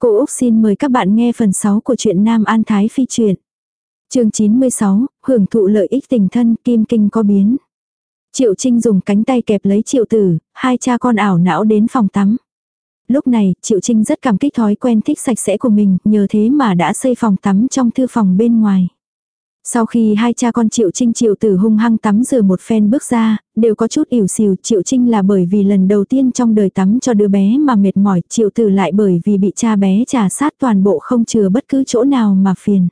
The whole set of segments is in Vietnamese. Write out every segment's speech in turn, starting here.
Cô Úc xin mời các bạn nghe phần 6 của truyện Nam An Thái Phi truyện. chương 96, hưởng thụ lợi ích tình thân, kim kinh có biến. Triệu Trinh dùng cánh tay kẹp lấy Triệu Tử, hai cha con ảo não đến phòng tắm. Lúc này, Triệu Trinh rất cảm kích thói quen thích sạch sẽ của mình, nhờ thế mà đã xây phòng tắm trong thư phòng bên ngoài. Sau khi hai cha con Triệu Trinh Triệu Tử hung hăng tắm rửa một phen bước ra, đều có chút ỉu xìu. Triệu Trinh là bởi vì lần đầu tiên trong đời tắm cho đứa bé mà mệt mỏi. Triệu Tử lại bởi vì bị cha bé trả sát toàn bộ không chừa bất cứ chỗ nào mà phiền.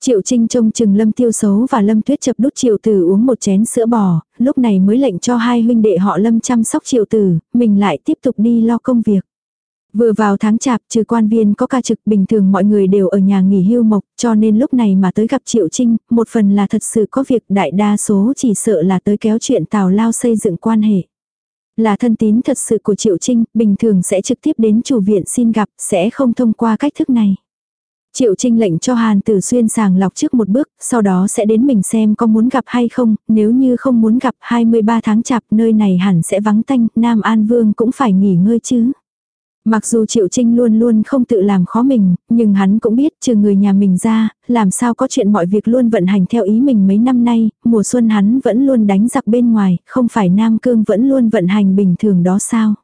Triệu Trinh trông chừng Lâm Tiêu Xấu và Lâm Tuyết chập đút Triệu Tử uống một chén sữa bò, lúc này mới lệnh cho hai huynh đệ họ Lâm chăm sóc Triệu Tử, mình lại tiếp tục đi lo công việc. Vừa vào tháng chạp trừ quan viên có ca trực bình thường mọi người đều ở nhà nghỉ hưu mộc cho nên lúc này mà tới gặp Triệu Trinh, một phần là thật sự có việc đại đa số chỉ sợ là tới kéo chuyện tào lao xây dựng quan hệ. Là thân tín thật sự của Triệu Trinh, bình thường sẽ trực tiếp đến chủ viện xin gặp, sẽ không thông qua cách thức này. Triệu Trinh lệnh cho Hàn Tử Xuyên sàng lọc trước một bước, sau đó sẽ đến mình xem có muốn gặp hay không, nếu như không muốn gặp 23 tháng chạp nơi này hẳn sẽ vắng tanh, Nam An Vương cũng phải nghỉ ngơi chứ. Mặc dù Triệu Trinh luôn luôn không tự làm khó mình, nhưng hắn cũng biết trừ người nhà mình ra, làm sao có chuyện mọi việc luôn vận hành theo ý mình mấy năm nay, mùa xuân hắn vẫn luôn đánh giặc bên ngoài, không phải Nam Cương vẫn luôn vận hành bình thường đó sao.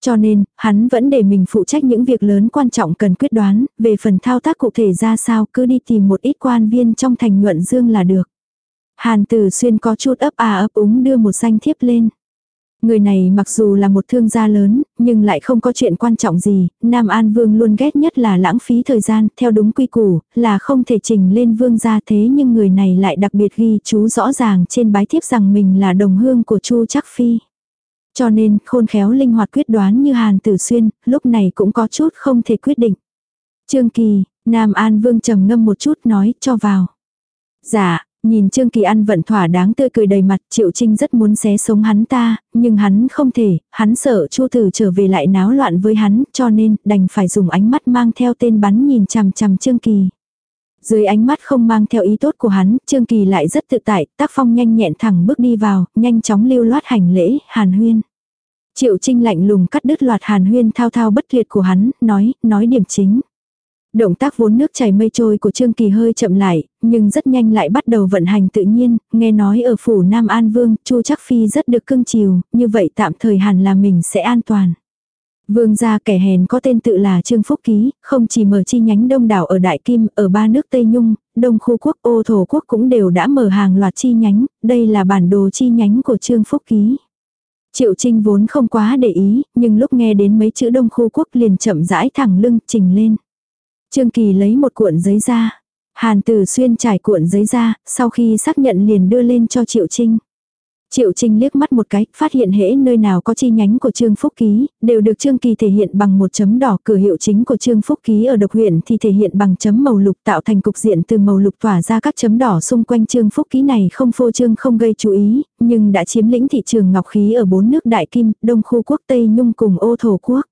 Cho nên, hắn vẫn để mình phụ trách những việc lớn quan trọng cần quyết đoán, về phần thao tác cụ thể ra sao cứ đi tìm một ít quan viên trong thành nhuận dương là được. Hàn Tử Xuyên có chút ấp à ấp úng đưa một danh thiếp lên. Người này mặc dù là một thương gia lớn, nhưng lại không có chuyện quan trọng gì, Nam An Vương luôn ghét nhất là lãng phí thời gian, theo đúng quy củ, là không thể trình lên vương gia thế nhưng người này lại đặc biệt ghi chú rõ ràng trên bái thiếp rằng mình là đồng hương của Chu Chắc Phi. Cho nên, khôn khéo linh hoạt quyết đoán như Hàn Tử Xuyên, lúc này cũng có chút không thể quyết định. Trương Kỳ, Nam An Vương trầm ngâm một chút nói, cho vào. Dạ, Nhìn Trương Kỳ ăn vận thỏa đáng tươi cười đầy mặt, Triệu Trinh rất muốn xé sống hắn ta, nhưng hắn không thể, hắn sợ Chu Tử trở về lại náo loạn với hắn, cho nên đành phải dùng ánh mắt mang theo tên bắn nhìn chằm chằm Trương Kỳ. Dưới ánh mắt không mang theo ý tốt của hắn, Trương Kỳ lại rất tự tại, tác phong nhanh nhẹn thẳng bước đi vào, nhanh chóng lưu loát hành lễ, hàn huyên. Triệu Trinh lạnh lùng cắt đứt loạt hàn huyên thao thao bất tuyệt của hắn, nói, nói điểm chính. Động tác vốn nước chảy mây trôi của Trương Kỳ hơi chậm lại, nhưng rất nhanh lại bắt đầu vận hành tự nhiên, nghe nói ở phủ Nam An Vương, Chu Trắc Phi rất được cưng chiều, như vậy tạm thời hẳn là mình sẽ an toàn. Vương gia kẻ hèn có tên tự là Trương Phúc Ký, không chỉ mở chi nhánh đông đảo ở Đại Kim, ở ba nước Tây Nhung, Đông Khu Quốc, Ô Thổ Quốc cũng đều đã mở hàng loạt chi nhánh, đây là bản đồ chi nhánh của Trương Phúc Ký. Triệu Trinh vốn không quá để ý, nhưng lúc nghe đến mấy chữ Đông Khu Quốc liền chậm rãi thẳng lưng trình lên. Trương Kỳ lấy một cuộn giấy ra. Hàn Tử Xuyên trải cuộn giấy ra, sau khi xác nhận liền đưa lên cho Triệu Trinh. Triệu Trinh liếc mắt một cái, phát hiện hễ nơi nào có chi nhánh của Trương Phúc Ký, đều được Trương Kỳ thể hiện bằng một chấm đỏ. Cửa hiệu chính của Trương Phúc Ký ở độc huyện thì thể hiện bằng chấm màu lục tạo thành cục diện từ màu lục tỏa ra các chấm đỏ xung quanh Trương Phúc Ký này không phô trương không gây chú ý, nhưng đã chiếm lĩnh thị trường ngọc khí ở bốn nước Đại Kim, Đông Khu Quốc Tây Nhung cùng ô thổ quốc.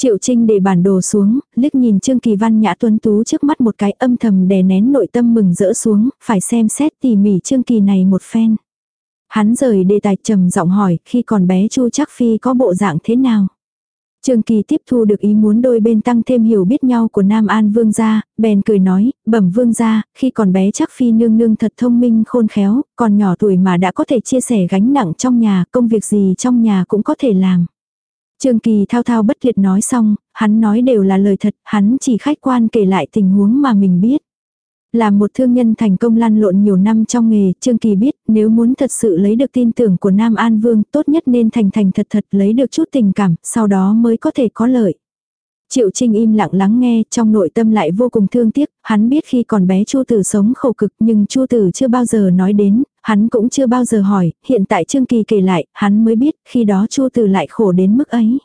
Triệu Trinh để bản đồ xuống, liếc nhìn Trương Kỳ Văn nhã tuấn tú trước mắt một cái âm thầm đè nén nội tâm mừng rỡ xuống, phải xem xét tỉ mỉ Trương Kỳ này một phen. Hắn rời đề tài trầm giọng hỏi, khi còn bé Chu Chắc Phi có bộ dạng thế nào? Trương Kỳ tiếp thu được ý muốn đôi bên tăng thêm hiểu biết nhau của Nam An Vương gia, bèn cười nói, bẩm Vương gia, khi còn bé chắc Phi nương nương thật thông minh khôn khéo, còn nhỏ tuổi mà đã có thể chia sẻ gánh nặng trong nhà, công việc gì trong nhà cũng có thể làm. Trương Kỳ thao thao bất liệt nói xong, hắn nói đều là lời thật, hắn chỉ khách quan kể lại tình huống mà mình biết. Là một thương nhân thành công lăn lộn nhiều năm trong nghề, Trương Kỳ biết nếu muốn thật sự lấy được tin tưởng của Nam An Vương tốt nhất nên thành thành thật thật lấy được chút tình cảm, sau đó mới có thể có lợi. Triệu Trinh im lặng lắng nghe, trong nội tâm lại vô cùng thương tiếc, hắn biết khi còn bé Chu Tử sống khổ cực nhưng Chu Tử chưa bao giờ nói đến, hắn cũng chưa bao giờ hỏi, hiện tại Trương Kỳ kể lại, hắn mới biết khi đó Chu Tử lại khổ đến mức ấy.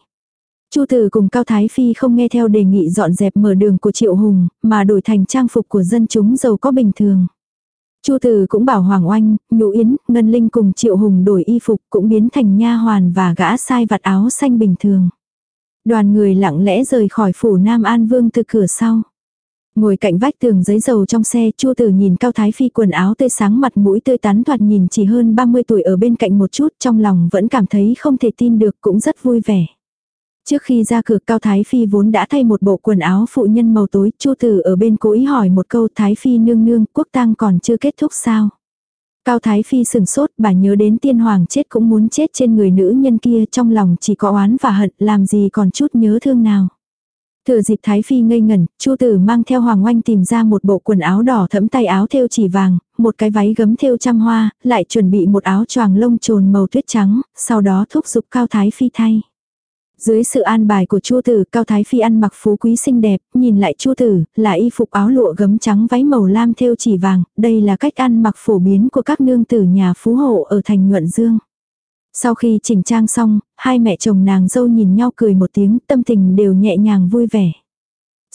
Chu Tử cùng Cao Thái Phi không nghe theo đề nghị dọn dẹp mở đường của Triệu Hùng, mà đổi thành trang phục của dân chúng giàu có bình thường. Chu Tử cũng bảo Hoàng Oanh, Nhũ Yến, Ngân Linh cùng Triệu Hùng đổi y phục cũng biến thành nha hoàn và gã sai vặt áo xanh bình thường. Đoàn người lặng lẽ rời khỏi phủ Nam An Vương từ cửa sau. Ngồi cạnh vách tường giấy dầu trong xe, Chu Tử nhìn Cao Thái Phi quần áo tươi sáng mặt mũi tươi tắn thoạt nhìn chỉ hơn 30 tuổi ở bên cạnh một chút, trong lòng vẫn cảm thấy không thể tin được cũng rất vui vẻ. Trước khi ra cửa Cao Thái Phi vốn đã thay một bộ quần áo phụ nhân màu tối, Chu Tử ở bên cố ý hỏi một câu Thái Phi nương nương, quốc tang còn chưa kết thúc sao? Cao Thái Phi sừng sốt, bà nhớ đến tiên hoàng chết cũng muốn chết trên người nữ nhân kia trong lòng chỉ có oán và hận, làm gì còn chút nhớ thương nào. Thừa dịp Thái Phi ngây ngẩn, Chu Tử mang theo Hoàng Oanh tìm ra một bộ quần áo đỏ thẫm tay áo thêu chỉ vàng, một cái váy gấm thêu trăm hoa, lại chuẩn bị một áo choàng lông trồn màu tuyết trắng, sau đó thúc giục Cao Thái Phi thay. Dưới sự an bài của Chu Tử, Cao Thái Phi ăn mặc phú quý xinh đẹp, nhìn lại Chu Tử, là y phục áo lụa gấm trắng váy màu lam thêu chỉ vàng, đây là cách ăn mặc phổ biến của các nương tử nhà phú hộ ở thành Nhuận Dương. Sau khi chỉnh trang xong, hai mẹ chồng nàng dâu nhìn nhau cười một tiếng, tâm tình đều nhẹ nhàng vui vẻ.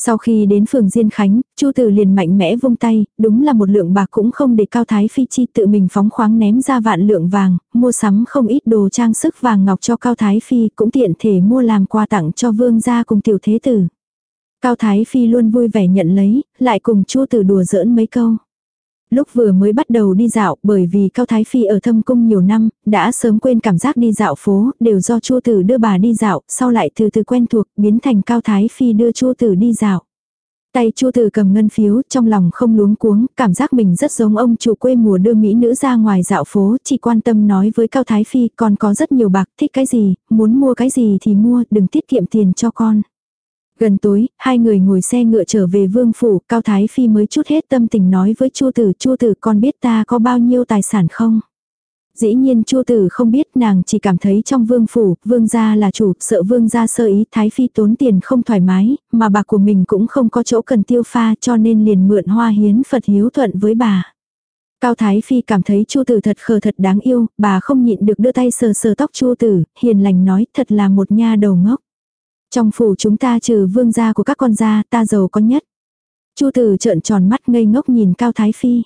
Sau khi đến phường Diên Khánh, Chu Tử liền mạnh mẽ vung tay, đúng là một lượng bạc cũng không để Cao Thái Phi chi tự mình phóng khoáng ném ra vạn lượng vàng, mua sắm không ít đồ trang sức vàng ngọc cho Cao Thái Phi, cũng tiện thể mua làm quà tặng cho vương gia cùng tiểu thế tử. Cao Thái Phi luôn vui vẻ nhận lấy, lại cùng Chu Tử đùa giỡn mấy câu. Lúc vừa mới bắt đầu đi dạo, bởi vì Cao Thái Phi ở thâm cung nhiều năm, đã sớm quên cảm giác đi dạo phố, đều do Chu Tử đưa bà đi dạo, sau lại từ từ quen thuộc, biến thành Cao Thái Phi đưa Chu Tử đi dạo. Tay Chu Tử cầm ngân phiếu, trong lòng không luống cuống, cảm giác mình rất giống ông chủ quê mùa đưa mỹ nữ ra ngoài dạo phố, chỉ quan tâm nói với Cao Thái Phi, còn có rất nhiều bạc, thích cái gì, muốn mua cái gì thì mua, đừng tiết kiệm tiền cho con. Gần tối, hai người ngồi xe ngựa trở về vương phủ, Cao Thái Phi mới chút hết tâm tình nói với Chu Tử, Chu Tử con biết ta có bao nhiêu tài sản không? Dĩ nhiên Chu Tử không biết nàng chỉ cảm thấy trong vương phủ, vương gia là chủ, sợ vương gia sơ ý Thái Phi tốn tiền không thoải mái, mà bà của mình cũng không có chỗ cần tiêu pha cho nên liền mượn hoa hiến Phật hiếu thuận với bà. Cao Thái Phi cảm thấy Chu Tử thật khờ thật đáng yêu, bà không nhịn được đưa tay sờ sờ tóc Chu Tử, hiền lành nói thật là một nha đầu ngốc. Trong phủ chúng ta trừ vương gia của các con gia, ta giàu có nhất. Chu tử trợn tròn mắt ngây ngốc nhìn Cao Thái Phi.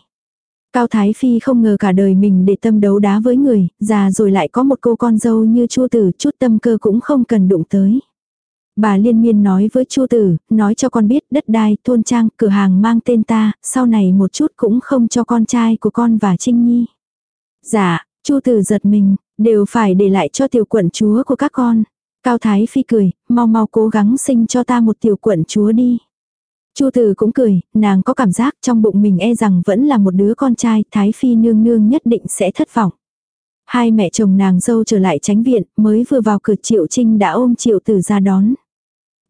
Cao Thái Phi không ngờ cả đời mình để tâm đấu đá với người, già rồi lại có một cô con dâu như Chu tử, chút tâm cơ cũng không cần đụng tới. Bà liên miên nói với Chu tử, nói cho con biết đất đai, thôn trang, cửa hàng mang tên ta, sau này một chút cũng không cho con trai của con và Trinh Nhi. Dạ, Chu tử giật mình, đều phải để lại cho tiểu quận chúa của các con. Cao Thái Phi cười, mau mau cố gắng sinh cho ta một tiểu quận chúa đi. Chu Tử cũng cười, nàng có cảm giác trong bụng mình e rằng vẫn là một đứa con trai, Thái Phi nương nương nhất định sẽ thất vọng. Hai mẹ chồng nàng dâu trở lại tránh viện, mới vừa vào cửa Triệu Trinh đã ôm Triệu Tử ra đón.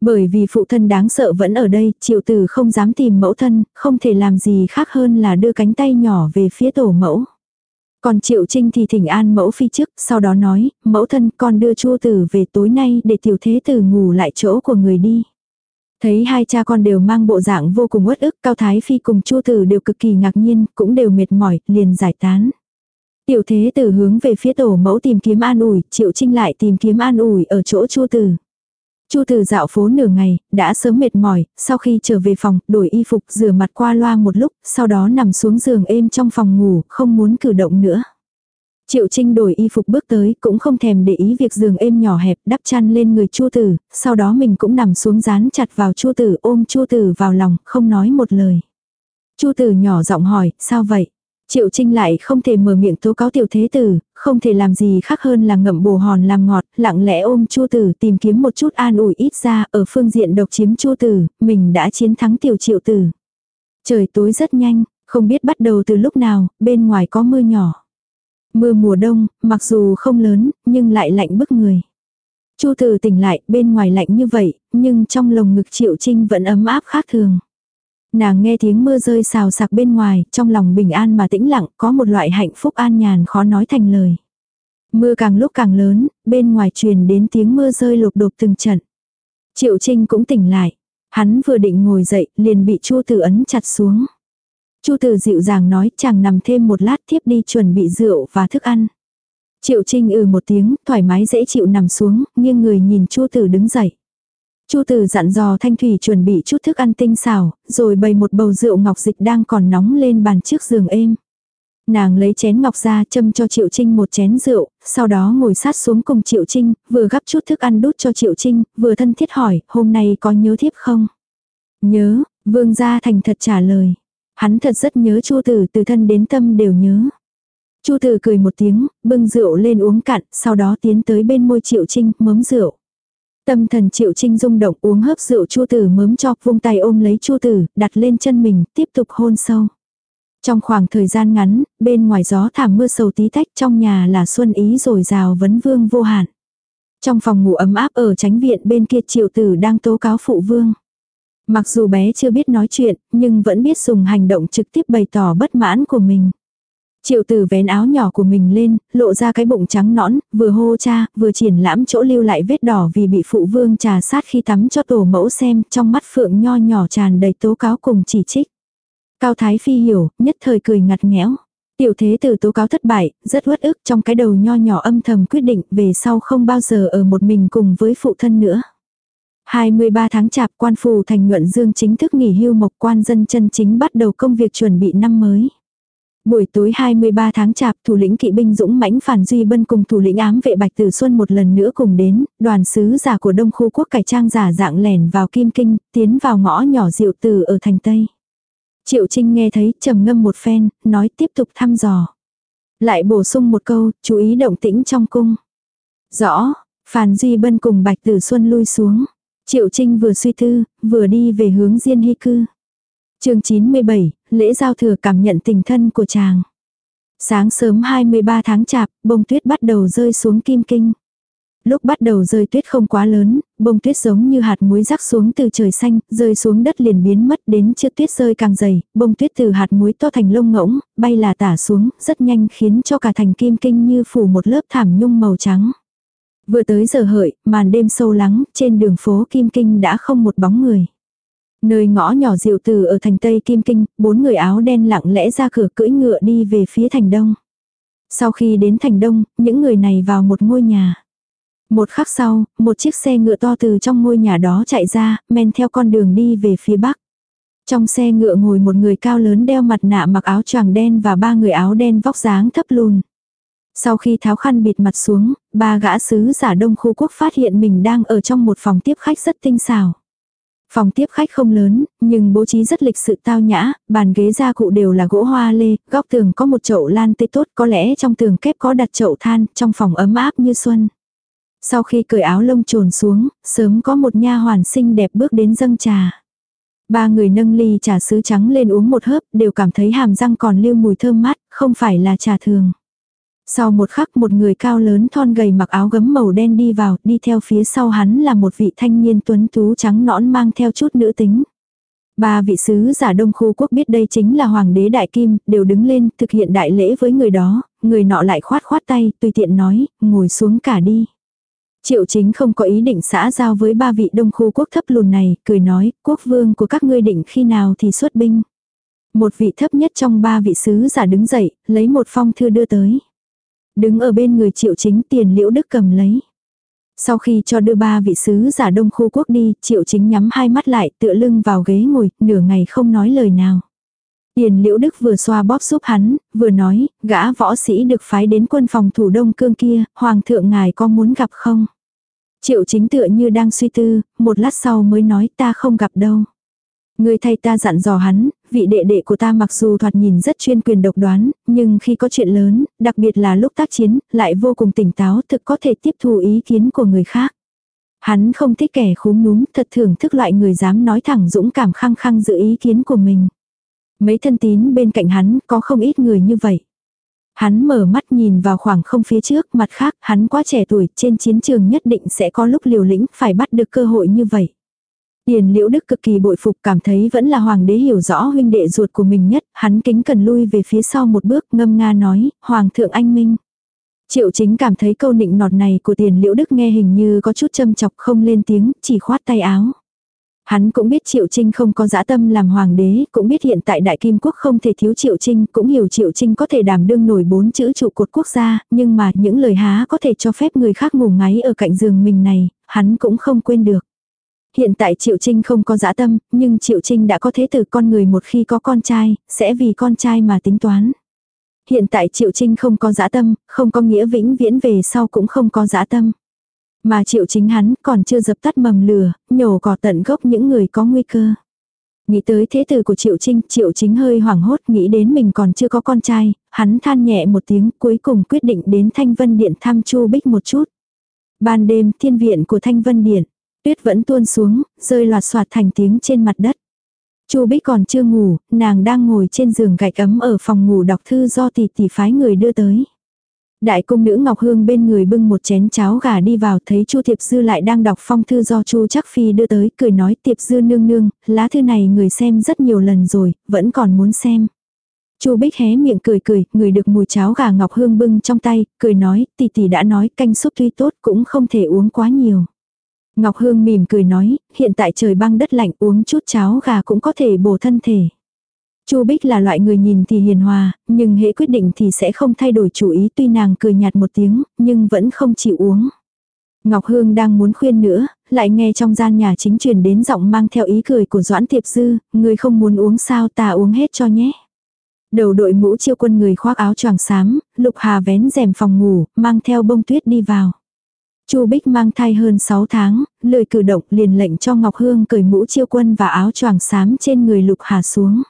Bởi vì phụ thân đáng sợ vẫn ở đây, Triệu Tử không dám tìm mẫu thân, không thể làm gì khác hơn là đưa cánh tay nhỏ về phía tổ mẫu. Còn Triệu Trinh thì thỉnh an mẫu phi trước, sau đó nói, mẫu thân con đưa chua tử về tối nay để tiểu thế tử ngủ lại chỗ của người đi. Thấy hai cha con đều mang bộ dạng vô cùng uất ức, Cao Thái Phi cùng chua tử đều cực kỳ ngạc nhiên, cũng đều mệt mỏi, liền giải tán. Tiểu thế tử hướng về phía tổ mẫu tìm kiếm an ủi, Triệu Trinh lại tìm kiếm an ủi ở chỗ chua tử. Chu Từ dạo phố nửa ngày, đã sớm mệt mỏi, sau khi trở về phòng, đổi y phục, rửa mặt qua loa một lúc, sau đó nằm xuống giường êm trong phòng ngủ, không muốn cử động nữa. Triệu Trinh đổi y phục bước tới, cũng không thèm để ý việc giường êm nhỏ hẹp, đắp chăn lên người Chu Tử, sau đó mình cũng nằm xuống dán chặt vào Chu Tử, ôm Chu Tử vào lòng, không nói một lời. Chu Tử nhỏ giọng hỏi, sao vậy? Triệu Trinh lại không thể mở miệng tố cáo tiểu thế tử, không thể làm gì khác hơn là ngậm bồ hòn làm ngọt, lặng lẽ ôm Chu tử tìm kiếm một chút an ủi ít ra ở phương diện độc chiếm Chu tử, mình đã chiến thắng tiểu triệu tử. Trời tối rất nhanh, không biết bắt đầu từ lúc nào, bên ngoài có mưa nhỏ. Mưa mùa đông, mặc dù không lớn, nhưng lại lạnh bức người. Chu tử tỉnh lại, bên ngoài lạnh như vậy, nhưng trong lồng ngực Triệu Trinh vẫn ấm áp khác thường. Nàng nghe tiếng mưa rơi xào sạc bên ngoài, trong lòng bình an mà tĩnh lặng, có một loại hạnh phúc an nhàn khó nói thành lời. Mưa càng lúc càng lớn, bên ngoài truyền đến tiếng mưa rơi lục đột từng trận. Triệu Trinh cũng tỉnh lại. Hắn vừa định ngồi dậy, liền bị Chu Tử ấn chặt xuống. Chu Tử dịu dàng nói, chàng nằm thêm một lát tiếp đi chuẩn bị rượu và thức ăn. Triệu Trinh ừ một tiếng, thoải mái dễ chịu nằm xuống, nghiêng người nhìn Chu Tử đứng dậy. Chu Tử dặn dò Thanh Thủy chuẩn bị chút thức ăn tinh xảo, rồi bày một bầu rượu ngọc dịch đang còn nóng lên bàn trước giường êm. Nàng lấy chén ngọc ra châm cho Triệu Trinh một chén rượu, sau đó ngồi sát xuống cùng Triệu Trinh, vừa gắp chút thức ăn đút cho Triệu Trinh, vừa thân thiết hỏi, hôm nay có nhớ thiếp không? Nhớ, vương gia thành thật trả lời. Hắn thật rất nhớ Chu Tử từ thân đến tâm đều nhớ. Chu Tử cười một tiếng, bưng rượu lên uống cạn, sau đó tiến tới bên môi Triệu Trinh, mớm rượu. Tâm thần triệu trinh rung động uống hớp rượu chua tử mớm cho vung tay ôm lấy chua tử, đặt lên chân mình, tiếp tục hôn sâu. Trong khoảng thời gian ngắn, bên ngoài gió thảm mưa sầu tí tách trong nhà là xuân ý rồi rào vấn vương vô hạn. Trong phòng ngủ ấm áp ở tránh viện bên kia triệu tử đang tố cáo phụ vương. Mặc dù bé chưa biết nói chuyện, nhưng vẫn biết dùng hành động trực tiếp bày tỏ bất mãn của mình. Triệu tử vén áo nhỏ của mình lên, lộ ra cái bụng trắng nõn, vừa hô cha, vừa triển lãm chỗ lưu lại vết đỏ vì bị phụ vương trà sát khi tắm cho tổ mẫu xem, trong mắt phượng nho nhỏ tràn đầy tố cáo cùng chỉ trích. Cao Thái Phi hiểu, nhất thời cười ngặt nghẽo. Tiểu thế tử tố cáo thất bại, rất uất ức trong cái đầu nho nhỏ âm thầm quyết định về sau không bao giờ ở một mình cùng với phụ thân nữa. 23 tháng chạp quan phù thành nhuận dương chính thức nghỉ hưu mộc quan dân chân chính bắt đầu công việc chuẩn bị năm mới. Buổi tối 23 tháng chạp, thủ lĩnh kỵ binh dũng mãnh phản duy bân cùng thủ lĩnh ám vệ Bạch Tử Xuân một lần nữa cùng đến, đoàn sứ giả của Đông khu quốc cải trang giả dạng lẻn vào Kim Kinh, tiến vào ngõ nhỏ diệu tử ở thành Tây. Triệu Trinh nghe thấy trầm ngâm một phen, nói tiếp tục thăm dò. Lại bổ sung một câu, chú ý động tĩnh trong cung. Rõ, Phản Duy Bân cùng Bạch Tử Xuân lui xuống. Triệu Trinh vừa suy tư, vừa đi về hướng Diên Hy Cư. chương 97, lễ giao thừa cảm nhận tình thân của chàng. Sáng sớm 23 tháng chạp, bông tuyết bắt đầu rơi xuống kim kinh. Lúc bắt đầu rơi tuyết không quá lớn, bông tuyết giống như hạt muối rắc xuống từ trời xanh, rơi xuống đất liền biến mất đến chiếc tuyết rơi càng dày, bông tuyết từ hạt muối to thành lông ngỗng, bay là tả xuống, rất nhanh khiến cho cả thành kim kinh như phủ một lớp thảm nhung màu trắng. Vừa tới giờ hợi, màn đêm sâu lắng, trên đường phố Kim Kinh đã không một bóng người. Nơi ngõ nhỏ diệu từ ở thành Tây Kim Kinh, bốn người áo đen lặng lẽ ra cửa cưỡi ngựa đi về phía thành Đông. Sau khi đến thành Đông, những người này vào một ngôi nhà. Một khắc sau, một chiếc xe ngựa to từ trong ngôi nhà đó chạy ra, men theo con đường đi về phía bắc. Trong xe ngựa ngồi một người cao lớn đeo mặt nạ mặc áo choàng đen và ba người áo đen vóc dáng thấp lùn. Sau khi tháo khăn bịt mặt xuống, ba gã sứ giả đông khu quốc phát hiện mình đang ở trong một phòng tiếp khách rất tinh xảo. Phòng tiếp khách không lớn, nhưng bố trí rất lịch sự tao nhã, bàn ghế gia cụ đều là gỗ hoa lê, góc tường có một chậu lan tây tốt có lẽ trong tường kép có đặt chậu than, trong phòng ấm áp như xuân. Sau khi cởi áo lông trồn xuống, sớm có một nha hoàn xinh đẹp bước đến dâng trà. Ba người nâng ly trà sứ trắng lên uống một hớp, đều cảm thấy hàm răng còn lưu mùi thơm mát, không phải là trà thường. Sau một khắc một người cao lớn thon gầy mặc áo gấm màu đen đi vào, đi theo phía sau hắn là một vị thanh niên tuấn tú trắng nõn mang theo chút nữ tính. Ba vị sứ giả đông khu quốc biết đây chính là hoàng đế đại kim, đều đứng lên thực hiện đại lễ với người đó, người nọ lại khoát khoát tay, tùy tiện nói, ngồi xuống cả đi. Triệu chính không có ý định xã giao với ba vị đông khu quốc thấp lùn này, cười nói, quốc vương của các ngươi định khi nào thì xuất binh. Một vị thấp nhất trong ba vị sứ giả đứng dậy, lấy một phong thư đưa tới. Đứng ở bên người triệu chính tiền liễu đức cầm lấy. Sau khi cho đưa ba vị sứ giả đông khu quốc đi, triệu chính nhắm hai mắt lại tựa lưng vào ghế ngồi, nửa ngày không nói lời nào. Tiền liễu đức vừa xoa bóp giúp hắn, vừa nói, gã võ sĩ được phái đến quân phòng thủ đông cương kia, hoàng thượng ngài có muốn gặp không? Triệu chính tựa như đang suy tư, một lát sau mới nói ta không gặp đâu. Người thay ta dặn dò hắn, vị đệ đệ của ta mặc dù thoạt nhìn rất chuyên quyền độc đoán, nhưng khi có chuyện lớn, đặc biệt là lúc tác chiến, lại vô cùng tỉnh táo thực có thể tiếp thu ý kiến của người khác. Hắn không thích kẻ khúm núm, thật thưởng thức loại người dám nói thẳng dũng cảm khăng khăng giữ ý kiến của mình. Mấy thân tín bên cạnh hắn có không ít người như vậy. Hắn mở mắt nhìn vào khoảng không phía trước, mặt khác, hắn quá trẻ tuổi, trên chiến trường nhất định sẽ có lúc liều lĩnh, phải bắt được cơ hội như vậy. Tiền liễu đức cực kỳ bội phục cảm thấy vẫn là hoàng đế hiểu rõ huynh đệ ruột của mình nhất, hắn kính cần lui về phía sau một bước ngâm nga nói, hoàng thượng anh minh. Triệu chính cảm thấy câu nịnh nọt này của tiền liễu đức nghe hình như có chút châm chọc không lên tiếng, chỉ khoát tay áo. Hắn cũng biết Triệu Trinh không có dã tâm làm hoàng đế, cũng biết hiện tại Đại Kim Quốc không thể thiếu Triệu Trinh, cũng hiểu Triệu Trinh có thể đảm đương nổi bốn chữ trụ cột quốc gia, nhưng mà những lời há có thể cho phép người khác ngủ ngáy ở cạnh giường mình này, hắn cũng không quên được. Hiện tại Triệu Trinh không có dã tâm, nhưng Triệu Trinh đã có thế từ con người một khi có con trai, sẽ vì con trai mà tính toán. Hiện tại Triệu Trinh không có dã tâm, không có nghĩa vĩnh viễn về sau cũng không có dã tâm. Mà Triệu Chính hắn còn chưa dập tắt mầm lửa, nhổ cỏ tận gốc những người có nguy cơ. Nghĩ tới thế tử của Triệu Trinh, Triệu Chính hơi hoảng hốt nghĩ đến mình còn chưa có con trai, hắn than nhẹ một tiếng cuối cùng quyết định đến Thanh Vân Điện thăm Chu Bích một chút. Ban đêm thiên viện của Thanh Vân Điện, Tuyết vẫn tuôn xuống, rơi loạt soạt thành tiếng trên mặt đất. Chu Bích còn chưa ngủ, nàng đang ngồi trên giường gạch ấm ở phòng ngủ đọc thư do tỷ tỷ phái người đưa tới. Đại cung nữ Ngọc Hương bên người bưng một chén cháo gà đi vào thấy Chu Tiệp Dư lại đang đọc phong thư do Chu Chắc Phi đưa tới, cười nói Tiệp Dư nương nương, lá thư này người xem rất nhiều lần rồi, vẫn còn muốn xem. Chu Bích hé miệng cười cười, người được mùi cháo gà Ngọc Hương bưng trong tay, cười nói, tỷ tỷ đã nói canh súp tuy tốt cũng không thể uống quá nhiều. Ngọc Hương mỉm cười nói, hiện tại trời băng đất lạnh uống chút cháo gà cũng có thể bổ thân thể. Chu Bích là loại người nhìn thì hiền hòa, nhưng hễ quyết định thì sẽ không thay đổi chủ ý tuy nàng cười nhạt một tiếng, nhưng vẫn không chịu uống. Ngọc Hương đang muốn khuyên nữa, lại nghe trong gian nhà chính truyền đến giọng mang theo ý cười của Doãn Tiệp Dư, người không muốn uống sao ta uống hết cho nhé. Đầu đội mũ chiêu quân người khoác áo choàng xám, Lục Hà vén rèm phòng ngủ, mang theo bông tuyết đi vào. Chu Bích mang thai hơn 6 tháng, lời cử động liền lệnh cho Ngọc Hương cởi mũ chiêu quân và áo choàng xám trên người Lục Hà xuống.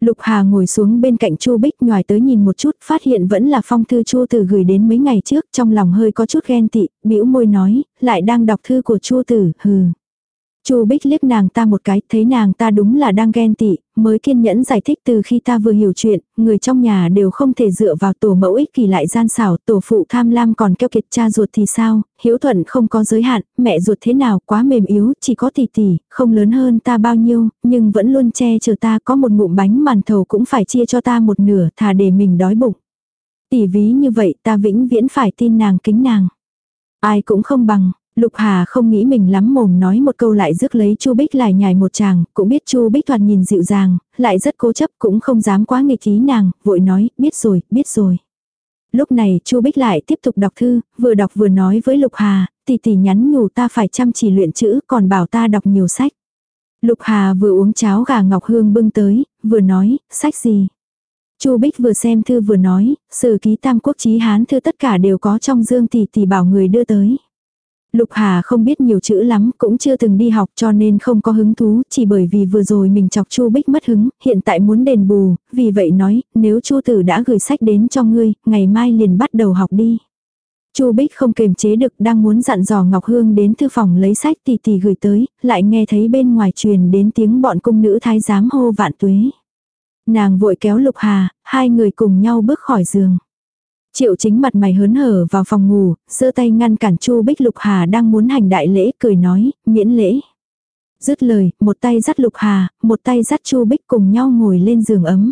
Lục Hà ngồi xuống bên cạnh Chu Bích nhòi tới nhìn một chút, phát hiện vẫn là phong thư Chu Tử gửi đến mấy ngày trước, trong lòng hơi có chút ghen tị, bĩu môi nói, lại đang đọc thư của Chu Tử, hừ. Chu Bích liếc nàng ta một cái, thấy nàng ta đúng là đang ghen tị, mới kiên nhẫn giải thích từ khi ta vừa hiểu chuyện, người trong nhà đều không thể dựa vào tổ mẫu ích kỳ lại gian xảo, tổ phụ tham lam còn keo kiệt cha ruột thì sao, hiếu thuận không có giới hạn, mẹ ruột thế nào quá mềm yếu, chỉ có tỷ tỷ, không lớn hơn ta bao nhiêu, nhưng vẫn luôn che chở ta có một ngụm bánh màn thầu cũng phải chia cho ta một nửa, thà để mình đói bụng. Tỷ ví như vậy ta vĩnh viễn phải tin nàng kính nàng. Ai cũng không bằng, Lục Hà không nghĩ mình lắm mồm nói một câu lại rước lấy Chu Bích lại nhài một chàng, cũng biết Chu Bích thoạt nhìn dịu dàng, lại rất cố chấp cũng không dám quá nghịch ý nàng, vội nói, biết rồi, biết rồi. Lúc này Chu Bích lại tiếp tục đọc thư, vừa đọc vừa nói với Lục Hà, tỷ tỷ nhắn nhủ ta phải chăm chỉ luyện chữ, còn bảo ta đọc nhiều sách. Lục Hà vừa uống cháo gà ngọc hương bưng tới, vừa nói, sách gì? Chu Bích vừa xem thư vừa nói, sử ký tam quốc chí hán thư tất cả đều có trong dương tỷ tỷ bảo người đưa tới. Lục Hà không biết nhiều chữ lắm, cũng chưa từng đi học cho nên không có hứng thú, chỉ bởi vì vừa rồi mình chọc Chu Bích mất hứng, hiện tại muốn đền bù, vì vậy nói, nếu Chu Tử đã gửi sách đến cho ngươi, ngày mai liền bắt đầu học đi. Chu Bích không kềm chế được đang muốn dặn dò Ngọc Hương đến thư phòng lấy sách tì tỷ gửi tới, lại nghe thấy bên ngoài truyền đến tiếng bọn cung nữ thái giám hô vạn tuế. Nàng vội kéo Lục Hà, hai người cùng nhau bước khỏi giường. Triệu chính mặt mày hớn hở vào phòng ngủ, giơ tay ngăn cản Chu Bích Lục Hà đang muốn hành đại lễ, cười nói, miễn lễ. Dứt lời, một tay dắt Lục Hà, một tay dắt Chu Bích cùng nhau ngồi lên giường ấm.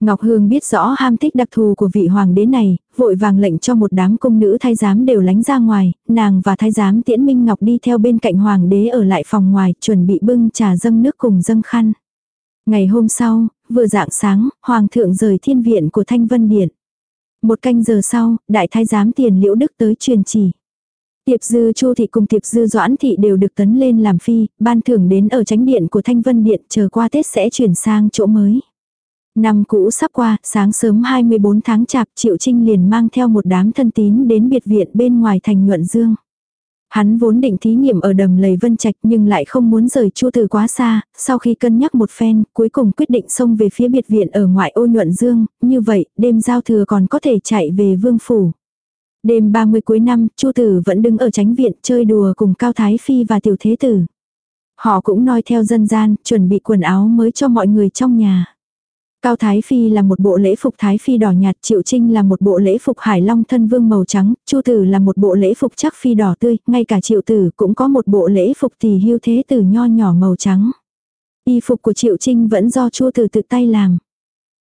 Ngọc Hương biết rõ ham thích đặc thù của vị hoàng đế này, vội vàng lệnh cho một đám cung nữ thái giám đều lánh ra ngoài, nàng và thái giám Tiễn Minh Ngọc đi theo bên cạnh hoàng đế ở lại phòng ngoài, chuẩn bị bưng trà dâng nước cùng dâng khăn. Ngày hôm sau, vừa dạng sáng, hoàng thượng rời thiên viện của Thanh Vân Điện. Một canh giờ sau, đại thái giám tiền liễu đức tới truyền chỉ. Tiệp dư chu thị cùng tiệp dư doãn thị đều được tấn lên làm phi, ban thưởng đến ở tránh điện của thanh vân điện chờ qua Tết sẽ chuyển sang chỗ mới. Năm cũ sắp qua, sáng sớm 24 tháng chạp Triệu Trinh liền mang theo một đám thân tín đến biệt viện bên ngoài thành nhuận dương. Hắn vốn định thí nghiệm ở đầm lầy vân trạch nhưng lại không muốn rời chua từ quá xa, sau khi cân nhắc một phen, cuối cùng quyết định xông về phía biệt viện ở ngoại ô nhuận dương, như vậy, đêm giao thừa còn có thể chạy về vương phủ. Đêm 30 cuối năm, Chu Tử vẫn đứng ở tránh viện chơi đùa cùng Cao Thái Phi và Tiểu Thế Tử. Họ cũng noi theo dân gian, chuẩn bị quần áo mới cho mọi người trong nhà. Cao Thái Phi là một bộ lễ phục Thái Phi đỏ nhạt, Triệu Trinh là một bộ lễ phục Hải Long thân vương màu trắng, Chu Tử là một bộ lễ phục chắc phi đỏ tươi, ngay cả Triệu Tử cũng có một bộ lễ phục tỳ hưu thế tử nho nhỏ màu trắng. Y phục của Triệu Trinh vẫn do Chu Tử tự tay làm.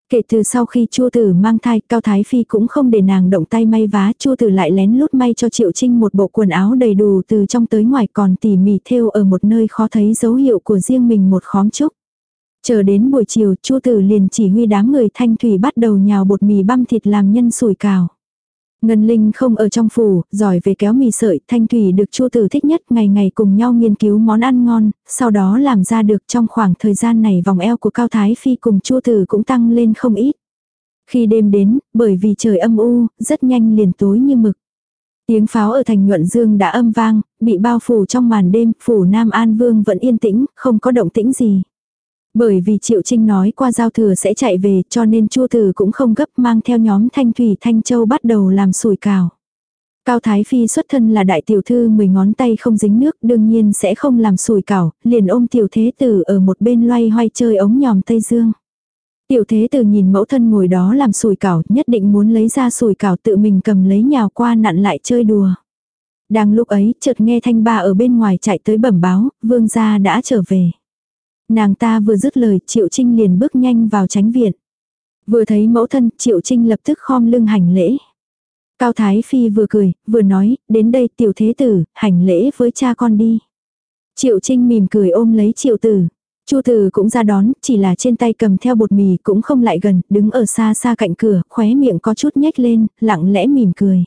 Kể từ sau khi Chu Tử mang thai, Cao Thái Phi cũng không để nàng động tay may vá, Chu Tử lại lén lút may cho Triệu Trinh một bộ quần áo đầy đủ từ trong tới ngoài còn tỉ mỉ thêu ở một nơi khó thấy dấu hiệu của riêng mình một khóm trúc. Chờ đến buổi chiều, Chu Tử liền chỉ huy đám người thanh thủy bắt đầu nhào bột mì băm thịt làm nhân sủi cào. Ngân Linh không ở trong phủ, giỏi về kéo mì sợi, Thanh Thủy được Chu Tử thích nhất, ngày ngày cùng nhau nghiên cứu món ăn ngon, sau đó làm ra được trong khoảng thời gian này vòng eo của Cao Thái Phi cùng Chu Tử cũng tăng lên không ít. Khi đêm đến, bởi vì trời âm u, rất nhanh liền tối như mực. Tiếng pháo ở thành nhuận dương đã âm vang, bị bao phủ trong màn đêm, phủ Nam An Vương vẫn yên tĩnh, không có động tĩnh gì. Bởi vì Triệu Trinh nói qua giao thừa sẽ chạy về cho nên chua Tử cũng không gấp mang theo nhóm Thanh Thủy Thanh Châu bắt đầu làm sủi cào. Cao Thái Phi xuất thân là đại tiểu thư mười ngón tay không dính nước đương nhiên sẽ không làm sùi cảo, liền ôm tiểu thế tử ở một bên loay hoay chơi ống nhòm Tây Dương. Tiểu thế tử nhìn mẫu thân ngồi đó làm sùi cảo nhất định muốn lấy ra sùi cảo tự mình cầm lấy nhào qua nặn lại chơi đùa. Đang lúc ấy chợt nghe thanh ba ở bên ngoài chạy tới bẩm báo, vương gia đã trở về. Nàng ta vừa dứt lời Triệu Trinh liền bước nhanh vào tránh viện. Vừa thấy mẫu thân Triệu Trinh lập tức khom lưng hành lễ. Cao Thái Phi vừa cười, vừa nói, đến đây tiểu thế tử, hành lễ với cha con đi. Triệu Trinh mỉm cười ôm lấy Triệu Tử. Chu Tử cũng ra đón, chỉ là trên tay cầm theo bột mì cũng không lại gần, đứng ở xa xa cạnh cửa, khóe miệng có chút nhếch lên, lặng lẽ mỉm cười.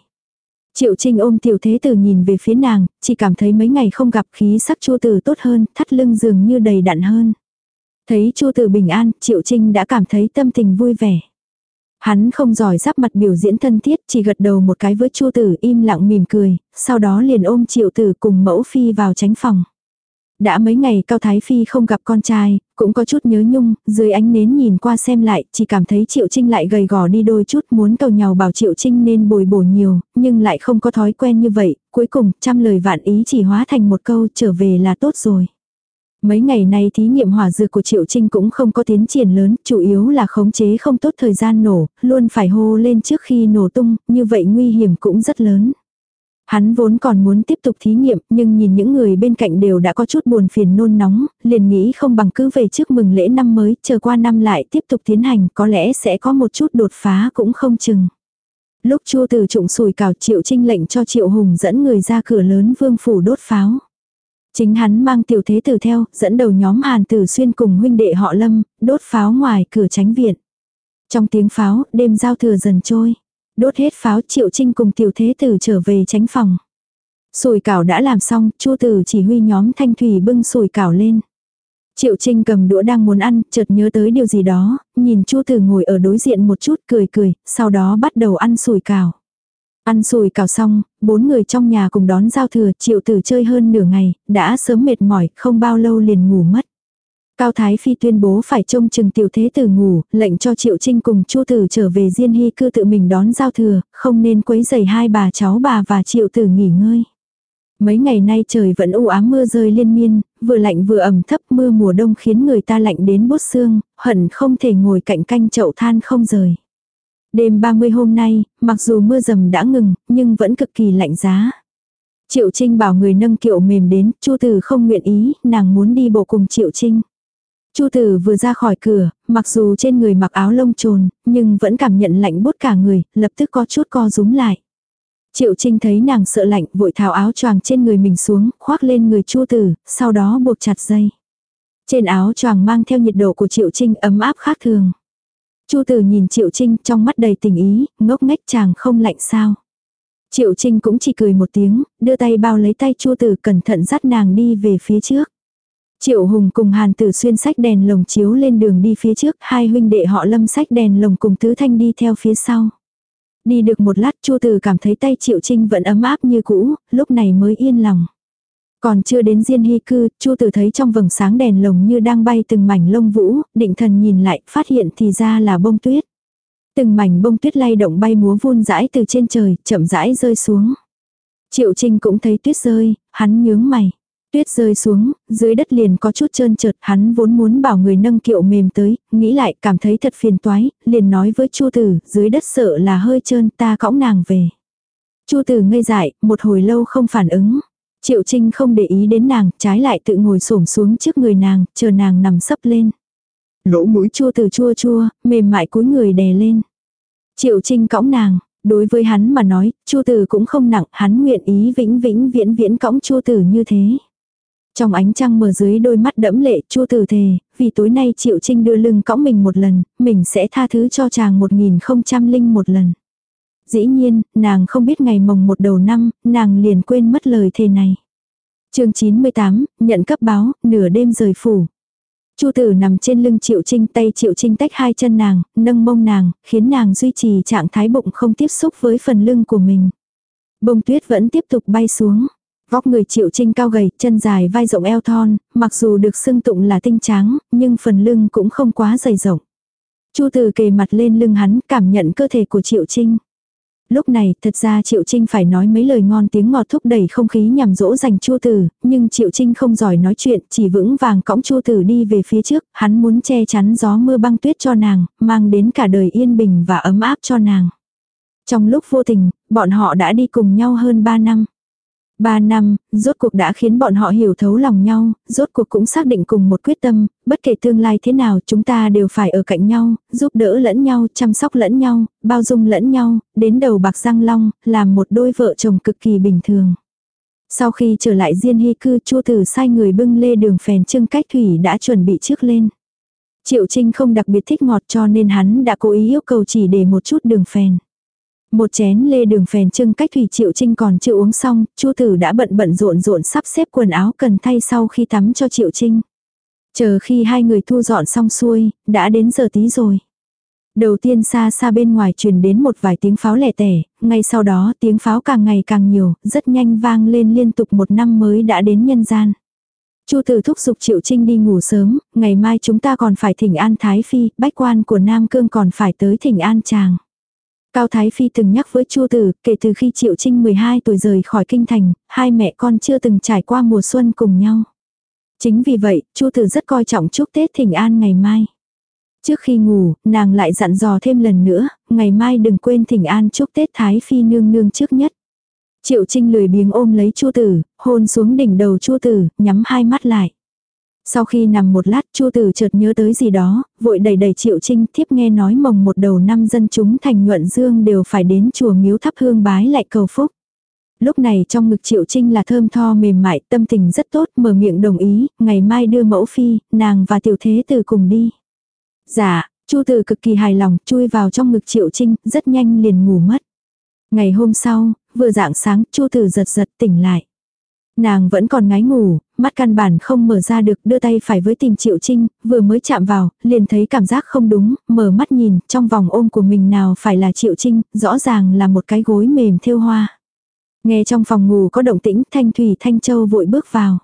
Triệu Trinh ôm tiểu thế tử nhìn về phía nàng, chỉ cảm thấy mấy ngày không gặp khí sắc Chu Tử tốt hơn, thắt lưng dường như đầy đặn hơn. Thấy Chu Tử bình an, Triệu Trinh đã cảm thấy tâm tình vui vẻ. Hắn không giỏi giáp mặt biểu diễn thân thiết, chỉ gật đầu một cái với Chu Tử im lặng mỉm cười, sau đó liền ôm Triệu Tử cùng mẫu phi vào tránh phòng. Đã mấy ngày Cao Thái Phi không gặp con trai, cũng có chút nhớ nhung, dưới ánh nến nhìn qua xem lại, chỉ cảm thấy Triệu Trinh lại gầy gò đi đôi chút muốn cầu nhau bảo Triệu Trinh nên bồi bổ nhiều, nhưng lại không có thói quen như vậy, cuối cùng trăm lời vạn ý chỉ hóa thành một câu trở về là tốt rồi. Mấy ngày nay thí nghiệm hỏa dược của Triệu Trinh cũng không có tiến triển lớn, chủ yếu là khống chế không tốt thời gian nổ, luôn phải hô lên trước khi nổ tung, như vậy nguy hiểm cũng rất lớn. Hắn vốn còn muốn tiếp tục thí nghiệm, nhưng nhìn những người bên cạnh đều đã có chút buồn phiền nôn nóng, liền nghĩ không bằng cứ về trước mừng lễ năm mới, chờ qua năm lại tiếp tục tiến hành, có lẽ sẽ có một chút đột phá cũng không chừng. Lúc chua từ trụng sùi cào triệu trinh lệnh cho triệu hùng dẫn người ra cửa lớn vương phủ đốt pháo. Chính hắn mang tiểu thế tử theo, dẫn đầu nhóm hàn tử xuyên cùng huynh đệ họ lâm, đốt pháo ngoài cửa tránh viện. Trong tiếng pháo, đêm giao thừa dần trôi. Đốt hết pháo triệu trinh cùng tiểu thế tử trở về tránh phòng. Sùi cảo đã làm xong, chu tử chỉ huy nhóm thanh thủy bưng sùi cảo lên. Triệu Trinh cầm đũa đang muốn ăn, chợt nhớ tới điều gì đó, nhìn Chu Tử ngồi ở đối diện một chút cười cười, sau đó bắt đầu ăn sùi cảo. Ăn sùi cảo xong, bốn người trong nhà cùng đón giao thừa, Triệu Tử chơi hơn nửa ngày, đã sớm mệt mỏi, không bao lâu liền ngủ mất. Cao Thái Phi tuyên bố phải trông chừng tiểu thế tử ngủ, lệnh cho Triệu Trinh cùng Chu Tử trở về Diên Hy cư tự mình đón giao thừa, không nên quấy rầy hai bà cháu bà và Triệu Tử nghỉ ngơi. Mấy ngày nay trời vẫn u ám mưa rơi liên miên, vừa lạnh vừa ẩm thấp mưa mùa đông khiến người ta lạnh đến bốt xương, hận không thể ngồi cạnh canh chậu than không rời. Đêm 30 hôm nay, mặc dù mưa rầm đã ngừng, nhưng vẫn cực kỳ lạnh giá. Triệu Trinh bảo người nâng kiệu mềm đến, Chu Tử không nguyện ý, nàng muốn đi bộ cùng Triệu Trinh. Chu tử vừa ra khỏi cửa, mặc dù trên người mặc áo lông trồn, nhưng vẫn cảm nhận lạnh bút cả người, lập tức có chút co rúm lại. Triệu Trinh thấy nàng sợ lạnh, vội tháo áo choàng trên người mình xuống, khoác lên người Chu tử, sau đó buộc chặt dây. Trên áo choàng mang theo nhiệt độ của Triệu Trinh ấm áp khác thường. Chu tử nhìn Triệu Trinh trong mắt đầy tình ý, ngốc nghếch chàng không lạnh sao. Triệu Trinh cũng chỉ cười một tiếng, đưa tay bao lấy tay Chu tử cẩn thận dắt nàng đi về phía trước. Triệu Hùng cùng Hàn Tử Xuyên sách đèn lồng chiếu lên đường đi phía trước, hai huynh đệ họ lâm sách đèn lồng cùng Tứ Thanh đi theo phía sau. Đi được một lát Chu Tử cảm thấy tay Triệu Trinh vẫn ấm áp như cũ, lúc này mới yên lòng. Còn chưa đến Diên Hy cư, Chu Tử thấy trong vầng sáng đèn lồng như đang bay từng mảnh lông vũ, định thần nhìn lại, phát hiện thì ra là bông tuyết. Từng mảnh bông tuyết lay động bay múa vun rãi từ trên trời, chậm rãi rơi xuống. Triệu Trinh cũng thấy tuyết rơi, hắn nhướng mày. Tuyết rơi xuống, dưới đất liền có chút trơn trượt, hắn vốn muốn bảo người nâng kiệu mềm tới, nghĩ lại cảm thấy thật phiền toái, liền nói với Chu Tử, dưới đất sợ là hơi trơn, ta cõng nàng về. Chu Tử ngây dại, một hồi lâu không phản ứng. Triệu Trinh không để ý đến nàng, trái lại tự ngồi xổm xuống trước người nàng, chờ nàng nằm sấp lên. Lỗ mũi Chu Tử chua chua, mềm mại cúi người đè lên. Triệu Trinh cõng nàng, Đối với hắn mà nói, Chu Tử cũng không nặng, hắn nguyện ý vĩnh vĩnh viễn viễn cõng Chu Tử như thế. Trong ánh trăng mờ dưới đôi mắt đẫm lệ chua tử thề, vì tối nay Triệu Trinh đưa lưng cõng mình một lần, mình sẽ tha thứ cho chàng một nghìn không trăm linh một lần. Dĩ nhiên, nàng không biết ngày mồng một đầu năm, nàng liền quên mất lời thề này. chương 98, nhận cấp báo, nửa đêm rời phủ. Chu tử nằm trên lưng Triệu Trinh tay Triệu Trinh tách hai chân nàng, nâng mông nàng, khiến nàng duy trì trạng thái bụng không tiếp xúc với phần lưng của mình. Bông tuyết vẫn tiếp tục bay xuống. Vóc người triệu trinh cao gầy, chân dài vai rộng eo thon, mặc dù được xưng tụng là tinh tráng, nhưng phần lưng cũng không quá dày rộng. Chu từ kề mặt lên lưng hắn, cảm nhận cơ thể của triệu trinh. Lúc này, thật ra Triệu Trinh phải nói mấy lời ngon tiếng ngọt thúc đẩy không khí nhằm dỗ dành Chu Tử, nhưng Triệu Trinh không giỏi nói chuyện, chỉ vững vàng cõng Chu Tử đi về phía trước, hắn muốn che chắn gió mưa băng tuyết cho nàng, mang đến cả đời yên bình và ấm áp cho nàng. Trong lúc vô tình, bọn họ đã đi cùng nhau hơn 3 năm. Ba năm, rốt cuộc đã khiến bọn họ hiểu thấu lòng nhau, rốt cuộc cũng xác định cùng một quyết tâm, bất kể tương lai thế nào chúng ta đều phải ở cạnh nhau, giúp đỡ lẫn nhau, chăm sóc lẫn nhau, bao dung lẫn nhau, đến đầu bạc răng long, làm một đôi vợ chồng cực kỳ bình thường. Sau khi trở lại Diên Hy cư chua tử sai người bưng lê đường phèn trưng cách thủy đã chuẩn bị trước lên. Triệu Trinh không đặc biệt thích ngọt cho nên hắn đã cố ý yêu cầu chỉ để một chút đường phèn. Một chén lê đường phèn trưng cách Thủy Triệu Trinh còn chưa uống xong, Chu Tử đã bận bận rộn rộn sắp xếp quần áo cần thay sau khi tắm cho Triệu Trinh. Chờ khi hai người thu dọn xong xuôi, đã đến giờ tí rồi. Đầu tiên xa xa bên ngoài truyền đến một vài tiếng pháo lẻ tẻ, ngay sau đó tiếng pháo càng ngày càng nhiều, rất nhanh vang lên liên tục một năm mới đã đến nhân gian. Chu Tử thúc giục Triệu Trinh đi ngủ sớm, ngày mai chúng ta còn phải thỉnh an Thái Phi, bách quan của Nam Cương còn phải tới thỉnh an chàng. Cao Thái Phi từng nhắc với Chu Tử, kể từ khi Triệu Trinh 12 tuổi rời khỏi kinh thành, hai mẹ con chưa từng trải qua mùa xuân cùng nhau. Chính vì vậy, Chu Tử rất coi trọng chúc Tết Thỉnh An ngày mai. Trước khi ngủ, nàng lại dặn dò thêm lần nữa, ngày mai đừng quên Thỉnh An chúc Tết Thái Phi nương nương trước nhất. Triệu Trinh lười biếng ôm lấy Chu Tử, hôn xuống đỉnh đầu Chu Tử, nhắm hai mắt lại. Sau khi nằm một lát Chu Tử chợt nhớ tới gì đó, vội đầy đầy Triệu Trinh thiếp nghe nói mồng một đầu năm dân chúng thành nhuận dương đều phải đến chùa miếu thắp hương bái lại cầu phúc. Lúc này trong ngực Triệu Trinh là thơm tho mềm mại, tâm tình rất tốt, mở miệng đồng ý, ngày mai đưa mẫu phi, nàng và tiểu thế từ cùng đi. Dạ, Chu Tử cực kỳ hài lòng, chui vào trong ngực Triệu Trinh, rất nhanh liền ngủ mất. Ngày hôm sau, vừa dạng sáng, Chu Tử giật giật tỉnh lại. Nàng vẫn còn ngái ngủ, mắt căn bản không mở ra được đưa tay phải với tìm Triệu Trinh, vừa mới chạm vào, liền thấy cảm giác không đúng, mở mắt nhìn, trong vòng ôm của mình nào phải là Triệu Trinh, rõ ràng là một cái gối mềm thêu hoa. Nghe trong phòng ngủ có động tĩnh, Thanh Thủy Thanh Châu vội bước vào.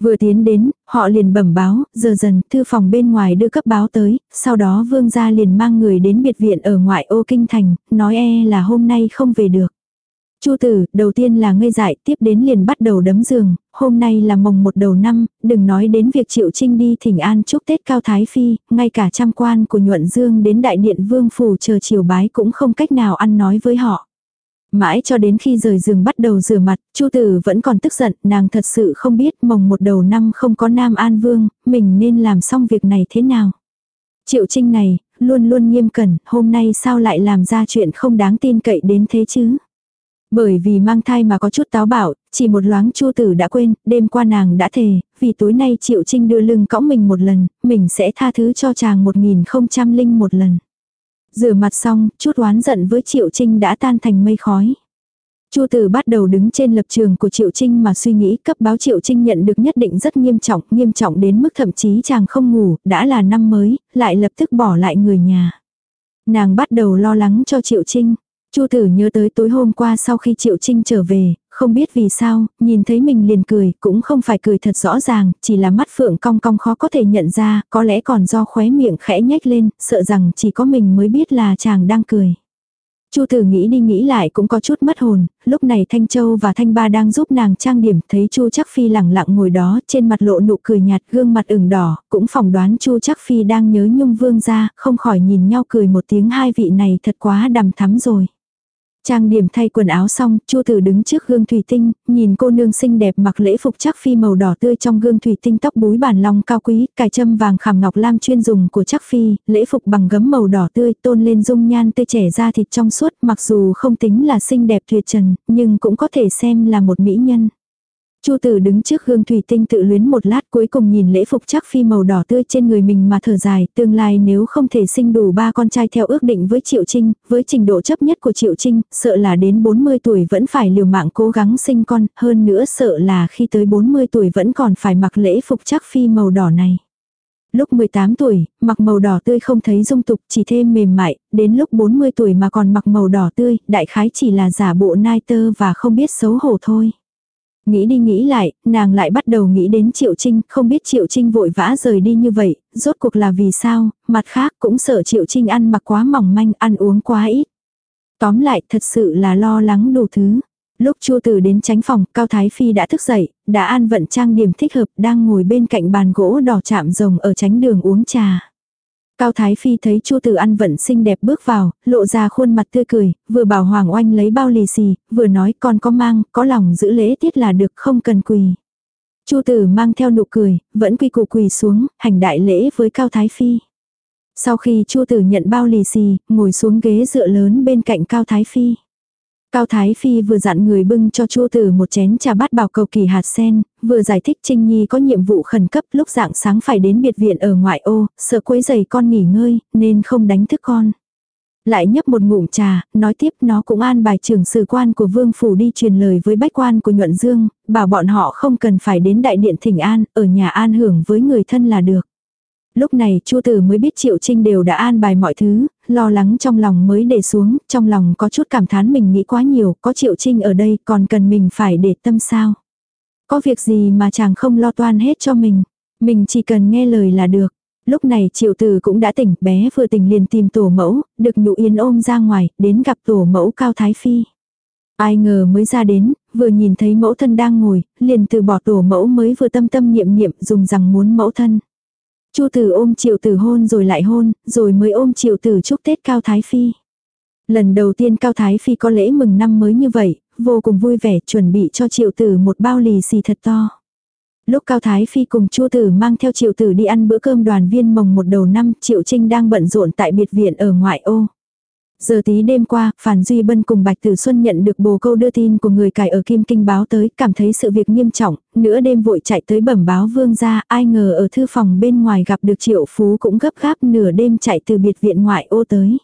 Vừa tiến đến, họ liền bẩm báo, giờ dần, thư phòng bên ngoài đưa cấp báo tới, sau đó vương gia liền mang người đến biệt viện ở ngoại ô kinh thành, nói e là hôm nay không về được. Chu tử, đầu tiên là ngây dại, tiếp đến liền bắt đầu đấm giường, hôm nay là mồng một đầu năm, đừng nói đến việc triệu trinh đi thỉnh an chúc Tết Cao Thái Phi, ngay cả trăm quan của nhuận dương đến đại điện vương phủ chờ chiều bái cũng không cách nào ăn nói với họ. Mãi cho đến khi rời giường bắt đầu rửa mặt, Chu Tử vẫn còn tức giận, nàng thật sự không biết mồng một đầu năm không có Nam An Vương, mình nên làm xong việc này thế nào. Triệu Trinh này, luôn luôn nghiêm cẩn, hôm nay sao lại làm ra chuyện không đáng tin cậy đến thế chứ. Bởi vì mang thai mà có chút táo bạo, chỉ một loáng chu tử đã quên, đêm qua nàng đã thề, vì tối nay Triệu Trinh đưa lưng cõng mình một lần, mình sẽ tha thứ cho chàng một nghìn không trăm linh một lần. Rửa mặt xong, chút oán giận với Triệu Trinh đã tan thành mây khói. Chu Tử bắt đầu đứng trên lập trường của Triệu Trinh mà suy nghĩ cấp báo Triệu Trinh nhận được nhất định rất nghiêm trọng, nghiêm trọng đến mức thậm chí chàng không ngủ, đã là năm mới, lại lập tức bỏ lại người nhà. Nàng bắt đầu lo lắng cho Triệu Trinh. Chu tử nhớ tới tối hôm qua sau khi Triệu Trinh trở về, không biết vì sao, nhìn thấy mình liền cười, cũng không phải cười thật rõ ràng, chỉ là mắt phượng cong cong khó có thể nhận ra, có lẽ còn do khóe miệng khẽ nhếch lên, sợ rằng chỉ có mình mới biết là chàng đang cười. Chu tử nghĩ đi nghĩ lại cũng có chút mất hồn, lúc này Thanh Châu và Thanh Ba đang giúp nàng trang điểm, thấy Chu Chắc Phi lẳng lặng ngồi đó, trên mặt lộ nụ cười nhạt, gương mặt ửng đỏ, cũng phỏng đoán Chu Chắc Phi đang nhớ Nhung Vương ra, không khỏi nhìn nhau cười một tiếng hai vị này thật quá đằm thắm rồi. Trang điểm thay quần áo xong, Chu Tử đứng trước gương thủy tinh, nhìn cô nương xinh đẹp mặc lễ phục chắc phi màu đỏ tươi trong gương thủy tinh tóc búi bản long cao quý, cài châm vàng khảm ngọc lam chuyên dùng của chắc phi, lễ phục bằng gấm màu đỏ tươi, tôn lên dung nhan tươi trẻ da thịt trong suốt, mặc dù không tính là xinh đẹp tuyệt trần, nhưng cũng có thể xem là một mỹ nhân. Chu tử đứng trước gương thủy tinh tự luyến một lát cuối cùng nhìn lễ phục chắc phi màu đỏ tươi trên người mình mà thở dài, tương lai nếu không thể sinh đủ ba con trai theo ước định với Triệu Trinh, với trình độ chấp nhất của Triệu Trinh, sợ là đến 40 tuổi vẫn phải liều mạng cố gắng sinh con, hơn nữa sợ là khi tới 40 tuổi vẫn còn phải mặc lễ phục chắc phi màu đỏ này. Lúc 18 tuổi, mặc màu đỏ tươi không thấy dung tục chỉ thêm mềm mại, đến lúc 40 tuổi mà còn mặc màu đỏ tươi, đại khái chỉ là giả bộ nai tơ và không biết xấu hổ thôi. Nghĩ đi nghĩ lại, nàng lại bắt đầu nghĩ đến Triệu Trinh, không biết Triệu Trinh vội vã rời đi như vậy, rốt cuộc là vì sao, mặt khác cũng sợ Triệu Trinh ăn mặc quá mỏng manh, ăn uống quá ít. Tóm lại thật sự là lo lắng đủ thứ. Lúc Chu Tử đến tránh phòng, Cao Thái Phi đã thức dậy, đã an vận trang điểm thích hợp, đang ngồi bên cạnh bàn gỗ đỏ chạm rồng ở tránh đường uống trà. Cao Thái Phi thấy Chu Tử ăn vẫn xinh đẹp bước vào, lộ ra khuôn mặt tươi cười, vừa bảo Hoàng Oanh lấy bao lì xì, vừa nói con có mang, có lòng giữ lễ tiết là được không cần quỳ. Chu Tử mang theo nụ cười, vẫn quy củ quỳ xuống, hành đại lễ với Cao Thái Phi. Sau khi Chu Tử nhận bao lì xì, ngồi xuống ghế dựa lớn bên cạnh Cao Thái Phi. Cao Thái Phi vừa dặn người bưng cho Chu Tử một chén trà bát bảo cầu kỳ hạt sen, vừa giải thích Trinh Nhi có nhiệm vụ khẩn cấp lúc dạng sáng phải đến biệt viện ở ngoại ô, sợ quấy giày con nghỉ ngơi, nên không đánh thức con. Lại nhấp một ngụm trà, nói tiếp nó cũng an bài trưởng sử quan của vương phủ đi truyền lời với bách quan của nhuận dương, bảo bọn họ không cần phải đến đại điện thỉnh an, ở nhà an hưởng với người thân là được. Lúc này Chu Tử mới biết Triệu Trinh đều đã an bài mọi thứ, lo lắng trong lòng mới để xuống, trong lòng có chút cảm thán mình nghĩ quá nhiều, có Triệu Trinh ở đây còn cần mình phải để tâm sao. Có việc gì mà chàng không lo toan hết cho mình, mình chỉ cần nghe lời là được. Lúc này Triệu Tử cũng đã tỉnh, bé vừa tỉnh liền tìm tổ mẫu, được nhụ yên ôm ra ngoài, đến gặp tổ mẫu Cao Thái Phi. Ai ngờ mới ra đến, vừa nhìn thấy mẫu thân đang ngồi, liền từ bỏ tổ mẫu mới vừa tâm tâm niệm niệm dùng rằng muốn mẫu thân. Chu tử ôm triệu tử hôn rồi lại hôn, rồi mới ôm triệu tử chúc Tết Cao Thái Phi. Lần đầu tiên Cao Thái Phi có lễ mừng năm mới như vậy, vô cùng vui vẻ chuẩn bị cho triệu tử một bao lì xì thật to. Lúc Cao Thái Phi cùng Chu Tử mang theo Triệu Tử đi ăn bữa cơm đoàn viên mồng một đầu năm, Triệu Trinh đang bận rộn tại biệt viện ở ngoại ô. Giờ tí đêm qua, Phản Duy Bân cùng Bạch Tử Xuân nhận được bồ câu đưa tin của người cài ở Kim Kinh báo tới, cảm thấy sự việc nghiêm trọng, nửa đêm vội chạy tới bẩm báo vương gia, ai ngờ ở thư phòng bên ngoài gặp được Triệu Phú cũng gấp gáp nửa đêm chạy từ biệt viện ngoại ô tới.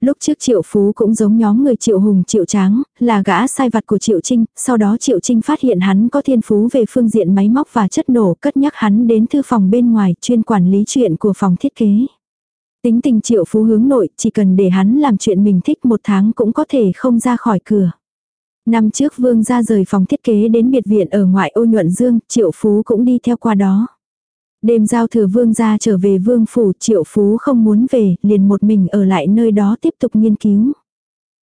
Lúc trước Triệu Phú cũng giống nhóm người Triệu Hùng Triệu Tráng, là gã sai vặt của Triệu Trinh, sau đó Triệu Trinh phát hiện hắn có thiên phú về phương diện máy móc và chất nổ, cất nhắc hắn đến thư phòng bên ngoài, chuyên quản lý chuyện của phòng thiết kế. Tính tình triệu phú hướng nội, chỉ cần để hắn làm chuyện mình thích một tháng cũng có thể không ra khỏi cửa. Năm trước vương ra rời phòng thiết kế đến biệt viện ở ngoại ô nhuận dương, triệu phú cũng đi theo qua đó. Đêm giao thừa vương ra trở về vương phủ, triệu phú không muốn về, liền một mình ở lại nơi đó tiếp tục nghiên cứu.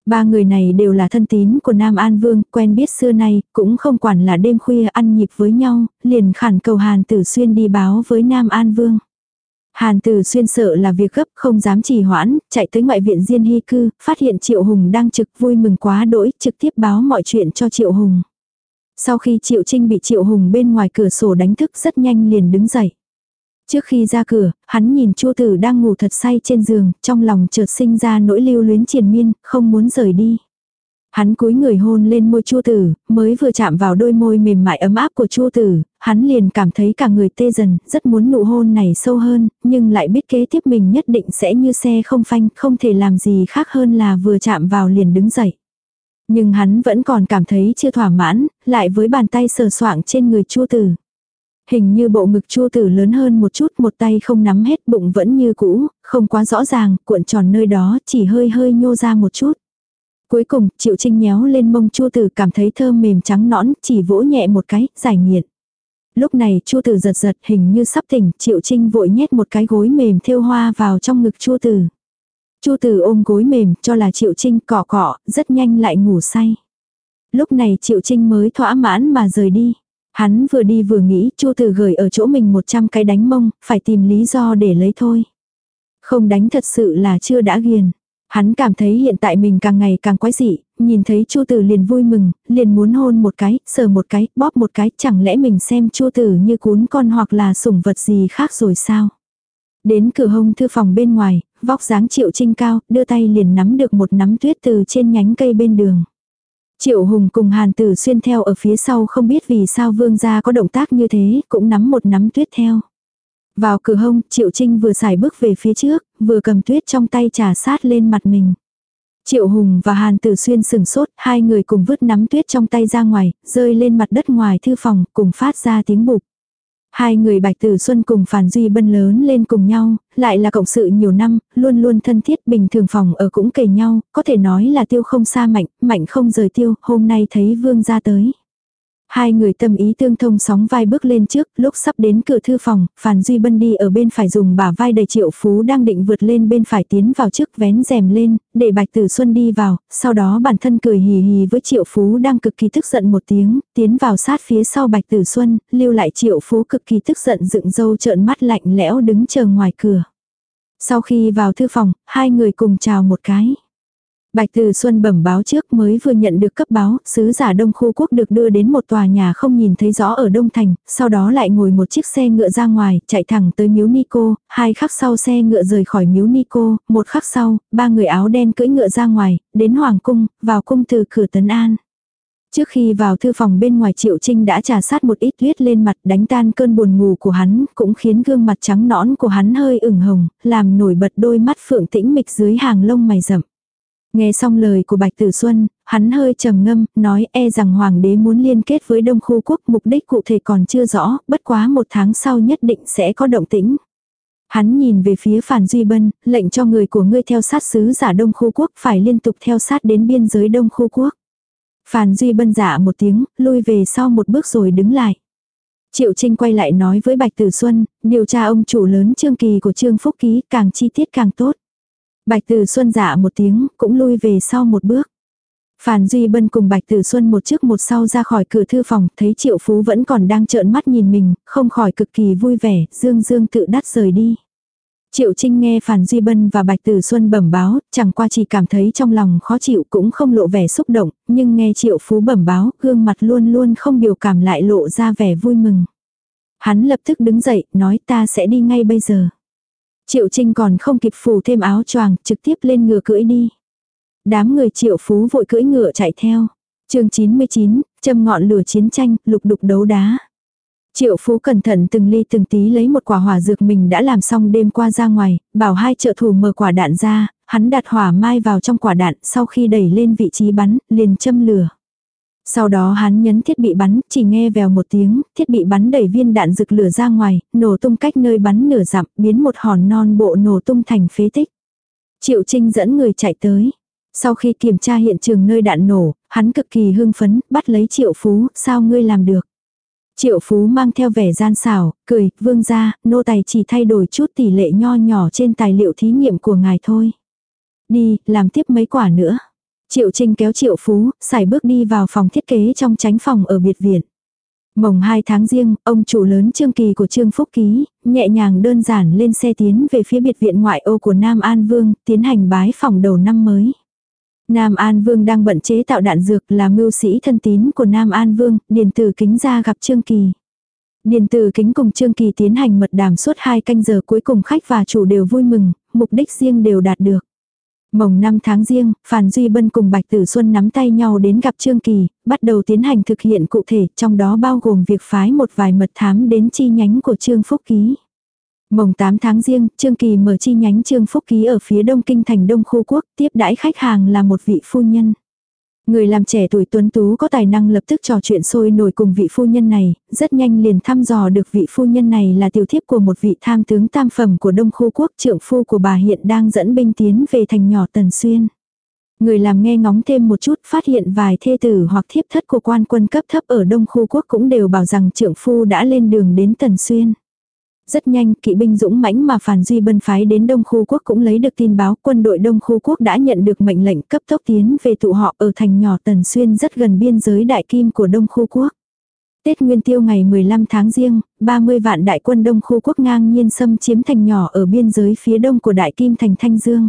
Ba người này đều là thân tín của Nam An Vương, quen biết xưa nay, cũng không quản là đêm khuya ăn nhịp với nhau, liền khản cầu Hàn Tử Xuyên đi báo với Nam An Vương. Hàn Tử Xuyên sợ là việc gấp không dám trì hoãn, chạy tới ngoại viện Diên Hy Cư, phát hiện Triệu Hùng đang trực vui mừng quá đỗi, trực tiếp báo mọi chuyện cho Triệu Hùng. Sau khi Triệu Trinh bị Triệu Hùng bên ngoài cửa sổ đánh thức rất nhanh liền đứng dậy. Trước khi ra cửa, hắn nhìn Chu Tử đang ngủ thật say trên giường, trong lòng chợt sinh ra nỗi lưu luyến triền miên, không muốn rời đi. Hắn cúi người hôn lên môi Chu Tử, mới vừa chạm vào đôi môi mềm mại ấm áp của Chu Tử, hắn liền cảm thấy cả người tê dần, rất muốn nụ hôn này sâu hơn, nhưng lại biết kế tiếp mình nhất định sẽ như xe không phanh, không thể làm gì khác hơn là vừa chạm vào liền đứng dậy. Nhưng hắn vẫn còn cảm thấy chưa thỏa mãn, lại với bàn tay sờ soạng trên người Chu Tử. Hình như bộ ngực Chu Tử lớn hơn một chút, một tay không nắm hết, bụng vẫn như cũ, không quá rõ ràng, cuộn tròn nơi đó, chỉ hơi hơi nhô ra một chút. Cuối cùng, Triệu Trinh nhéo lên mông Chu Tử cảm thấy thơm mềm trắng nõn, chỉ vỗ nhẹ một cái, giải nghiện. Lúc này Chu Tử giật giật, hình như sắp tỉnh, Triệu Trinh vội nhét một cái gối mềm thêu hoa vào trong ngực Chu Tử. Chu Tử ôm gối mềm, cho là Triệu Trinh cọ cọ, rất nhanh lại ngủ say. Lúc này Triệu Trinh mới thỏa mãn mà rời đi. Hắn vừa đi vừa nghĩ Chu Tử gửi ở chỗ mình 100 cái đánh mông, phải tìm lý do để lấy thôi. Không đánh thật sự là chưa đã ghiền. Hắn cảm thấy hiện tại mình càng ngày càng quái dị, nhìn thấy Chu Tử liền vui mừng, liền muốn hôn một cái, sờ một cái, bóp một cái, chẳng lẽ mình xem Chu Tử như cún con hoặc là sủng vật gì khác rồi sao? Đến cửa hông thư phòng bên ngoài, vóc dáng Triệu Trinh cao, đưa tay liền nắm được một nắm tuyết từ trên nhánh cây bên đường. Triệu Hùng cùng Hàn Tử xuyên theo ở phía sau không biết vì sao vương gia có động tác như thế, cũng nắm một nắm tuyết theo. Vào cửa hông, Triệu Trinh vừa xài bước về phía trước, vừa cầm tuyết trong tay trà sát lên mặt mình. Triệu Hùng và Hàn Tử Xuyên sừng sốt, hai người cùng vứt nắm tuyết trong tay ra ngoài, rơi lên mặt đất ngoài thư phòng, cùng phát ra tiếng bụp. Hai người Bạch Tử Xuân cùng Phản Duy Bân lớn lên cùng nhau, lại là cộng sự nhiều năm, luôn luôn thân thiết bình thường phòng ở cũng kề nhau, có thể nói là tiêu không xa mạnh, mạnh không rời tiêu, hôm nay thấy vương ra tới. Hai người tâm ý tương thông sóng vai bước lên trước, lúc sắp đến cửa thư phòng, Phàn Duy Bân đi ở bên phải dùng bả vai đầy triệu phú đang định vượt lên bên phải tiến vào trước vén rèm lên, để Bạch Tử Xuân đi vào, sau đó bản thân cười hì hì với triệu phú đang cực kỳ tức giận một tiếng, tiến vào sát phía sau Bạch Tử Xuân, lưu lại triệu phú cực kỳ tức giận dựng râu trợn mắt lạnh lẽo đứng chờ ngoài cửa. Sau khi vào thư phòng, hai người cùng chào một cái. Bạch Từ Xuân bẩm báo trước mới vừa nhận được cấp báo, sứ giả Đông Khu Quốc được đưa đến một tòa nhà không nhìn thấy rõ ở Đông Thành, sau đó lại ngồi một chiếc xe ngựa ra ngoài, chạy thẳng tới miếu Nico, hai khắc sau xe ngựa rời khỏi miếu Nico, một khắc sau, ba người áo đen cưỡi ngựa ra ngoài, đến Hoàng Cung, vào cung từ cửa Tấn An. Trước khi vào thư phòng bên ngoài Triệu Trinh đã trà sát một ít tuyết lên mặt đánh tan cơn buồn ngủ của hắn, cũng khiến gương mặt trắng nõn của hắn hơi ửng hồng, làm nổi bật đôi mắt phượng tĩnh mịch dưới hàng lông mày rậm. Nghe xong lời của Bạch Tử Xuân, hắn hơi trầm ngâm, nói e rằng Hoàng đế muốn liên kết với Đông Khu Quốc mục đích cụ thể còn chưa rõ, bất quá một tháng sau nhất định sẽ có động tĩnh. Hắn nhìn về phía Phản Duy Bân, lệnh cho người của ngươi theo sát sứ giả Đông Khu Quốc phải liên tục theo sát đến biên giới Đông Khu Quốc. Phàn Duy Bân giả một tiếng, lui về sau một bước rồi đứng lại. Triệu Trinh quay lại nói với Bạch Tử Xuân, điều tra ông chủ lớn Trương Kỳ của Trương Phúc Ký càng chi tiết càng tốt. Bạch Tử Xuân dạ một tiếng, cũng lui về sau một bước. Phàn Duy Bân cùng Bạch Tử Xuân một trước một sau ra khỏi cửa thư phòng, thấy Triệu Phú vẫn còn đang trợn mắt nhìn mình, không khỏi cực kỳ vui vẻ, dương dương tự đắt rời đi. Triệu Trinh nghe Phàn Duy Bân và Bạch Tử Xuân bẩm báo, chẳng qua chỉ cảm thấy trong lòng khó chịu cũng không lộ vẻ xúc động, nhưng nghe Triệu Phú bẩm báo, gương mặt luôn luôn không biểu cảm lại lộ ra vẻ vui mừng. Hắn lập tức đứng dậy, nói ta sẽ đi ngay bây giờ. Triệu Trinh còn không kịp phủ thêm áo choàng, trực tiếp lên ngựa cưỡi đi. Đám người Triệu Phú vội cưỡi ngựa chạy theo. chương 99, châm ngọn lửa chiến tranh, lục đục đấu đá. Triệu Phú cẩn thận từng ly từng tí lấy một quả hỏa dược mình đã làm xong đêm qua ra ngoài, bảo hai trợ thủ mở quả đạn ra, hắn đặt hỏa mai vào trong quả đạn sau khi đẩy lên vị trí bắn, liền châm lửa. Sau đó hắn nhấn thiết bị bắn, chỉ nghe vèo một tiếng, thiết bị bắn đẩy viên đạn rực lửa ra ngoài, nổ tung cách nơi bắn nửa dặm, biến một hòn non bộ nổ tung thành phế tích. Triệu Trinh dẫn người chạy tới. Sau khi kiểm tra hiện trường nơi đạn nổ, hắn cực kỳ hưng phấn, bắt lấy Triệu Phú, sao ngươi làm được? Triệu Phú mang theo vẻ gian xảo, cười, vương ra, nô tài chỉ thay đổi chút tỷ lệ nho nhỏ trên tài liệu thí nghiệm của ngài thôi. Đi, làm tiếp mấy quả nữa. Triệu Trinh kéo Triệu Phú, xài bước đi vào phòng thiết kế trong tránh phòng ở biệt viện. Mồng 2 tháng riêng, ông chủ lớn Trương Kỳ của Trương Phúc Ký, nhẹ nhàng đơn giản lên xe tiến về phía biệt viện ngoại ô của Nam An Vương, tiến hành bái phòng đầu năm mới. Nam An Vương đang bận chế tạo đạn dược là mưu sĩ thân tín của Nam An Vương, Điền Tử Kính ra gặp Trương Kỳ. Điền Tử Kính cùng Trương Kỳ tiến hành mật đàm suốt hai canh giờ cuối cùng khách và chủ đều vui mừng, mục đích riêng đều đạt được. Mồng năm tháng riêng, Phàn Duy Bân cùng Bạch Tử Xuân nắm tay nhau đến gặp Trương Kỳ, bắt đầu tiến hành thực hiện cụ thể, trong đó bao gồm việc phái một vài mật thám đến chi nhánh của Trương Phúc Ký. Mồng 8 tháng riêng, Trương Kỳ mở chi nhánh Trương Phúc Ký ở phía đông kinh thành Đông Khu Quốc, tiếp đãi khách hàng là một vị phu nhân. Người làm trẻ tuổi tuấn tú có tài năng lập tức trò chuyện sôi nổi cùng vị phu nhân này, rất nhanh liền thăm dò được vị phu nhân này là tiểu thiếp của một vị tham tướng tam phẩm của Đông Khu Quốc trưởng phu của bà hiện đang dẫn binh tiến về thành nhỏ Tần Xuyên. Người làm nghe ngóng thêm một chút phát hiện vài thê tử hoặc thiếp thất của quan quân cấp thấp ở Đông Khu Quốc cũng đều bảo rằng trưởng phu đã lên đường đến Tần Xuyên. Rất nhanh, kỵ binh dũng mãnh mà Phàn Duy Bân phái đến Đông Khu Quốc cũng lấy được tin báo quân đội Đông Khu Quốc đã nhận được mệnh lệnh cấp tốc tiến về tụ họ ở thành nhỏ Tần Xuyên rất gần biên giới đại kim của Đông Khu Quốc. Tết Nguyên Tiêu ngày 15 tháng riêng, 30 vạn đại quân Đông Khu Quốc ngang nhiên xâm chiếm thành nhỏ ở biên giới phía đông của Đại Kim thành Thanh Dương.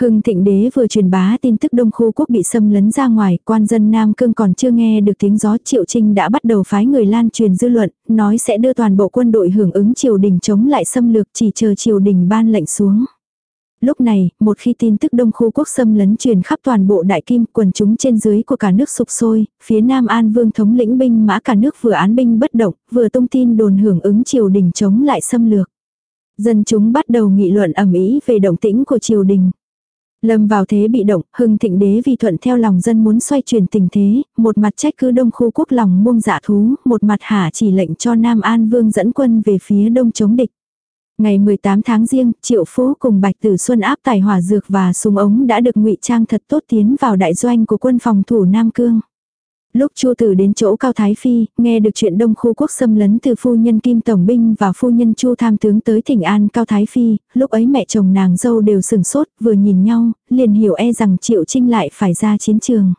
Hưng thịnh đế vừa truyền bá tin tức Đông Khu Quốc bị xâm lấn ra ngoài, quan dân Nam Cương còn chưa nghe được tiếng gió Triệu Trinh đã bắt đầu phái người lan truyền dư luận, nói sẽ đưa toàn bộ quân đội hưởng ứng triều đình chống lại xâm lược chỉ chờ triều đình ban lệnh xuống. Lúc này, một khi tin tức Đông Khu Quốc xâm lấn truyền khắp toàn bộ đại kim quần chúng trên dưới của cả nước sụp sôi, phía Nam An Vương thống lĩnh binh mã cả nước vừa án binh bất động, vừa tung tin đồn hưởng ứng triều đình chống lại xâm lược. Dân chúng bắt đầu nghị luận ẩm ý về động tĩnh của triều đình. Lâm vào thế bị động, hưng thịnh đế vì thuận theo lòng dân muốn xoay chuyển tình thế, một mặt trách cứ đông khu quốc lòng muông dạ thú, một mặt hạ chỉ lệnh cho Nam An Vương dẫn quân về phía đông chống địch. Ngày 18 tháng riêng, Triệu Phú cùng Bạch Tử Xuân áp tài hỏa dược và súng ống đã được ngụy trang thật tốt tiến vào đại doanh của quân phòng thủ Nam Cương. Lúc Chu Tử đến chỗ Cao Thái Phi, nghe được chuyện Đông Khu Quốc xâm lấn từ phu nhân Kim Tổng binh và phu nhân Chu Tham tướng tới thỉnh an Cao Thái Phi, lúc ấy mẹ chồng nàng dâu đều sừng sốt, vừa nhìn nhau, liền hiểu e rằng Triệu Trinh lại phải ra chiến trường.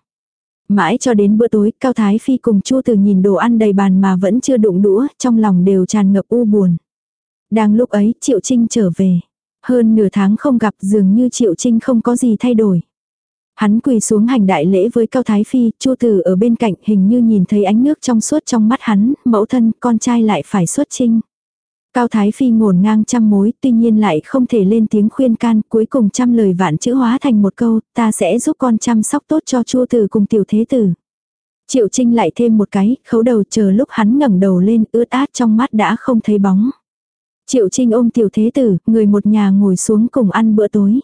Mãi cho đến bữa tối, Cao Thái Phi cùng Chu Tử nhìn đồ ăn đầy bàn mà vẫn chưa đụng đũa, trong lòng đều tràn ngập u buồn. Đang lúc ấy, Triệu Trinh trở về. Hơn nửa tháng không gặp dường như Triệu Trinh không có gì thay đổi. Hắn quỳ xuống hành đại lễ với Cao Thái Phi, Chu Tử ở bên cạnh hình như nhìn thấy ánh nước trong suốt trong mắt hắn, mẫu thân, con trai lại phải xuất trinh. Cao Thái Phi ngổn ngang trăm mối, tuy nhiên lại không thể lên tiếng khuyên can, cuối cùng trăm lời vạn chữ hóa thành một câu, ta sẽ giúp con chăm sóc tốt cho Chu Tử cùng tiểu thế tử. Triệu Trinh lại thêm một cái, khấu đầu chờ lúc hắn ngẩng đầu lên ướt át trong mắt đã không thấy bóng. Triệu Trinh ôm tiểu thế tử, người một nhà ngồi xuống cùng ăn bữa tối.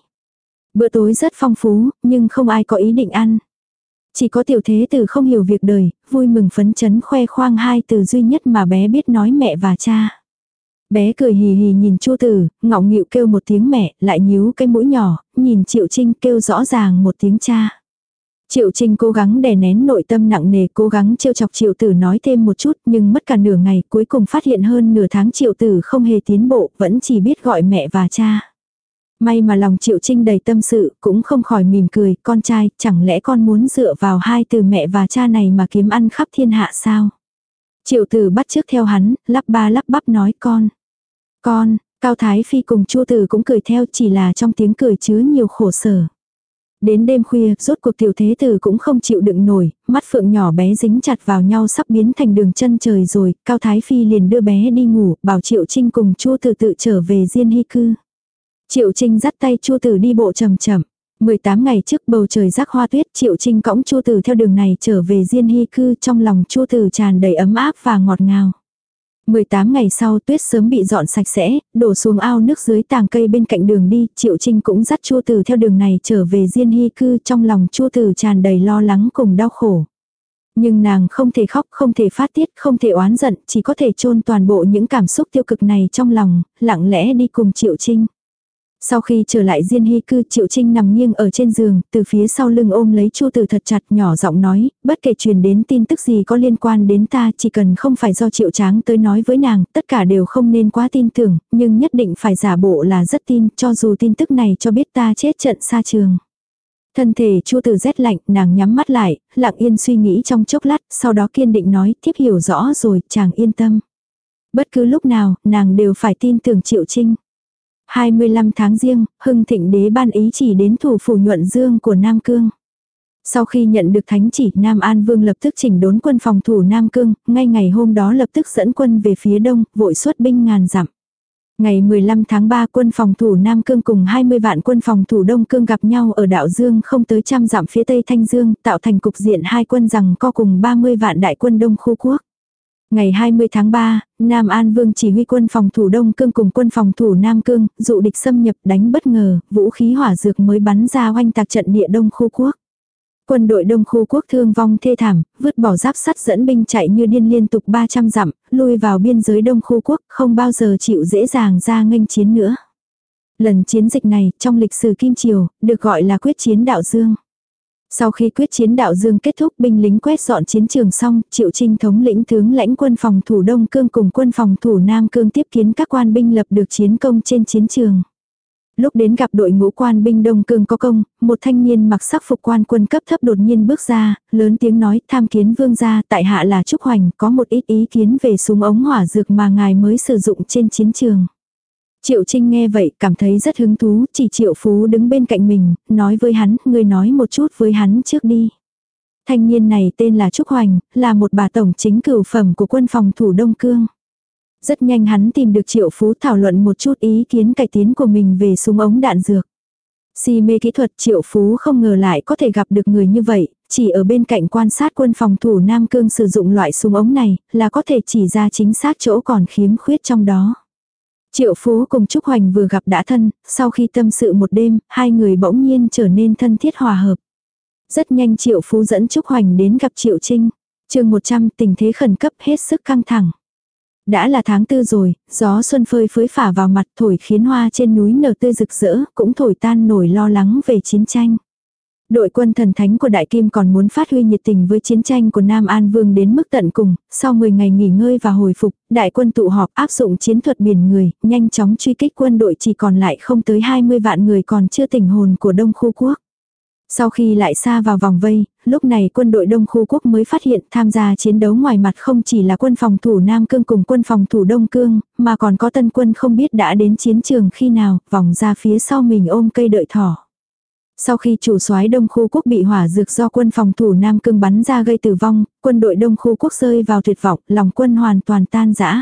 Bữa tối rất phong phú, nhưng không ai có ý định ăn. Chỉ có tiểu thế tử không hiểu việc đời, vui mừng phấn chấn khoe khoang hai từ duy nhất mà bé biết nói mẹ và cha. Bé cười hì hì nhìn Chu Tử, ngọng nghịu kêu một tiếng mẹ, lại nhíu cái mũi nhỏ, nhìn Triệu Trinh kêu rõ ràng một tiếng cha. Triệu Trinh cố gắng đè nén nội tâm nặng nề, cố gắng trêu chọc Triệu Tử nói thêm một chút, nhưng mất cả nửa ngày, cuối cùng phát hiện hơn nửa tháng Triệu Tử không hề tiến bộ, vẫn chỉ biết gọi mẹ và cha. May mà lòng Triệu Trinh đầy tâm sự, cũng không khỏi mỉm cười, con trai, chẳng lẽ con muốn dựa vào hai từ mẹ và cha này mà kiếm ăn khắp thiên hạ sao? Triệu Tử bắt trước theo hắn, lắp ba lắp bắp nói con. Con, Cao Thái Phi cùng Chu Tử cũng cười theo chỉ là trong tiếng cười chứa nhiều khổ sở. Đến đêm khuya, rốt cuộc tiểu thế tử cũng không chịu đựng nổi, mắt phượng nhỏ bé dính chặt vào nhau sắp biến thành đường chân trời rồi, Cao Thái Phi liền đưa bé đi ngủ, bảo Triệu Trinh cùng Chu Tử tự trở về Diên Hy Cư. Triệu Trinh dắt tay Chu Tử đi bộ chậm chậm. 18 ngày trước bầu trời rắc hoa tuyết, Triệu Trinh cõng Chu Tử theo đường này trở về Diên Hy cư, trong lòng Chu Tử tràn đầy ấm áp và ngọt ngào. 18 ngày sau tuyết sớm bị dọn sạch sẽ, đổ xuống ao nước dưới tàng cây bên cạnh đường đi, Triệu Trinh cũng dắt Chu Tử theo đường này trở về Diên Hy cư, trong lòng Chu Tử tràn đầy lo lắng cùng đau khổ. Nhưng nàng không thể khóc, không thể phát tiết, không thể oán giận, chỉ có thể chôn toàn bộ những cảm xúc tiêu cực này trong lòng, lặng lẽ đi cùng Triệu Trinh. Sau khi trở lại Diên Hy cư Triệu Trinh nằm nghiêng ở trên giường, từ phía sau lưng ôm lấy Chu Tử thật chặt nhỏ giọng nói, bất kể truyền đến tin tức gì có liên quan đến ta chỉ cần không phải do Triệu Tráng tới nói với nàng, tất cả đều không nên quá tin tưởng, nhưng nhất định phải giả bộ là rất tin, cho dù tin tức này cho biết ta chết trận xa trường. Thân thể Chu Tử rét lạnh, nàng nhắm mắt lại, lặng yên suy nghĩ trong chốc lát, sau đó kiên định nói, tiếp hiểu rõ rồi, chàng yên tâm. Bất cứ lúc nào, nàng đều phải tin tưởng Triệu Trinh. 25 tháng riêng, Hưng Thịnh đế ban ý chỉ đến thủ phủ nhuận dương của Nam Cương. Sau khi nhận được thánh chỉ, Nam An Vương lập tức chỉnh đốn quân phòng thủ Nam Cương, ngay ngày hôm đó lập tức dẫn quân về phía đông, vội xuất binh ngàn dặm. Ngày 15 tháng 3 quân phòng thủ Nam Cương cùng 20 vạn quân phòng thủ Đông Cương gặp nhau ở đảo Dương không tới trăm dặm phía tây Thanh Dương, tạo thành cục diện hai quân rằng co cùng 30 vạn đại quân Đông khu quốc. Ngày 20 tháng 3, Nam An Vương chỉ huy quân phòng thủ Đông Cương cùng quân phòng thủ Nam Cương, dụ địch xâm nhập đánh bất ngờ, vũ khí hỏa dược mới bắn ra oanh tạc trận địa Đông khu quốc. Quân đội Đông khu quốc thương vong thê thảm, vứt bỏ giáp sắt dẫn binh chạy như điên liên tục 300 dặm, lui vào biên giới Đông khu quốc, không bao giờ chịu dễ dàng ra nghênh chiến nữa. Lần chiến dịch này, trong lịch sử Kim Triều, được gọi là quyết chiến đạo Dương. Sau khi quyết chiến đạo dương kết thúc binh lính quét dọn chiến trường xong, triệu trinh thống lĩnh tướng lãnh quân phòng thủ Đông Cương cùng quân phòng thủ Nam Cương tiếp kiến các quan binh lập được chiến công trên chiến trường. Lúc đến gặp đội ngũ quan binh Đông Cương có công, một thanh niên mặc sắc phục quan quân cấp thấp đột nhiên bước ra, lớn tiếng nói tham kiến vương gia tại hạ là Trúc Hoành có một ít ý kiến về súng ống hỏa dược mà ngài mới sử dụng trên chiến trường. Triệu Trinh nghe vậy cảm thấy rất hứng thú, chỉ Triệu Phú đứng bên cạnh mình, nói với hắn, người nói một chút với hắn trước đi. Thanh niên này tên là Trúc Hoành, là một bà tổng chính cửu phẩm của quân phòng thủ Đông Cương. Rất nhanh hắn tìm được Triệu Phú thảo luận một chút ý kiến cải tiến của mình về súng ống đạn dược. Si mê kỹ thuật Triệu Phú không ngờ lại có thể gặp được người như vậy, chỉ ở bên cạnh quan sát quân phòng thủ Nam Cương sử dụng loại súng ống này là có thể chỉ ra chính xác chỗ còn khiếm khuyết trong đó. Triệu Phú cùng Trúc Hoành vừa gặp đã thân, sau khi tâm sự một đêm, hai người bỗng nhiên trở nên thân thiết hòa hợp. Rất nhanh Triệu Phú dẫn Trúc Hoành đến gặp Triệu Trinh. chương 100 tình thế khẩn cấp hết sức căng thẳng. Đã là tháng tư rồi, gió xuân phơi phới phả vào mặt thổi khiến hoa trên núi nở tươi rực rỡ, cũng thổi tan nổi lo lắng về chiến tranh. Đội quân thần thánh của Đại Kim còn muốn phát huy nhiệt tình với chiến tranh của Nam An Vương đến mức tận cùng, sau 10 ngày nghỉ ngơi và hồi phục, đại quân tụ họp áp dụng chiến thuật biển người, nhanh chóng truy kích quân đội chỉ còn lại không tới 20 vạn người còn chưa tỉnh hồn của Đông Khu Quốc. Sau khi lại xa vào vòng vây, lúc này quân đội Đông Khu Quốc mới phát hiện tham gia chiến đấu ngoài mặt không chỉ là quân phòng thủ Nam Cương cùng quân phòng thủ Đông Cương, mà còn có tân quân không biết đã đến chiến trường khi nào, vòng ra phía sau mình ôm cây đợi thỏ. Sau khi chủ soái Đông Khu Quốc bị hỏa dược do quân phòng thủ Nam Cương bắn ra gây tử vong, quân đội Đông Khu Quốc rơi vào tuyệt vọng, lòng quân hoàn toàn tan rã.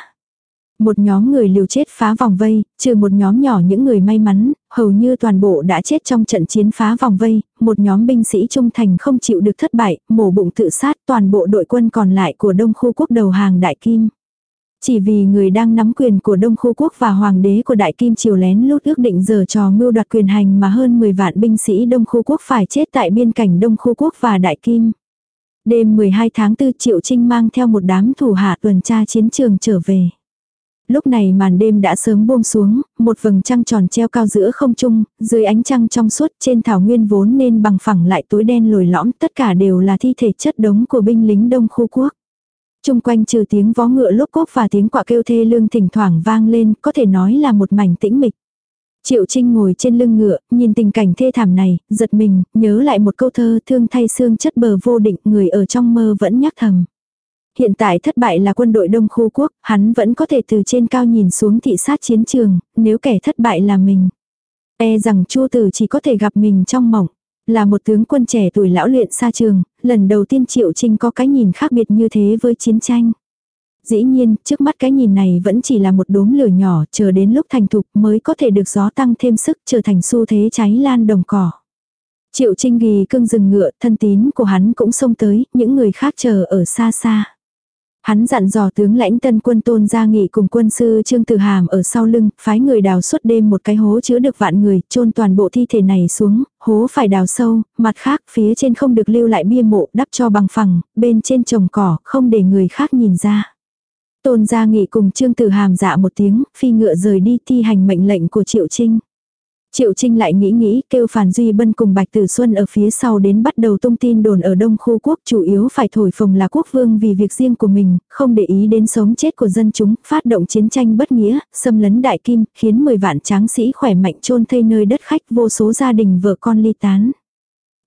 Một nhóm người liều chết phá vòng vây, trừ một nhóm nhỏ những người may mắn, hầu như toàn bộ đã chết trong trận chiến phá vòng vây, một nhóm binh sĩ trung thành không chịu được thất bại, mổ bụng tự sát toàn bộ đội quân còn lại của Đông Khu Quốc đầu hàng Đại Kim. Chỉ vì người đang nắm quyền của Đông Khu Quốc và Hoàng đế của Đại Kim triều lén lút ước định giờ trò mưu đoạt quyền hành mà hơn 10 vạn binh sĩ Đông Khu Quốc phải chết tại biên cảnh Đông Khu Quốc và Đại Kim. Đêm 12 tháng 4 Triệu Trinh mang theo một đám thủ hạ tuần tra chiến trường trở về. Lúc này màn đêm đã sớm buông xuống, một vầng trăng tròn treo cao giữa không trung, dưới ánh trăng trong suốt trên thảo nguyên vốn nên bằng phẳng lại tối đen lồi lõm, tất cả đều là thi thể chất đống của binh lính đông khu quốc. Trung quanh trừ tiếng vó ngựa lúc cốp và tiếng quạ kêu thê lương thỉnh thoảng vang lên, có thể nói là một mảnh tĩnh mịch. Triệu Trinh ngồi trên lưng ngựa, nhìn tình cảnh thê thảm này, giật mình, nhớ lại một câu thơ thương thay xương chất bờ vô định, người ở trong mơ vẫn nhắc thầm. Hiện tại thất bại là quân đội Đông Khu Quốc, hắn vẫn có thể từ trên cao nhìn xuống thị sát chiến trường, nếu kẻ thất bại là mình. E rằng Chu Tử chỉ có thể gặp mình trong mộng. Là một tướng quân trẻ tuổi lão luyện xa trường, lần đầu tiên Triệu Trinh có cái nhìn khác biệt như thế với chiến tranh. Dĩ nhiên, trước mắt cái nhìn này vẫn chỉ là một đốm lửa nhỏ, chờ đến lúc thành thục mới có thể được gió tăng thêm sức trở thành xu thế cháy lan đồng cỏ. Triệu Trinh ghi cưng rừng ngựa, thân tín của hắn cũng xông tới, những người khác chờ ở xa xa. Hắn dặn dò tướng lãnh tân quân tôn gia nghị cùng quân sư Trương Tử Hàm ở sau lưng, phái người đào suốt đêm một cái hố chứa được vạn người, chôn toàn bộ thi thể này xuống, hố phải đào sâu, mặt khác phía trên không được lưu lại bia mộ đắp cho bằng phẳng, bên trên trồng cỏ, không để người khác nhìn ra. Tôn gia nghị cùng Trương Tử Hàm dạ một tiếng, phi ngựa rời đi thi hành mệnh lệnh của Triệu Trinh. Triệu Trinh lại nghĩ nghĩ kêu Phản Duy Bân cùng Bạch Tử Xuân ở phía sau đến bắt đầu tung tin đồn ở Đông Khu Quốc chủ yếu phải thổi phồng là quốc vương vì việc riêng của mình, không để ý đến sống chết của dân chúng, phát động chiến tranh bất nghĩa, xâm lấn đại kim, khiến 10 vạn tráng sĩ khỏe mạnh chôn thây nơi đất khách vô số gia đình vợ con ly tán.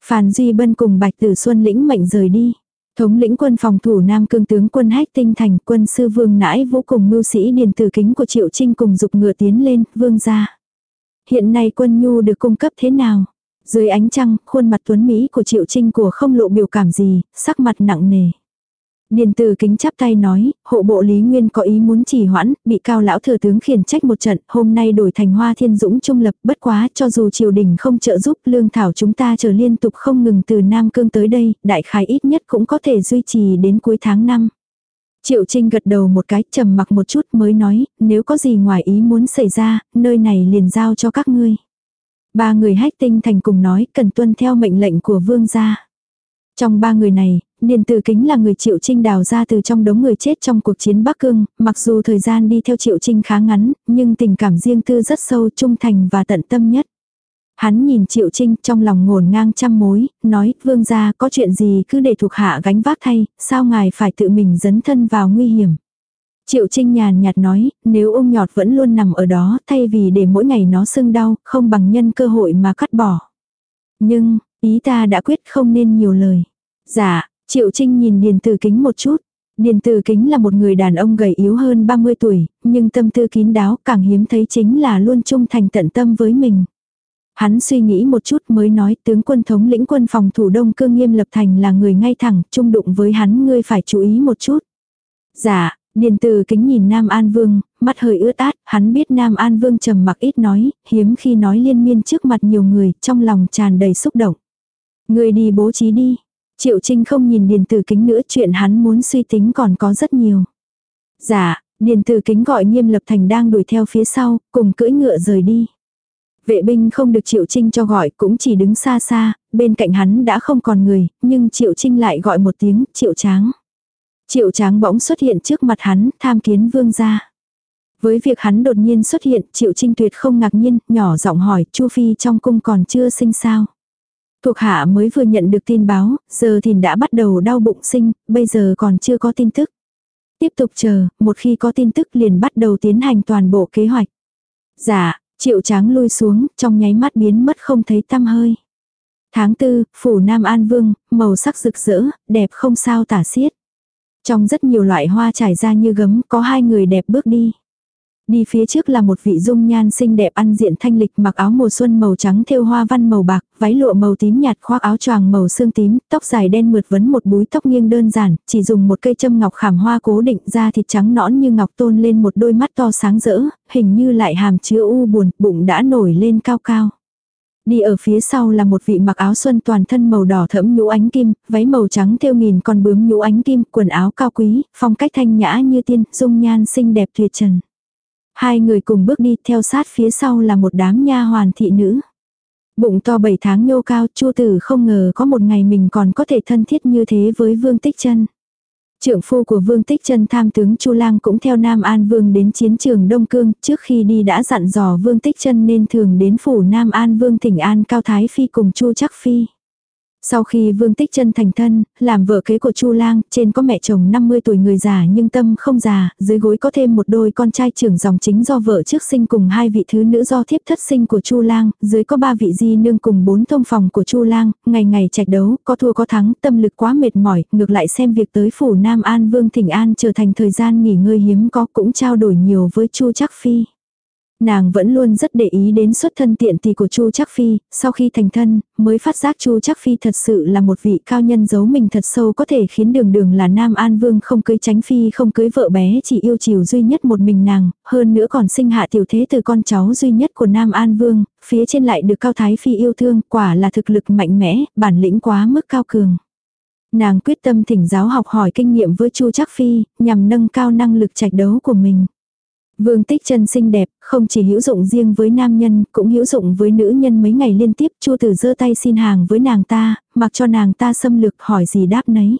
Phàn Duy Bân cùng Bạch Tử Xuân lĩnh mệnh rời đi. Thống lĩnh quân phòng thủ Nam Cương tướng quân Hách Tinh Thành quân sư Vương Nãi Vũ cùng mưu sĩ điền tử kính của Triệu Trinh cùng dục ngựa tiến lên, vương ra. Hiện nay quân nhu được cung cấp thế nào? Dưới ánh trăng, khuôn mặt tuấn Mỹ của Triệu Trinh của không lộ biểu cảm gì, sắc mặt nặng nề. Điền từ kính chắp tay nói, hộ bộ Lý Nguyên có ý muốn chỉ hoãn, bị cao lão thừa tướng khiển trách một trận, hôm nay đổi thành hoa thiên dũng trung lập, bất quá cho dù triều đình không trợ giúp lương thảo chúng ta chờ liên tục không ngừng từ Nam Cương tới đây, đại khái ít nhất cũng có thể duy trì đến cuối tháng 5. Triệu Trinh gật đầu một cái, trầm mặc một chút mới nói, nếu có gì ngoài ý muốn xảy ra, nơi này liền giao cho các ngươi. Ba người hách tinh thành cùng nói, cần tuân theo mệnh lệnh của vương gia. Trong ba người này, Điền Tử Kính là người Triệu Trinh đào ra từ trong đống người chết trong cuộc chiến Bắc Cương, mặc dù thời gian đi theo Triệu Trinh khá ngắn, nhưng tình cảm riêng tư rất sâu trung thành và tận tâm nhất. Hắn nhìn Triệu Trinh trong lòng ngổn ngang trăm mối, nói, vương gia có chuyện gì cứ để thuộc hạ gánh vác thay, sao ngài phải tự mình dấn thân vào nguy hiểm. Triệu Trinh nhàn nhạt nói, nếu ung nhọt vẫn luôn nằm ở đó, thay vì để mỗi ngày nó sưng đau, không bằng nhân cơ hội mà cắt bỏ. Nhưng, ý ta đã quyết không nên nhiều lời. Dạ, Triệu Trinh nhìn Điền Tử Kính một chút. Điền Tử Kính là một người đàn ông gầy yếu hơn 30 tuổi, nhưng tâm tư kín đáo càng hiếm thấy chính là luôn trung thành tận tâm với mình. Hắn suy nghĩ một chút mới nói tướng quân thống lĩnh quân phòng thủ đông cương nghiêm lập thành là người ngay thẳng, trung đụng với hắn ngươi phải chú ý một chút. Dạ, Điền từ kính nhìn Nam An Vương, mắt hơi ướt át, hắn biết Nam An Vương trầm mặc ít nói, hiếm khi nói liên miên trước mặt nhiều người, trong lòng tràn đầy xúc động. Người đi bố trí đi. Triệu Trinh không nhìn Điền từ kính nữa chuyện hắn muốn suy tính còn có rất nhiều. Dạ, Điền từ kính gọi nghiêm lập thành đang đuổi theo phía sau, cùng cưỡi ngựa rời đi. Vệ binh không được Triệu Trinh cho gọi cũng chỉ đứng xa xa, bên cạnh hắn đã không còn người, nhưng Triệu Trinh lại gọi một tiếng Triệu Tráng. Triệu Tráng bỗng xuất hiện trước mặt hắn, tham kiến vương gia. Với việc hắn đột nhiên xuất hiện, Triệu Trinh tuyệt không ngạc nhiên, nhỏ giọng hỏi, Chu Phi trong cung còn chưa sinh sao. Thuộc hạ mới vừa nhận được tin báo, giờ thì đã bắt đầu đau bụng sinh, bây giờ còn chưa có tin tức. Tiếp tục chờ, một khi có tin tức liền bắt đầu tiến hành toàn bộ kế hoạch. Dạ, triệu tráng lui xuống, trong nháy mắt biến mất không thấy tăm hơi. Tháng tư, phủ Nam An Vương, màu sắc rực rỡ, đẹp không sao tả xiết. Trong rất nhiều loại hoa trải ra như gấm, có hai người đẹp bước đi. Đi phía trước là một vị dung nhan xinh đẹp ăn diện thanh lịch mặc áo mùa xuân màu trắng thêu hoa văn màu bạc, váy lụa màu tím nhạt khoác áo choàng màu xương tím, tóc dài đen mượt vấn một búi tóc nghiêng đơn giản, chỉ dùng một cây châm ngọc khảm hoa cố định ra thịt trắng nõn như ngọc tôn lên một đôi mắt to sáng rỡ, hình như lại hàm chứa u buồn, bụng đã nổi lên cao cao. Đi ở phía sau là một vị mặc áo xuân toàn thân màu đỏ thẫm nhũ ánh kim, váy màu trắng thêu nghìn con bướm nhũ ánh kim, quần áo cao quý, phong cách thanh nhã như tiên, dung nhan xinh đẹp tuyệt trần. Hai người cùng bước đi theo sát phía sau là một đám nha hoàn thị nữ. Bụng to 7 tháng nhô cao, Chu Tử không ngờ có một ngày mình còn có thể thân thiết như thế với Vương Tích Chân. Trưởng phu của Vương Tích Chân tham tướng Chu Lang cũng theo Nam An Vương đến chiến trường Đông Cương, trước khi đi đã dặn dò Vương Tích Chân nên thường đến phủ Nam An Vương Thỉnh An Cao Thái phi cùng Chu Chắc phi. Sau khi Vương Tích Chân thành thân, làm vợ kế của Chu Lang, trên có mẹ chồng 50 tuổi người già nhưng tâm không già, dưới gối có thêm một đôi con trai trưởng dòng chính do vợ trước sinh cùng hai vị thứ nữ do thiếp thất sinh của Chu Lang, dưới có ba vị di nương cùng bốn thông phòng của Chu Lang, ngày ngày trạch đấu, có thua có thắng, tâm lực quá mệt mỏi, ngược lại xem việc tới phủ Nam An Vương Thịnh An trở thành thời gian nghỉ ngơi hiếm có cũng trao đổi nhiều với Chu trắc Phi. Nàng vẫn luôn rất để ý đến xuất thân tiện tỷ của Chu Trác Phi, sau khi thành thân, mới phát giác Chu Trác Phi thật sự là một vị cao nhân giấu mình thật sâu có thể khiến đường đường là Nam An Vương không cưới tránh phi không cưới vợ bé chỉ yêu chiều duy nhất một mình nàng, hơn nữa còn sinh hạ tiểu thế từ con cháu duy nhất của Nam An Vương, phía trên lại được Cao Thái Phi yêu thương, quả là thực lực mạnh mẽ, bản lĩnh quá mức cao cường. Nàng quyết tâm thỉnh giáo học hỏi kinh nghiệm với Chu Trác Phi, nhằm nâng cao năng lực trạch đấu của mình. Vương Tích chân xinh đẹp, không chỉ hữu dụng riêng với nam nhân, cũng hữu dụng với nữ nhân mấy ngày liên tiếp, Chu Tử giơ tay xin hàng với nàng ta, mặc cho nàng ta xâm lược hỏi gì đáp nấy.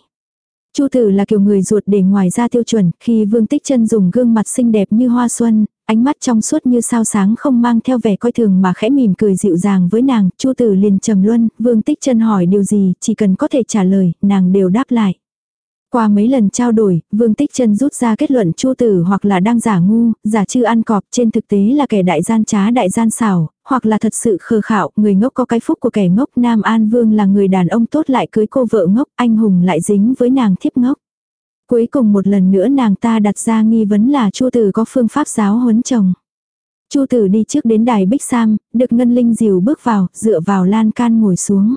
Chu Tử là kiểu người ruột để ngoài ra tiêu chuẩn, khi Vương Tích chân dùng gương mặt xinh đẹp như hoa xuân, ánh mắt trong suốt như sao sáng không mang theo vẻ coi thường mà khẽ mỉm cười dịu dàng với nàng, Chu Tử liền trầm luân, Vương Tích chân hỏi điều gì, chỉ cần có thể trả lời, nàng đều đáp lại. Qua mấy lần trao đổi, Vương Tích Trân rút ra kết luận Chu Tử hoặc là đang giả ngu, giả chư ăn cọp, trên thực tế là kẻ đại gian trá đại gian xảo, hoặc là thật sự khờ khạo, người ngốc có cái phúc của kẻ ngốc, Nam An Vương là người đàn ông tốt lại cưới cô vợ ngốc, anh hùng lại dính với nàng thiếp ngốc. Cuối cùng một lần nữa nàng ta đặt ra nghi vấn là Chu Tử có phương pháp giáo huấn chồng. Chu Tử đi trước đến đài Bích Sam, được Ngân Linh dìu bước vào, dựa vào lan can ngồi xuống.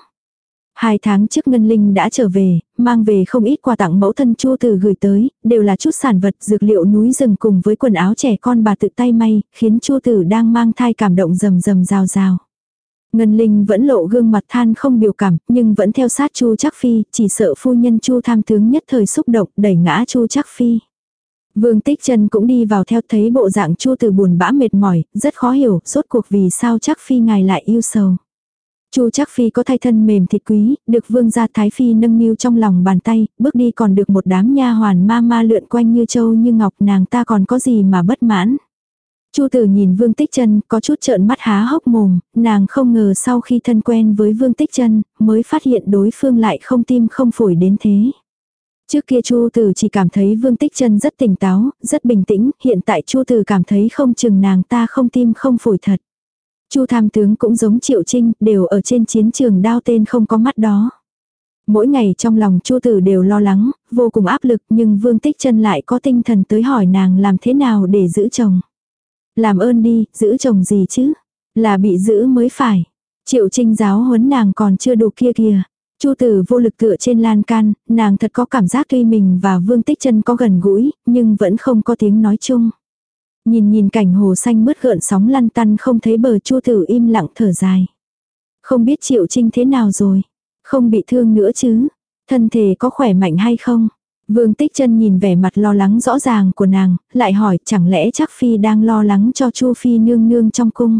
Hai tháng trước Ngân Linh đã trở về, mang về không ít quà tặng mẫu thân chua từ gửi tới, đều là chút sản vật dược liệu núi rừng cùng với quần áo trẻ con bà tự tay may, khiến chua tử đang mang thai cảm động rầm rầm rào rào. Ngân Linh vẫn lộ gương mặt than không biểu cảm, nhưng vẫn theo sát Chu Trác Phi, chỉ sợ phu nhân Chu tham tướng nhất thời xúc động, đẩy ngã Chu Trác Phi. Vương Tích Trần cũng đi vào theo thấy bộ dạng Chu từ buồn bã mệt mỏi, rất khó hiểu, rốt cuộc vì sao Trác Phi ngài lại yêu sầu. Chu Trác phi có thay thân mềm thịt quý, được vương gia thái phi nâng niu trong lòng bàn tay, bước đi còn được một đám nha hoàn ma ma lượn quanh như châu như ngọc nàng ta còn có gì mà bất mãn. Chu tử nhìn vương tích chân có chút trợn mắt há hốc mồm, nàng không ngờ sau khi thân quen với vương tích chân mới phát hiện đối phương lại không tim không phổi đến thế. Trước kia Chu Tử chỉ cảm thấy Vương Tích Chân rất tỉnh táo, rất bình tĩnh, hiện tại Chu Tử cảm thấy không chừng nàng ta không tim không phổi thật. Chu tham tướng cũng giống Triệu Trinh, đều ở trên chiến trường đao tên không có mắt đó. Mỗi ngày trong lòng Chu tử đều lo lắng, vô cùng áp lực nhưng Vương Tích chân lại có tinh thần tới hỏi nàng làm thế nào để giữ chồng. Làm ơn đi, giữ chồng gì chứ? Là bị giữ mới phải. Triệu Trinh giáo huấn nàng còn chưa đủ kia kìa. Chu tử vô lực tựa trên lan can, nàng thật có cảm giác tuy mình và Vương Tích chân có gần gũi, nhưng vẫn không có tiếng nói chung. Nhìn nhìn cảnh hồ xanh mướt gợn sóng lăn tăn không thấy bờ chua tử im lặng thở dài. Không biết triệu trinh thế nào rồi. Không bị thương nữa chứ. Thân thể có khỏe mạnh hay không? Vương tích chân nhìn vẻ mặt lo lắng rõ ràng của nàng, lại hỏi chẳng lẽ chắc phi đang lo lắng cho chu phi nương nương trong cung.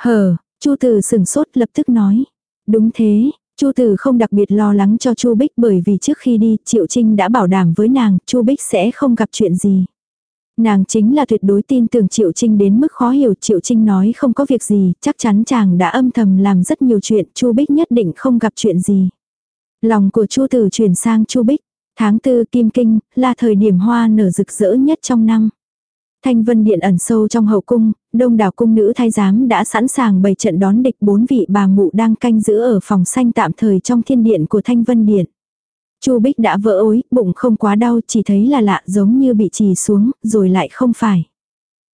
Hờ, chu tử sừng sốt lập tức nói. Đúng thế, Chu Tử không đặc biệt lo lắng cho Chu Bích bởi vì trước khi đi, Triệu Trinh đã bảo đảm với nàng, Chu Bích sẽ không gặp chuyện gì. Nàng chính là tuyệt đối tin tưởng Triệu Trinh đến mức khó hiểu Triệu Trinh nói không có việc gì, chắc chắn chàng đã âm thầm làm rất nhiều chuyện, Chu Bích nhất định không gặp chuyện gì. Lòng của Chu Tử chuyển sang Chu Bích, tháng tư Kim Kinh là thời điểm hoa nở rực rỡ nhất trong năm. Thanh Vân Điện ẩn sâu trong hậu cung, đông đảo cung nữ thái giám đã sẵn sàng bày trận đón địch bốn vị bà mụ đang canh giữ ở phòng xanh tạm thời trong thiên điện của Thanh Vân Điện. Chu Bích đã vỡ ối, bụng không quá đau, chỉ thấy là lạ giống như bị trì xuống, rồi lại không phải.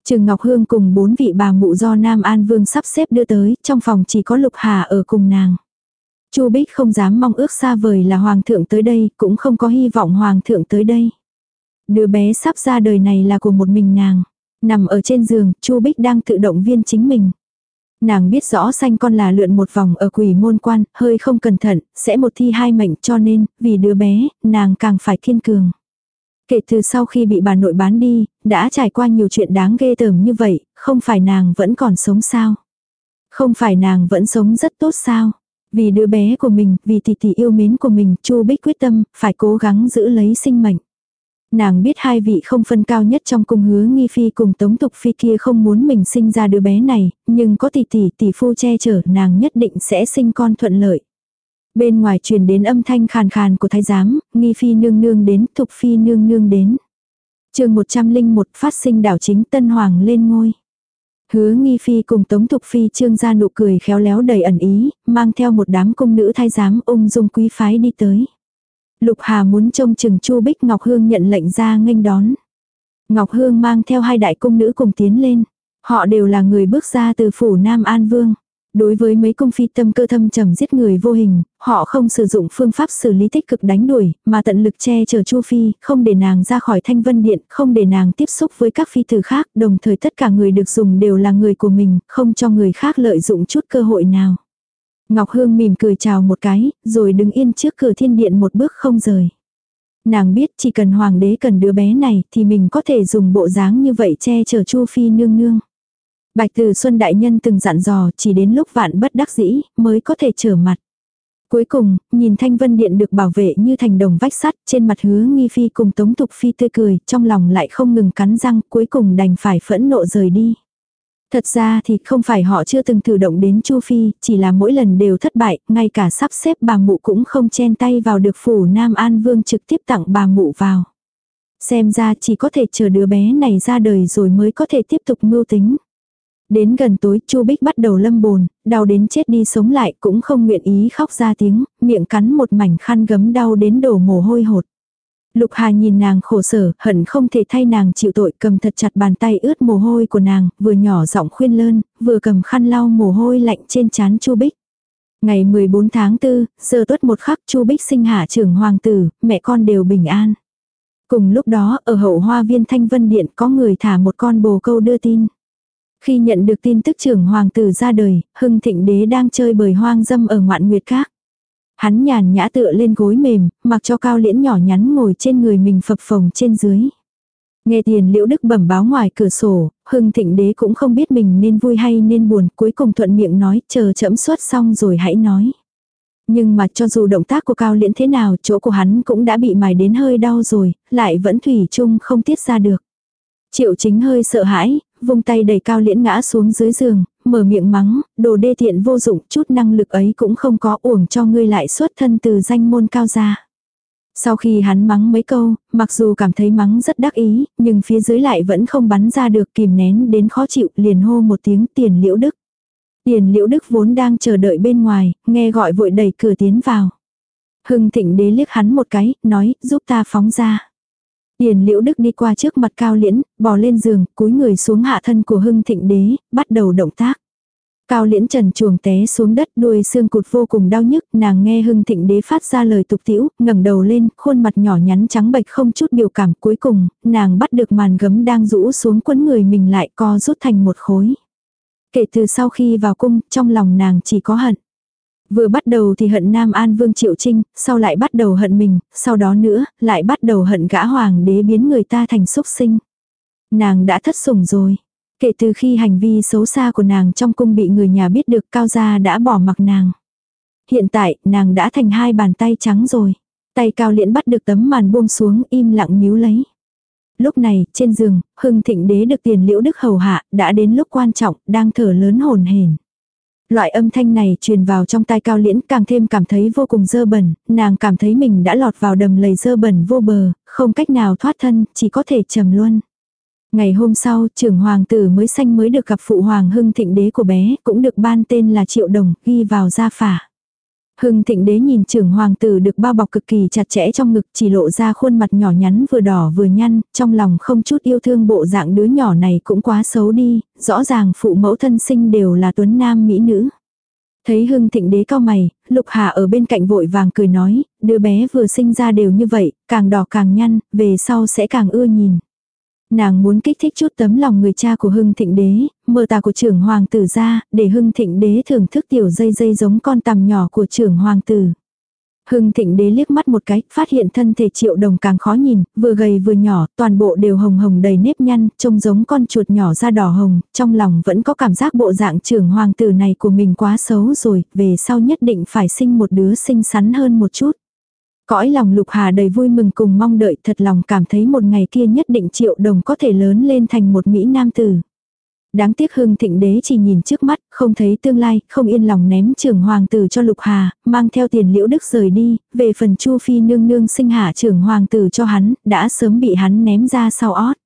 Trừng Ngọc Hương cùng bốn vị bà mụ do Nam An Vương sắp xếp đưa tới, trong phòng chỉ có Lục Hà ở cùng nàng. Chu Bích không dám mong ước xa vời là hoàng thượng tới đây, cũng không có hy vọng hoàng thượng tới đây. Đứa bé sắp ra đời này là của một mình nàng. Nằm ở trên giường, Chu Bích đang tự động viên chính mình. Nàng biết rõ xanh con là lượn một vòng ở quỷ môn quan, hơi không cẩn thận, sẽ một thi hai mệnh cho nên, vì đứa bé, nàng càng phải kiên cường. Kể từ sau khi bị bà nội bán đi, đã trải qua nhiều chuyện đáng ghê tởm như vậy, không phải nàng vẫn còn sống sao? Không phải nàng vẫn sống rất tốt sao? Vì đứa bé của mình, vì tỷ tỷ yêu mến của mình, Chu Bích quyết tâm, phải cố gắng giữ lấy sinh mệnh. Nàng biết hai vị không phân cao nhất trong cung hứa nghi phi cùng tống tục phi kia không muốn mình sinh ra đứa bé này, nhưng có tỷ tỷ tỷ phu che chở nàng nhất định sẽ sinh con thuận lợi. Bên ngoài truyền đến âm thanh khàn khàn của thái giám, nghi phi nương nương đến, thục phi nương nương đến. chương 101 phát sinh đảo chính tân hoàng lên ngôi. Hứa nghi phi cùng tống thục phi trương ra nụ cười khéo léo đầy ẩn ý, mang theo một đám công nữ thái giám ung dung quý phái đi tới. Lục Hà muốn trông chừng Chu Bích Ngọc Hương nhận lệnh ra nghênh đón. Ngọc Hương mang theo hai đại cung nữ cùng tiến lên. Họ đều là người bước ra từ phủ Nam An Vương. Đối với mấy công phi tâm cơ thâm trầm giết người vô hình, họ không sử dụng phương pháp xử lý tích cực đánh đuổi, mà tận lực che chở Chu Phi, không để nàng ra khỏi thanh vân điện, không để nàng tiếp xúc với các phi tử khác, đồng thời tất cả người được dùng đều là người của mình, không cho người khác lợi dụng chút cơ hội nào. Ngọc Hương mỉm cười chào một cái, rồi đứng yên trước cửa thiên điện một bước không rời. Nàng biết chỉ cần hoàng đế cần đứa bé này thì mình có thể dùng bộ dáng như vậy che chở Chu Phi nương nương. Bạch Từ Xuân Đại Nhân từng dặn dò chỉ đến lúc vạn bất đắc dĩ mới có thể trở mặt. Cuối cùng, nhìn Thanh Vân Điện được bảo vệ như thành đồng vách sắt, trên mặt hứa nghi phi cùng Tống Thục Phi tươi cười, trong lòng lại không ngừng cắn răng, cuối cùng đành phải phẫn nộ rời đi. Thật ra thì không phải họ chưa từng thử động đến Chu Phi, chỉ là mỗi lần đều thất bại, ngay cả sắp xếp bà mụ cũng không chen tay vào được phủ Nam An Vương trực tiếp tặng bà mụ vào. Xem ra chỉ có thể chờ đứa bé này ra đời rồi mới có thể tiếp tục mưu tính. Đến gần tối Chu Bích bắt đầu lâm bồn, đau đến chết đi sống lại cũng không nguyện ý khóc ra tiếng, miệng cắn một mảnh khăn gấm đau đến đổ mồ hôi hột. Lục Hà nhìn nàng khổ sở, hận không thể thay nàng chịu tội, cầm thật chặt bàn tay ướt mồ hôi của nàng, vừa nhỏ giọng khuyên lơn, vừa cầm khăn lau mồ hôi lạnh trên trán Chu Bích. Ngày 14 tháng 4, giờ tuất một khắc Chu Bích sinh hạ trưởng hoàng tử, mẹ con đều bình an. Cùng lúc đó, ở hậu hoa viên Thanh Vân Điện có người thả một con bồ câu đưa tin. Khi nhận được tin tức trưởng hoàng tử ra đời, Hưng Thịnh Đế đang chơi bời hoang dâm ở ngoạn nguyệt các. Hắn nhàn nhã tựa lên gối mềm, mặc cho cao liễn nhỏ nhắn ngồi trên người mình phập phồng trên dưới. Nghe tiền liễu đức bẩm báo ngoài cửa sổ, hưng thịnh đế cũng không biết mình nên vui hay nên buồn, cuối cùng thuận miệng nói chờ chậm suốt xong rồi hãy nói. Nhưng mà cho dù động tác của cao liễn thế nào, chỗ của hắn cũng đã bị mài đến hơi đau rồi, lại vẫn thủy chung không tiết ra được. Triệu chính hơi sợ hãi, vung tay đẩy cao liễn ngã xuống dưới giường, mở miệng mắng, đồ đê tiện vô dụng, chút năng lực ấy cũng không có uổng cho ngươi lại xuất thân từ danh môn cao gia. Sau khi hắn mắng mấy câu, mặc dù cảm thấy mắng rất đắc ý, nhưng phía dưới lại vẫn không bắn ra được kìm nén đến khó chịu liền hô một tiếng tiền liễu đức. Tiền liễu đức vốn đang chờ đợi bên ngoài, nghe gọi vội đẩy cửa tiến vào. Hưng thịnh đế liếc hắn một cái, nói, giúp ta phóng ra. Điền liễu đức đi qua trước mặt cao liễn, bò lên giường, cúi người xuống hạ thân của hưng thịnh đế, bắt đầu động tác. Cao liễn trần chuồng té xuống đất đuôi xương cụt vô cùng đau nhức, nàng nghe hưng thịnh đế phát ra lời tục tiễu, ngẩng đầu lên, khuôn mặt nhỏ nhắn trắng bệch không chút biểu cảm. Cuối cùng, nàng bắt được màn gấm đang rũ xuống quấn người mình lại co rút thành một khối. Kể từ sau khi vào cung, trong lòng nàng chỉ có hận. Vừa bắt đầu thì hận Nam An Vương Triệu Trinh, sau lại bắt đầu hận mình, sau đó nữa, lại bắt đầu hận gã hoàng đế biến người ta thành xúc sinh. Nàng đã thất sủng rồi. Kể từ khi hành vi xấu xa của nàng trong cung bị người nhà biết được cao gia đã bỏ mặc nàng. Hiện tại, nàng đã thành hai bàn tay trắng rồi. Tay cao liễn bắt được tấm màn buông xuống im lặng níu lấy. lúc này, trên giường, hưng thịnh đế được tiền liễu đức hầu hạ, đã đến lúc quan trọng, đang thở lớn hồn hển. Loại âm thanh này truyền vào trong tai cao liễn càng thêm cảm thấy vô cùng dơ bẩn, nàng cảm thấy mình đã lọt vào đầm lầy dơ bẩn vô bờ, không cách nào thoát thân, chỉ có thể trầm luân. Ngày hôm sau, trưởng hoàng tử mới sanh mới được gặp phụ hoàng hưng thịnh đế của bé, cũng được ban tên là Triệu Đồng, ghi vào gia phả. Hưng thịnh đế nhìn trưởng hoàng tử được bao bọc cực kỳ chặt chẽ trong ngực chỉ lộ ra khuôn mặt nhỏ nhắn vừa đỏ vừa nhăn, trong lòng không chút yêu thương bộ dạng đứa nhỏ này cũng quá xấu đi, rõ ràng phụ mẫu thân sinh đều là tuấn nam mỹ nữ. Thấy hưng thịnh đế cao mày, lục hà ở bên cạnh vội vàng cười nói, đứa bé vừa sinh ra đều như vậy, càng đỏ càng nhăn, về sau sẽ càng ưa nhìn. Nàng muốn kích thích chút tấm lòng người cha của Hưng Thịnh Đế, mở tà của trưởng hoàng tử ra, để Hưng Thịnh Đế thưởng thức tiểu dây dây giống con tằm nhỏ của trưởng hoàng tử. Hưng Thịnh Đế liếc mắt một cái, phát hiện thân thể triệu đồng càng khó nhìn, vừa gầy vừa nhỏ, toàn bộ đều hồng hồng đầy nếp nhăn, trông giống con chuột nhỏ da đỏ hồng, trong lòng vẫn có cảm giác bộ dạng trưởng hoàng tử này của mình quá xấu rồi, về sau nhất định phải sinh một đứa xinh xắn hơn một chút. Cõi lòng lục hà đầy vui mừng cùng mong đợi thật lòng cảm thấy một ngày kia nhất định triệu đồng có thể lớn lên thành một Mỹ Nam tử. Đáng tiếc hưng thịnh đế chỉ nhìn trước mắt, không thấy tương lai, không yên lòng ném trưởng hoàng tử cho lục hà, mang theo tiền liễu đức rời đi, về phần chu phi nương nương sinh hạ trưởng hoàng tử cho hắn, đã sớm bị hắn ném ra sau ót.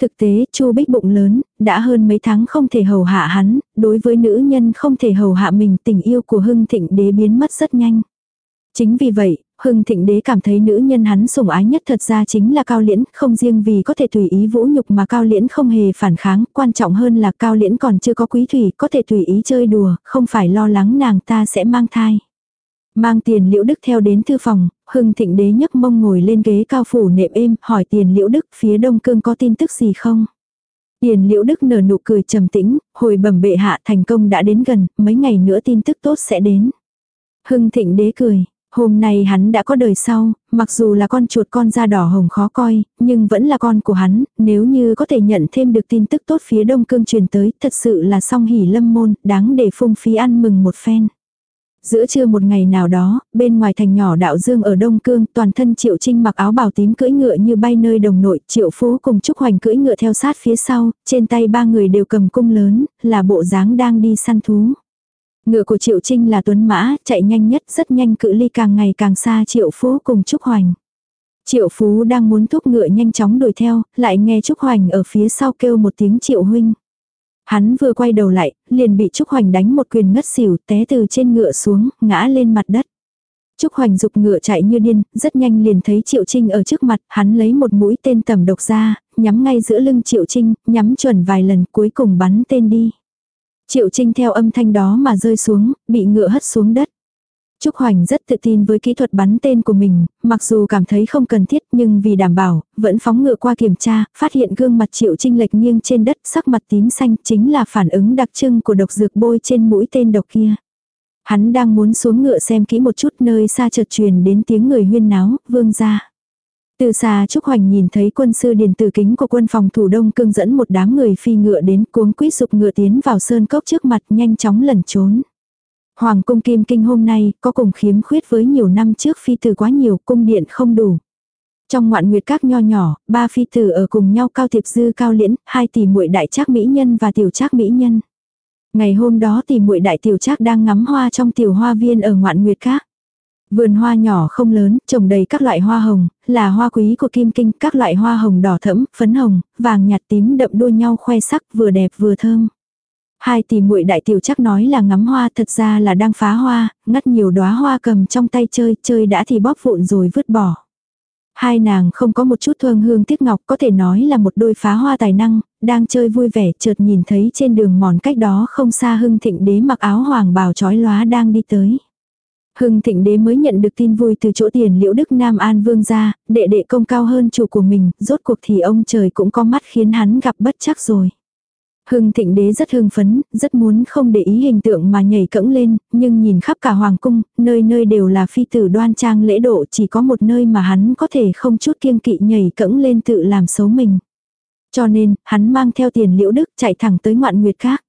Thực tế, Chu Bích bụng lớn, đã hơn mấy tháng không thể hầu hạ hắn, đối với nữ nhân không thể hầu hạ mình, tình yêu của Hưng Thịnh Đế biến mất rất nhanh. Chính vì vậy, Hưng thịnh đế cảm thấy nữ nhân hắn sủng ái nhất thật ra chính là cao liễn, không riêng vì có thể tùy ý vũ nhục mà cao liễn không hề phản kháng, quan trọng hơn là cao liễn còn chưa có quý thủy, có thể tùy ý chơi đùa, không phải lo lắng nàng ta sẽ mang thai. Mang tiền liễu đức theo đến thư phòng, hưng thịnh đế nhấc mông ngồi lên ghế cao phủ nệm êm, hỏi tiền liễu đức phía đông cương có tin tức gì không? Tiền liễu đức nở nụ cười trầm tĩnh, hồi bẩm bệ hạ thành công đã đến gần, mấy ngày nữa tin tức tốt sẽ đến. Hưng thịnh đế cười, Hôm nay hắn đã có đời sau, mặc dù là con chuột con da đỏ hồng khó coi, nhưng vẫn là con của hắn, nếu như có thể nhận thêm được tin tức tốt phía đông cương truyền tới, thật sự là song hỉ lâm môn, đáng để phung phí ăn mừng một phen. Giữa trưa một ngày nào đó, bên ngoài thành nhỏ đạo dương ở Đông Cương, toàn thân Triệu Trinh mặc áo bào tím cưỡi ngựa như bay nơi đồng nội, Triệu Phú cùng Trúc Hoành cưỡi ngựa theo sát phía sau, trên tay ba người đều cầm cung lớn, là bộ dáng đang đi săn thú. Ngựa của Triệu Trinh là tuấn mã, chạy nhanh nhất, rất nhanh cự ly càng ngày càng xa Triệu Phú cùng Trúc Hoành. Triệu Phú đang muốn thúc ngựa nhanh chóng đuổi theo, lại nghe Trúc Hoành ở phía sau kêu một tiếng Triệu Huynh. Hắn vừa quay đầu lại, liền bị Trúc Hoành đánh một quyền ngất xỉu té từ trên ngựa xuống, ngã lên mặt đất. Trúc Hoành dục ngựa chạy như điên, rất nhanh liền thấy Triệu Trinh ở trước mặt, hắn lấy một mũi tên tầm độc ra, nhắm ngay giữa lưng Triệu Trinh, nhắm chuẩn vài lần cuối cùng bắn tên đi. Triệu Trinh theo âm thanh đó mà rơi xuống, bị ngựa hất xuống đất. Trúc Hoành rất tự tin với kỹ thuật bắn tên của mình, mặc dù cảm thấy không cần thiết nhưng vì đảm bảo, vẫn phóng ngựa qua kiểm tra, phát hiện gương mặt Triệu Trinh lệch nghiêng trên đất sắc mặt tím xanh chính là phản ứng đặc trưng của độc dược bôi trên mũi tên độc kia. Hắn đang muốn xuống ngựa xem kỹ một chút nơi xa chợt truyền đến tiếng người huyên náo, vương ra. Từ xa Trúc Hoành nhìn thấy quân sư điền tử kính của quân phòng thủ đông cương dẫn một đám người phi ngựa đến cuống quýt sụp ngựa tiến vào sơn cốc trước mặt nhanh chóng lẩn trốn. Hoàng cung kim kinh hôm nay có cùng khiếm khuyết với nhiều năm trước phi tử quá nhiều cung điện không đủ. Trong ngoạn nguyệt các nho nhỏ, ba phi tử ở cùng nhau cao thiệp dư cao liễn, hai tỷ muội đại trác mỹ nhân và tiểu trác mỹ nhân. Ngày hôm đó tỷ muội đại tiểu trác đang ngắm hoa trong tiểu hoa viên ở ngoạn nguyệt các. Vườn hoa nhỏ không lớn, trồng đầy các loại hoa hồng, là hoa quý của kim kinh, các loại hoa hồng đỏ thẫm, phấn hồng, vàng nhạt tím đậm đua nhau khoe sắc vừa đẹp vừa thơm. Hai tỷ muội đại tiểu chắc nói là ngắm hoa thật ra là đang phá hoa, ngắt nhiều đóa hoa cầm trong tay chơi, chơi đã thì bóp vụn rồi vứt bỏ. Hai nàng không có một chút thương hương tiếc ngọc có thể nói là một đôi phá hoa tài năng, đang chơi vui vẻ chợt nhìn thấy trên đường mòn cách đó không xa hưng thịnh đế mặc áo hoàng bào trói lóa đang đi tới. Hưng thịnh đế mới nhận được tin vui từ chỗ tiền liễu đức Nam An Vương ra, đệ đệ công cao hơn chủ của mình, rốt cuộc thì ông trời cũng có mắt khiến hắn gặp bất chắc rồi. Hưng thịnh đế rất hưng phấn, rất muốn không để ý hình tượng mà nhảy cẫng lên, nhưng nhìn khắp cả hoàng cung, nơi nơi đều là phi tử đoan trang lễ độ chỉ có một nơi mà hắn có thể không chút kiêng kỵ nhảy cẫng lên tự làm xấu mình. Cho nên, hắn mang theo tiền liễu đức chạy thẳng tới ngoạn nguyệt khác.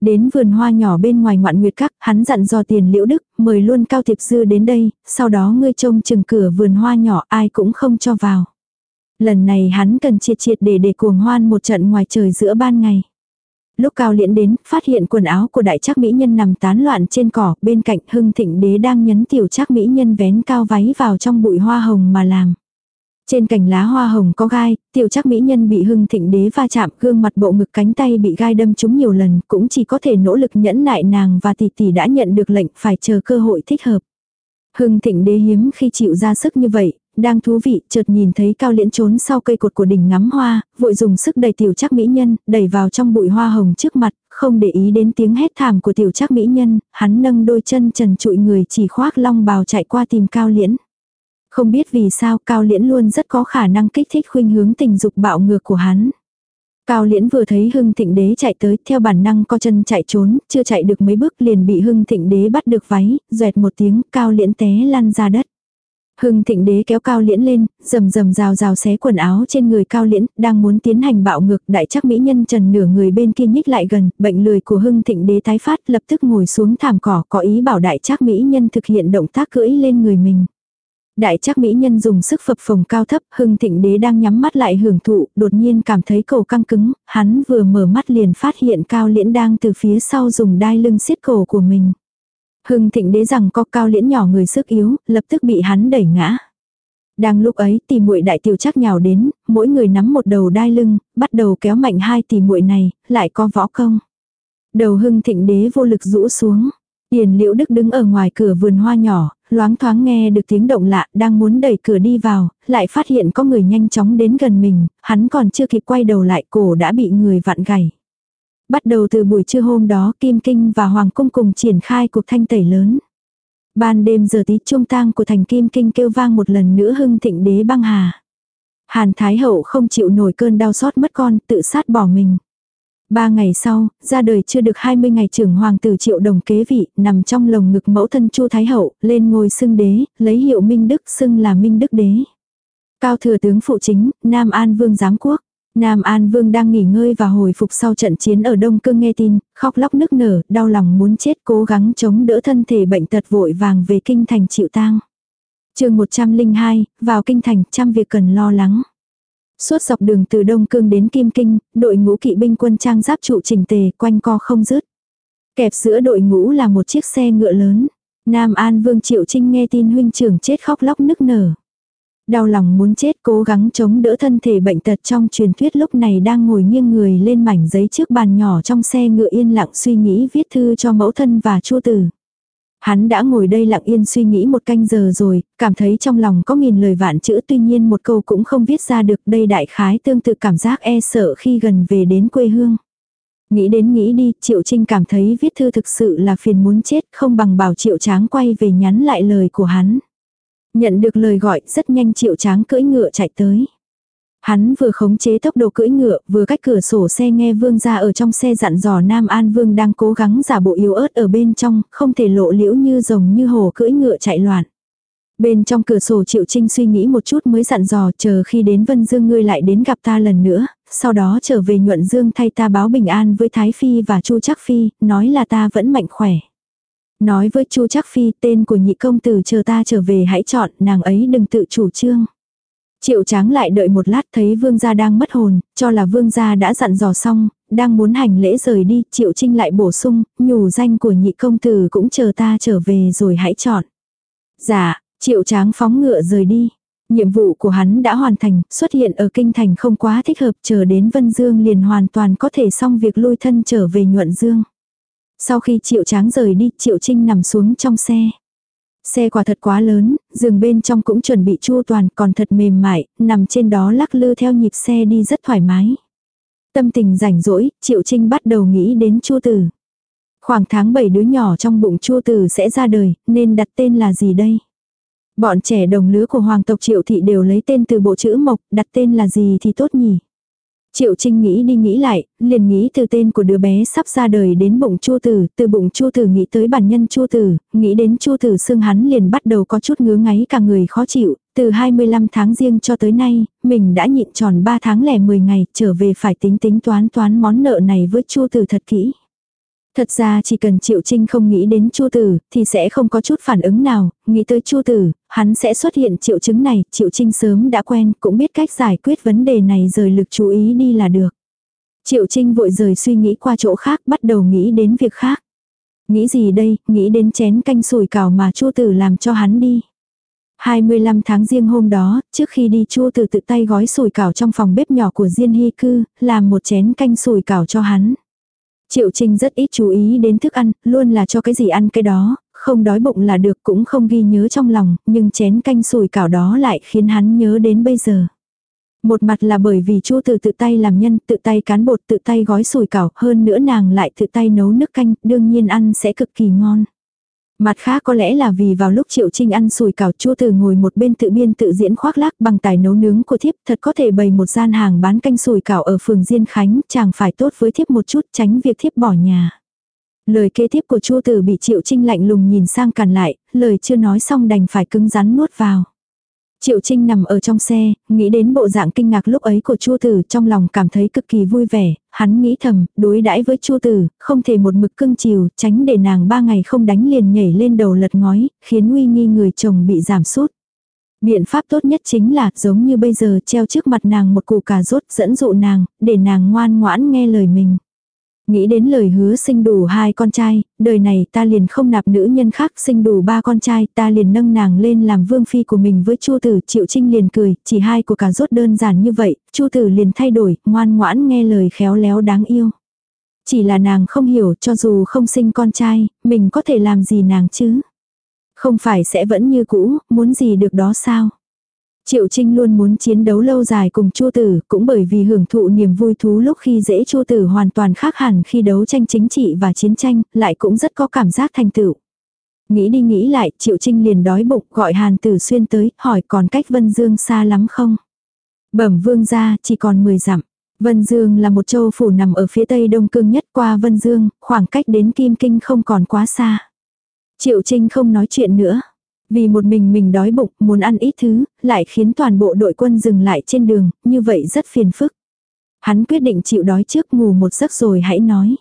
Đến vườn hoa nhỏ bên ngoài ngoạn nguyệt các, hắn dặn dò tiền liễu đức, mời luôn cao tiệp dư đến đây, sau đó ngươi trông chừng cửa vườn hoa nhỏ ai cũng không cho vào. Lần này hắn cần triệt triệt để để cuồng hoan một trận ngoài trời giữa ban ngày. Lúc Cao Liễn đến, phát hiện quần áo của đại trác mỹ nhân nằm tán loạn trên cỏ, bên cạnh Hưng Thịnh Đế đang nhấn tiểu trác mỹ nhân vén cao váy vào trong bụi hoa hồng mà làm. Trên cành lá hoa hồng có gai, tiểu chắc mỹ nhân bị hưng thịnh đế va chạm, gương mặt bộ ngực cánh tay bị gai đâm trúng nhiều lần, cũng chỉ có thể nỗ lực nhẫn nại nàng và tỷ tỷ đã nhận được lệnh phải chờ cơ hội thích hợp. Hưng thịnh đế hiếm khi chịu ra sức như vậy, đang thú vị, chợt nhìn thấy cao liễn trốn sau cây cột của đỉnh ngắm hoa, vội dùng sức đẩy tiểu chắc mỹ nhân, đẩy vào trong bụi hoa hồng trước mặt, không để ý đến tiếng hét thảm của tiểu chắc mỹ nhân, hắn nâng đôi chân trần trụi người chỉ khoác long bào chạy qua tìm cao liễn. Không biết vì sao Cao Liễn luôn rất có khả năng kích thích khuynh hướng tình dục bạo ngược của hắn. Cao Liễn vừa thấy Hưng Thịnh Đế chạy tới, theo bản năng co chân chạy trốn, chưa chạy được mấy bước liền bị Hưng Thịnh Đế bắt được váy, doẹt một tiếng, Cao Liễn té lăn ra đất. Hưng Thịnh Đế kéo Cao Liễn lên, rầm rầm rào rào xé quần áo trên người Cao Liễn, đang muốn tiến hành bạo ngược, đại chắc mỹ nhân trần nửa người bên kia nhích lại gần, bệnh lười của Hưng Thịnh Đế tái phát, lập tức ngồi xuống thảm cỏ, có ý bảo đại chắc mỹ nhân thực hiện động tác cưỡi lên người mình. Đại chắc mỹ nhân dùng sức phập phồng cao thấp, hưng thịnh đế đang nhắm mắt lại hưởng thụ, đột nhiên cảm thấy cổ căng cứng, hắn vừa mở mắt liền phát hiện cao liễn đang từ phía sau dùng đai lưng siết cổ của mình. Hưng thịnh đế rằng có cao liễn nhỏ người sức yếu, lập tức bị hắn đẩy ngã. Đang lúc ấy tỷ muội đại tiểu chắc nhào đến, mỗi người nắm một đầu đai lưng, bắt đầu kéo mạnh hai tỷ muội này, lại có võ công. Đầu hưng thịnh đế vô lực rũ xuống. tiền liễu đức đứng ở ngoài cửa vườn hoa nhỏ, loáng thoáng nghe được tiếng động lạ, đang muốn đẩy cửa đi vào, lại phát hiện có người nhanh chóng đến gần mình, hắn còn chưa kịp quay đầu lại cổ đã bị người vặn gảy. Bắt đầu từ buổi trưa hôm đó Kim Kinh và Hoàng Cung cùng triển khai cuộc thanh tẩy lớn. Ban đêm giờ tí trung tang của thành Kim Kinh kêu vang một lần nữa hưng thịnh đế băng hà. Hàn Thái Hậu không chịu nổi cơn đau xót mất con, tự sát bỏ mình. Ba ngày sau, ra đời chưa được 20 ngày trưởng hoàng tử triệu đồng kế vị, nằm trong lồng ngực mẫu thân Chu Thái Hậu, lên ngôi xưng đế, lấy hiệu Minh Đức xưng là Minh Đức đế. Cao thừa tướng phụ chính, Nam An Vương giám quốc. Nam An Vương đang nghỉ ngơi và hồi phục sau trận chiến ở Đông Cương nghe tin, khóc lóc nức nở, đau lòng muốn chết cố gắng chống đỡ thân thể bệnh tật vội vàng về kinh thành chịu tang. chương 102, vào kinh thành, trăm việc cần lo lắng. Suốt dọc đường từ Đông Cương đến Kim Kinh, đội ngũ kỵ binh quân trang giáp trụ trình tề, quanh co không dứt. Kẹp giữa đội ngũ là một chiếc xe ngựa lớn. Nam An Vương Triệu Trinh nghe tin huynh trưởng chết khóc lóc nức nở. Đau lòng muốn chết cố gắng chống đỡ thân thể bệnh tật trong truyền thuyết lúc này đang ngồi nghiêng người lên mảnh giấy trước bàn nhỏ trong xe ngựa yên lặng suy nghĩ viết thư cho mẫu thân và chua tử. Hắn đã ngồi đây lặng yên suy nghĩ một canh giờ rồi, cảm thấy trong lòng có nghìn lời vạn chữ tuy nhiên một câu cũng không viết ra được đây đại khái tương tự cảm giác e sợ khi gần về đến quê hương. Nghĩ đến nghĩ đi, Triệu Trinh cảm thấy viết thư thực sự là phiền muốn chết không bằng bảo Triệu Tráng quay về nhắn lại lời của hắn. Nhận được lời gọi rất nhanh Triệu Tráng cưỡi ngựa chạy tới. Hắn vừa khống chế tốc độ cưỡi ngựa, vừa cách cửa sổ xe nghe vương ra ở trong xe dặn dò Nam An Vương đang cố gắng giả bộ yếu ớt ở bên trong, không thể lộ liễu như rồng như hồ cưỡi ngựa chạy loạn. Bên trong cửa sổ Triệu Trinh suy nghĩ một chút mới dặn dò chờ khi đến Vân Dương ngươi lại đến gặp ta lần nữa, sau đó trở về nhuận Dương thay ta báo bình an với Thái Phi và Chu Chắc Phi, nói là ta vẫn mạnh khỏe. Nói với Chu Chắc Phi tên của nhị công tử chờ ta trở về hãy chọn, nàng ấy đừng tự chủ trương. Triệu tráng lại đợi một lát thấy vương gia đang mất hồn, cho là vương gia đã dặn dò xong, đang muốn hành lễ rời đi, triệu trinh lại bổ sung, nhủ danh của nhị công tử cũng chờ ta trở về rồi hãy chọn. Dạ, triệu tráng phóng ngựa rời đi. Nhiệm vụ của hắn đã hoàn thành, xuất hiện ở kinh thành không quá thích hợp, chờ đến Vân Dương liền hoàn toàn có thể xong việc lui thân trở về nhuận Dương. Sau khi triệu tráng rời đi, triệu trinh nằm xuống trong xe. Xe quả thật quá lớn, giường bên trong cũng chuẩn bị chua toàn còn thật mềm mại, nằm trên đó lắc lư theo nhịp xe đi rất thoải mái. Tâm tình rảnh rỗi, Triệu Trinh bắt đầu nghĩ đến chua tử. Khoảng tháng 7 đứa nhỏ trong bụng chua tử sẽ ra đời, nên đặt tên là gì đây? Bọn trẻ đồng lứa của hoàng tộc Triệu Thị đều lấy tên từ bộ chữ mộc, đặt tên là gì thì tốt nhỉ? Triệu Trinh nghĩ đi nghĩ lại, liền nghĩ từ tên của đứa bé sắp ra đời đến bụng Chu Tử, từ bụng Chu Tử nghĩ tới bản nhân Chu Tử, nghĩ đến Chu Tử xương hắn liền bắt đầu có chút ngứa ngáy cả người khó chịu, từ 25 tháng riêng cho tới nay, mình đã nhịn tròn 3 tháng lẻ 10 ngày, trở về phải tính tính toán toán món nợ này với Chu Tử thật kỹ. Thật ra chỉ cần Triệu Trinh không nghĩ đến Chu Tử, thì sẽ không có chút phản ứng nào, nghĩ tới Chu Tử, hắn sẽ xuất hiện triệu chứng này, Triệu Trinh sớm đã quen, cũng biết cách giải quyết vấn đề này rời lực chú ý đi là được. Triệu Trinh vội rời suy nghĩ qua chỗ khác, bắt đầu nghĩ đến việc khác. Nghĩ gì đây, nghĩ đến chén canh sủi cảo mà Chu Tử làm cho hắn đi. 25 tháng riêng hôm đó, trước khi đi Chu Tử tự tay gói sủi cảo trong phòng bếp nhỏ của Diên Hy Cư, làm một chén canh sủi cảo cho hắn. Triệu Trinh rất ít chú ý đến thức ăn, luôn là cho cái gì ăn cái đó, không đói bụng là được cũng không ghi nhớ trong lòng, nhưng chén canh sủi cảo đó lại khiến hắn nhớ đến bây giờ. Một mặt là bởi vì Chu Từ tự tay làm nhân, tự tay cán bột, tự tay gói sủi cảo, hơn nữa nàng lại tự tay nấu nước canh, đương nhiên ăn sẽ cực kỳ ngon. Mặt khác có lẽ là vì vào lúc Triệu Trinh ăn sùi cảo chua từ ngồi một bên tự biên tự diễn khoác lác bằng tài nấu nướng của thiếp thật có thể bày một gian hàng bán canh sùi cảo ở phường Diên Khánh chàng phải tốt với thiếp một chút tránh việc thiếp bỏ nhà. Lời kế tiếp của chua từ bị Triệu Trinh lạnh lùng nhìn sang cản lại, lời chưa nói xong đành phải cứng rắn nuốt vào. Triệu Trinh nằm ở trong xe, nghĩ đến bộ dạng kinh ngạc lúc ấy của Chu Tử, trong lòng cảm thấy cực kỳ vui vẻ, hắn nghĩ thầm, đối đãi với Chu Tử, không thể một mực cưng chiều, tránh để nàng ba ngày không đánh liền nhảy lên đầu lật ngói, khiến uy nghi người chồng bị giảm sút. Biện pháp tốt nhất chính là, giống như bây giờ, treo trước mặt nàng một củ cà rốt dẫn dụ nàng, để nàng ngoan ngoãn nghe lời mình. Nghĩ đến lời hứa sinh đủ hai con trai, đời này ta liền không nạp nữ nhân khác sinh đủ ba con trai, ta liền nâng nàng lên làm vương phi của mình với Chu tử, Triệu Trinh liền cười, chỉ hai của cả rốt đơn giản như vậy, Chu tử liền thay đổi, ngoan ngoãn nghe lời khéo léo đáng yêu. Chỉ là nàng không hiểu, cho dù không sinh con trai, mình có thể làm gì nàng chứ? Không phải sẽ vẫn như cũ, muốn gì được đó sao? Triệu Trinh luôn muốn chiến đấu lâu dài cùng Chu Tử, cũng bởi vì hưởng thụ niềm vui thú lúc khi dễ Chu Tử hoàn toàn khác hẳn khi đấu tranh chính trị và chiến tranh, lại cũng rất có cảm giác thành tựu. Nghĩ đi nghĩ lại, Triệu Trinh liền đói bụng gọi Hàn Tử Xuyên tới, hỏi còn cách Vân Dương xa lắm không? Bẩm vương ra, chỉ còn 10 dặm. Vân Dương là một châu phủ nằm ở phía tây đông cương nhất qua Vân Dương, khoảng cách đến Kim Kinh không còn quá xa. Triệu Trinh không nói chuyện nữa. Vì một mình mình đói bụng, muốn ăn ít thứ, lại khiến toàn bộ đội quân dừng lại trên đường, như vậy rất phiền phức. Hắn quyết định chịu đói trước ngủ một giấc rồi hãy nói.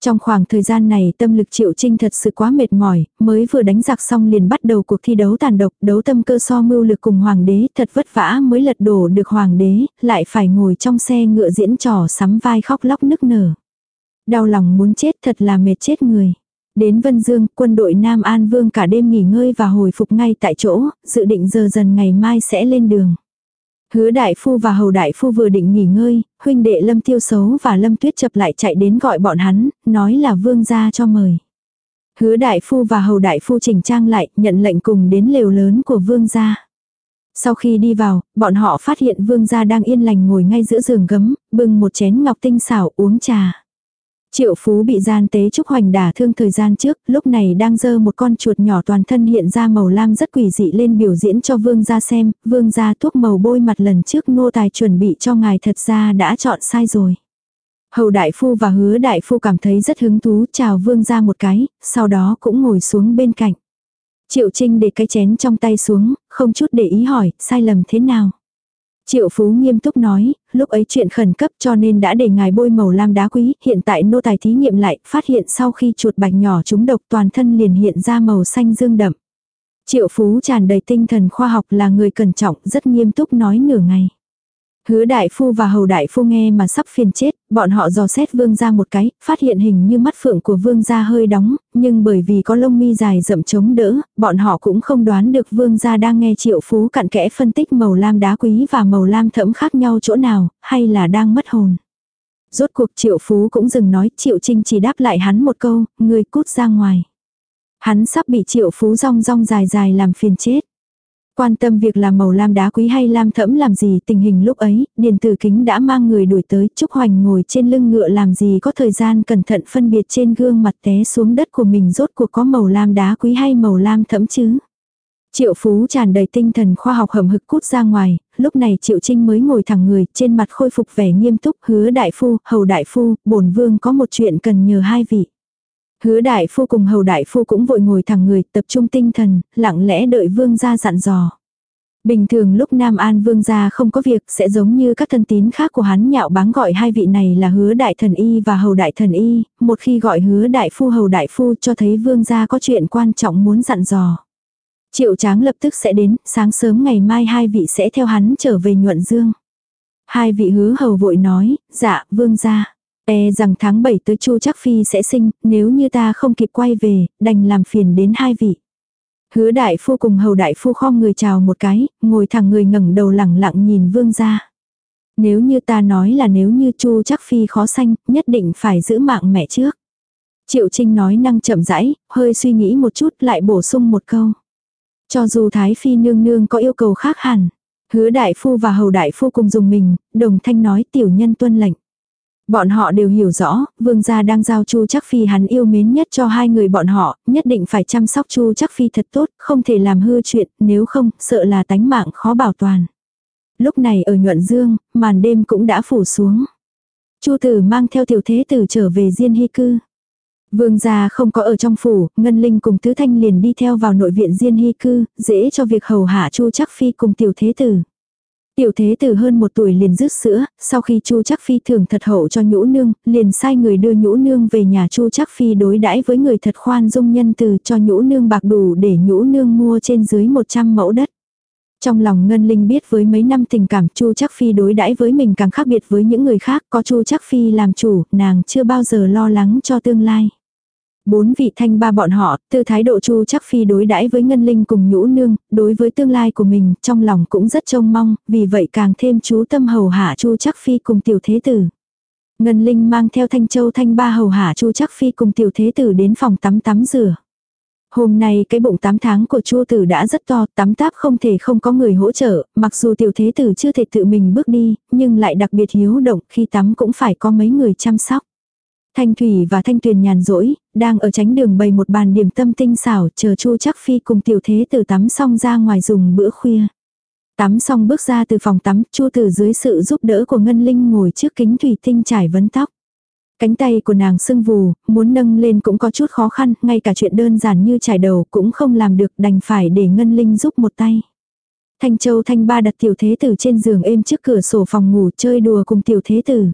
Trong khoảng thời gian này tâm lực triệu trinh thật sự quá mệt mỏi, mới vừa đánh giặc xong liền bắt đầu cuộc thi đấu tàn độc, đấu tâm cơ so mưu lực cùng hoàng đế, thật vất vả mới lật đổ được hoàng đế, lại phải ngồi trong xe ngựa diễn trò sắm vai khóc lóc nức nở. Đau lòng muốn chết thật là mệt chết người. Đến Vân Dương, quân đội Nam An Vương cả đêm nghỉ ngơi và hồi phục ngay tại chỗ, dự định giờ dần ngày mai sẽ lên đường. Hứa đại phu và hầu đại phu vừa định nghỉ ngơi, huynh đệ lâm tiêu xấu và lâm tuyết chập lại chạy đến gọi bọn hắn, nói là vương gia cho mời. Hứa đại phu và hầu đại phu chỉnh trang lại, nhận lệnh cùng đến lều lớn của vương gia. Sau khi đi vào, bọn họ phát hiện vương gia đang yên lành ngồi ngay giữa giường gấm, bưng một chén ngọc tinh xảo uống trà. Triệu Phú bị gian tế trúc hoành đả thương thời gian trước, lúc này đang dơ một con chuột nhỏ toàn thân hiện ra màu lam rất quỷ dị lên biểu diễn cho vương gia xem, vương gia thuốc màu bôi mặt lần trước nô tài chuẩn bị cho ngài thật ra đã chọn sai rồi. Hầu đại phu và hứa đại phu cảm thấy rất hứng thú chào vương gia một cái, sau đó cũng ngồi xuống bên cạnh. Triệu Trinh để cái chén trong tay xuống, không chút để ý hỏi, sai lầm thế nào. Triệu Phú nghiêm túc nói, lúc ấy chuyện khẩn cấp cho nên đã để ngài bôi màu lam đá quý, hiện tại nô tài thí nghiệm lại, phát hiện sau khi chuột bạch nhỏ trúng độc toàn thân liền hiện ra màu xanh dương đậm. Triệu Phú tràn đầy tinh thần khoa học là người cẩn trọng, rất nghiêm túc nói nửa ngày. Hứa đại phu và hầu đại phu nghe mà sắp phiền chết, bọn họ dò xét vương gia một cái, phát hiện hình như mắt phượng của vương gia hơi đóng, nhưng bởi vì có lông mi dài rậm chống đỡ, bọn họ cũng không đoán được vương gia đang nghe triệu phú cặn kẽ phân tích màu lam đá quý và màu lam thẫm khác nhau chỗ nào, hay là đang mất hồn. Rốt cuộc triệu phú cũng dừng nói, triệu trinh chỉ đáp lại hắn một câu, người cút ra ngoài. Hắn sắp bị triệu phú rong rong dài dài làm phiền chết. Quan tâm việc làm màu lam đá quý hay lam thẫm làm gì tình hình lúc ấy, điền tử kính đã mang người đuổi tới, Trúc Hoành ngồi trên lưng ngựa làm gì có thời gian cẩn thận phân biệt trên gương mặt té xuống đất của mình rốt cuộc có màu lam đá quý hay màu lam thẫm chứ. Triệu Phú tràn đầy tinh thần khoa học hầm hực cút ra ngoài, lúc này Triệu Trinh mới ngồi thẳng người, trên mặt khôi phục vẻ nghiêm túc, hứa đại phu, hầu đại phu, bổn vương có một chuyện cần nhờ hai vị. Hứa đại phu cùng hầu đại phu cũng vội ngồi thẳng người tập trung tinh thần, lặng lẽ đợi vương gia dặn dò. Bình thường lúc Nam An Vương gia không có việc sẽ giống như các thân tín khác của hắn nhạo báng gọi hai vị này là hứa đại thần y và hầu đại thần y, một khi gọi hứa đại phu hầu đại phu cho thấy vương gia có chuyện quan trọng muốn dặn dò. Triệu tráng lập tức sẽ đến, sáng sớm ngày mai hai vị sẽ theo hắn trở về nhuận dương. Hai vị hứa hầu vội nói, dạ, vương gia. E rằng tháng 7 tới Chu Chắc Phi sẽ sinh, nếu như ta không kịp quay về, đành làm phiền đến hai vị. Hứa đại phu cùng hầu đại phu khom người chào một cái, ngồi thẳng người ngẩng đầu lẳng lặng nhìn vương gia. Nếu như ta nói là nếu như Chu Chắc Phi khó sanh, nhất định phải giữ mạng mẹ trước. Triệu Trinh nói năng chậm rãi, hơi suy nghĩ một chút lại bổ sung một câu. Cho dù Thái Phi nương nương có yêu cầu khác hẳn, hứa đại phu và hầu đại phu cùng dùng mình, đồng thanh nói tiểu nhân tuân lệnh. Bọn họ đều hiểu rõ, vương gia đang giao Chu Chắc Phi hắn yêu mến nhất cho hai người bọn họ, nhất định phải chăm sóc Chu Chắc Phi thật tốt, không thể làm hư chuyện, nếu không, sợ là tánh mạng khó bảo toàn. Lúc này ở nhuận dương, màn đêm cũng đã phủ xuống. Chu tử mang theo tiểu thế tử trở về Diên Hy Cư. Vương gia không có ở trong phủ, Ngân Linh cùng Tứ Thanh liền đi theo vào nội viện Diên Hy Cư, dễ cho việc hầu hạ Chu Chắc Phi cùng tiểu thế tử. Tiểu thế từ hơn một tuổi liền rứt sữa, sau khi Chu Trắc Phi thưởng thật hậu cho nhũ nương, liền sai người đưa nhũ nương về nhà Chu Trắc Phi đối đãi với người thật khoan dung nhân từ cho nhũ nương bạc đủ để nhũ nương mua trên dưới 100 mẫu đất. Trong lòng Ngân Linh biết với mấy năm tình cảm Chu Trắc Phi đối đãi với mình càng khác biệt với những người khác, có Chu Trắc Phi làm chủ, nàng chưa bao giờ lo lắng cho tương lai. Bốn vị thanh ba bọn họ, từ thái độ chu chắc phi đối đãi với ngân linh cùng nhũ nương, đối với tương lai của mình, trong lòng cũng rất trông mong, vì vậy càng thêm chú tâm hầu hạ chu chắc phi cùng tiểu thế tử. Ngân linh mang theo thanh châu thanh ba hầu hạ chu chắc phi cùng tiểu thế tử đến phòng tắm tắm rửa. Hôm nay cái bụng 8 tháng của Chu tử đã rất to, tắm táp không thể không có người hỗ trợ, mặc dù tiểu thế tử chưa thể tự mình bước đi, nhưng lại đặc biệt hiếu động, khi tắm cũng phải có mấy người chăm sóc. Thanh Thủy và Thanh Tuyền nhàn rỗi, đang ở tránh đường bày một bàn điểm tâm tinh xảo chờ Chu Chắc Phi cùng tiểu thế tử tắm xong ra ngoài dùng bữa khuya. Tắm xong bước ra từ phòng tắm, Chu Tử dưới sự giúp đỡ của Ngân Linh ngồi trước kính thủy tinh trải vấn tóc. Cánh tay của nàng sưng vù, muốn nâng lên cũng có chút khó khăn, ngay cả chuyện đơn giản như trải đầu cũng không làm được đành phải để Ngân Linh giúp một tay. Thanh Châu Thanh Ba đặt tiểu thế tử trên giường êm trước cửa sổ phòng ngủ chơi đùa cùng tiểu thế tử.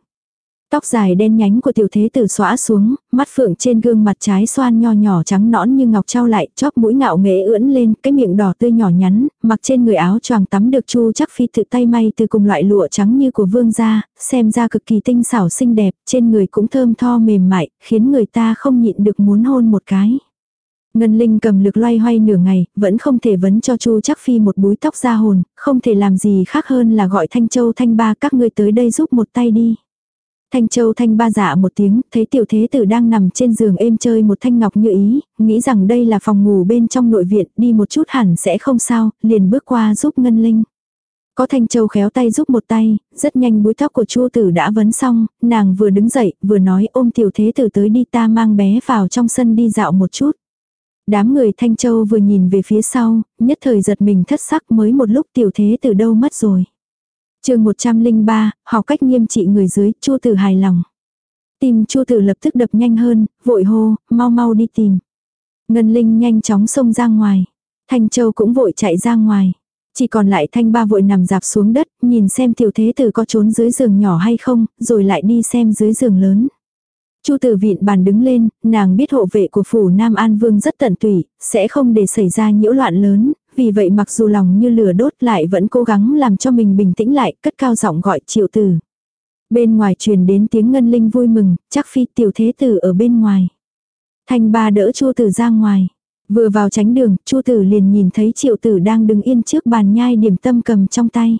Tóc dài đen nhánh của tiểu thế tử xóa xuống, mắt phượng trên gương mặt trái xoan nho nhỏ trắng nõn như ngọc trao lại, chóp mũi ngạo nghễ ưỡn lên, cái miệng đỏ tươi nhỏ nhắn, mặc trên người áo choàng tắm được chu chắc phi tự tay may từ cùng loại lụa trắng như của vương gia, xem ra cực kỳ tinh xảo xinh đẹp, trên người cũng thơm tho mềm mại, khiến người ta không nhịn được muốn hôn một cái. Ngân Linh cầm lực loay hoay nửa ngày, vẫn không thể vấn cho Chu Chắc Phi một búi tóc ra hồn, không thể làm gì khác hơn là gọi Thanh Châu Thanh Ba các ngươi tới đây giúp một tay đi. Thanh Châu Thanh ba dạ một tiếng, thấy tiểu thế tử đang nằm trên giường êm chơi một thanh ngọc như ý, nghĩ rằng đây là phòng ngủ bên trong nội viện, đi một chút hẳn sẽ không sao, liền bước qua giúp Ngân Linh. Có Thanh Châu khéo tay giúp một tay, rất nhanh búi tóc của Chu tử đã vấn xong, nàng vừa đứng dậy, vừa nói ôm tiểu thế tử tới đi ta mang bé vào trong sân đi dạo một chút. Đám người Thanh Châu vừa nhìn về phía sau, nhất thời giật mình thất sắc mới một lúc tiểu thế tử đâu mất rồi chương 103, học cách nghiêm trị người dưới, chua tử hài lòng. tìm chua tử lập tức đập nhanh hơn, vội hô, mau mau đi tìm. Ngân Linh nhanh chóng xông ra ngoài. Thanh Châu cũng vội chạy ra ngoài. Chỉ còn lại Thanh Ba vội nằm dạp xuống đất, nhìn xem tiểu thế tử có trốn dưới giường nhỏ hay không, rồi lại đi xem dưới giường lớn. Chu tử vịn bàn đứng lên, nàng biết hộ vệ của phủ Nam An Vương rất tận tụy, sẽ không để xảy ra nhiễu loạn lớn, vì vậy mặc dù lòng như lửa đốt lại vẫn cố gắng làm cho mình bình tĩnh lại, cất cao giọng gọi triệu tử. Bên ngoài truyền đến tiếng ngân linh vui mừng, chắc phi tiểu thế tử ở bên ngoài. Thanh ba đỡ chua tử ra ngoài. Vừa vào tránh đường, chua tử liền nhìn thấy triệu tử đang đứng yên trước bàn nhai điểm tâm cầm trong tay.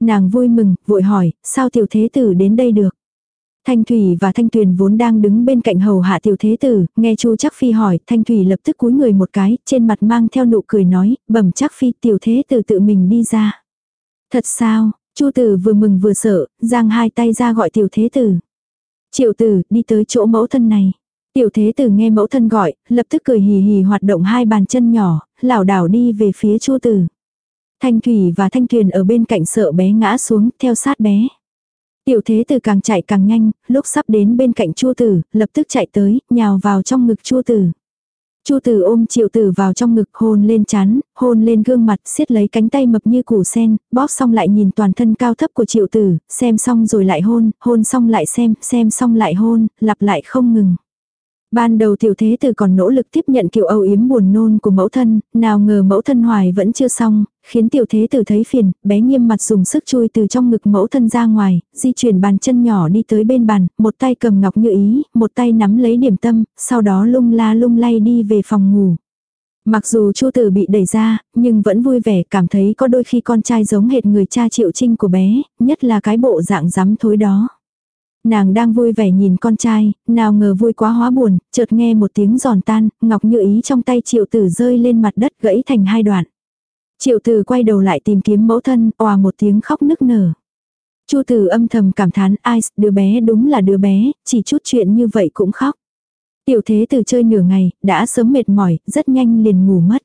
Nàng vui mừng, vội hỏi, sao tiểu thế tử đến đây được? Thanh Thủy và Thanh Tuyền vốn đang đứng bên cạnh hầu hạ tiểu thế tử, nghe Chu Trác Phi hỏi, Thanh Thủy lập tức cúi người một cái, trên mặt mang theo nụ cười nói, bẩm Trác Phi tiểu thế tử tự mình đi ra. Thật sao, Chu tử vừa mừng vừa sợ, giang hai tay ra gọi tiểu thế tử. Triệu tử, đi tới chỗ mẫu thân này. Tiểu thế tử nghe mẫu thân gọi, lập tức cười hì hì hoạt động hai bàn chân nhỏ, lảo đảo đi về phía Chu tử. Thanh Thủy và Thanh Tuyền ở bên cạnh sợ bé ngã xuống, theo sát bé. Tiểu thế tử càng chạy càng nhanh, lúc sắp đến bên cạnh chua tử, lập tức chạy tới, nhào vào trong ngực chua tử. Chu Tử ôm Triệu Tử vào trong ngực, hôn lên chán, hôn lên gương mặt, siết lấy cánh tay mập như củ sen, bóp xong lại nhìn toàn thân cao thấp của Triệu Tử, xem xong rồi lại hôn, hôn xong lại xem, xem xong lại hôn, lặp lại không ngừng. Ban đầu tiểu thế tử còn nỗ lực tiếp nhận kiểu âu yếm buồn nôn của mẫu thân, nào ngờ mẫu thân hoài vẫn chưa xong, khiến tiểu thế tử thấy phiền, bé nghiêm mặt dùng sức chui từ trong ngực mẫu thân ra ngoài, di chuyển bàn chân nhỏ đi tới bên bàn, một tay cầm ngọc như ý, một tay nắm lấy điểm tâm, sau đó lung la lung lay đi về phòng ngủ. Mặc dù Chu Tử bị đẩy ra, nhưng vẫn vui vẻ cảm thấy có đôi khi con trai giống hệt người cha Triệu Trinh của bé, nhất là cái bộ dạng rắm thối đó. Nàng đang vui vẻ nhìn con trai, nào ngờ vui quá hóa buồn, chợt nghe một tiếng giòn tan, ngọc như ý trong tay triệu tử rơi lên mặt đất gãy thành hai đoạn. Triệu tử quay đầu lại tìm kiếm mẫu thân, òa một tiếng khóc nức nở. Chu tử âm thầm cảm thán ai, đứa bé đúng là đứa bé, chỉ chút chuyện như vậy cũng khóc. Tiểu thế tử chơi nửa ngày, đã sớm mệt mỏi, rất nhanh liền ngủ mất.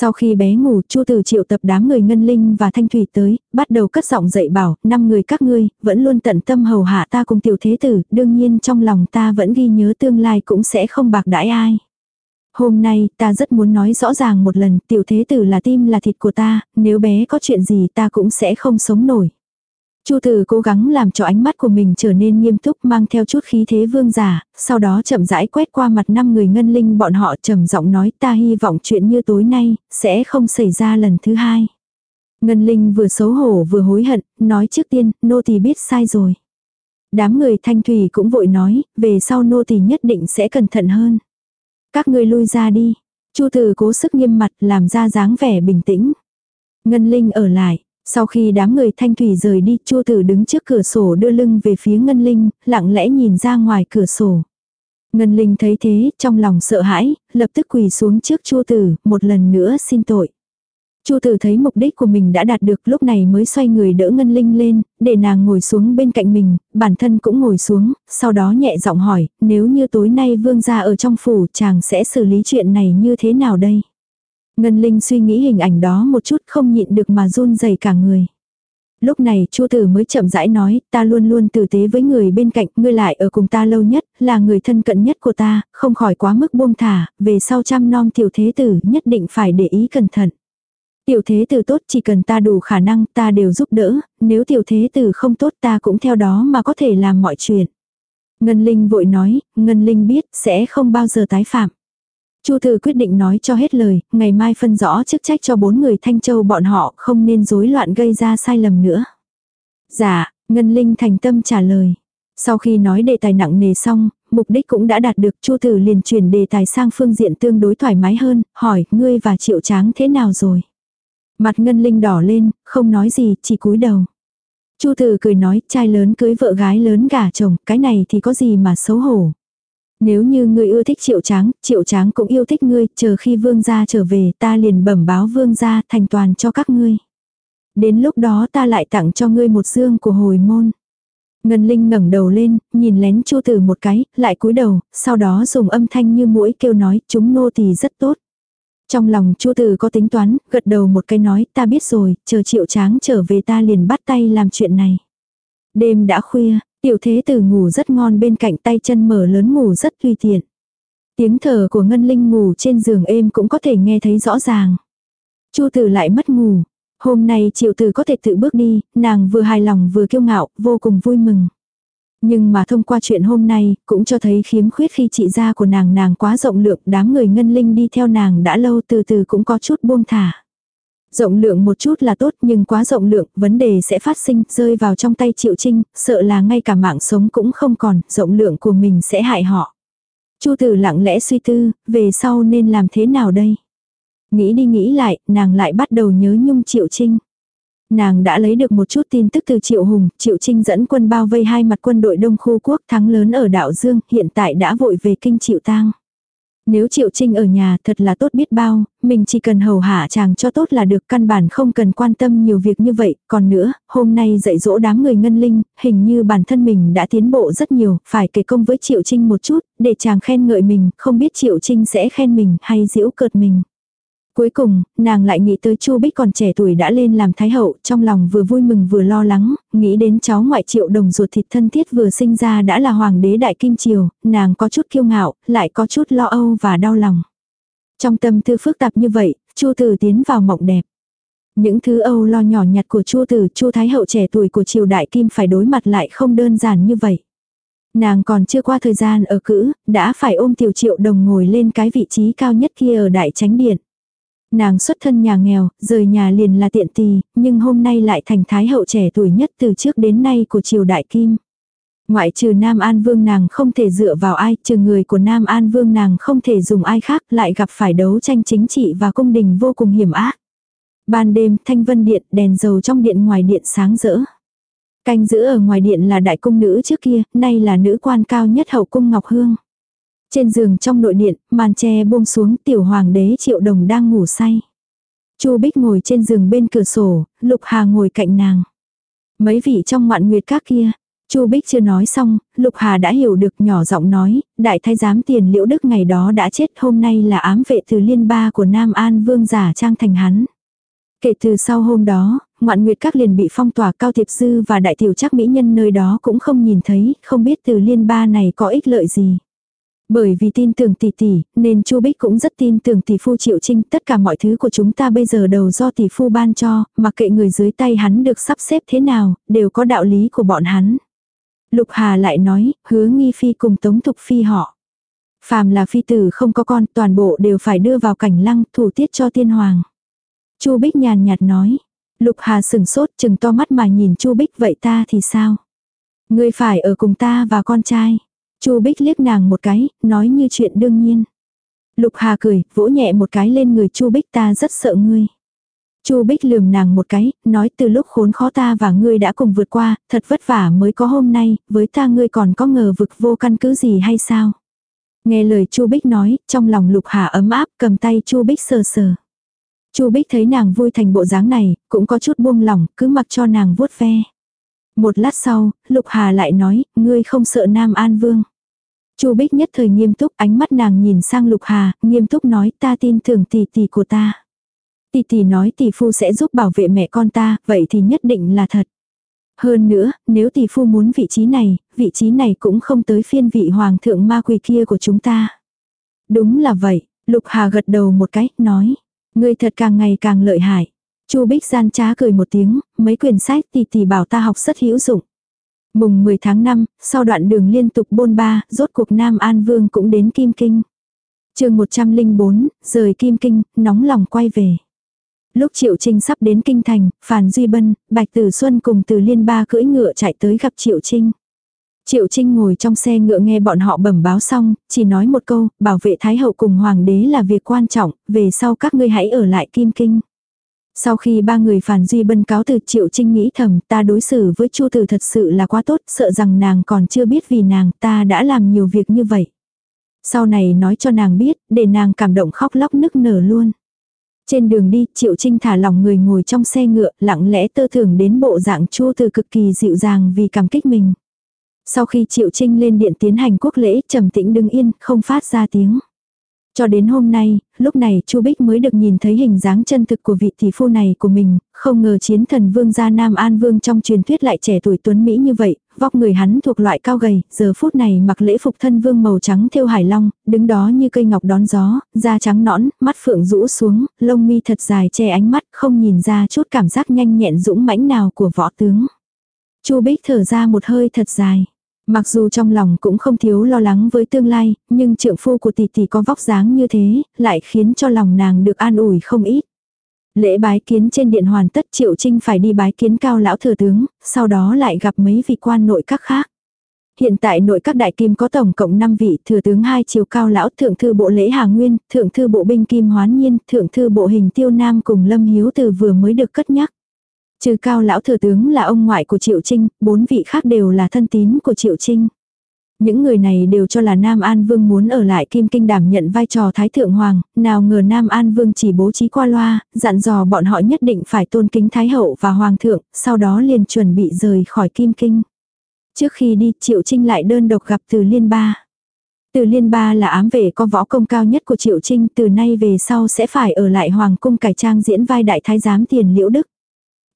Sau khi bé ngủ, Chu Tử triệu tập đám người Ngân Linh và Thanh Thủy tới, bắt đầu cất giọng dạy bảo, năm người các ngươi, vẫn luôn tận tâm hầu hạ ta cùng tiểu thế tử, đương nhiên trong lòng ta vẫn ghi nhớ tương lai cũng sẽ không bạc đãi ai. Hôm nay, ta rất muốn nói rõ ràng một lần, tiểu thế tử là tim là thịt của ta, nếu bé có chuyện gì ta cũng sẽ không sống nổi. Chu Tử cố gắng làm cho ánh mắt của mình trở nên nghiêm túc mang theo chút khí thế vương giả, sau đó chậm rãi quét qua mặt năm người ngân linh bọn họ trầm giọng nói ta hy vọng chuyện như tối nay, sẽ không xảy ra lần thứ hai. Ngân linh vừa xấu hổ vừa hối hận, nói trước tiên, nô tỳ biết sai rồi. Đám người thanh thủy cũng vội nói, về sau nô tỳ nhất định sẽ cẩn thận hơn. Các ngươi lui ra đi. Chu Tử cố sức nghiêm mặt làm ra dáng vẻ bình tĩnh. Ngân linh ở lại, sau khi đám người thanh thủy rời đi, Chu Tử đứng trước cửa sổ đưa lưng về phía Ngân Linh, lặng lẽ nhìn ra ngoài cửa sổ. Ngân Linh thấy thế, trong lòng sợ hãi, lập tức quỳ xuống trước Chu Tử, một lần nữa xin tội. Chu Tử thấy mục đích của mình đã đạt được, lúc này mới xoay người đỡ Ngân Linh lên, để nàng ngồi xuống bên cạnh mình, bản thân cũng ngồi xuống, sau đó nhẹ giọng hỏi, nếu như tối nay vương gia ở trong phủ, chàng sẽ xử lý chuyện này như thế nào đây? Ngân Linh suy nghĩ hình ảnh đó một chút không nhịn được mà run rẩy cả người. Lúc này Chu Tử mới chậm rãi nói, ta luôn luôn tử tế với người bên cạnh, ngươi lại ở cùng ta lâu nhất, là người thân cận nhất của ta, không khỏi quá mức buông thả, về sau chăm nom tiểu thế tử nhất định phải để ý cẩn thận. Tiểu thế tử tốt chỉ cần ta đủ khả năng ta đều giúp đỡ, nếu tiểu thế tử không tốt ta cũng theo đó mà có thể làm mọi chuyện. Ngân Linh vội nói, Ngân Linh biết sẽ không bao giờ tái phạm. Chu Thư quyết định nói cho hết lời, ngày mai phân rõ chức trách cho bốn người Thanh Châu bọn họ không nên rối loạn gây ra sai lầm nữa. Dạ, Ngân Linh thành tâm trả lời. Sau khi nói đề tài nặng nề xong, mục đích cũng đã đạt được Chu Tử liền chuyển đề tài sang phương diện tương đối thoải mái hơn, hỏi ngươi và Triệu Tráng thế nào rồi. Mặt Ngân Linh đỏ lên, không nói gì, chỉ cúi đầu. Chu Tử cười nói, trai lớn cưới vợ gái lớn gả chồng, cái này thì có gì mà xấu hổ. Nếu như ngươi ưa thích triệu tráng, triệu tráng cũng yêu thích ngươi, chờ khi vương gia trở về ta liền bẩm báo vương gia thành toàn cho các ngươi. Đến lúc đó ta lại tặng cho ngươi một dương của hồi môn. Ngân Linh ngẩng đầu lên, nhìn lén Chu Tử một cái, lại cúi đầu, sau đó dùng âm thanh như mũi kêu nói, chúng nô tỳ rất tốt. Trong lòng Chu Tử có tính toán, gật đầu một cái nói, ta biết rồi, chờ Triệu Tráng trở về ta liền bắt tay làm chuyện này. Đêm đã khuya, Tiểu thế tử ngủ rất ngon bên cạnh tay chân mở lớn ngủ rất tùy tiện. Tiếng thở của Ngân Linh ngủ trên giường êm cũng có thể nghe thấy rõ ràng. Chu tử lại mất ngủ. Hôm nay triệu tử có thể tự bước đi, nàng vừa hài lòng vừa kiêu ngạo, vô cùng vui mừng. Nhưng mà thông qua chuyện hôm nay, cũng cho thấy khiếm khuyết khi chị gia của nàng nàng quá rộng lượng, đám người ngân linh đi theo nàng đã lâu từ từ cũng có chút buông thả. Rộng lượng một chút là tốt nhưng quá rộng lượng, vấn đề sẽ phát sinh, rơi vào trong tay Triệu Trinh, sợ là ngay cả mạng sống cũng không còn, rộng lượng của mình sẽ hại họ. Chu tử lặng lẽ suy tư, về sau nên làm thế nào đây? Nghĩ đi nghĩ lại, nàng lại bắt đầu nhớ nhung Triệu Trinh. Nàng đã lấy được một chút tin tức từ Triệu Hùng, Triệu Trinh dẫn quân bao vây hai mặt quân đội Đông Khu Quốc thắng lớn ở Đạo Dương, hiện tại đã vội về kinh Triệu Tang. Nếu Triệu Trinh ở nhà thật là tốt biết bao, mình chỉ cần hầu hạ chàng cho tốt là được căn bản không cần quan tâm nhiều việc như vậy. Còn nữa, hôm nay dạy dỗ đám người ngân linh, hình như bản thân mình đã tiến bộ rất nhiều, phải kể công với Triệu Trinh một chút, để chàng khen ngợi mình, không biết Triệu Trinh sẽ khen mình hay giễu cợt mình. Cuối cùng, nàng lại nghĩ tới Chu Bích còn trẻ tuổi đã lên làm thái hậu, trong lòng vừa vui mừng vừa lo lắng, nghĩ đến cháu ngoại triệu đồng ruột thịt thân thiết vừa sinh ra đã là hoàng đế đại kim triều, nàng có chút kiêu ngạo, lại có chút lo âu và đau lòng. Trong tâm tư phức tạp như vậy, Chu Tử tiến vào mộng đẹp. Những thứ âu lo nhỏ nhặt của Chu Tử, Chu Thái hậu trẻ tuổi của triều đại kim phải đối mặt lại không đơn giản như vậy. Nàng còn chưa qua thời gian ở cữ, đã phải ôm tiểu triệu đồng ngồi lên cái vị trí cao nhất kia ở đại tránh điện. Nàng xuất thân nhà nghèo, rời nhà liền là tiện tì, nhưng hôm nay lại thành thái hậu trẻ tuổi nhất từ trước đến nay của triều đại kim. Ngoại trừ Nam An Vương nàng không thể dựa vào ai, trừ người của Nam An Vương nàng không thể dùng ai khác, lại gặp phải đấu tranh chính trị và cung đình vô cùng hiểm ác. Ban đêm, thanh vân điện, đèn dầu trong điện ngoài điện sáng rỡ. Canh giữ ở ngoài điện là đại cung nữ trước kia, nay là nữ quan cao nhất hậu cung Ngọc Hương. Trên giường trong nội điện, màn tre buông xuống tiểu hoàng đế triệu đồng đang ngủ say. Chu Bích ngồi trên giường bên cửa sổ, Lục Hà ngồi cạnh nàng. Mấy vị trong ngoạn nguyệt các kia, Chu Bích chưa nói xong, Lục Hà đã hiểu được nhỏ giọng nói, đại thái giám tiền liễu đức ngày đó đã chết hôm nay là ám vệ từ liên ba của Nam An Vương giả trang thành hắn. Kể từ sau hôm đó, ngoạn nguyệt các liền bị phong tỏa cao thiệp sư và đại tiểu chắc mỹ nhân nơi đó cũng không nhìn thấy, không biết từ liên ba này có ích lợi gì. Bởi vì tin tưởng tỷ tỷ, nên Chu Bích cũng rất tin tưởng tỷ phu Triệu Trinh, tất cả mọi thứ của chúng ta bây giờ đều do tỷ phu ban cho, mặc kệ người dưới tay hắn được sắp xếp thế nào, đều có đạo lý của bọn hắn. Lục Hà lại nói, hứa nghi phi cùng Tống Thục Phi họ. Phàm là phi tử không có con, toàn bộ đều phải đưa vào cảnh lăng, thủ tiết cho tiên hoàng. Chu Bích nhàn nhạt nói. Lục Hà sừng sốt chừng to mắt mà nhìn Chu Bích vậy ta thì sao? Ngươi phải ở cùng ta và con trai. Chu Bích liếc nàng một cái, nói như chuyện đương nhiên. Lục Hà cười, vỗ nhẹ một cái lên người Chu Bích ta rất sợ ngươi. Chu Bích lườm nàng một cái, nói từ lúc khốn khó ta và ngươi đã cùng vượt qua, thật vất vả mới có hôm nay, với ta ngươi còn có ngờ vực vô căn cứ gì hay sao? Nghe lời Chu Bích nói, trong lòng Lục Hà ấm áp, cầm tay Chu Bích sờ sờ. Chu Bích thấy nàng vui thành bộ dáng này, cũng có chút buông lỏng, cứ mặc cho nàng vuốt ve. Một lát sau, Lục Hà lại nói, ngươi không sợ Nam An Vương. Chu Bích nhất thời nghiêm túc, ánh mắt nàng nhìn sang Lục Hà, nghiêm túc nói ta tin tưởng tỷ tỷ của ta. Tỷ tỷ nói tỷ phu sẽ giúp bảo vệ mẹ con ta, vậy thì nhất định là thật. Hơn nữa, nếu tỷ phu muốn vị trí này, vị trí này cũng không tới phiên vị hoàng thượng ma quỷ kia của chúng ta. Đúng là vậy, Lục Hà gật đầu một cái, nói. Ngươi thật càng ngày càng lợi hại. Chu Bích gian trá cười một tiếng, mấy quyển sách tỷ tỷ bảo ta học rất hữu dụng. Mùng 10 tháng 5, sau đoạn đường liên tục bôn ba, rốt cuộc Nam An Vương cũng đến Kim Kinh. chương 104, rời Kim Kinh, nóng lòng quay về. Lúc Triệu Trinh sắp đến Kinh Thành, Phàn Duy Bân, Bạch Tử Xuân cùng Từ Liên Ba cưỡi ngựa chạy tới gặp Triệu Trinh. Triệu Trinh ngồi trong xe ngựa nghe bọn họ bẩm báo xong, chỉ nói một câu, bảo vệ Thái Hậu cùng Hoàng đế là việc quan trọng, về sau các ngươi hãy ở lại Kim Kinh. Sau khi ba người phản duy bân cáo từ Triệu Trinh nghĩ thầm ta đối xử với Chu Tử thật sự là quá tốt, sợ rằng nàng còn chưa biết vì nàng ta đã làm nhiều việc như vậy. Sau này nói cho nàng biết, để nàng cảm động khóc lóc nức nở luôn. Trên đường đi, Triệu Trinh thả lòng người ngồi trong xe ngựa, lặng lẽ tơ thưởng đến bộ dạng Chu Tử cực kỳ dịu dàng vì cảm kích mình. Sau khi Triệu Trinh lên điện tiến hành quốc lễ, trầm tĩnh đứng yên, không phát ra tiếng. Cho đến hôm nay, lúc này Chu Bích mới được nhìn thấy hình dáng chân thực của vị tỷ phu này của mình, không ngờ chiến thần vương gia Nam An Vương trong truyền thuyết lại trẻ tuổi tuấn Mỹ như vậy, vóc người hắn thuộc loại cao gầy, giờ phút này mặc lễ phục thân vương màu trắng thêu hải long, đứng đó như cây ngọc đón gió, da trắng nõn, mắt phượng rũ xuống, lông mi thật dài che ánh mắt, không nhìn ra chút cảm giác nhanh nhẹn dũng mãnh nào của võ tướng. Chu Bích thở ra một hơi thật dài. Mặc dù trong lòng cũng không thiếu lo lắng với tương lai, nhưng trượng phu của tỷ tỷ có vóc dáng như thế, lại khiến cho lòng nàng được an ủi không ít. Lễ bái kiến trên điện hoàn tất Triệu Trinh phải đi bái kiến cao lão thừa tướng, sau đó lại gặp mấy vị quan nội các khác. Hiện tại nội các đại kim có tổng cộng 5 vị, thừa tướng hai chiều cao lão, thượng thư bộ lễ Hà Nguyên, thượng thư bộ binh kim hoán nhiên, thượng thư bộ hình tiêu nam cùng Lâm Hiếu từ vừa mới được cất nhắc. Trừ cao lão thừa tướng là ông ngoại của Triệu Trinh, bốn vị khác đều là thân tín của Triệu Trinh. Những người này đều cho là Nam An Vương muốn ở lại Kim Kinh đảm nhận vai trò Thái Thượng Hoàng, nào ngờ Nam An Vương chỉ bố trí qua loa, dặn dò bọn họ nhất định phải tôn kính Thái Hậu và Hoàng thượng, sau đó liền chuẩn bị rời khỏi Kim Kinh. Trước khi đi Triệu Trinh lại đơn độc gặp Từ Liên Ba. Từ Liên Ba là ám vệ có võ công cao nhất của Triệu Trinh từ nay về sau sẽ phải ở lại Hoàng cung cải trang diễn vai đại thái giám tiền liễu đức.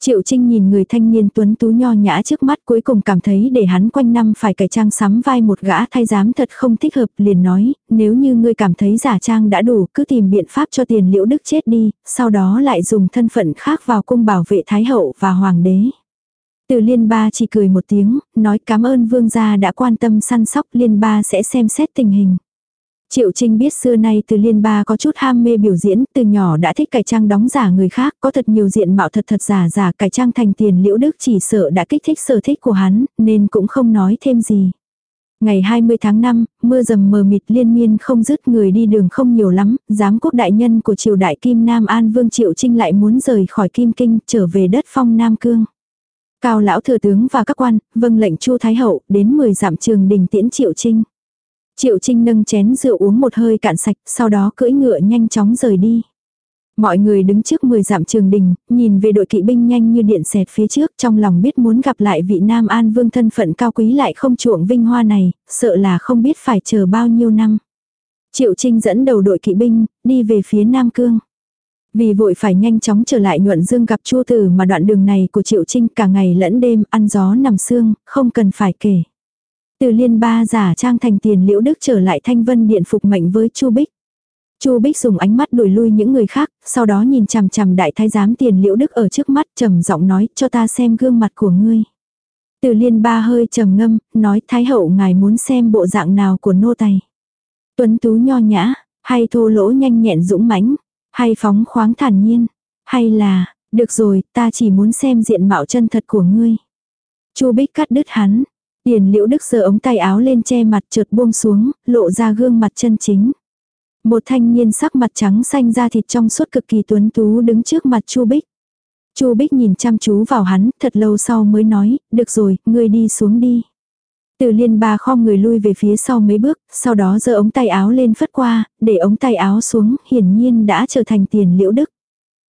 Triệu Trinh nhìn người thanh niên tuấn tú nho nhã trước mắt cuối cùng cảm thấy để hắn quanh năm phải cải trang sắm vai một gã thay giám thật không thích hợp liền nói, nếu như ngươi cảm thấy giả trang đã đủ cứ tìm biện pháp cho tiền liễu đức chết đi, sau đó lại dùng thân phận khác vào cung bảo vệ Thái Hậu và Hoàng đế. Từ liên ba chỉ cười một tiếng, nói cảm ơn vương gia đã quan tâm săn sóc liên ba sẽ xem xét tình hình. Triệu Trinh biết xưa nay từ liên ba có chút ham mê biểu diễn, từ nhỏ đã thích cải trang đóng giả người khác, có thật nhiều diện mạo thật thật giả giả cải trang thành tiền liễu đức chỉ sợ đã kích thích sở thích của hắn, nên cũng không nói thêm gì. Ngày 20 tháng 5, mưa dầm mờ mịt liên miên không dứt người đi đường không nhiều lắm, giám quốc đại nhân của triều đại Kim Nam An Vương Triệu Trinh lại muốn rời khỏi Kim Kinh trở về đất phong Nam Cương. Cao lão thừa tướng và các quan, vâng lệnh Chu Thái Hậu, đến 10 dặm trường đình tiễn Triệu Trinh. Triệu Trinh nâng chén rượu uống một hơi cạn sạch, sau đó cưỡi ngựa nhanh chóng rời đi. Mọi người đứng trước 10 dặm trường đình, nhìn về đội kỵ binh nhanh như điện xẹt phía trước trong lòng biết muốn gặp lại vị Nam An Vương thân phận cao quý lại không chuộng vinh hoa này, sợ là không biết phải chờ bao nhiêu năm. Triệu Trinh dẫn đầu đội kỵ binh, đi về phía Nam Cương. Vì vội phải nhanh chóng trở lại nhuận dương gặp chua tử mà đoạn đường này của Triệu Trinh cả ngày lẫn đêm ăn gió nằm sương, không cần phải kể. Từ liên ba giả trang thành tiền liễu đức trở lại thanh vân điện phục mệnh với Chu Bích. Chu Bích dùng ánh mắt đuổi lui những người khác, sau đó nhìn chằm chằm đại thái giám tiền liễu đức ở trước mắt trầm giọng nói cho ta xem gương mặt của ngươi. Từ liên ba hơi trầm ngâm, nói thái hậu ngài muốn xem bộ dạng nào của nô tài. Tuấn tú nho nhã, hay thô lỗ nhanh nhẹn dũng mãnh, hay phóng khoáng thản nhiên, hay là, được rồi, ta chỉ muốn xem diện mạo chân thật của ngươi. Chu Bích cắt đứt hắn. Tiền liễu đức giơ ống tay áo lên che mặt trượt buông xuống, lộ ra gương mặt chân chính. Một thanh niên sắc mặt trắng xanh da thịt trong suốt cực kỳ tuấn tú đứng trước mặt Chu Bích. Chu Bích nhìn chăm chú vào hắn, thật lâu sau mới nói, được rồi, ngươi đi xuống đi. Từ liên ba khom người lui về phía sau mấy bước, sau đó giơ ống tay áo lên phất qua, để ống tay áo xuống, hiển nhiên đã trở thành tiền liễu đức.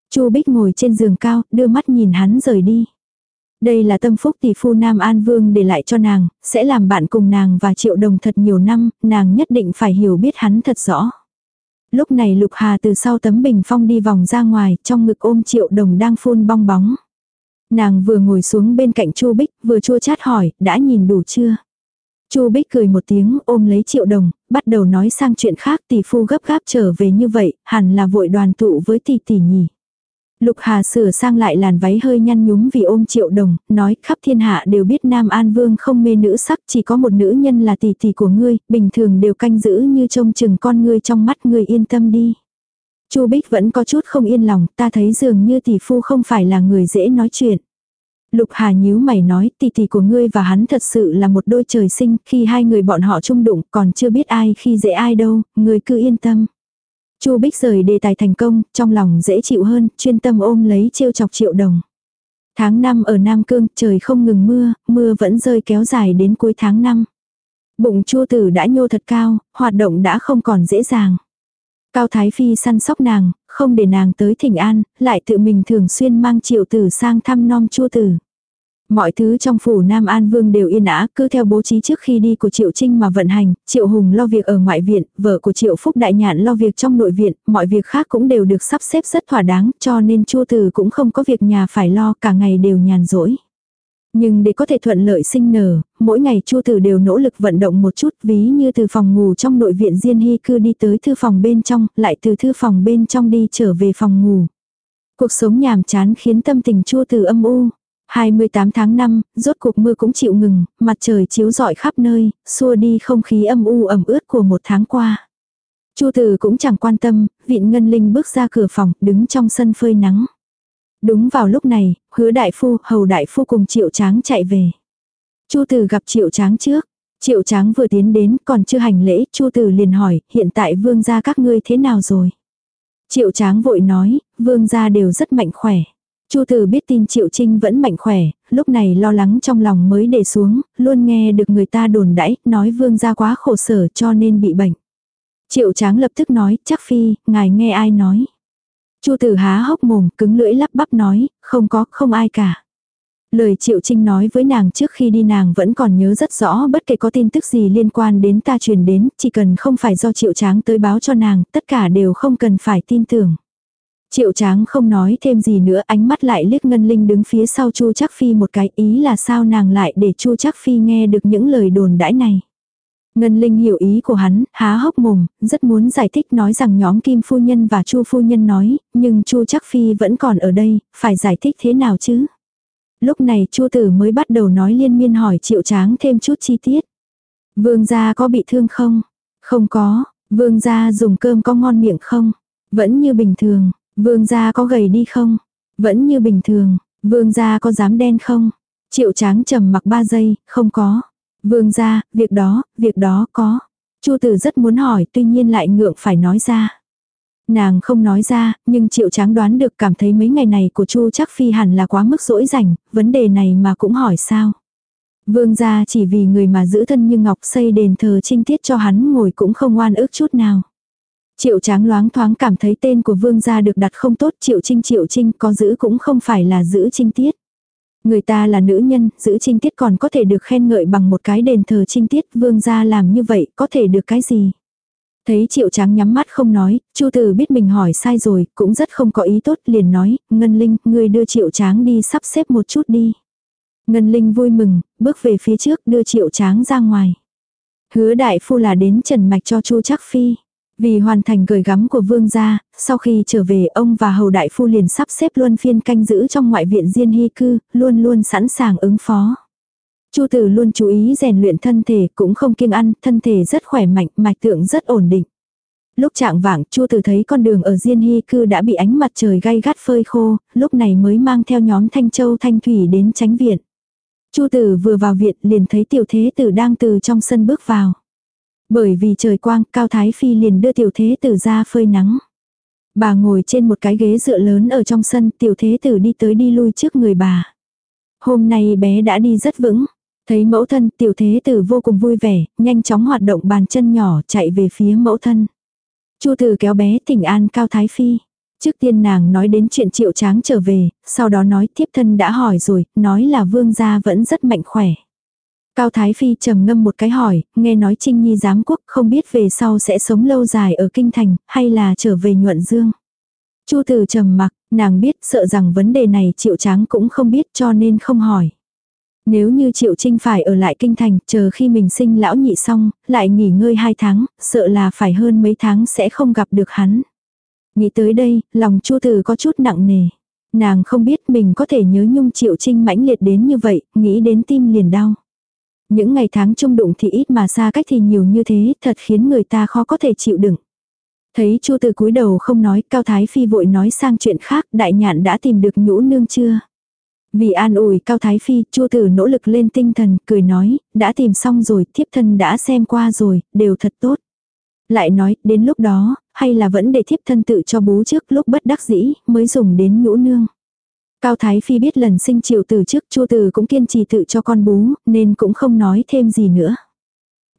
Chu Bích ngồi trên giường cao, đưa mắt nhìn hắn rời đi. Đây là tâm phúc tỷ phu Nam An Vương để lại cho nàng, sẽ làm bạn cùng nàng và triệu đồng thật nhiều năm, nàng nhất định phải hiểu biết hắn thật rõ. Lúc này Lục Hà từ sau tấm bình phong đi vòng ra ngoài, trong ngực ôm triệu đồng đang phun bong bóng. Nàng vừa ngồi xuống bên cạnh Chu Bích, vừa chua chát hỏi, đã nhìn đủ chưa? Chu Bích cười một tiếng ôm lấy triệu đồng, bắt đầu nói sang chuyện khác tỷ phu gấp gáp trở về như vậy, hẳn là vội đoàn tụ với tỷ tỷ nhỉ. Lục Hà sửa sang lại làn váy hơi nhăn nhúm vì ôm triệu đồng, nói khắp thiên hạ đều biết Nam An Vương không mê nữ sắc chỉ có một nữ nhân là tỷ tỷ của ngươi, bình thường đều canh giữ như trông chừng con ngươi trong mắt ngươi yên tâm đi. Chu Bích vẫn có chút không yên lòng, ta thấy dường như tỷ phu không phải là người dễ nói chuyện. Lục Hà nhíu mày nói tỷ tỷ của ngươi và hắn thật sự là một đôi trời sinh, khi hai người bọn họ chung đụng còn chưa biết ai khi dễ ai đâu, ngươi cứ yên tâm. Chu Bích rời đề tài thành công, trong lòng dễ chịu hơn, chuyên tâm ôm lấy trêu chọc triệu đồng. Tháng 5 ở Nam Cương, trời không ngừng mưa, mưa vẫn rơi kéo dài đến cuối tháng 5. Bụng chua tử đã nhô thật cao, hoạt động đã không còn dễ dàng. Cao Thái Phi săn sóc nàng, không để nàng tới thỉnh an, lại tự mình thường xuyên mang triệu tử sang thăm non chua tử. Mọi thứ trong phủ Nam An Vương đều yên ả, cứ theo bố trí trước khi đi của Triệu Trinh mà vận hành, Triệu Hùng lo việc ở ngoại viện, vợ của Triệu Phúc Đại Nhạn lo việc trong nội viện, mọi việc khác cũng đều được sắp xếp rất thỏa đáng, cho nên Chu Tử cũng không có việc nhà phải lo, cả ngày đều nhàn rỗi. Nhưng để có thể thuận lợi sinh nở, mỗi ngày Chu Tử đều nỗ lực vận động một chút, ví như từ phòng ngủ trong nội viện Diên Hy cư đi tới thư phòng bên trong, lại từ thư phòng bên trong đi trở về phòng ngủ. Cuộc sống nhàm chán khiến tâm tình Chu Tử âm u. 28 tháng 5, rốt cuộc mưa cũng chịu ngừng, mặt trời chiếu rọi khắp nơi, xua đi không khí âm u ẩm ướt của một tháng qua. Chu Tử cũng chẳng quan tâm, Viện Ngân Linh bước ra cửa phòng, đứng trong sân phơi nắng. Đúng vào lúc này, Hứa đại phu, Hầu đại phu cùng Triệu Tráng chạy về. Chu Tử gặp Triệu Tráng trước. Triệu Tráng vừa tiến đến, còn chưa hành lễ, Chu Tử liền hỏi, hiện tại vương gia các ngươi thế nào rồi? Triệu Tráng vội nói, vương gia đều rất mạnh khỏe. Chu Tử biết tin Triệu Trinh vẫn mạnh khỏe, lúc này lo lắng trong lòng mới để xuống, luôn nghe được người ta đồn đãi, nói vương gia quá khổ sở cho nên bị bệnh. Triệu Tráng lập tức nói, chắc phi, ngài nghe ai nói. Chu Tử há hốc mồm, cứng lưỡi lắp bắp nói, không có, không ai cả. Lời Triệu Trinh nói với nàng trước khi đi nàng vẫn còn nhớ rất rõ bất kể có tin tức gì liên quan đến ta truyền đến, chỉ cần không phải do Triệu Tráng tới báo cho nàng, tất cả đều không cần phải tin tưởng. Triệu Tráng không nói thêm gì nữa, ánh mắt lại liếc Ngân Linh đứng phía sau Chu Chắc Phi một cái, ý là sao nàng lại để Chu Chắc Phi nghe được những lời đồn đãi này. Ngân Linh hiểu ý của hắn, há hốc mồm, rất muốn giải thích nói rằng nhóm Kim Phu Nhân và Chu Phu Nhân nói, nhưng Chu Chắc Phi vẫn còn ở đây, phải giải thích thế nào chứ? Lúc này Chu Tử mới bắt đầu nói liên miên hỏi Triệu Tráng thêm chút chi tiết. Vương gia có bị thương không? Không có, vương gia dùng cơm có ngon miệng không? Vẫn như bình thường, vương gia có gầy đi không? Vẫn như bình thường, vương gia có dám đen không? Triệu Tráng trầm mặc ba giây, không có. Vương gia, việc đó, việc đó có. Chu Tử rất muốn hỏi, tuy nhiên lại ngượng phải nói ra. Nàng không nói ra, nhưng Triệu Tráng đoán được cảm thấy mấy ngày này của Chu chắc phi hẳn là quá mức dỗi rảnh, vấn đề này mà cũng hỏi sao. Vương gia chỉ vì người mà giữ thân như ngọc xây đền thờ trinh tiết cho hắn ngồi cũng không oan ức chút nào. Triệu tráng loáng thoáng cảm thấy tên của vương gia được đặt không tốt triệu trinh triệu trinh có giữ cũng không phải là giữ trinh tiết. Người ta là nữ nhân, giữ trinh tiết còn có thể được khen ngợi bằng một cái đền thờ trinh tiết, vương gia làm như vậy, có thể được cái gì? Thấy triệu tráng nhắm mắt không nói, chu tử biết mình hỏi sai rồi, cũng rất không có ý tốt, liền nói, Ngân Linh, ngươi đưa triệu tráng đi sắp xếp một chút đi. Ngân Linh vui mừng, bước về phía trước đưa triệu tráng ra ngoài. Hứa đại phu là đến trần mạch cho chu chắc phi. Vì hoàn thành gửi gắm của vương gia, sau khi trở về ông và hầu đại phu liền sắp xếp luôn phiên canh giữ trong ngoại viện diên hy cư, luôn luôn sẵn sàng ứng phó. Chu tử luôn chú ý rèn luyện thân thể, cũng không kiêng ăn, thân thể rất khỏe mạnh, mạch tượng rất ổn định. Lúc trạng vạng, Chu tử thấy con đường ở Diên Hy cư đã bị ánh mặt trời gay gắt phơi khô, lúc này mới mang theo nhóm Thanh Châu Thanh Thủy đến tránh viện. Chu tử vừa vào viện liền thấy tiểu thế tử đang từ trong sân bước vào. Bởi vì trời quang, Cao Thái Phi liền đưa tiểu thế tử ra phơi nắng. Bà ngồi trên một cái ghế dựa lớn ở trong sân, tiểu thế tử đi tới đi lui trước người bà. Hôm nay bé đã đi rất vững. Thấy mẫu thân, tiểu thế tử vô cùng vui vẻ, nhanh chóng hoạt động bàn chân nhỏ chạy về phía mẫu thân. Chu tử kéo bé thỉnh an Cao Thái Phi. Trước tiên nàng nói đến chuyện triệu tráng trở về, sau đó nói tiếp thân đã hỏi rồi, nói là vương gia vẫn rất mạnh khỏe. Cao Thái Phi trầm ngâm một cái hỏi, nghe nói Trinh Nhi giám quốc không biết về sau sẽ sống lâu dài ở Kinh Thành, hay là trở về nhuận dương. Chu Tử trầm mặc, nàng biết sợ rằng vấn đề này Triệu Tráng cũng không biết cho nên không hỏi. Nếu như Triệu Trinh phải ở lại Kinh Thành, chờ khi mình sinh lão nhị xong, lại nghỉ ngơi hai tháng, sợ là phải hơn mấy tháng sẽ không gặp được hắn. Nghĩ tới đây, lòng Chu Tử có chút nặng nề. Nàng không biết mình có thể nhớ nhung Triệu Trinh mãnh liệt đến như vậy, nghĩ đến tim liền đau. Những ngày tháng chung đụng thì ít mà xa cách thì nhiều như thế, thật khiến người ta khó có thể chịu đựng. Thấy Chu Từ cúi đầu không nói, Cao Thái Phi vội nói sang chuyện khác, đại nhạn đã tìm được nhũ nương chưa? Vì an ủi Cao Thái Phi, Chu Tử nỗ lực lên tinh thần, cười nói, đã tìm xong rồi, thiếp thân đã xem qua rồi, đều thật tốt. Lại nói, đến lúc đó, hay là vẫn để thiếp thân tự cho bú trước lúc bất đắc dĩ, mới dùng đến nhũ nương. Cao Thái Phi biết lần sinh triệu từ trước Chu từ cũng kiên trì tự cho con bú, nên cũng không nói thêm gì nữa.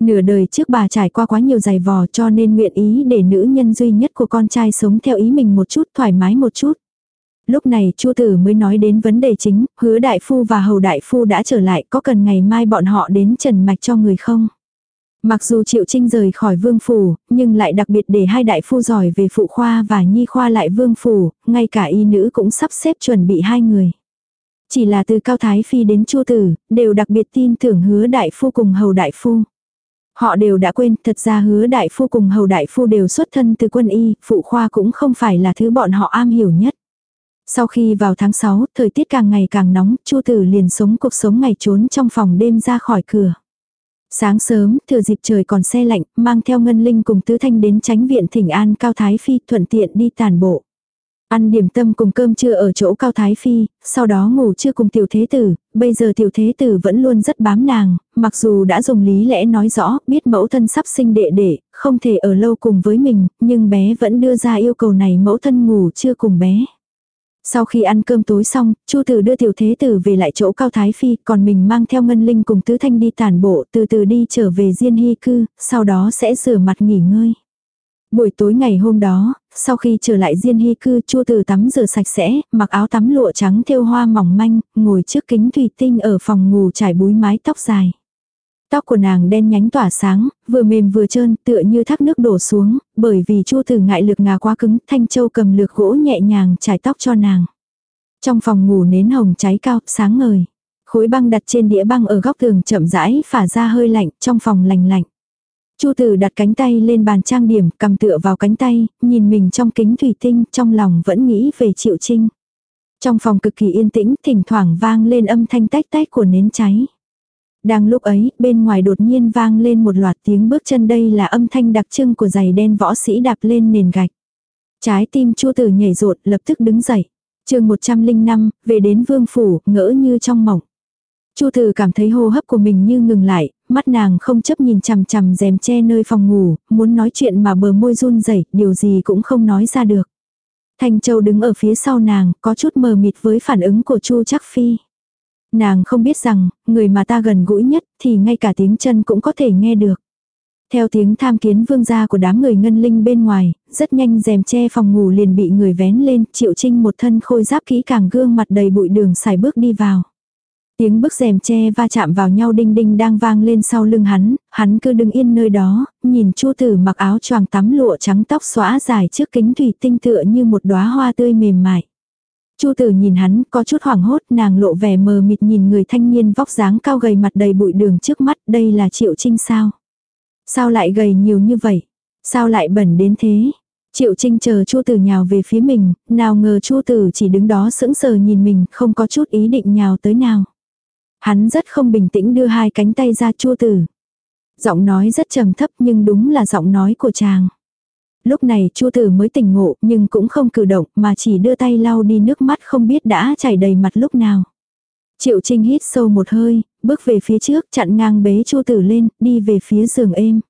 Nửa đời trước bà trải qua quá nhiều giày vò cho nên nguyện ý để nữ nhân duy nhất của con trai sống theo ý mình một chút thoải mái một chút. Lúc này Chu Tử mới nói đến vấn đề chính, hứa đại phu và hầu đại phu đã trở lại có cần ngày mai bọn họ đến trần mạch cho người không? Mặc dù Triệu Trinh rời khỏi vương phủ, nhưng lại đặc biệt để hai đại phu giỏi về phụ khoa và nhi khoa lại vương phủ, ngay cả y nữ cũng sắp xếp chuẩn bị hai người. Chỉ là từ Cao Thái Phi đến Chu Tử, đều đặc biệt tin tưởng hứa đại phu cùng hầu đại phu. Họ đều đã quên, thật ra hứa đại phu cùng hầu đại phu đều xuất thân từ quân y, phụ khoa cũng không phải là thứ bọn họ am hiểu nhất. Sau khi vào tháng 6, thời tiết càng ngày càng nóng, Chu Tử liền sống cuộc sống ngày trốn trong phòng đêm ra khỏi cửa. Sáng sớm, thừa dịp trời còn xe lạnh, mang theo Ngân Linh cùng Tứ Thanh đến tránh viện thỉnh an Cao Thái Phi thuận tiện đi tàn bộ. Ăn điểm tâm cùng cơm trưa ở chỗ Cao Thái Phi, sau đó ngủ trưa cùng tiểu thế tử, bây giờ tiểu thế tử vẫn luôn rất bám nàng, mặc dù đã dùng lý lẽ nói rõ, biết mẫu thân sắp sinh đệ đệ, không thể ở lâu cùng với mình, nhưng bé vẫn đưa ra yêu cầu này mẫu thân ngủ trưa cùng bé. Sau khi ăn cơm tối xong, Chu Tử đưa tiểu thế tử về lại chỗ Cao Thái Phi, còn mình mang theo Ngân Linh cùng Tứ Thanh đi tản bộ, từ từ đi trở về Diên Hy Cư, sau đó sẽ rửa mặt nghỉ ngơi. Buổi tối ngày hôm đó, sau khi trở lại Diên Hy Cư, Chu Tử tắm rửa sạch sẽ, mặc áo tắm lụa trắng thêu hoa mỏng manh, ngồi trước kính thủy tinh ở phòng ngủ trải búi mái tóc dài. Tóc của nàng đen nhánh tỏa sáng, vừa mềm vừa trơn, tựa như thác nước đổ xuống, bởi vì Chu Tử ngại lực ngà quá cứng, Thanh Châu cầm lược gỗ nhẹ nhàng trải tóc cho nàng. Trong phòng ngủ nến hồng cháy cao, sáng ngời. Khối băng đặt trên đĩa băng ở góc tường chậm rãi phả ra hơi lạnh, trong phòng lành lạnh. Chu Tử đặt cánh tay lên bàn trang điểm, cầm tựa vào cánh tay, nhìn mình trong kính thủy tinh, trong lòng vẫn nghĩ về Triệu Trinh. Trong phòng cực kỳ yên tĩnh, thỉnh thoảng vang lên âm thanh tách tách của nến cháy. Đang lúc ấy, bên ngoài đột nhiên vang lên một loạt tiếng bước chân đây là âm thanh đặc trưng của giày đen võ sĩ đạp lên nền gạch. Trái tim Chu Tử nhảy rột, lập tức đứng dậy. Chương 105, về đến vương phủ, ngỡ như trong mộng. Chu Từ cảm thấy hô hấp của mình như ngừng lại, mắt nàng không chấp nhìn chằm chằm rèm che nơi phòng ngủ, muốn nói chuyện mà bờ môi run rẩy, điều gì cũng không nói ra được. Thanh Châu đứng ở phía sau nàng, có chút mờ mịt với phản ứng của Chu Trắc Phi. Nàng không biết rằng, người mà ta gần gũi nhất thì ngay cả tiếng chân cũng có thể nghe được. Theo tiếng tham kiến vương gia của đám người ngân linh bên ngoài, rất nhanh rèm che phòng ngủ liền bị người vén lên, triệu trinh một thân khôi giáp kỹ càng gương mặt đầy bụi đường xài bước đi vào. Tiếng bức rèm che va chạm vào nhau đinh đinh đang vang lên sau lưng hắn, hắn cứ đứng yên nơi đó, nhìn chu tử mặc áo choàng tắm lụa trắng tóc xóa dài trước kính thủy tinh tựa như một đóa hoa tươi mềm mại. Chu tử nhìn hắn có chút hoảng hốt nàng lộ vẻ mờ mịt nhìn người thanh niên vóc dáng cao gầy mặt đầy bụi đường trước mắt đây là triệu trinh sao. Sao lại gầy nhiều như vậy? Sao lại bẩn đến thế? Triệu Trinh chờ Chu Tử nhào về phía mình, nào ngờ Chu Tử chỉ đứng đó sững sờ nhìn mình, không có chút ý định nhào tới nào. Hắn rất không bình tĩnh đưa hai cánh tay ra chua tử. Giọng nói rất trầm thấp nhưng đúng là giọng nói của chàng. Lúc này chu tử mới tỉnh ngộ nhưng cũng không cử động mà chỉ đưa tay lau đi nước mắt không biết đã chảy đầy mặt lúc nào. Triệu Trinh hít sâu một hơi, bước về phía trước chặn ngang bế chu tử lên, đi về phía giường êm.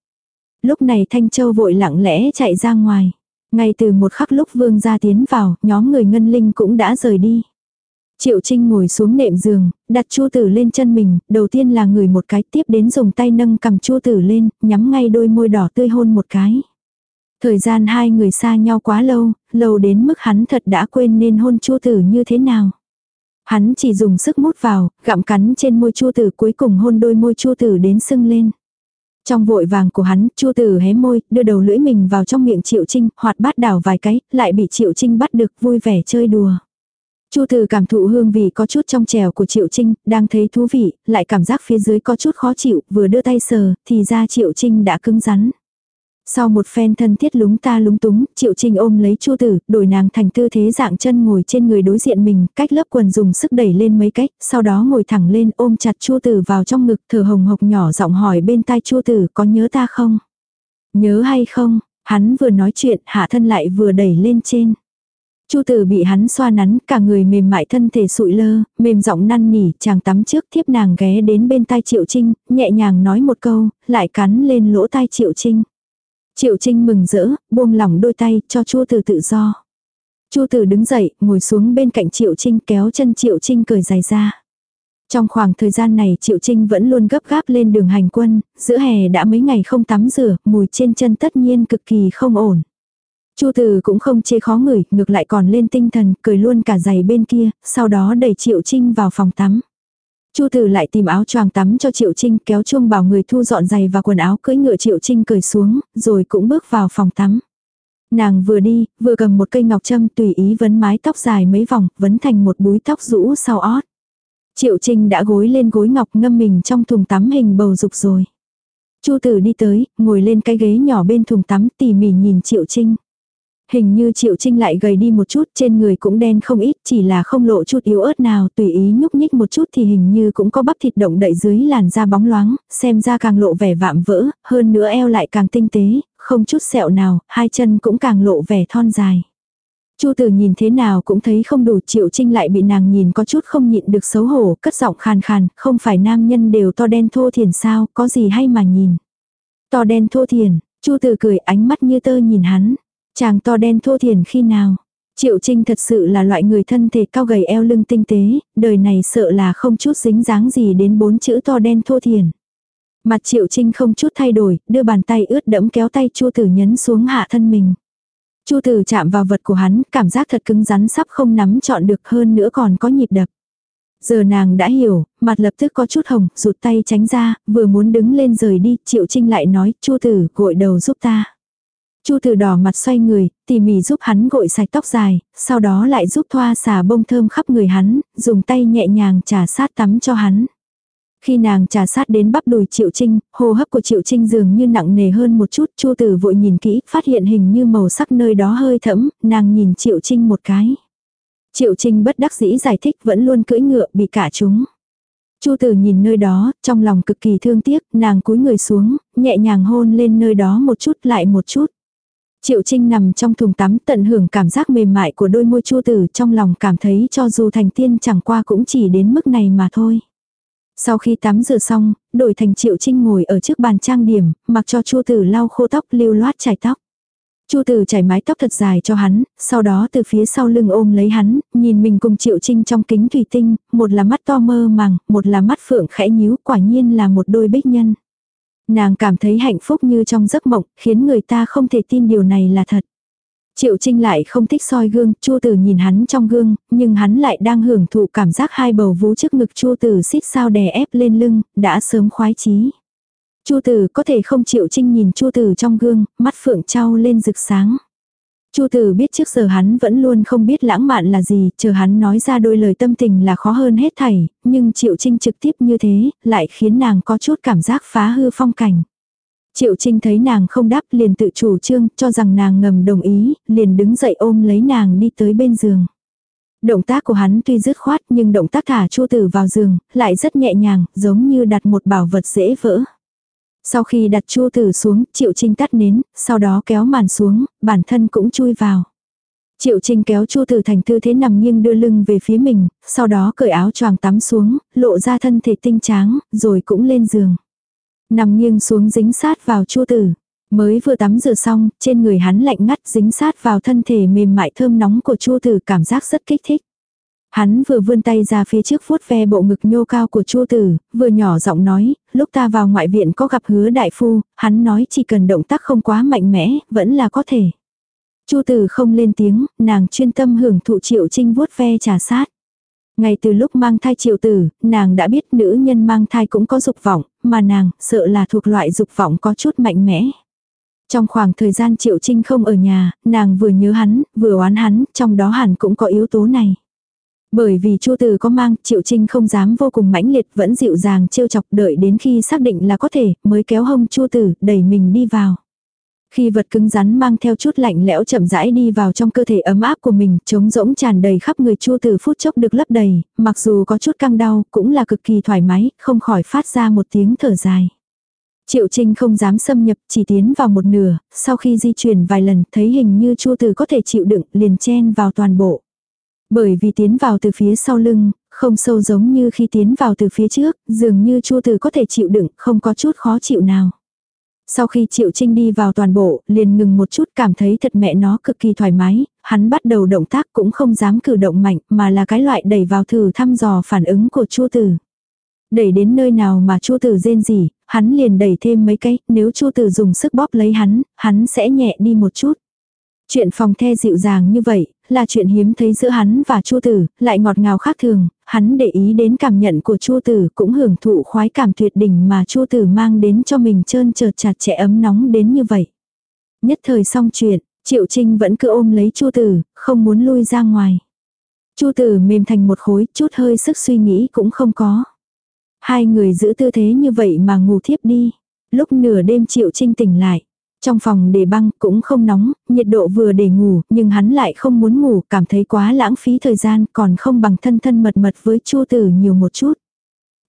Lúc này Thanh Châu vội lặng lẽ chạy ra ngoài. Ngay từ một khắc lúc vương gia tiến vào, nhóm người ngân linh cũng đã rời đi. Triệu Trinh ngồi xuống nệm giường, đặt Chu Tử lên chân mình, đầu tiên là người một cái tiếp đến dùng tay nâng cầm Chu Tử lên, nhắm ngay đôi môi đỏ tươi hôn một cái. Thời gian hai người xa nhau quá lâu, lâu đến mức hắn thật đã quên nên hôn chua Tử như thế nào. Hắn chỉ dùng sức mút vào, gặm cắn trên môi chua Tử cuối cùng hôn đôi môi chua Tử đến sưng lên. Trong vội vàng của hắn, chua Tử hé môi, đưa đầu lưỡi mình vào trong miệng Triệu Trinh, hoạt bát đảo vài cái, lại bị Triệu Trinh bắt được vui vẻ chơi đùa. Chu Từ cảm thụ hương vị có chút trong trèo của Triệu Trinh, đang thấy thú vị, lại cảm giác phía dưới có chút khó chịu, vừa đưa tay sờ, thì ra Triệu Trinh đã cứng rắn. Sau một phen thân thiết lúng ta lúng túng, Triệu Trinh ôm lấy Chu Tử, đổi nàng thành tư thế dạng chân ngồi trên người đối diện mình, cách lớp quần dùng sức đẩy lên mấy cách, sau đó ngồi thẳng lên ôm chặt Chu Tử vào trong ngực, thở hồng hộc nhỏ giọng hỏi bên tai Chu Tử có nhớ ta không? Nhớ hay không? Hắn vừa nói chuyện, hạ thân lại vừa đẩy lên trên. Chu tử bị hắn xoa nắn, cả người mềm mại thân thể sụi lơ, mềm giọng năn nỉ, chàng tắm trước thiếp nàng ghé đến bên tai Triệu Trinh, nhẹ nhàng nói một câu, lại cắn lên lỗ tai Triệu Trinh. Triệu Trinh mừng rỡ, buông lỏng đôi tay, cho Chu tử tự do. Chu tử đứng dậy, ngồi xuống bên cạnh Triệu Trinh kéo chân Triệu Trinh cởi dài ra. Trong khoảng thời gian này Triệu Trinh vẫn luôn gấp gáp lên đường hành quân, giữa hè đã mấy ngày không tắm rửa, mùi trên chân tất nhiên cực kỳ không ổn. Chu Từ cũng không chê khó ngửi, ngược lại còn lên tinh thần, cười luôn cả giày bên kia, sau đó đẩy Triệu Trinh vào phòng tắm. Chu Từ lại tìm áo choàng tắm cho Triệu Trinh, kéo chuông bảo người thu dọn giày và quần áo cưỡi ngựa Triệu Trinh cởi xuống, rồi cũng bước vào phòng tắm. Nàng vừa đi, vừa cầm một cây ngọc châm tùy ý vấn mái tóc dài mấy vòng, vấn thành một búi tóc rũ sau ót. Triệu Trinh đã gối lên gối ngọc ngâm mình trong thùng tắm hình bầu dục rồi. Chu Tử đi tới, ngồi lên cái ghế nhỏ bên thùng tắm tỉ mỉ nhìn Triệu Trinh. Hình như Triệu Trinh lại gầy đi một chút, trên người cũng đen không ít, chỉ là không lộ chút yếu ớt nào, tùy ý nhúc nhích một chút thì hình như cũng có bắp thịt động đậy dưới làn da bóng loáng, xem ra càng lộ vẻ vạm vỡ, hơn nữa eo lại càng tinh tế, không chút sẹo nào, hai chân cũng càng lộ vẻ thon dài. Chu Tử nhìn thế nào cũng thấy không đủ, Triệu Trinh lại bị nàng nhìn có chút không nhịn được xấu hổ, cất giọng khàn khàn, không phải nam nhân đều to đen thô thiền sao, có gì hay mà nhìn. To đen thô thiền, Chu Tử cười ánh mắt như tơ nhìn hắn. Chàng to đen thô thiển khi nào? Triệu Trinh thật sự là loại người thân thể cao gầy eo lưng tinh tế, đời này sợ là không chút dính dáng gì đến bốn chữ to đen thô thiển Mặt Triệu Trinh không chút thay đổi, đưa bàn tay ướt đẫm kéo tay Chu Tử nhấn xuống hạ thân mình. Chu Tử chạm vào vật của hắn, cảm giác thật cứng rắn sắp không nắm chọn được hơn nữa còn có nhịp đập. Giờ nàng đã hiểu, mặt lập tức có chút hồng, rụt tay tránh ra, vừa muốn đứng lên rời đi, Triệu Trinh lại nói, Chu tử, gội đầu giúp ta. Chu Từ đỏ mặt xoay người, tỉ mỉ giúp hắn gội sạch tóc dài, sau đó lại giúp thoa xả bông thơm khắp người hắn, dùng tay nhẹ nhàng trà sát tắm cho hắn. Khi nàng trà sát đến bắp đùi Triệu Trinh, hô hấp của Triệu Trinh dường như nặng nề hơn một chút, Chu Tử vội nhìn kỹ, phát hiện hình như màu sắc nơi đó hơi thẫm, nàng nhìn Triệu Trinh một cái. Triệu Trinh bất đắc dĩ giải thích vẫn luôn cưỡi ngựa bị cả chúng. Chu Tử nhìn nơi đó, trong lòng cực kỳ thương tiếc, nàng cúi người xuống, nhẹ nhàng hôn lên nơi đó một chút lại một chút. Triệu Trinh nằm trong thùng tắm tận hưởng cảm giác mềm mại của đôi môi Chu Tử trong lòng cảm thấy cho dù thành tiên chẳng qua cũng chỉ đến mức này mà thôi. Sau khi tắm rửa xong, đổi thành Triệu Trinh ngồi ở trước bàn trang điểm, mặc cho Chu Tử lau khô tóc lưu loát chải tóc. Chu Tử chải mái tóc thật dài cho hắn, sau đó từ phía sau lưng ôm lấy hắn, nhìn mình cùng Triệu Trinh trong kính thủy tinh, một là mắt to mơ màng, một là mắt phượng khẽ nhíu, quả nhiên là một đôi bích nhân. Nàng cảm thấy hạnh phúc như trong giấc mộng, khiến người ta không thể tin điều này là thật. Triệu Trinh lại không thích soi gương, Chu Tử nhìn hắn trong gương, nhưng hắn lại đang hưởng thụ cảm giác hai bầu vú trước ngực Chu Tử xích sao đè ép lên lưng, đã sớm khoái chí. Chu Tử có thể không Triệu Trinh nhìn Chu Tử trong gương, mắt phượng trao lên rực sáng. Chu Tử biết trước giờ hắn vẫn luôn không biết lãng mạn là gì, chờ hắn nói ra đôi lời tâm tình là khó hơn hết thảy, nhưng Triệu Trinh trực tiếp như thế, lại khiến nàng có chút cảm giác phá hư phong cảnh. Triệu Trinh thấy nàng không đáp liền tự chủ trương, cho rằng nàng ngầm đồng ý, liền đứng dậy ôm lấy nàng đi tới bên giường. Động tác của hắn tuy dứt khoát nhưng động tác thả Chu Tử vào giường, lại rất nhẹ nhàng, giống như đặt một bảo vật dễ vỡ. Sau khi đặt Chu Tử xuống, Triệu Trinh tắt nến, sau đó kéo màn xuống, bản thân cũng chui vào. Triệu Trinh kéo Chu Tử thành tư thế nằm nghiêng đưa lưng về phía mình, sau đó cởi áo choàng tắm xuống, lộ ra thân thể tinh tráng, rồi cũng lên giường. Nằm nghiêng xuống dính sát vào Chu Tử. Mới vừa tắm rửa xong, trên người hắn lạnh ngắt dính sát vào thân thể mềm mại thơm nóng của Chu Tử cảm giác rất kích thích. Hắn vừa vươn tay ra phía trước vuốt ve bộ ngực nhô cao của Chu Tử, vừa nhỏ giọng nói, lúc ta vào ngoại viện có gặp hứa đại phu, hắn nói chỉ cần động tác không quá mạnh mẽ, vẫn là có thể. Chu Tử không lên tiếng, nàng chuyên tâm hưởng thụ Triệu Trinh vuốt ve trà sát. Ngay từ lúc mang thai Triệu Tử, nàng đã biết nữ nhân mang thai cũng có dục vọng, mà nàng sợ là thuộc loại dục vọng có chút mạnh mẽ. Trong khoảng thời gian Triệu Trinh không ở nhà, nàng vừa nhớ hắn, vừa oán hắn, trong đó hẳn cũng có yếu tố này. Bởi vì Chu Từ có mang, Triệu Trinh không dám vô cùng mãnh liệt, vẫn dịu dàng trêu chọc đợi đến khi xác định là có thể, mới kéo hông Chu từ đẩy mình đi vào. Khi vật cứng rắn mang theo chút lạnh lẽo chậm rãi đi vào trong cơ thể ấm áp của mình, trống rỗng tràn đầy khắp người Chu Từ phút chốc được lấp đầy, mặc dù có chút căng đau, cũng là cực kỳ thoải mái, không khỏi phát ra một tiếng thở dài. Triệu Trinh không dám xâm nhập, chỉ tiến vào một nửa, sau khi di chuyển vài lần, thấy hình như Chu Từ có thể chịu đựng, liền chen vào toàn bộ. Bởi vì tiến vào từ phía sau lưng, không sâu giống như khi tiến vào từ phía trước, dường như Chu Từ có thể chịu đựng, không có chút khó chịu nào. Sau khi Triệu Trinh đi vào toàn bộ, liền ngừng một chút cảm thấy thật mẹ nó cực kỳ thoải mái, hắn bắt đầu động tác cũng không dám cử động mạnh mà là cái loại đẩy vào thử thăm dò phản ứng của Chu Tử. Đẩy đến nơi nào mà Chu Tử rên gì, hắn liền đẩy thêm mấy cái, nếu Chu Tử dùng sức bóp lấy hắn, hắn sẽ nhẹ đi một chút. Chuyện phòng the dịu dàng như vậy, là chuyện hiếm thấy giữa hắn và Chu Tử, lại ngọt ngào khác thường, hắn để ý đến cảm nhận của Chu Tử cũng hưởng thụ khoái cảm tuyệt đỉnh mà Chu Tử mang đến cho mình trơn trượt chặt chẽ ấm nóng đến như vậy. Nhất thời xong chuyện, Triệu Trinh vẫn cứ ôm lấy Chu Tử, không muốn lui ra ngoài. Chu Tử mềm thành một khối, chút hơi sức suy nghĩ cũng không có. Hai người giữ tư thế như vậy mà ngủ thiếp đi. Lúc nửa đêm Triệu Trinh tỉnh lại. Trong phòng để băng cũng không nóng, nhiệt độ vừa để ngủ, nhưng hắn lại không muốn ngủ, cảm thấy quá lãng phí thời gian, còn không bằng thân thân mật mật với Chu Tử nhiều một chút.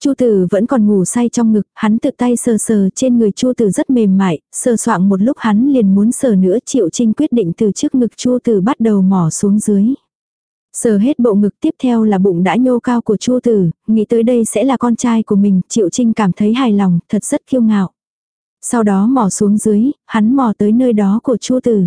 Chu Tử vẫn còn ngủ say trong ngực, hắn tự tay sờ sờ trên người Chu Tử rất mềm mại, sờ soạng một lúc hắn liền muốn sờ nữa, Triệu Trinh quyết định từ trước ngực Chu Tử bắt đầu mò xuống dưới. Sờ hết bộ ngực tiếp theo là bụng đã nhô cao của Chu Tử, nghĩ tới đây sẽ là con trai của mình, Triệu Trinh cảm thấy hài lòng, thật rất kiêu ngạo. Sau đó mò xuống dưới, hắn mò tới nơi đó của Chu Tử.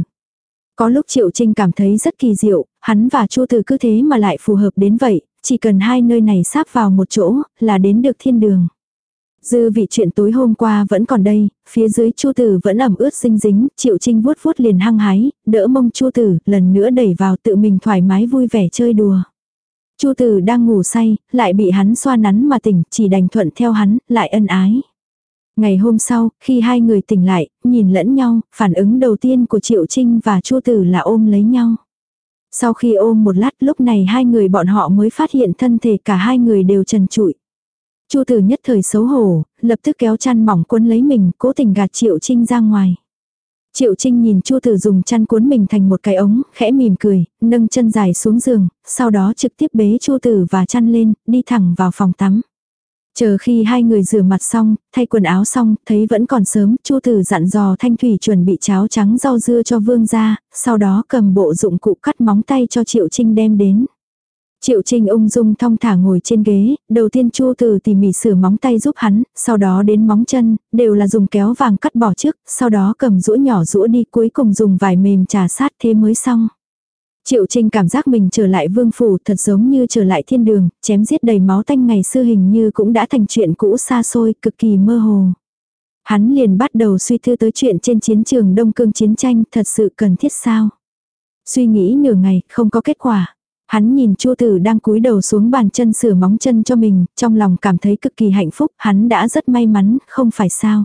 Có lúc Triệu Trinh cảm thấy rất kỳ diệu, hắn và Chu Tử cứ thế mà lại phù hợp đến vậy, chỉ cần hai nơi này sáp vào một chỗ, là đến được thiên đường. Dư vị chuyện tối hôm qua vẫn còn đây, phía dưới Chu Tử vẫn ẩm ướt xinh dính, Triệu Trinh vuốt vuốt liền hăng hái, đỡ mông Chu Tử, lần nữa đẩy vào tự mình thoải mái vui vẻ chơi đùa. Chu Tử đang ngủ say, lại bị hắn xoa nắn mà tỉnh, chỉ đành thuận theo hắn, lại ân ái. Ngày hôm sau, khi hai người tỉnh lại, nhìn lẫn nhau, phản ứng đầu tiên của Triệu Trinh và Chu Tử là ôm lấy nhau. Sau khi ôm một lát lúc này hai người bọn họ mới phát hiện thân thể cả hai người đều trần trụi. Chu Tử nhất thời xấu hổ, lập tức kéo chăn mỏng cuốn lấy mình, cố tình gạt Triệu Trinh ra ngoài. Triệu Trinh nhìn Chu Tử dùng chăn cuốn mình thành một cái ống, khẽ mỉm cười, nâng chân dài xuống giường, sau đó trực tiếp bế Chu Tử và chăn lên, đi thẳng vào phòng tắm. Chờ khi hai người rửa mặt xong, thay quần áo xong, thấy vẫn còn sớm, Chu Tử dặn dò Thanh Thủy chuẩn bị cháo trắng rau dưa cho Vương gia, sau đó cầm bộ dụng cụ cắt móng tay cho Triệu Trinh đem đến. Triệu Trinh ung dung thong thả ngồi trên ghế, đầu tiên Chu Tử tỉ mỉ sửa móng tay giúp hắn, sau đó đến móng chân, đều là dùng kéo vàng cắt bỏ trước, sau đó cầm rũa nhỏ rũa đi cuối cùng dùng vải mềm trà sát thế mới xong. Triệu Trinh cảm giác mình trở lại vương phủ thật giống như trở lại thiên đường, chém giết đầy máu tanh ngày xưa hình như cũng đã thành chuyện cũ xa xôi, cực kỳ mơ hồ. Hắn liền bắt đầu suy thư tới chuyện trên chiến trường Đông Cương chiến tranh thật sự cần thiết sao. Suy nghĩ nửa ngày, không có kết quả. Hắn nhìn Chu Tử đang cúi đầu xuống bàn chân sửa móng chân cho mình, trong lòng cảm thấy cực kỳ hạnh phúc, hắn đã rất may mắn, không phải sao.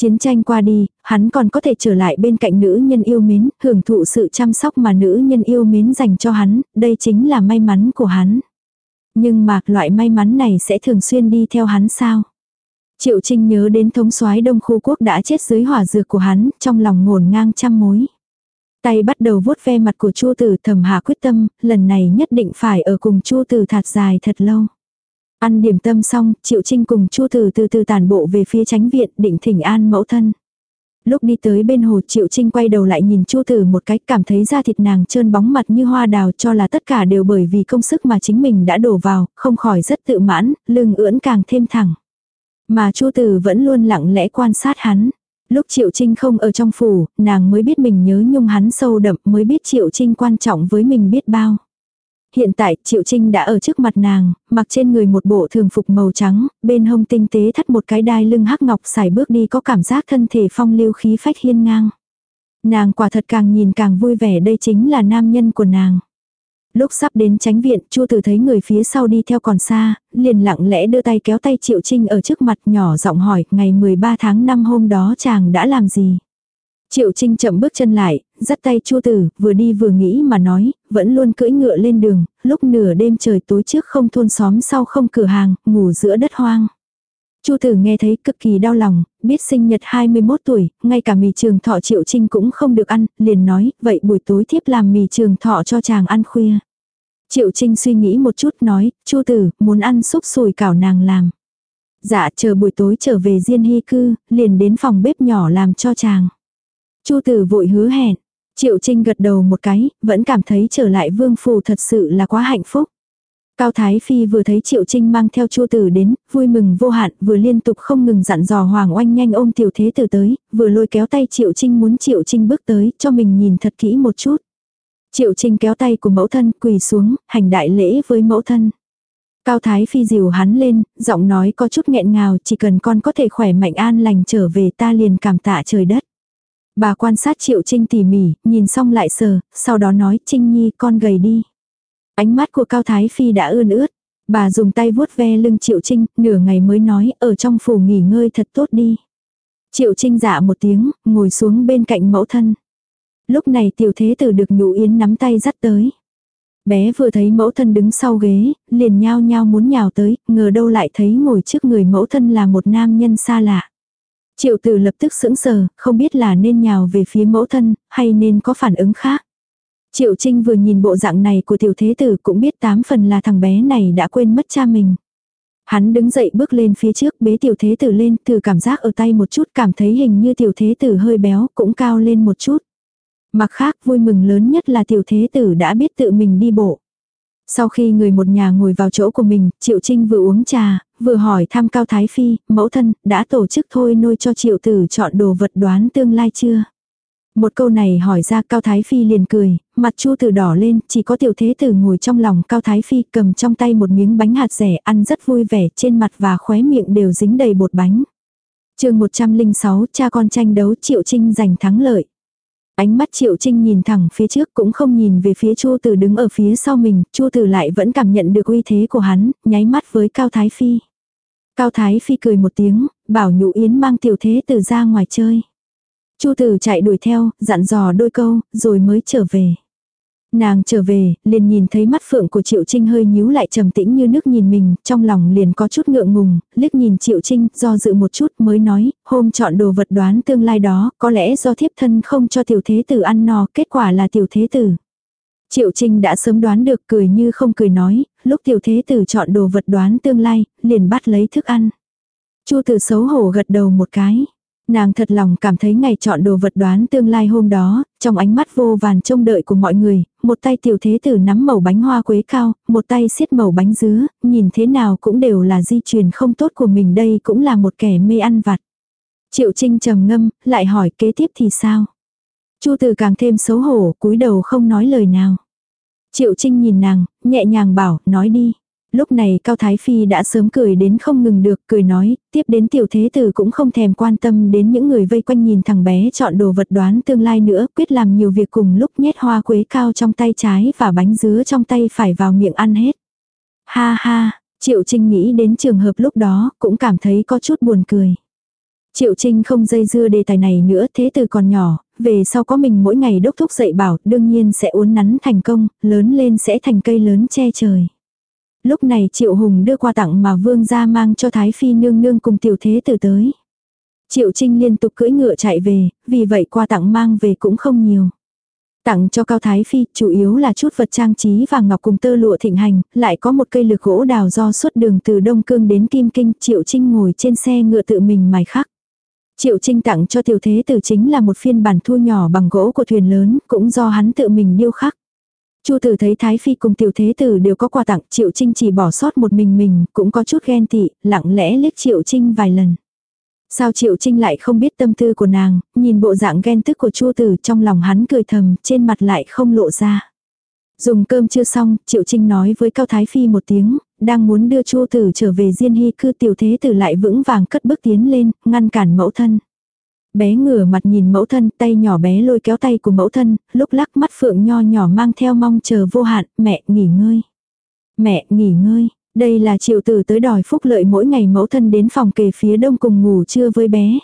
Chiến tranh qua đi, hắn còn có thể trở lại bên cạnh nữ nhân yêu mến, hưởng thụ sự chăm sóc mà nữ nhân yêu mến dành cho hắn, đây chính là may mắn của hắn. Nhưng mà loại may mắn này sẽ thường xuyên đi theo hắn sao? Triệu Trinh nhớ đến thống soái Đông Khu Quốc đã chết dưới hỏa dược của hắn, trong lòng ngổn ngang trăm mối. Tay bắt đầu vuốt ve mặt của Chu Tử thầm hạ quyết tâm, lần này nhất định phải ở cùng Chu Tử thạt dài thật lâu. Ăn điểm tâm xong, Triệu Trinh cùng Chu Tử từ từ tàn bộ về phía tránh viện định thỉnh an mẫu thân. Lúc đi tới bên hồ Triệu Trinh quay đầu lại nhìn Chu Tử một cách cảm thấy da thịt nàng trơn bóng mặt như hoa đào cho là tất cả đều bởi vì công sức mà chính mình đã đổ vào, không khỏi rất tự mãn, lưng ưỡn càng thêm thẳng. Mà Chu Tử vẫn luôn lặng lẽ quan sát hắn. Lúc Triệu Trinh không ở trong phủ, nàng mới biết mình nhớ nhung hắn sâu đậm mới biết Triệu Trinh quan trọng với mình biết bao. Hiện tại Triệu Trinh đã ở trước mặt nàng, mặc trên người một bộ thường phục màu trắng, bên hông tinh tế thắt một cái đai lưng hắc ngọc xài bước đi có cảm giác thân thể phong lưu khí phách hiên ngang. Nàng quả thật càng nhìn càng vui vẻ đây chính là nam nhân của nàng. Lúc sắp đến tránh viện, Chu Tử thấy người phía sau đi theo còn xa, liền lặng lẽ đưa tay kéo tay Triệu Trinh ở trước mặt nhỏ giọng hỏi, ngày 13 tháng 5 hôm đó chàng đã làm gì? Triệu Trinh chậm bước chân lại, dắt tay Chu Tử, vừa đi vừa nghĩ mà nói, vẫn luôn cưỡi ngựa lên đường, lúc nửa đêm trời tối trước không thôn xóm sau không cửa hàng, ngủ giữa đất hoang. Chu Tử nghe thấy cực kỳ đau lòng, biết sinh nhật 21 tuổi, ngay cả mì trường thọ Triệu Trinh cũng không được ăn, liền nói, vậy buổi tối thiếp làm mì trường thọ cho chàng ăn khuya. Triệu Trinh suy nghĩ một chút nói, Chu Tử, muốn ăn xúc sùi cảo nàng làm. Dạ chờ buổi tối trở về Diên Hy Cư, liền đến phòng bếp nhỏ làm cho chàng. Chu Tử vội hứa hẹn. Triệu Trinh gật đầu một cái, vẫn cảm thấy trở lại vương phủ thật sự là quá hạnh phúc. Cao Thái Phi vừa thấy Triệu Trinh mang theo Chu Tử đến, vui mừng vô hạn, vừa liên tục không ngừng dặn dò Hoàng Oanh nhanh ôm tiểu thế tử tới, vừa lôi kéo tay Triệu Trinh muốn Triệu Trinh bước tới, cho mình nhìn thật kỹ một chút. Triệu Trinh kéo tay của mẫu thân, quỳ xuống, hành đại lễ với mẫu thân. Cao Thái Phi dìu hắn lên, giọng nói có chút nghẹn ngào, chỉ cần con có thể khỏe mạnh an lành trở về ta liền cảm tạ trời đất. Bà quan sát Triệu Trinh tỉ mỉ, nhìn xong lại sờ, sau đó nói Trinh Nhi con gầy đi. Ánh mắt của Cao Thái Phi đã ươn ướt. Bà dùng tay vuốt ve lưng Triệu Trinh, nửa ngày mới nói ở trong phủ nghỉ ngơi thật tốt đi. Triệu Trinh dạ một tiếng, ngồi xuống bên cạnh mẫu thân. Lúc này tiểu thế tử được nhũ yến nắm tay dắt tới. Bé vừa thấy mẫu thân đứng sau ghế, liền nhao nhao muốn nhào tới, ngờ đâu lại thấy ngồi trước người mẫu thân là một nam nhân xa lạ. Triệu tử lập tức sững sờ, không biết là nên nhào về phía mẫu thân, hay nên có phản ứng khác. Triệu Trinh vừa nhìn bộ dạng này của tiểu thế tử cũng biết tám phần là thằng bé này đã quên mất cha mình. Hắn đứng dậy bước lên phía trước bế tiểu thế tử lên từ cảm giác ở tay một chút cảm thấy hình như tiểu thế tử hơi béo cũng cao lên một chút. Mặt khác vui mừng lớn nhất là tiểu thế tử đã biết tự mình đi bộ. Sau khi người một nhà ngồi vào chỗ của mình, Triệu Trinh vừa uống trà, vừa hỏi thăm Cao Thái Phi, mẫu thân, đã tổ chức thôi nôi cho Triệu Tử chọn đồ vật đoán tương lai chưa? Một câu này hỏi ra Cao Thái Phi liền cười, mặt Chu Tử đỏ lên, chỉ có tiểu thế tử ngồi trong lòng Cao Thái Phi cầm trong tay một miếng bánh hạt rẻ ăn rất vui vẻ trên mặt và khóe miệng đều dính đầy bột bánh. chương 106 cha con tranh đấu Triệu Trinh giành thắng lợi. Ánh mắt Triệu Trinh nhìn thẳng phía trước cũng không nhìn về phía Chu Tử đứng ở phía sau mình, Chu Tử lại vẫn cảm nhận được uy thế của hắn, nháy mắt với Cao Thái Phi. Cao Thái Phi cười một tiếng, bảo nhụ Yến mang tiểu thế tử ra ngoài chơi. Chu Tử chạy đuổi theo, dặn dò đôi câu, rồi mới trở về. Nàng trở về, liền nhìn thấy mắt phượng của Triệu Trinh hơi nhíu lại trầm tĩnh như nước nhìn mình, trong lòng liền có chút ngượng ngùng, liếc nhìn Triệu Trinh, do dự một chút mới nói, hôm chọn đồ vật đoán tương lai đó, có lẽ do thiếp thân không cho tiểu thế tử ăn no, kết quả là tiểu thế tử. Triệu Trinh đã sớm đoán được cười như không cười nói, lúc tiểu thế tử chọn đồ vật đoán tương lai, liền bắt lấy thức ăn. Chu tử xấu hổ gật đầu một cái. Nàng thật lòng cảm thấy ngày chọn đồ vật đoán tương lai hôm đó, trong ánh mắt vô vàn trông đợi của mọi người, một tay tiểu thế tử nắm mẩu bánh hoa quế cao, một tay siết mẩu bánh dứa, nhìn thế nào cũng đều là di truyền không tốt của mình đây cũng là một kẻ mê ăn vặt. Triệu Trinh trầm ngâm, lại hỏi kế tiếp thì sao? Chu Từ càng thêm xấu hổ, cúi đầu không nói lời nào. Triệu Trinh nhìn nàng, nhẹ nhàng bảo, nói đi. Lúc này Cao Thái Phi đã sớm cười đến không ngừng được, cười nói, tiếp đến tiểu thế tử cũng không thèm quan tâm đến những người vây quanh nhìn thằng bé chọn đồ vật đoán tương lai nữa, quyết làm nhiều việc cùng lúc nhét hoa quế cao trong tay trái và bánh dứa trong tay phải vào miệng ăn hết. Ha ha, Triệu Trinh nghĩ đến trường hợp lúc đó, cũng cảm thấy có chút buồn cười. Triệu Trinh không dây dưa đề tài này nữa, thế từ còn nhỏ, về sau có mình mỗi ngày đốc thúc dạy bảo, đương nhiên sẽ uốn nắn thành công, lớn lên sẽ thành cây lớn che trời. Lúc này Triệu Hùng đưa qua tặng mà vương gia mang cho Thái Phi nương nương cùng tiểu thế tử tới. Triệu Trinh liên tục cưỡi ngựa chạy về, vì vậy qua tặng mang về cũng không nhiều. Tặng cho Cao Thái Phi, chủ yếu là chút vật trang trí và ngọc cùng tơ lụa thịnh hành, lại có một cây lược gỗ đào do suốt đường từ Đông Cương đến Kim Kinh, Triệu Trinh ngồi trên xe ngựa tự mình mài khắc. Triệu Trinh tặng cho tiểu thế tử chính là một phiên bản thu nhỏ bằng gỗ của thuyền lớn, cũng do hắn tự mình điêu khắc. Chu tử thấy Thái Phi cùng tiểu thế tử đều có quà tặng, Triệu Trinh chỉ bỏ sót một mình mình, cũng có chút ghen tị, lặng lẽ liếc Triệu Trinh vài lần. Sao Triệu Trinh lại không biết tâm tư của nàng, nhìn bộ dạng ghen tức của Chu tử trong lòng hắn cười thầm, trên mặt lại không lộ ra. Dùng cơm chưa xong, Triệu Trinh nói với Cao Thái Phi một tiếng, đang muốn đưa Chu tử trở về Diên Hy cư tiểu thế tử lại vững vàng cất bước tiến lên, ngăn cản mẫu thân. Bé ngửa mặt nhìn mẫu thân, tay nhỏ bé lôi kéo tay của mẫu thân, lúc lắc mắt phượng nho nhỏ mang theo mong chờ vô hạn, mẹ nghỉ ngơi. Mẹ nghỉ ngơi, đây là triệu tử tới đòi phúc lợi mỗi ngày mẫu thân đến phòng kề phía đông cùng ngủ trưa với bé.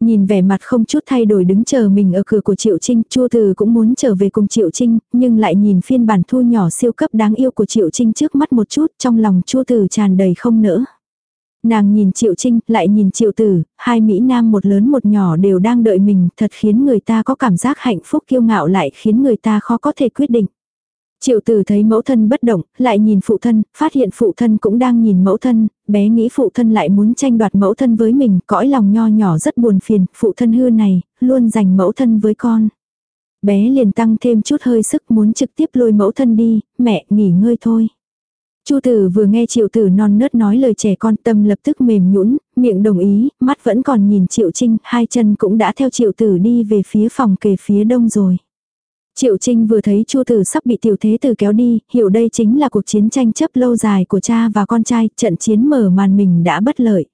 Nhìn vẻ mặt không chút thay đổi đứng chờ mình ở cửa của Triệu Trinh, Chu Từ cũng muốn trở về cùng Triệu Trinh, nhưng lại nhìn phiên bản thu nhỏ siêu cấp đáng yêu của Triệu Trinh trước mắt một chút, trong lòng Chu Từ tràn đầy không nỡ. Nàng nhìn Triệu Trinh, lại nhìn Triệu Tử, hai Mỹ Nam một lớn một nhỏ đều đang đợi mình, thật khiến người ta có cảm giác hạnh phúc kiêu ngạo lại khiến người ta khó có thể quyết định. Triệu tử thấy mẫu thân bất động, lại nhìn phụ thân, phát hiện phụ thân cũng đang nhìn mẫu thân, bé nghĩ phụ thân lại muốn tranh đoạt mẫu thân với mình, cõi lòng nho nhỏ rất buồn phiền, phụ thân hư này, luôn giành mẫu thân với con. Bé liền tăng thêm chút hơi sức muốn trực tiếp lôi mẫu thân đi, mẹ nghỉ ngơi thôi. Chu tử vừa nghe triệu tử non nớt nói lời trẻ con tâm lập tức mềm nhũn, miệng đồng ý, mắt vẫn còn nhìn triệu trinh, hai chân cũng đã theo triệu tử đi về phía phòng kề phía đông rồi. Triệu Trinh vừa thấy Chu Tử sắp bị tiểu thế tử kéo đi, hiểu đây chính là cuộc chiến tranh chấp lâu dài của cha và con trai, trận chiến mở màn mình đã bất lợi.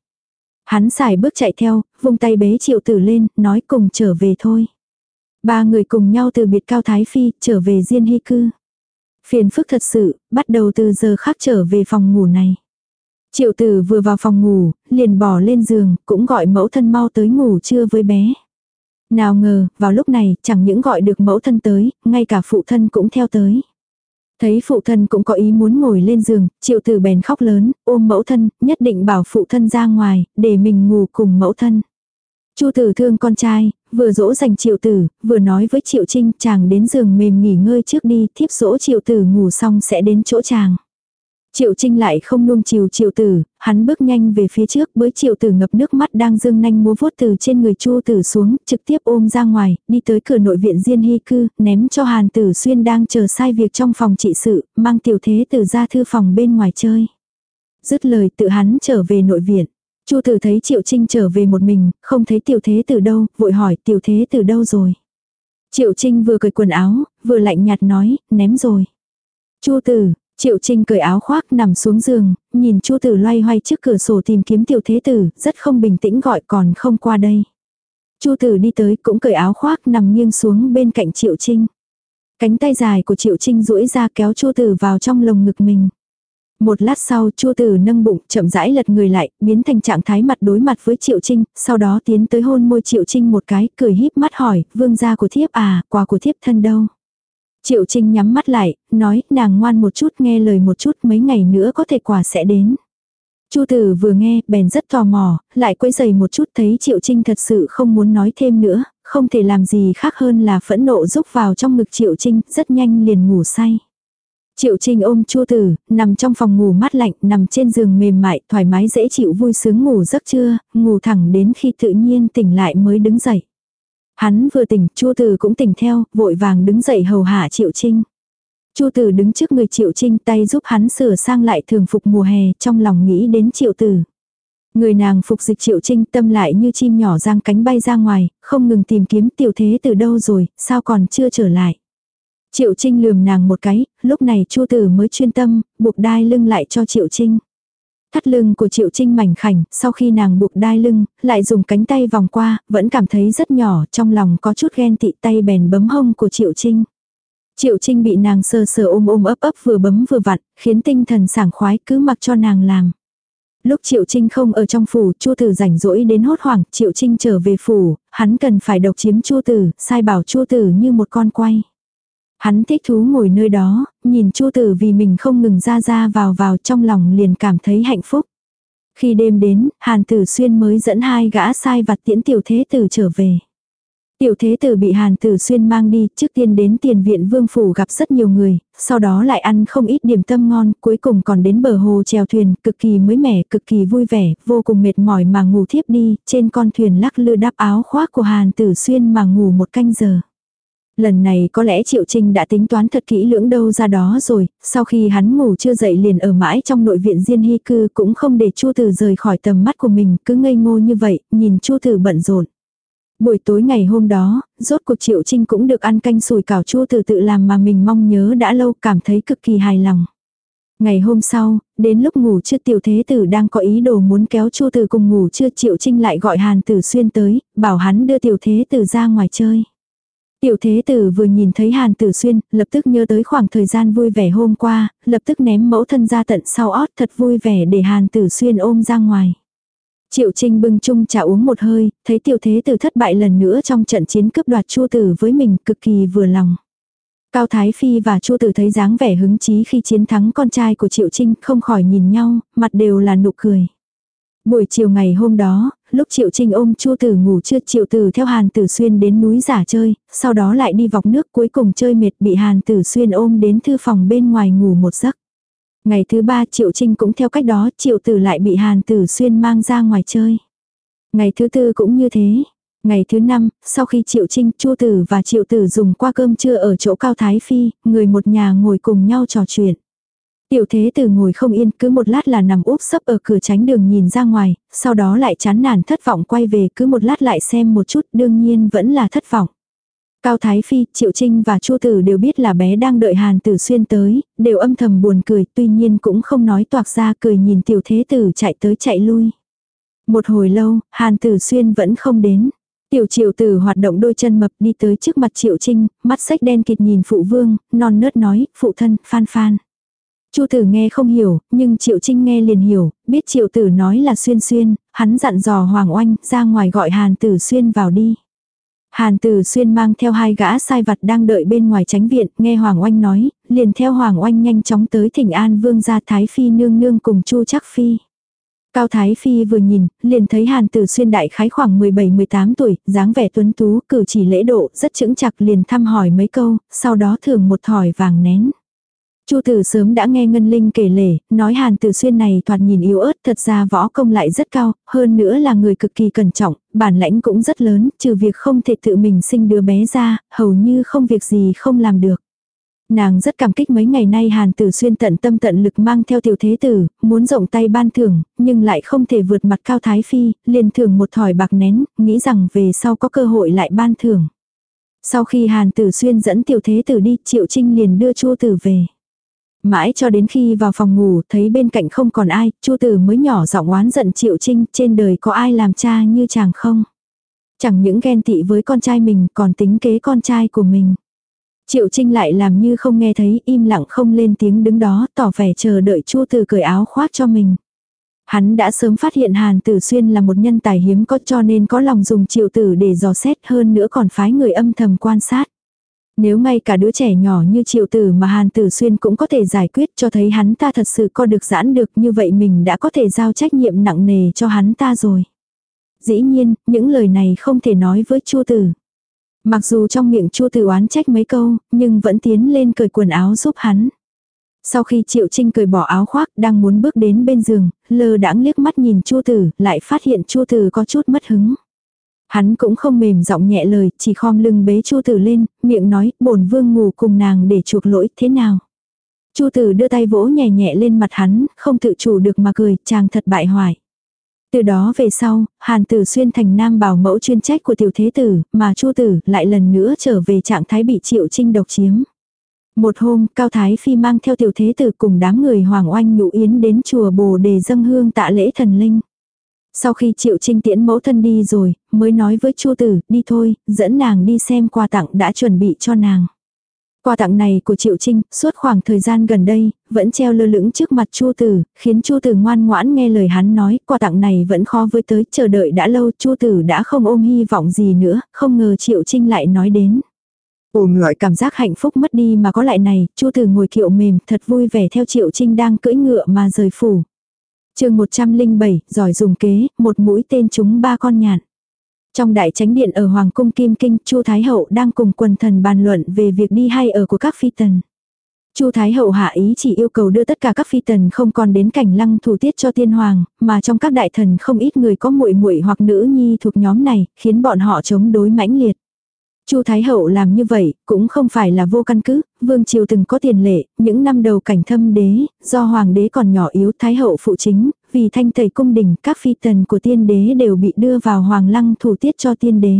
Hắn xài bước chạy theo, vung tay bế Triệu Tử lên, nói cùng trở về thôi. Ba người cùng nhau từ biệt Cao Thái Phi, trở về Diên Hy Cư. Phiền phức thật sự, bắt đầu từ giờ khác trở về phòng ngủ này. Triệu tử vừa vào phòng ngủ, liền bỏ lên giường, cũng gọi mẫu thân mau tới ngủ trưa với bé. Nào ngờ, vào lúc này, chẳng những gọi được mẫu thân tới, ngay cả phụ thân cũng theo tới. Thấy phụ thân cũng có ý muốn ngồi lên giường, triệu tử bèn khóc lớn, ôm mẫu thân, nhất định bảo phụ thân ra ngoài, để mình ngủ cùng mẫu thân. Chu tử thương con trai, vừa dỗ dành triệu tử, vừa nói với triệu trinh chàng đến giường mềm nghỉ ngơi trước đi, thiếp dỗ triệu tử ngủ xong sẽ đến chỗ chàng. Triệu Trinh lại không nuông chiều Triệu Tử, hắn bước nhanh về phía trước với Triệu Tử ngập nước mắt đang dương nanh múa vuốt từ trên người Chu Tử xuống, trực tiếp ôm ra ngoài, đi tới cửa nội viện Diên Hy cư, ném cho Hàn Tử Xuyên đang chờ sai việc trong phòng trị sự, mang tiểu thế tử ra thư phòng bên ngoài chơi. Dứt lời tự hắn trở về nội viện. Chu tử thấy Triệu Trinh trở về một mình, không thấy tiểu thế từ đâu, vội hỏi tiểu thế từ đâu rồi. Triệu Trinh vừa cởi quần áo, vừa lạnh nhạt nói, ném rồi. Chu tử, Triệu Trinh cởi áo khoác nằm xuống giường, nhìn Chu tử loay hoay trước cửa sổ tìm kiếm tiểu thế tử, rất không bình tĩnh gọi còn không qua đây. Chu Tử đi tới cũng cởi áo khoác nằm nghiêng xuống bên cạnh Triệu Trinh. Cánh tay dài của Triệu Trinh duỗi ra kéo Chu Tử vào trong lồng ngực mình. Một lát sau Chu Tử nâng bụng chậm rãi lật người lại, biến thành trạng thái mặt đối mặt với Triệu Trinh, sau đó tiến tới hôn môi Triệu Trinh một cái, cười híp mắt hỏi, vương gia của thiếp à, quà của thiếp thân đâu. Triệu Trinh nhắm mắt lại, nói, nàng ngoan một chút nghe lời một chút mấy ngày nữa có thể quà sẽ đến. Chu tử vừa nghe, bèn rất tò mò, lại quấy giày một chút thấy Triệu Trinh thật sự không muốn nói thêm nữa, không thể làm gì khác hơn là phẫn nộ rúc vào trong ngực Triệu Trinh, rất nhanh liền ngủ say. Triệu Trinh ôm Chu Tử, nằm trong phòng ngủ mát lạnh, nằm trên giường mềm mại, thoải mái dễ chịu vui sướng ngủ giấc trưa, ngủ thẳng đến khi tự nhiên tỉnh lại mới đứng dậy. Hắn vừa tỉnh, Chu Tử cũng tỉnh theo, vội vàng đứng dậy hầu hạ Triệu Trinh. Chu Tử đứng trước người Triệu Trinh tay giúp hắn sửa sang lại thường phục mùa hè, trong lòng nghĩ đến Triệu Tử. Người nàng phục dịch Triệu Trinh tâm lại như chim nhỏ giang cánh bay ra ngoài, không ngừng tìm kiếm tiểu thế từ đâu rồi, sao còn chưa trở lại. Triệu Trinh lườm nàng một cái, lúc này Chu Tử mới chuyên tâm, buộc đai lưng lại cho Triệu Trinh. Thắt lưng của Triệu Trinh mảnh khảnh, sau khi nàng buộc đai lưng, lại dùng cánh tay vòng qua, vẫn cảm thấy rất nhỏ, trong lòng có chút ghen tị tay bèn bấm hông của Triệu Trinh. Triệu Trinh bị nàng sờ sờ ôm ôm ấp ấp vừa bấm vừa vặn, khiến tinh thần sảng khoái cứ mặc cho nàng làm. Lúc Triệu Trinh không ở trong phủ, Chu Tử rảnh rỗi đến hốt hoảng, Triệu Trinh trở về phủ, hắn cần phải độc chiếm Chu Tử, sai bảo Chu Tử như một con quay. Hắn thích thú ngồi nơi đó, nhìn Chu Tử vì mình không ngừng ra ra vào vào trong lòng liền cảm thấy hạnh phúc. Khi đêm đến, Hàn Tử Xuyên mới dẫn hai gã sai vặt tiễn tiểu thế tử trở về. Tiểu thế tử bị Hàn Tử Xuyên mang đi, trước tiên đến tiền viện vương phủ gặp rất nhiều người, sau đó lại ăn không ít điểm tâm ngon, cuối cùng còn đến bờ hồ chèo thuyền, cực kỳ mới mẻ, cực kỳ vui vẻ, vô cùng mệt mỏi mà ngủ thiếp đi, trên con thuyền lắc lư đắp áo khoác của Hàn Tử Xuyên mà ngủ một canh giờ. Lần này có lẽ Triệu Trinh đã tính toán thật kỹ lưỡng đâu ra đó rồi, sau khi hắn ngủ chưa dậy liền ở mãi trong nội viện Diên Hy cư cũng không để Chu Tử rời khỏi tầm mắt của mình, cứ ngây ngô như vậy, nhìn Chu Tử bận rộn. Buổi tối ngày hôm đó, rốt cuộc Triệu Trinh cũng được ăn canh sùi cảo chu từ tự làm mà mình mong nhớ đã lâu cảm thấy cực kỳ hài lòng. Ngày hôm sau, đến lúc ngủ chưa tiểu thế tử đang có ý đồ muốn kéo chua từ cùng ngủ chưa Triệu Trinh lại gọi Hàn Tử Xuyên tới, bảo hắn đưa tiểu thế tử ra ngoài chơi. Tiểu thế tử vừa nhìn thấy Hàn Tử Xuyên, lập tức nhớ tới khoảng thời gian vui vẻ hôm qua, lập tức ném mẫu thân ra tận sau ót thật vui vẻ để Hàn Tử Xuyên ôm ra ngoài. Triệu Trinh bưng chung trà uống một hơi, thấy tiểu thế tử thất bại lần nữa trong trận chiến cướp đoạt Chu tử với mình cực kỳ vừa lòng. Cao Thái Phi và Chu tử thấy dáng vẻ hứng chí khi chiến thắng con trai của Triệu Trinh không khỏi nhìn nhau, mặt đều là nụ cười. Buổi chiều ngày hôm đó, lúc Triệu Trinh ôm Chu Tử ngủ chưa Triệu Tử theo Hàn Tử Xuyên đến núi giả chơi, sau đó lại đi vọc nước cuối cùng chơi mệt bị Hàn Tử Xuyên ôm đến thư phòng bên ngoài ngủ một giấc. Ngày thứ ba Triệu Trinh cũng theo cách đó Triệu Tử lại bị Hàn Tử Xuyên mang ra ngoài chơi. Ngày thứ tư cũng như thế. Ngày thứ năm, sau khi Triệu Trinh, Chu Tử và Triệu Tử dùng qua cơm trưa ở chỗ Cao Thái Phi, người một nhà ngồi cùng nhau trò chuyện. Tiểu thế tử ngồi không yên cứ một lát là nằm úp sấp ở cửa tránh đường nhìn ra ngoài, sau đó lại chán nản thất vọng quay về cứ một lát lại xem một chút đương nhiên vẫn là thất vọng. Cao Thái Phi, Triệu Trinh và Chu Tử đều biết là bé đang đợi Hàn Tử Xuyên tới, đều âm thầm buồn cười, tuy nhiên cũng không nói toạc ra cười nhìn tiểu thế tử chạy tới chạy lui. Một hồi lâu, Hàn Tử Xuyên vẫn không đến. Tiểu triệu tử hoạt động đôi chân mập đi tới trước mặt triệu trinh, mắt sách đen kịt nhìn phụ vương, non nớt nói, phụ thân, phan phan. Chu tử nghe không hiểu, nhưng triệu trinh nghe liền hiểu, biết triệu tử nói là xuyên xuyên, hắn dặn dò Hoàng Oanh ra ngoài gọi hàn tử xuyên vào đi. Hàn Tử Xuyên mang theo hai gã sai vặt đang đợi bên ngoài tránh viện, nghe Hoàng Oanh nói, liền theo Hoàng Oanh nhanh chóng tới thỉnh an vương gia Thái Phi nương nương cùng Chu Chắc Phi. Cao Thái Phi vừa nhìn, liền thấy Hàn Tử Xuyên đại khái khoảng 17-18 tuổi, dáng vẻ tuấn tú, cử chỉ lễ độ, rất chững chặt liền thăm hỏi mấy câu, sau đó thưởng một thỏi vàng nén. Chu Tử sớm đã nghe Ngân Linh kể lể, nói Hàn Tử Xuyên này thoạt nhìn yếu ớt, thật ra võ công lại rất cao, hơn nữa là người cực kỳ cẩn trọng, bản lãnh cũng rất lớn, trừ việc không thể tự mình sinh đứa bé ra, hầu như không việc gì không làm được. Nàng rất cảm kích mấy ngày nay Hàn Tử Xuyên tận tâm tận lực mang theo tiểu thế tử, muốn rộng tay ban thưởng, nhưng lại không thể vượt mặt cao thái phi, liền thưởng một thỏi bạc nén, nghĩ rằng về sau có cơ hội lại ban thưởng. Sau khi Hàn Tử Xuyên dẫn tiểu thế tử đi, Triệu Trinh liền đưa Chu Tử về. Mãi cho đến khi vào phòng ngủ thấy bên cạnh không còn ai, Chu Tử mới nhỏ giọng oán giận Triệu Trinh trên đời có ai làm cha như chàng không. Chẳng những ghen tị với con trai mình còn tính kế con trai của mình. Triệu Trinh lại làm như không nghe thấy, im lặng không lên tiếng đứng đó, tỏ vẻ chờ đợi Chu Tử cởi áo khoác cho mình. Hắn đã sớm phát hiện Hàn Tử Xuyên là một nhân tài hiếm có cho nên có lòng dùng triệu tử để dò xét hơn nữa còn phái người âm thầm quan sát. Nếu ngay cả đứa trẻ nhỏ như triệu tử mà Hàn Tử Xuyên cũng có thể giải quyết cho thấy hắn ta thật sự có được giãn được như vậy mình đã có thể giao trách nhiệm nặng nề cho hắn ta rồi. Dĩ nhiên, những lời này không thể nói với Chu Tử. Mặc dù trong miệng Chu Tử oán trách mấy câu, nhưng vẫn tiến lên cởi quần áo giúp hắn. Sau khi Triệu Trinh cởi bỏ áo khoác, đang muốn bước đến bên giường, lơ đãng liếc mắt nhìn Chu Tử, lại phát hiện Chu Tử có chút mất hứng. Hắn cũng không mềm giọng nhẹ lời, chỉ khom lưng bế Chu Tử lên, miệng nói, bổn vương ngủ cùng nàng để chuộc lỗi, thế nào? Chu Tử đưa tay vỗ nhẹ nhẹ lên mặt hắn, không tự chủ được mà cười, chàng thật bại hoại. Từ đó về sau, Hàn Tử xuyên thành nam bảo mẫu chuyên trách của tiểu thế tử, mà Chu Tử lại lần nữa trở về trạng thái bị Triệu Trinh độc chiếm. Một hôm, Cao Thái Phi mang theo tiểu thế tử cùng đám người Hoàng Oanh nhụ yến đến chùa Bồ để dâng hương tạ lễ thần linh. Sau khi Triệu Trinh tiễn mẫu thân đi rồi, mới nói với Chu Tử, đi thôi, dẫn nàng đi xem quà tặng đã chuẩn bị cho nàng. Quà tặng này của Triệu Trinh, suốt khoảng thời gian gần đây, vẫn treo lơ lửng trước mặt Chu Tử, khiến Chu Tử ngoan ngoãn nghe lời hắn nói, quà tặng này vẫn khó với tới, chờ đợi đã lâu, Chu Tử đã không ôm hy vọng gì nữa, không ngờ Triệu Trinh lại nói đến. Ôm loại cảm giác hạnh phúc mất đi mà có lại này, Chu Tử ngồi kiệu mềm, thật vui vẻ theo Triệu Trinh đang cưỡi ngựa mà rời phủ. Chương 107, giỏi dùng kế, một mũi tên chúng ba con nhạn. Trong đại chánh điện ở Hoàng cung Kim Kinh, Chu Thái hậu đang cùng quần thần bàn luận về việc đi hay ở của các phi tần. Chu Thái hậu hạ ý chỉ yêu cầu đưa tất cả các phi tần không còn đến cảnh lăng thủ tiết cho tiên hoàng, mà trong các đại thần không ít người có muội muội hoặc nữ nhi thuộc nhóm này, khiến bọn họ chống đối mãnh liệt. Chu Thái Hậu làm như vậy, cũng không phải là vô căn cứ, Vương Triều từng có tiền lệ, những năm đầu cảnh thâm đế, do Hoàng đế còn nhỏ yếu Thái Hậu phụ chính, vì thanh tẩy cung đình, các phi tần của tiên đế đều bị đưa vào Hoàng lăng thủ tiết cho tiên đế.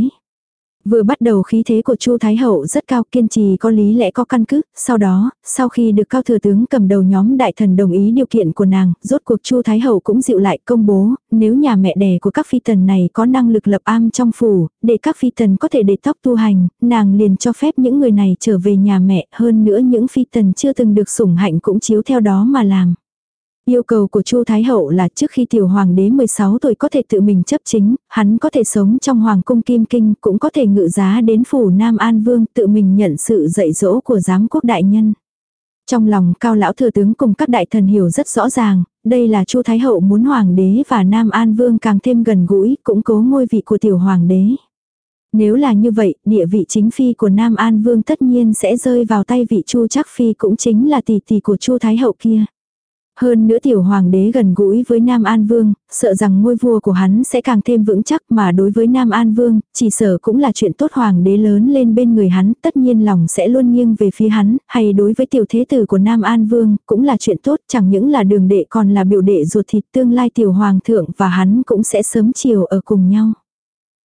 Vừa bắt đầu khí thế của Chu Thái Hậu rất cao kiên trì có lý lẽ có căn cứ, sau đó, sau khi được cao thừa tướng cầm đầu nhóm đại thần đồng ý điều kiện của nàng, rốt cuộc Chu Thái Hậu cũng dịu lại công bố, nếu nhà mẹ đẻ của các phi tần này có năng lực lập am trong phủ, để các phi tần có thể để tóc tu hành, nàng liền cho phép những người này trở về nhà mẹ, hơn nữa những phi tần chưa từng được sủng hạnh cũng chiếu theo đó mà làm. Yêu cầu của Chu Thái Hậu là trước khi tiểu hoàng đế 16 tuổi có thể tự mình chấp chính, hắn có thể sống trong hoàng cung kim kinh, cũng có thể ngự giá đến phủ Nam An Vương tự mình nhận sự dạy dỗ của giám quốc đại nhân. Trong lòng cao lão thừa tướng cùng các đại thần hiểu rất rõ ràng, đây là Chu Thái Hậu muốn hoàng đế và Nam An Vương càng thêm gần gũi, cũng cố ngôi vị của tiểu hoàng đế. Nếu là như vậy, địa vị chính phi của Nam An Vương tất nhiên sẽ rơi vào tay vị Chu trắc phi cũng chính là tỷ tỷ của Chu Thái Hậu kia. Hơn nữa tiểu hoàng đế gần gũi với Nam An Vương, sợ rằng ngôi vua của hắn sẽ càng thêm vững chắc mà đối với Nam An Vương, chỉ sợ cũng là chuyện tốt hoàng đế lớn lên bên người hắn, tất nhiên lòng sẽ luôn nghiêng về phía hắn, hay đối với tiểu thế tử của Nam An Vương, cũng là chuyện tốt, chẳng những là đường đệ còn là biểu đệ ruột thịt tương lai tiểu hoàng thượng và hắn cũng sẽ sớm chiều ở cùng nhau.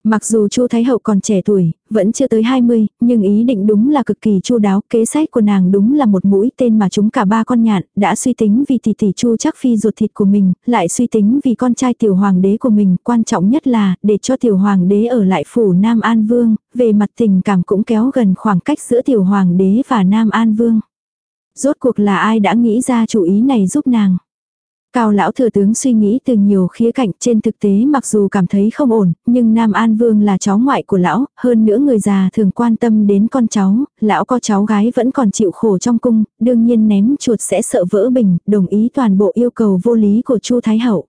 Mặc dù Chu Thái Hậu còn trẻ tuổi, vẫn chưa tới 20, nhưng ý định đúng là cực kỳ chu đáo, kế sách của nàng đúng là một mũi tên mà chúng cả ba con nhạn, đã suy tính vì tỷ tỷ Chu chắc phi ruột thịt của mình, lại suy tính vì con trai tiểu hoàng đế của mình, quan trọng nhất là để cho tiểu hoàng đế ở lại phủ Nam An Vương, về mặt tình cảm cũng kéo gần khoảng cách giữa tiểu hoàng đế và Nam An Vương. Rốt cuộc là ai đã nghĩ ra chủ ý này giúp nàng? Cao lão thừa tướng suy nghĩ từ nhiều khía cạnh trên thực tế mặc dù cảm thấy không ổn, nhưng Nam An Vương là cháu ngoại của lão, hơn nữa người già thường quan tâm đến con cháu, lão có cháu gái vẫn còn chịu khổ trong cung, đương nhiên ném chuột sẽ sợ vỡ bình, đồng ý toàn bộ yêu cầu vô lý của Chu Thái Hậu.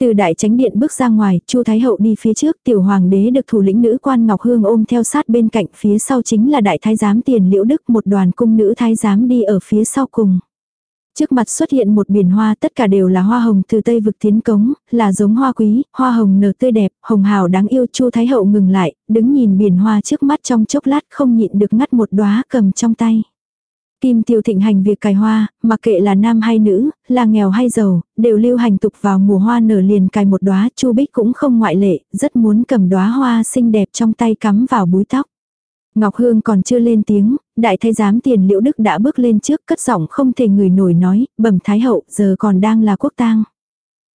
Từ đại chánh điện bước ra ngoài, Chu Thái Hậu đi phía trước, tiểu hoàng đế được thủ lĩnh nữ quan Ngọc Hương ôm theo sát bên cạnh, phía sau chính là đại thái giám tiền liễu đức, một đoàn cung nữ thái giám đi ở phía sau cùng. Trước mặt xuất hiện một biển hoa tất cả đều là hoa hồng từ Tây vực tiến cống, là giống hoa quý, hoa hồng nở tươi đẹp, hồng hào đáng yêu Chu Thái Hậu ngừng lại, đứng nhìn biển hoa trước mắt trong chốc lát không nhịn được ngắt một đóa cầm trong tay. Kim tiêu thịnh hành việc cài hoa, mặc kệ là nam hay nữ, là nghèo hay giàu, đều lưu hành tục vào mùa hoa nở liền cài một đóa, Chu Bích cũng không ngoại lệ, rất muốn cầm đóa hoa xinh đẹp trong tay cắm vào búi tóc. Ngọc Hương còn chưa lên tiếng, đại thái giám tiền liễu đức đã bước lên trước cất giọng không thể người nổi nói, bẩm thái hậu giờ còn đang là quốc tang.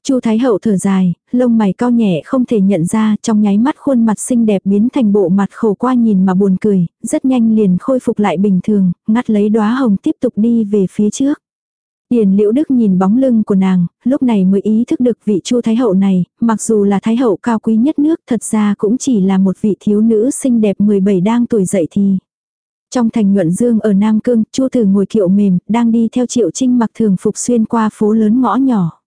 Chu Thái Hậu thở dài, lông mày cao nhẹ không thể nhận ra, trong nháy mắt khuôn mặt xinh đẹp biến thành bộ mặt khổ qua nhìn mà buồn cười, rất nhanh liền khôi phục lại bình thường, ngắt lấy đóa hồng tiếp tục đi về phía trước. Điền Liễu Đức nhìn bóng lưng của nàng, lúc này mới ý thức được vị Chu Thái Hậu này, mặc dù là Thái Hậu cao quý nhất nước thật ra cũng chỉ là một vị thiếu nữ xinh đẹp 17 đang tuổi dậy thì. Trong thành nhuận dương ở Nam Cương, Chu Tử ngồi kiệu mềm, đang đi theo Triệu Trinh mặc thường phục xuyên qua phố lớn ngõ nhỏ.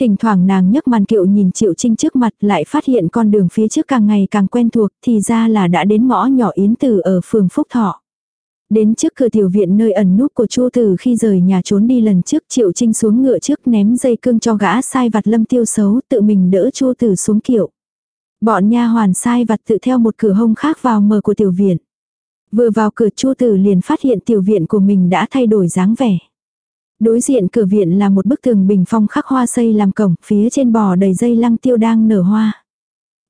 Thỉnh thoảng nàng nhấc màn kiệu nhìn Triệu Trinh trước mặt lại phát hiện con đường phía trước càng ngày càng quen thuộc thì ra là đã đến ngõ nhỏ Yến Tử ở phường Phúc Thọ. Đến trước cửa tiểu viện nơi ẩn núp của Chu Tử khi rời nhà trốn đi lần trước Triệu Trinh xuống ngựa trước ném dây cương cho gã sai vặt lâm tiêu xấu tự mình đỡ Chu Tử xuống kiệu. Bọn nha hoàn sai vặt tự theo một cửa hông khác vào mở của tiểu viện. Vừa vào cửa Chu Tử liền phát hiện tiểu viện của mình đã thay đổi dáng vẻ. Đối diện cửa viện là một bức tường bình phong khắc hoa xây làm cổng, phía trên bò đầy dây lăng tiêu đang nở hoa.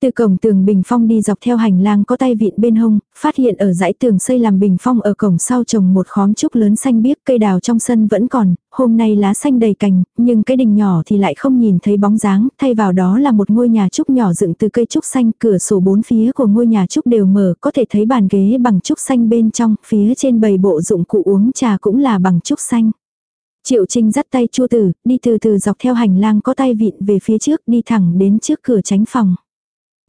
Từ cổng tường bình phong đi dọc theo hành lang có tay vịn bên hông, phát hiện ở dãy tường xây làm bình phong ở cổng sau trồng một khóm trúc lớn xanh biếc cây đào trong sân vẫn còn, hôm nay lá xanh đầy cành, nhưng cái đình nhỏ thì lại không nhìn thấy bóng dáng, thay vào đó là một ngôi nhà trúc nhỏ dựng từ cây trúc xanh, cửa sổ bốn phía của ngôi nhà trúc đều mở, có thể thấy bàn ghế bằng trúc xanh bên trong, phía trên bầy bộ dụng cụ uống trà cũng là bằng trúc xanh. Triệu Trinh dắt tay Chu Tử, đi từ từ dọc theo hành lang có tay vịn về phía trước, đi thẳng đến trước cửa tránh phòng.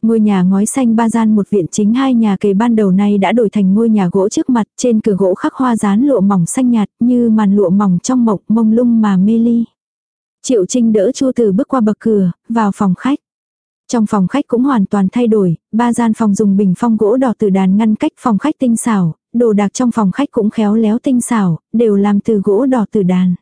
Ngôi nhà ngói xanh ba gian một viện chính hai nhà kề ban đầu này đã đổi thành ngôi nhà gỗ trước mặt, trên cửa gỗ khắc hoa dán lụa mỏng xanh nhạt, như màn lụa mỏng trong mộng mông lung mà mê ly. Triệu Trinh đỡ Chu từ bước qua bậc cửa, vào phòng khách. Trong phòng khách cũng hoàn toàn thay đổi, ba gian phòng dùng bình phong gỗ đỏ từ đàn ngăn cách phòng khách tinh xảo, đồ đạc trong phòng khách cũng khéo léo tinh xảo, đều làm từ gỗ đỏ từ đàn.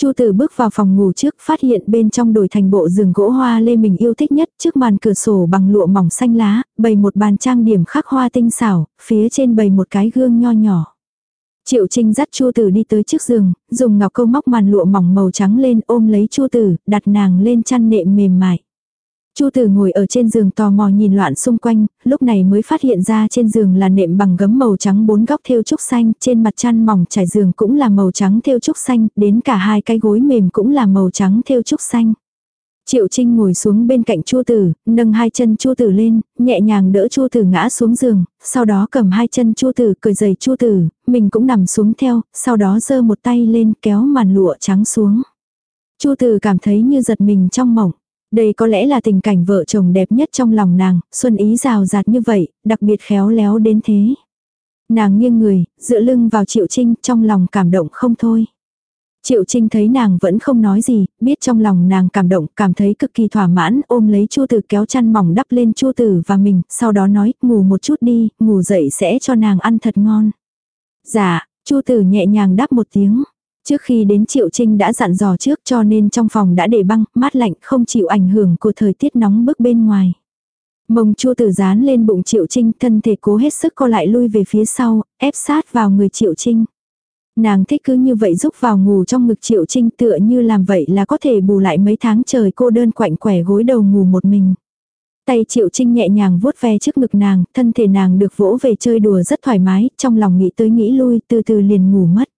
Chu Tử bước vào phòng ngủ trước, phát hiện bên trong đổi thành bộ giường gỗ hoa lê mình yêu thích nhất, trước màn cửa sổ bằng lụa mỏng xanh lá, bày một bàn trang điểm khắc hoa tinh xảo, phía trên bày một cái gương nho nhỏ. Triệu Trinh dắt Chu Tử đi tới trước giường, dùng ngọc câu móc màn lụa mỏng màu trắng lên ôm lấy Chu Tử, đặt nàng lên chăn nệm mềm mại. Chu Tử ngồi ở trên giường tò mò nhìn loạn xung quanh, lúc này mới phát hiện ra trên giường là nệm bằng gấm màu trắng bốn góc thêu trúc xanh, trên mặt chăn mỏng trải giường cũng là màu trắng thêu trúc xanh, đến cả hai cái gối mềm cũng là màu trắng thêu trúc xanh. Triệu Trinh ngồi xuống bên cạnh Chu Tử, nâng hai chân Chu Tử lên, nhẹ nhàng đỡ Chu Tử ngã xuống giường, sau đó cầm hai chân Chu Tử cười giày Chu Tử, mình cũng nằm xuống theo, sau đó giơ một tay lên kéo màn lụa trắng xuống. Chu Tử cảm thấy như giật mình trong mộng. Đây có lẽ là tình cảnh vợ chồng đẹp nhất trong lòng nàng, xuân ý rào rạt như vậy, đặc biệt khéo léo đến thế. Nàng nghiêng người, dựa lưng vào Triệu Trinh, trong lòng cảm động không thôi. Triệu Trinh thấy nàng vẫn không nói gì, biết trong lòng nàng cảm động, cảm thấy cực kỳ thỏa mãn, ôm lấy Chu Tử kéo chăn mỏng đắp lên Chu Tử và mình, sau đó nói, ngủ một chút đi, ngủ dậy sẽ cho nàng ăn thật ngon. Dạ, Chu Tử nhẹ nhàng đáp một tiếng. Trước khi đến Triệu Trinh đã dặn dò trước cho nên trong phòng đã để băng, mát lạnh không chịu ảnh hưởng của thời tiết nóng bức bên ngoài. Mông chua tử dán lên bụng Triệu Trinh thân thể cố hết sức co lại lui về phía sau, ép sát vào người Triệu Trinh. Nàng thích cứ như vậy giúp vào ngủ trong ngực Triệu Trinh tựa như làm vậy là có thể bù lại mấy tháng trời cô đơn quạnh quẻ gối đầu ngủ một mình. Tay Triệu Trinh nhẹ nhàng vuốt ve trước ngực nàng, thân thể nàng được vỗ về chơi đùa rất thoải mái, trong lòng nghĩ tới nghĩ lui, từ từ liền ngủ mất.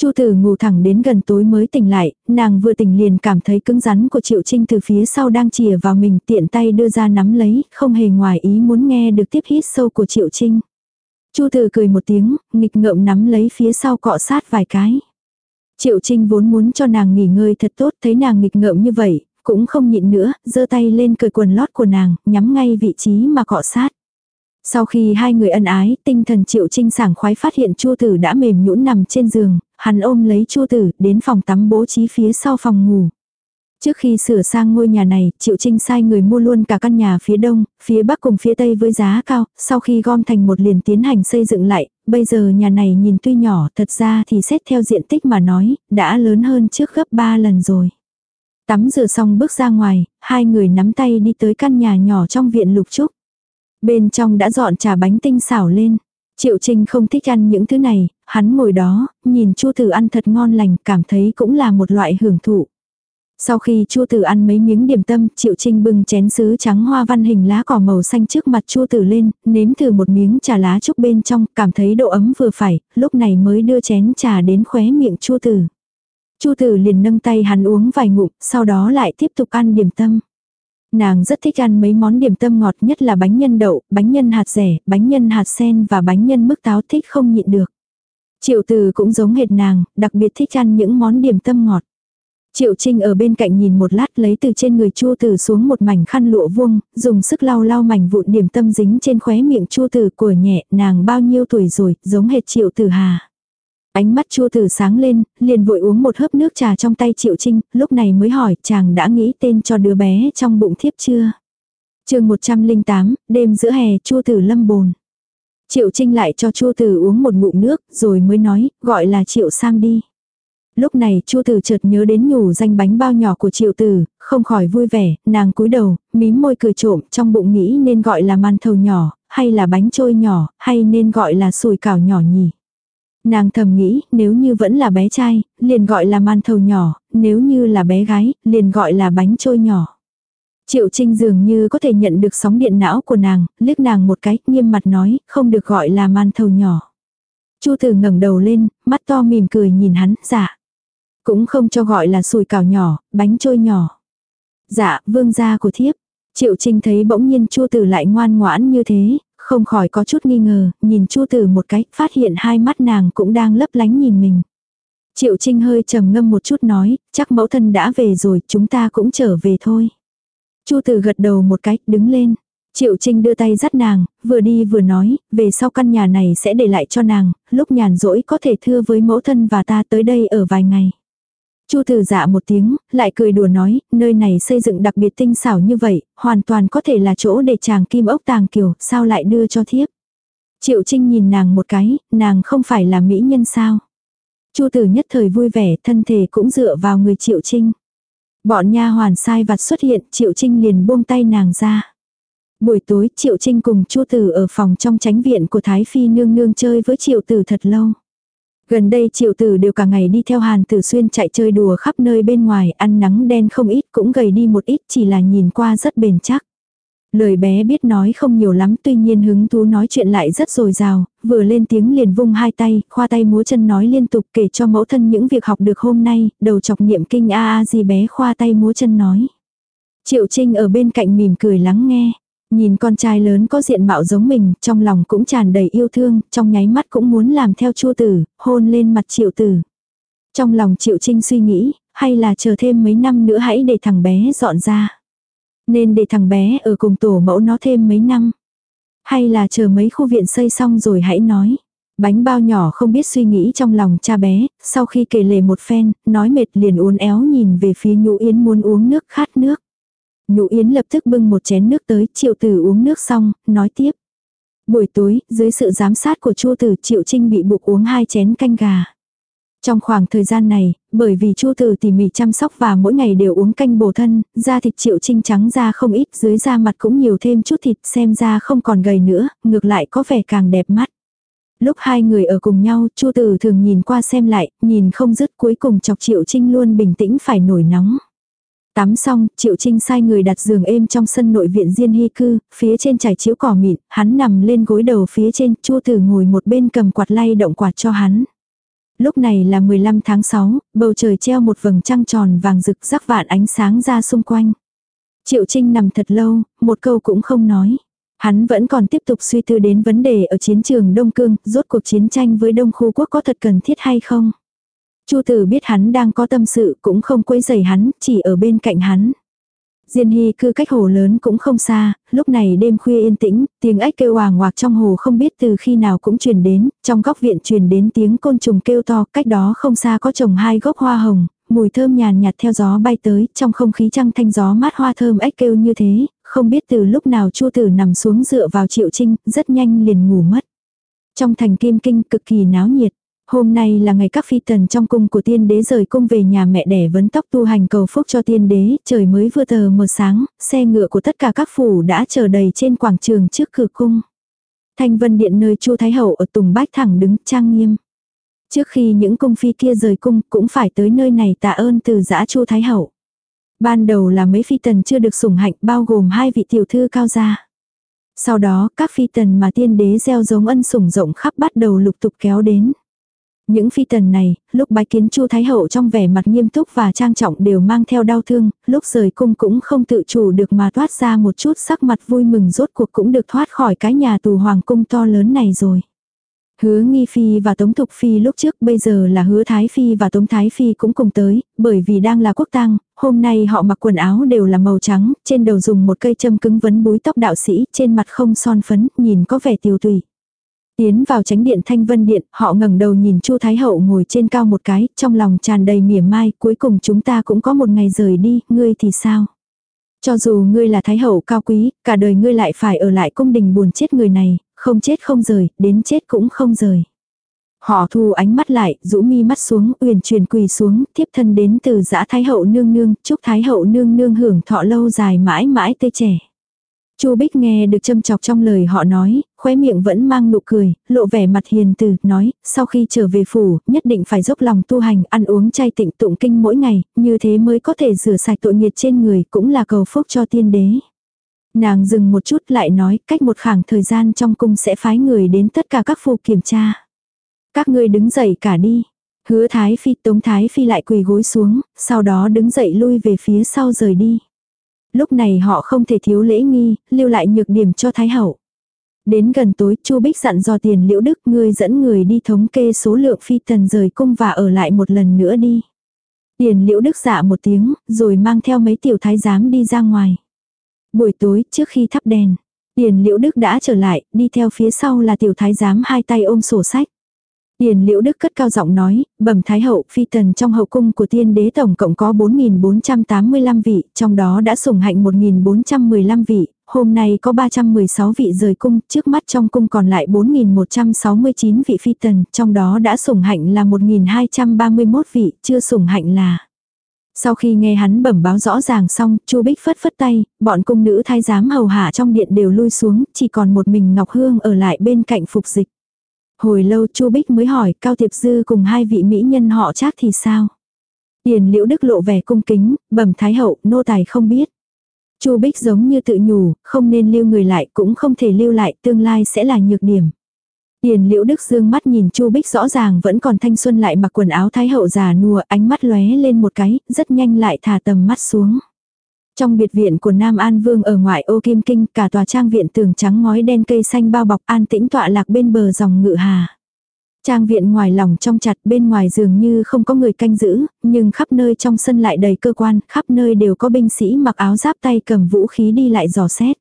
Chu tử ngủ thẳng đến gần tối mới tỉnh lại, nàng vừa tỉnh liền cảm thấy cứng rắn của Triệu Trinh từ phía sau đang chìa vào mình tiện tay đưa ra nắm lấy, không hề ngoài ý muốn nghe được tiếp hít sâu của Triệu Trinh. Chu tử cười một tiếng, nghịch ngợm nắm lấy phía sau cọ sát vài cái. Triệu Trinh vốn muốn cho nàng nghỉ ngơi thật tốt, thấy nàng nghịch ngợm như vậy, cũng không nhịn nữa, giơ tay lên cởi quần lót của nàng, nhắm ngay vị trí mà cọ sát. Sau khi hai người ân ái, tinh thần Triệu Trinh sảng khoái phát hiện Chu Tử đã mềm nhũn nằm trên giường, hắn ôm lấy Chu Tử, đến phòng tắm bố trí phía sau phòng ngủ. Trước khi sửa sang ngôi nhà này, Triệu Trinh sai người mua luôn cả căn nhà phía đông, phía bắc cùng phía tây với giá cao, sau khi gom thành một liền tiến hành xây dựng lại, bây giờ nhà này nhìn tuy nhỏ, thật ra thì xét theo diện tích mà nói, đã lớn hơn trước gấp 3 lần rồi. Tắm rửa xong bước ra ngoài, hai người nắm tay đi tới căn nhà nhỏ trong viện lục trúc. Bên trong đã dọn trà bánh tinh xảo lên. Triệu Trinh không thích ăn những thứ này, hắn ngồi đó, nhìn Chu Tử ăn thật ngon lành, cảm thấy cũng là một loại hưởng thụ. Sau khi Chu Tử ăn mấy miếng điểm tâm, Triệu Trinh bưng chén sứ trắng hoa văn hình lá cỏ màu xanh trước mặt Chu Tử lên, nếm thử một miếng trà lá trúc bên trong, cảm thấy độ ấm vừa phải, lúc này mới đưa chén trà đến khóe miệng Chu Tử. Chu tử liền nâng tay hắn uống vài ngụm, sau đó lại tiếp tục ăn điểm tâm. Nàng rất thích ăn mấy món điểm tâm ngọt nhất là bánh nhân đậu, bánh nhân hạt rẻ, bánh nhân hạt sen và bánh nhân mức táo thích không nhịn được. Triệu từ cũng giống hệt nàng, đặc biệt thích ăn những món điểm tâm ngọt. Triệu Trinh ở bên cạnh nhìn một lát lấy từ trên người Chu Tử xuống một mảnh khăn lụa vuông, dùng sức lau lau mảnh vụn điểm tâm dính trên khóe miệng Chu Tử của nhẹ, nàng bao nhiêu tuổi rồi, giống hệt Triệu Tử Hà. Ánh mắt Chu Tử sáng lên, liền vội uống một hớp nước trà trong tay Triệu Trinh, lúc này mới hỏi chàng đã nghĩ tên cho đứa bé trong bụng thiếp chưa. chương 108, đêm giữa hè Chu Tử lâm bồn. Triệu Trinh lại cho Chu Tử uống một ngụm nước, rồi mới nói, gọi là Triệu Sam đi. Lúc này Chu Tử chợt nhớ đến nhủ danh bánh bao nhỏ của Triệu Tử, không khỏi vui vẻ, nàng cúi đầu, mím môi cười trộm, trong bụng nghĩ nên gọi là man thầu nhỏ, hay là bánh trôi nhỏ, hay nên gọi là sùi cảo nhỏ nhỉ. Nàng thầm nghĩ, nếu như vẫn là bé trai, liền gọi là man thầu nhỏ, nếu như là bé gái, liền gọi là bánh trôi nhỏ. Triệu Trinh dường như có thể nhận được sóng điện não của nàng, liếc nàng một cái, nghiêm mặt nói, không được gọi là man thầu nhỏ. Chu Tử ngẩng đầu lên, mắt to mỉm cười nhìn hắn, dạ. Cũng không cho gọi là sùi cảo nhỏ, bánh trôi nhỏ. Dạ, vương gia của thiếp. Triệu Trinh thấy bỗng nhiên Chu Tử lại ngoan ngoãn như thế, không khỏi có chút nghi ngờ, nhìn Chu Tử một cái, phát hiện hai mắt nàng cũng đang lấp lánh nhìn mình. Triệu Trinh hơi trầm ngâm một chút nói, chắc mẫu thân đã về rồi, chúng ta cũng trở về thôi. Chu Tử gật đầu một cái, đứng lên. Triệu Trinh đưa tay dắt nàng, vừa đi vừa nói, về sau căn nhà này sẽ để lại cho nàng, lúc nhàn rỗi có thể thưa với mẫu thân và ta tới đây ở vài ngày. Chu Tử dạ một tiếng, lại cười đùa nói, nơi này xây dựng đặc biệt tinh xảo như vậy, hoàn toàn có thể là chỗ để chàng kim ốc tàng kiều, sao lại đưa cho thiếp. Triệu Trinh nhìn nàng một cái, nàng không phải là mỹ nhân sao. Chu Tử nhất thời vui vẻ, thân thể cũng dựa vào người Triệu Trinh. Bọn nha hoàn sai vặt xuất hiện, Triệu Trinh liền buông tay nàng ra. Buổi tối Triệu Trinh cùng Chu Tử ở phòng trong tránh viện của Thái Phi nương nương chơi với Triệu Tử thật lâu. Gần đây triệu tử đều cả ngày đi theo hàn tử xuyên chạy chơi đùa khắp nơi bên ngoài, ăn nắng đen không ít cũng gầy đi một ít chỉ là nhìn qua rất bền chắc. Lời bé biết nói không nhiều lắm tuy nhiên hứng thú nói chuyện lại rất dồi dào, vừa lên tiếng liền vung hai tay, khoa tay múa chân nói liên tục kể cho mẫu thân những việc học được hôm nay, đầu chọc niệm kinh a a gì bé khoa tay múa chân nói. Triệu Trinh ở bên cạnh mỉm cười lắng nghe. Nhìn con trai lớn có diện mạo giống mình, trong lòng cũng tràn đầy yêu thương, trong nháy mắt cũng muốn làm theo chua tử, hôn lên mặt triệu tử. Trong lòng triệu trinh suy nghĩ, hay là chờ thêm mấy năm nữa hãy để thằng bé dọn ra. Nên để thằng bé ở cùng tổ mẫu nó thêm mấy năm. Hay là chờ mấy khu viện xây xong rồi hãy nói. Bánh bao nhỏ không biết suy nghĩ trong lòng cha bé, sau khi kể lể một phen, nói mệt liền uốn éo nhìn về phía nhũ yến muốn uống nước khát nước. Nhũ Yến lập tức bưng một chén nước tới, Triệu Tử uống nước xong, nói tiếp. Buổi tối, dưới sự giám sát của Chu Tử, Triệu Trinh bị buộc uống hai chén canh gà. Trong khoảng thời gian này, bởi vì Chu Tử tỉ mỉ chăm sóc và mỗi ngày đều uống canh bổ thân, da thịt Triệu Trinh trắng da không ít, dưới da mặt cũng nhiều thêm chút thịt, xem ra không còn gầy nữa, ngược lại có vẻ càng đẹp mắt. Lúc hai người ở cùng nhau, Chu Tử thường nhìn qua xem lại, nhìn không dứt cuối cùng chọc Triệu Trinh luôn bình tĩnh phải nổi nóng. Tắm xong, Triệu Trinh sai người đặt giường êm trong sân nội viện Diên Hy cư, phía trên trải chiếu cỏ mịn, hắn nằm lên gối đầu phía trên, Chu Tử ngồi một bên cầm quạt lay động quạt cho hắn. Lúc này là 15 tháng 6, bầu trời treo một vầng trăng tròn vàng rực rắc vạn ánh sáng ra xung quanh. Triệu Trinh nằm thật lâu, một câu cũng không nói. Hắn vẫn còn tiếp tục suy tư đến vấn đề ở chiến trường Đông Cương, rốt cuộc chiến tranh với Đông Khu Quốc có thật cần thiết hay không. Chu tử biết hắn đang có tâm sự cũng không quấy rầy hắn, chỉ ở bên cạnh hắn. Diên Hy cư cách hồ lớn cũng không xa, lúc này đêm khuya yên tĩnh, tiếng ếch kêu hoàng ngoạc trong hồ không biết từ khi nào cũng truyền đến, trong góc viện truyền đến tiếng côn trùng kêu to, cách đó không xa có trồng hai gốc hoa hồng, mùi thơm nhàn nhạt theo gió bay tới, trong không khí trăng thanh gió mát hoa thơm ếch kêu như thế, không biết từ lúc nào Chu tử nằm xuống dựa vào triệu trinh, rất nhanh liền ngủ mất. Trong thành kim kinh cực kỳ náo nhiệt. Hôm nay là ngày các phi tần trong cung của tiên đế rời cung về nhà mẹ đẻ vấn tóc tu hành cầu phúc cho tiên đế, trời mới vừa tờ mờ sáng, xe ngựa của tất cả các phủ đã chờ đầy trên quảng trường trước cửa cung. Thanh vân điện nơi chu Thái Hậu ở Tùng Bách thẳng đứng trang nghiêm. Trước khi những cung phi kia rời cung cũng phải tới nơi này tạ ơn từ giã chu Thái Hậu. Ban đầu là mấy phi tần chưa được sủng hạnh bao gồm hai vị tiểu thư cao gia. Sau đó các phi tần mà tiên đế gieo giống ân sủng rộng khắp bắt đầu lục tục kéo đến. Những phi tần này, lúc bái kiến Chu Thái Hậu trong vẻ mặt nghiêm túc và trang trọng đều mang theo đau thương, lúc rời cung cũng không tự chủ được mà thoát ra một chút sắc mặt vui mừng rốt cuộc cũng được thoát khỏi cái nhà tù hoàng cung to lớn này rồi. Hứa Nghi Phi và Tống Thục Phi lúc trước bây giờ là Hứa Thái Phi và Tống Thái Phi cũng cùng tới, bởi vì đang là quốc tang, hôm nay họ mặc quần áo đều là màu trắng, trên đầu dùng một cây châm cứng vấn búi tóc đạo sĩ, trên mặt không son phấn, nhìn có vẻ tiêu tùy. Tiến vào tránh điện Thanh Vân Điện, họ ngẩng đầu nhìn Chu Thái Hậu ngồi trên cao một cái, trong lòng tràn đầy mỉa mai, cuối cùng chúng ta cũng có một ngày rời đi, ngươi thì sao? Cho dù ngươi là Thái Hậu cao quý, cả đời ngươi lại phải ở lại cung đình buồn chết người này, không chết không rời, đến chết cũng không rời. Họ thu ánh mắt lại, rũ mi mắt xuống, uyển truyền quỳ xuống, tiếp thân đến từ giã Thái Hậu nương nương, chúc Thái Hậu nương nương hưởng thọ lâu dài mãi mãi tê trẻ. Chu Bích nghe được châm chọc trong lời họ nói, khóe miệng vẫn mang nụ cười, lộ vẻ mặt hiền từ, nói, sau khi trở về phủ, nhất định phải dốc lòng tu hành, ăn uống chay tịnh tụng kinh mỗi ngày, như thế mới có thể rửa sạch tội nghiệt trên người, cũng là cầu phúc cho tiên đế. Nàng dừng một chút lại nói, cách một khoảng thời gian trong cung sẽ phái người đến tất cả các phủ kiểm tra. Các ngươi đứng dậy cả đi. Hứa Thái Phi, Tống Thái Phi lại quỳ gối xuống, sau đó đứng dậy lui về phía sau rời đi lúc này họ không thể thiếu lễ nghi, lưu lại nhược điểm cho Thái Hậu. Đến gần tối, Chu Bích dặn dò tiền liễu đức ngươi dẫn người đi thống kê số lượng phi tần rời cung và ở lại một lần nữa đi. Tiền liễu đức dạ một tiếng, rồi mang theo mấy tiểu thái giám đi ra ngoài. Buổi tối, trước khi thắp đèn, tiền liễu đức đã trở lại, đi theo phía sau là tiểu thái giám hai tay ôm sổ sách. Tiền liễu đức cất cao giọng nói, bẩm thái hậu phi tần trong hậu cung của tiên đế tổng cộng có 4.485 vị, trong đó đã sủng hạnh 1.415 vị, hôm nay có 316 vị rời cung, trước mắt trong cung còn lại 4.169 vị phi tần, trong đó đã sủng hạnh là 1.231 vị, chưa sủng hạnh là. Sau khi nghe hắn bẩm báo rõ ràng xong, Chu Bích phất phất tay, bọn cung nữ thái giám hầu hạ trong điện đều lui xuống, chỉ còn một mình Ngọc Hương ở lại bên cạnh phục dịch. Hồi lâu Chu Bích mới hỏi Cao Tiệp Dư cùng hai vị mỹ nhân họ chắc thì sao? Tiền liễu đức lộ vẻ cung kính, bẩm thái hậu, nô tài không biết. Chu Bích giống như tự nhủ, không nên lưu người lại cũng không thể lưu lại, tương lai sẽ là nhược điểm. Tiền liễu đức dương mắt nhìn Chu Bích rõ ràng vẫn còn thanh xuân lại mặc quần áo thái hậu già nùa, ánh mắt lóe lên một cái, rất nhanh lại thả tầm mắt xuống. Trong biệt viện của Nam An Vương ở ngoại ô Kim Kinh, cả tòa trang viện tường trắng ngói đen cây xanh bao bọc an tĩnh tọa lạc bên bờ dòng ngự hà. Trang viện ngoài lòng trong chặt bên ngoài dường như không có người canh giữ, nhưng khắp nơi trong sân lại đầy cơ quan, khắp nơi đều có binh sĩ mặc áo giáp tay cầm vũ khí đi lại dò xét.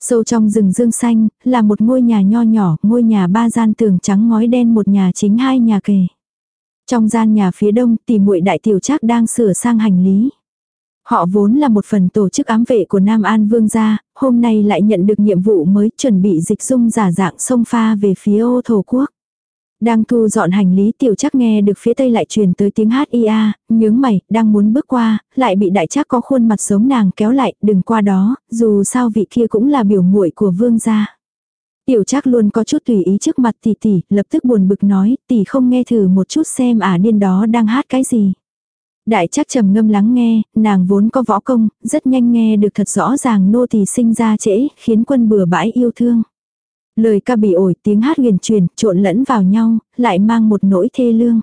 Sâu trong rừng dương xanh, là một ngôi nhà nho nhỏ, ngôi nhà ba gian tường trắng ngói đen một nhà chính hai nhà kề. Trong gian nhà phía đông, tỷ muội đại tiểu trác đang sửa sang hành lý. Họ vốn là một phần tổ chức ám vệ của Nam An Vương gia, hôm nay lại nhận được nhiệm vụ mới chuẩn bị dịch dung giả dạng sông pha về phía ô thổ quốc. Đang thu dọn hành lý tiểu chắc nghe được phía tây lại truyền tới tiếng hát ia, nhướng mày, đang muốn bước qua, lại bị đại chắc có khuôn mặt giống nàng kéo lại, đừng qua đó, dù sao vị kia cũng là biểu muội của vương gia. Tiểu chắc luôn có chút tùy ý trước mặt tỷ tỷ, lập tức buồn bực nói, tỷ không nghe thử một chút xem ả điên đó đang hát cái gì. Đại chắc trầm ngâm lắng nghe, nàng vốn có võ công, rất nhanh nghe được thật rõ ràng nô tỳ sinh ra trễ, khiến quân bừa bãi yêu thương. Lời ca bị ổi tiếng hát huyền truyền, trộn lẫn vào nhau, lại mang một nỗi thê lương.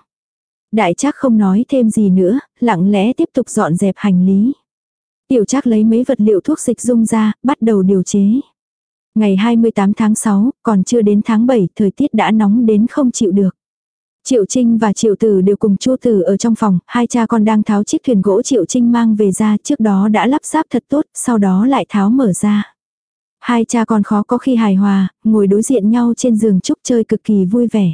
Đại chắc không nói thêm gì nữa, lặng lẽ tiếp tục dọn dẹp hành lý. Tiểu chắc lấy mấy vật liệu thuốc dịch dung ra, bắt đầu điều chế. Ngày 28 tháng 6, còn chưa đến tháng 7, thời tiết đã nóng đến không chịu được. Triệu Trinh và Triệu Tử đều cùng Chu Tử ở trong phòng, hai cha con đang tháo chiếc thuyền gỗ Triệu Trinh mang về ra trước đó đã lắp ráp thật tốt, sau đó lại tháo mở ra. Hai cha con khó có khi hài hòa, ngồi đối diện nhau trên giường trúc chơi cực kỳ vui vẻ.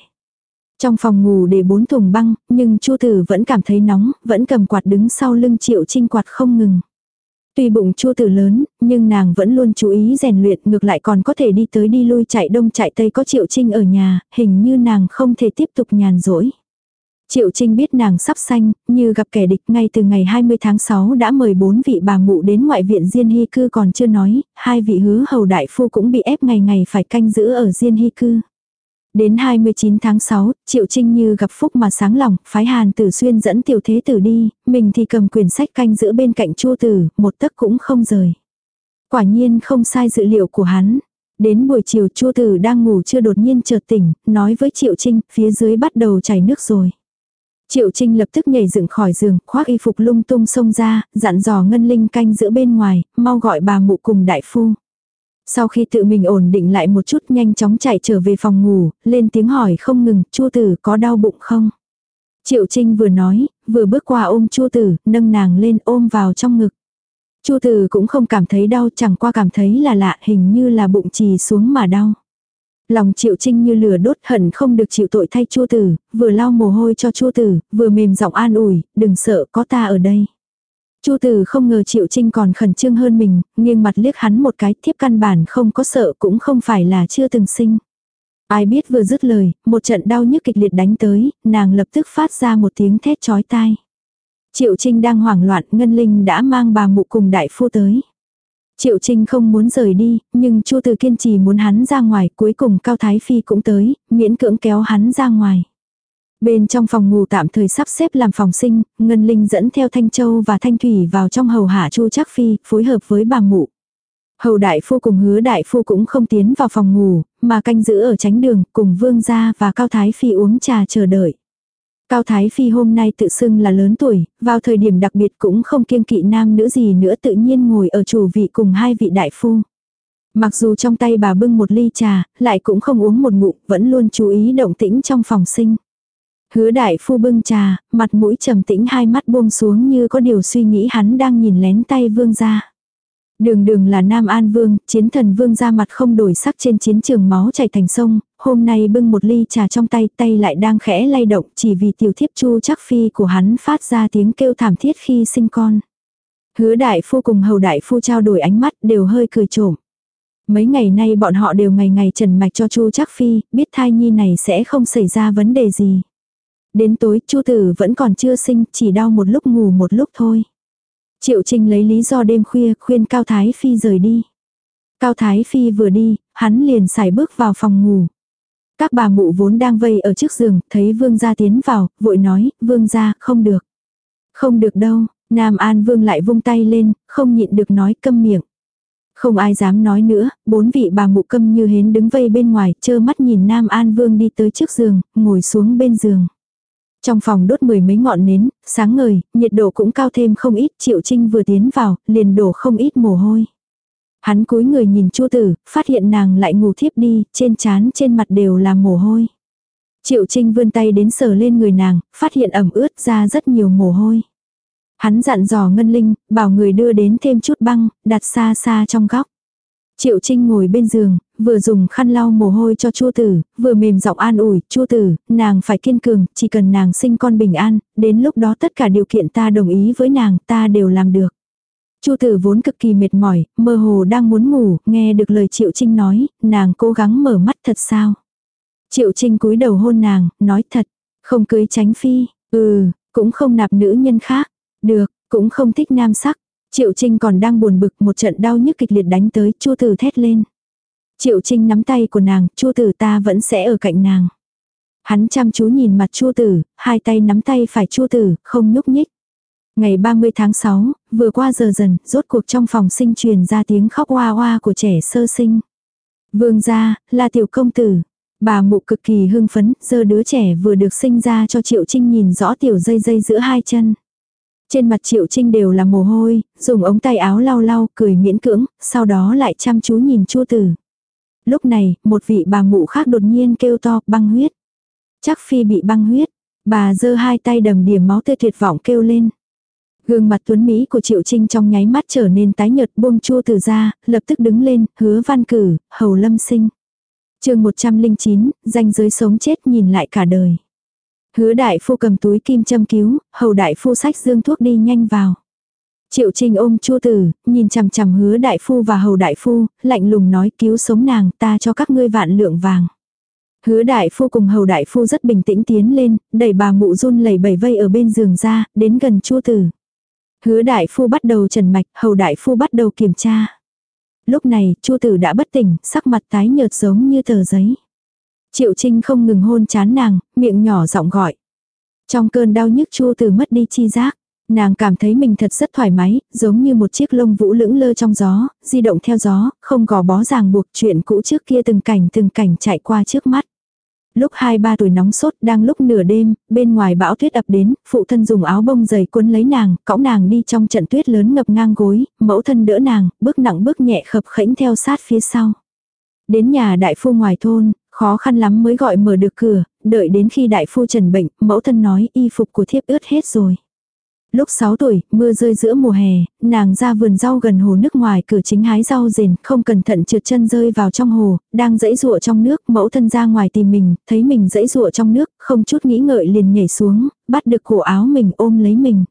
Trong phòng ngủ để bốn thùng băng, nhưng Chu Tử vẫn cảm thấy nóng, vẫn cầm quạt đứng sau lưng Triệu Trinh quạt không ngừng. Tuy bụng chua từ lớn, nhưng nàng vẫn luôn chú ý rèn luyện ngược lại còn có thể đi tới đi lui chạy đông chạy tây có Triệu Trinh ở nhà, hình như nàng không thể tiếp tục nhàn rỗi. Triệu Trinh biết nàng sắp sanh, như gặp kẻ địch ngay từ ngày 20 tháng 6 đã mời bốn vị bà mụ đến ngoại viện Diên Hy Cư còn chưa nói, hai vị hứa hầu đại phu cũng bị ép ngày ngày phải canh giữ ở Diên Hy Cư. Đến 29 tháng 6, Triệu Trinh như gặp phúc mà sáng lòng, phái Hàn Tử Xuyên dẫn tiểu thế tử đi, mình thì cầm quyển sách canh giữ bên cạnh Chu Tử, một tấc cũng không rời. Quả nhiên không sai dự liệu của hắn. Đến buổi chiều Chu Tử đang ngủ chưa đột nhiên chợt tỉnh, nói với Triệu Trinh, phía dưới bắt đầu chảy nước rồi. Triệu Trinh lập tức nhảy dựng khỏi giường, khoác y phục lung tung xông ra, dặn dò Ngân Linh canh giữa bên ngoài, mau gọi bà mụ cùng đại phu. Sau khi tự mình ổn định lại một chút nhanh chóng chạy trở về phòng ngủ, lên tiếng hỏi không ngừng, Chu Tử có đau bụng không? Triệu Trinh vừa nói, vừa bước qua ôm Chu Tử, nâng nàng lên ôm vào trong ngực. Chu Tử cũng không cảm thấy đau, chẳng qua cảm thấy là lạ, hình như là bụng trì xuống mà đau. Lòng Triệu Trinh như lửa đốt hận không được chịu tội thay Chu Tử, vừa lau mồ hôi cho Chu Tử, vừa mềm giọng an ủi, đừng sợ có ta ở đây. Chu Tử không ngờ Triệu Trinh còn khẩn trương hơn mình, nghiêng mặt liếc hắn một cái, thiếp căn bản không có sợ cũng không phải là chưa từng sinh. Ai biết vừa dứt lời, một trận đau nhức kịch liệt đánh tới, nàng lập tức phát ra một tiếng thét chói tai. Triệu Trinh đang hoảng loạn, Ngân Linh đã mang bà mụ cùng đại phu tới. Triệu Trinh không muốn rời đi, nhưng Chu Từ kiên trì muốn hắn ra ngoài, cuối cùng Cao Thái Phi cũng tới, miễn cưỡng kéo hắn ra ngoài. Bên trong phòng ngủ tạm thời sắp xếp làm phòng sinh, Ngân Linh dẫn theo Thanh Châu và Thanh Thủy vào trong hầu hạ Chu Trác Phi, phối hợp với bà mụ. Hầu đại phu cùng hứa đại phu cũng không tiến vào phòng ngủ, mà canh giữ ở tránh đường, cùng vương gia và Cao Thái Phi uống trà chờ đợi. Cao Thái Phi hôm nay tự xưng là lớn tuổi, vào thời điểm đặc biệt cũng không kiêng kỵ nam nữ gì nữa tự nhiên ngồi ở chủ vị cùng hai vị đại phu. Mặc dù trong tay bà bưng một ly trà, lại cũng không uống một ngụm, vẫn luôn chú ý động tĩnh trong phòng sinh. Hứa đại phu bưng trà, mặt mũi trầm tĩnh hai mắt buông xuống như có điều suy nghĩ hắn đang nhìn lén tay vương ra. Đường đường là Nam An Vương, chiến thần vương ra mặt không đổi sắc trên chiến trường máu chảy thành sông, hôm nay bưng một ly trà trong tay tay lại đang khẽ lay động chỉ vì tiểu thiếp chu chắc phi của hắn phát ra tiếng kêu thảm thiết khi sinh con. Hứa đại phu cùng hầu đại phu trao đổi ánh mắt đều hơi cười trộm. Mấy ngày nay bọn họ đều ngày ngày trần mạch cho chu chắc phi, biết thai nhi này sẽ không xảy ra vấn đề gì. Đến tối chu tử vẫn còn chưa sinh, chỉ đau một lúc ngủ một lúc thôi. Triệu Trinh lấy lý do đêm khuya khuyên Cao Thái Phi rời đi. Cao Thái Phi vừa đi, hắn liền xài bước vào phòng ngủ. Các bà mụ vốn đang vây ở trước giường, thấy vương gia tiến vào, vội nói, vương gia, không được. Không được đâu, Nam An vương lại vung tay lên, không nhịn được nói câm miệng. Không ai dám nói nữa, bốn vị bà mụ câm như hến đứng vây bên ngoài, chơ mắt nhìn Nam An vương đi tới trước giường, ngồi xuống bên giường. Trong phòng đốt mười mấy ngọn nến, sáng ngời, nhiệt độ cũng cao thêm không ít, Triệu Trinh vừa tiến vào, liền đổ không ít mồ hôi. Hắn cúi người nhìn Chu Tử, phát hiện nàng lại ngủ thiếp đi, trên trán trên mặt đều là mồ hôi. Triệu Trinh vươn tay đến sờ lên người nàng, phát hiện ẩm ướt ra rất nhiều mồ hôi. Hắn dặn dò Ngân Linh, bảo người đưa đến thêm chút băng, đặt xa xa trong góc. Triệu Trinh ngồi bên giường, vừa dùng khăn lau mồ hôi cho Chu Tử, vừa mềm giọng an ủi, "Chu Tử, nàng phải kiên cường, chỉ cần nàng sinh con bình an, đến lúc đó tất cả điều kiện ta đồng ý với nàng, ta đều làm được." Chu Tử vốn cực kỳ mệt mỏi, mơ hồ đang muốn ngủ, nghe được lời Triệu Trinh nói, nàng cố gắng mở mắt thật sao? Triệu Trinh cúi đầu hôn nàng, nói thật, không cưới tránh phi, ừ, cũng không nạp nữ nhân khác, được, cũng không thích nam sắc. Triệu Trinh còn đang buồn bực một trận đau nhức kịch liệt đánh tới, Chu Tử thét lên. Triệu Trinh nắm tay của nàng, Chu Tử ta vẫn sẽ ở cạnh nàng. Hắn chăm chú nhìn mặt Chu Tử, hai tay nắm tay phải Chu Tử, không nhúc nhích. Ngày 30 tháng 6, vừa qua giờ dần, rốt cuộc trong phòng sinh truyền ra tiếng khóc hoa hoa của trẻ sơ sinh. Vương gia, là tiểu công tử. Bà mụ cực kỳ hưng phấn, giờ đứa trẻ vừa được sinh ra cho Triệu Trinh nhìn rõ tiểu dây dây giữa hai chân. Trên mặt Triệu Trinh đều là mồ hôi, dùng ống tay áo lau lau, cười miễn cưỡng, sau đó lại chăm chú nhìn chua tử. Lúc này, một vị bà mụ khác đột nhiên kêu to, băng huyết. Chắc phi bị băng huyết. Bà giơ hai tay đầm điểm máu tươi tuyệt vọng kêu lên. Gương mặt tuấn Mỹ của Triệu Trinh trong nháy mắt trở nên tái nhợt buông chua từ ra, lập tức đứng lên, hứa văn cử, hầu lâm sinh. chương 109, danh giới sống chết nhìn lại cả đời. Hứa đại phu cầm túi kim châm cứu, hầu đại phu sách dương thuốc đi nhanh vào. Triệu Trinh ôm Chu Tử, nhìn chằm chằm Hứa đại phu và Hầu đại phu, lạnh lùng nói cứu sống nàng, ta cho các ngươi vạn lượng vàng. Hứa đại phu cùng Hầu đại phu rất bình tĩnh tiến lên, đẩy bà mụ run lẩy bẩy vây ở bên giường ra, đến gần Chu Tử. Hứa đại phu bắt đầu trần mạch, Hầu đại phu bắt đầu kiểm tra. Lúc này, Chu Tử đã bất tỉnh, sắc mặt tái nhợt giống như tờ giấy. Triệu Trinh không ngừng hôn chán nàng, miệng nhỏ giọng gọi. Trong cơn đau nhức chua Tử mất đi chi giác. Nàng cảm thấy mình thật rất thoải mái, giống như một chiếc lông vũ lững lơ trong gió, di động theo gió, không gò bó ràng buộc chuyện cũ trước kia từng cảnh từng cảnh chạy qua trước mắt. Lúc 2-3 tuổi nóng sốt đang lúc nửa đêm, bên ngoài bão tuyết ập đến, phụ thân dùng áo bông dày cuốn lấy nàng, cõng nàng đi trong trận tuyết lớn ngập ngang gối, mẫu thân đỡ nàng, bước nặng bước nhẹ khập khẽnh theo sát phía sau. Đến nhà đại phu ngoài thôn, khó khăn lắm mới gọi mở được cửa, đợi đến khi đại phu trần bệnh, mẫu thân nói y phục của thiếp ướt hết rồi. Lúc 6 tuổi, mưa rơi giữa mùa hè, nàng ra vườn rau gần hồ nước ngoài cửa chính hái rau rền, không cẩn thận trượt chân rơi vào trong hồ, đang dẫy rụa trong nước, mẫu thân ra ngoài tìm mình, thấy mình dẫy rụa trong nước, không chút nghĩ ngợi liền nhảy xuống, bắt được cổ áo mình ôm lấy mình.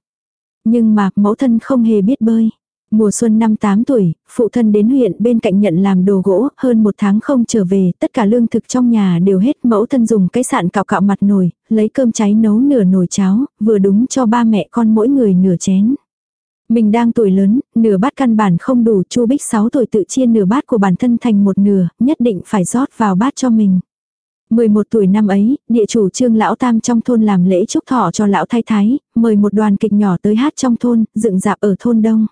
Nhưng mà, mẫu thân không hề biết bơi. Mùa xuân năm 8 tuổi, phụ thân đến huyện bên cạnh nhận làm đồ gỗ, hơn một tháng không trở về, tất cả lương thực trong nhà đều hết, mẫu thân dùng cái sạn cạo cạo mặt nồi, lấy cơm cháy nấu nửa nồi cháo, vừa đúng cho ba mẹ con mỗi người nửa chén. Mình đang tuổi lớn, nửa bát căn bản không đủ, Chu Bích 6 tuổi tự chia nửa bát của bản thân thành một nửa, nhất định phải rót vào bát cho mình. 11 tuổi năm ấy, địa chủ trương lão tam trong thôn làm lễ chúc thọ cho lão thái thái, mời một đoàn kịch nhỏ tới hát trong thôn, dựng dạp ở thôn đông.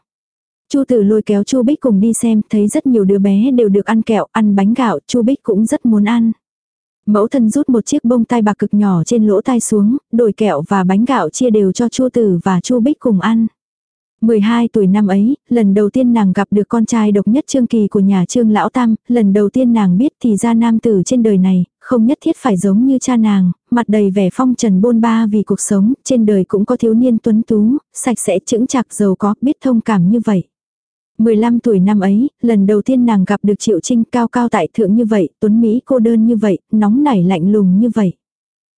Chu Tử lôi kéo Chu Bích cùng đi xem, thấy rất nhiều đứa bé đều được ăn kẹo, ăn bánh gạo, Chu Bích cũng rất muốn ăn. Mẫu thân rút một chiếc bông tai bạc cực nhỏ trên lỗ tai xuống, đổi kẹo và bánh gạo chia đều cho Chu Tử và Chu Bích cùng ăn. 12 tuổi năm ấy, lần đầu tiên nàng gặp được con trai độc nhất Trương Kỳ của nhà Trương Lão Tam, lần đầu tiên nàng biết thì ra nam tử trên đời này, không nhất thiết phải giống như cha nàng, mặt đầy vẻ phong trần bôn ba vì cuộc sống, trên đời cũng có thiếu niên tuấn tú, sạch sẽ chững chạc giàu có, biết thông cảm như vậy. 15 tuổi năm ấy, lần đầu tiên nàng gặp được Triệu Trinh cao cao tại thượng như vậy, tuấn Mỹ cô đơn như vậy, nóng nảy lạnh lùng như vậy.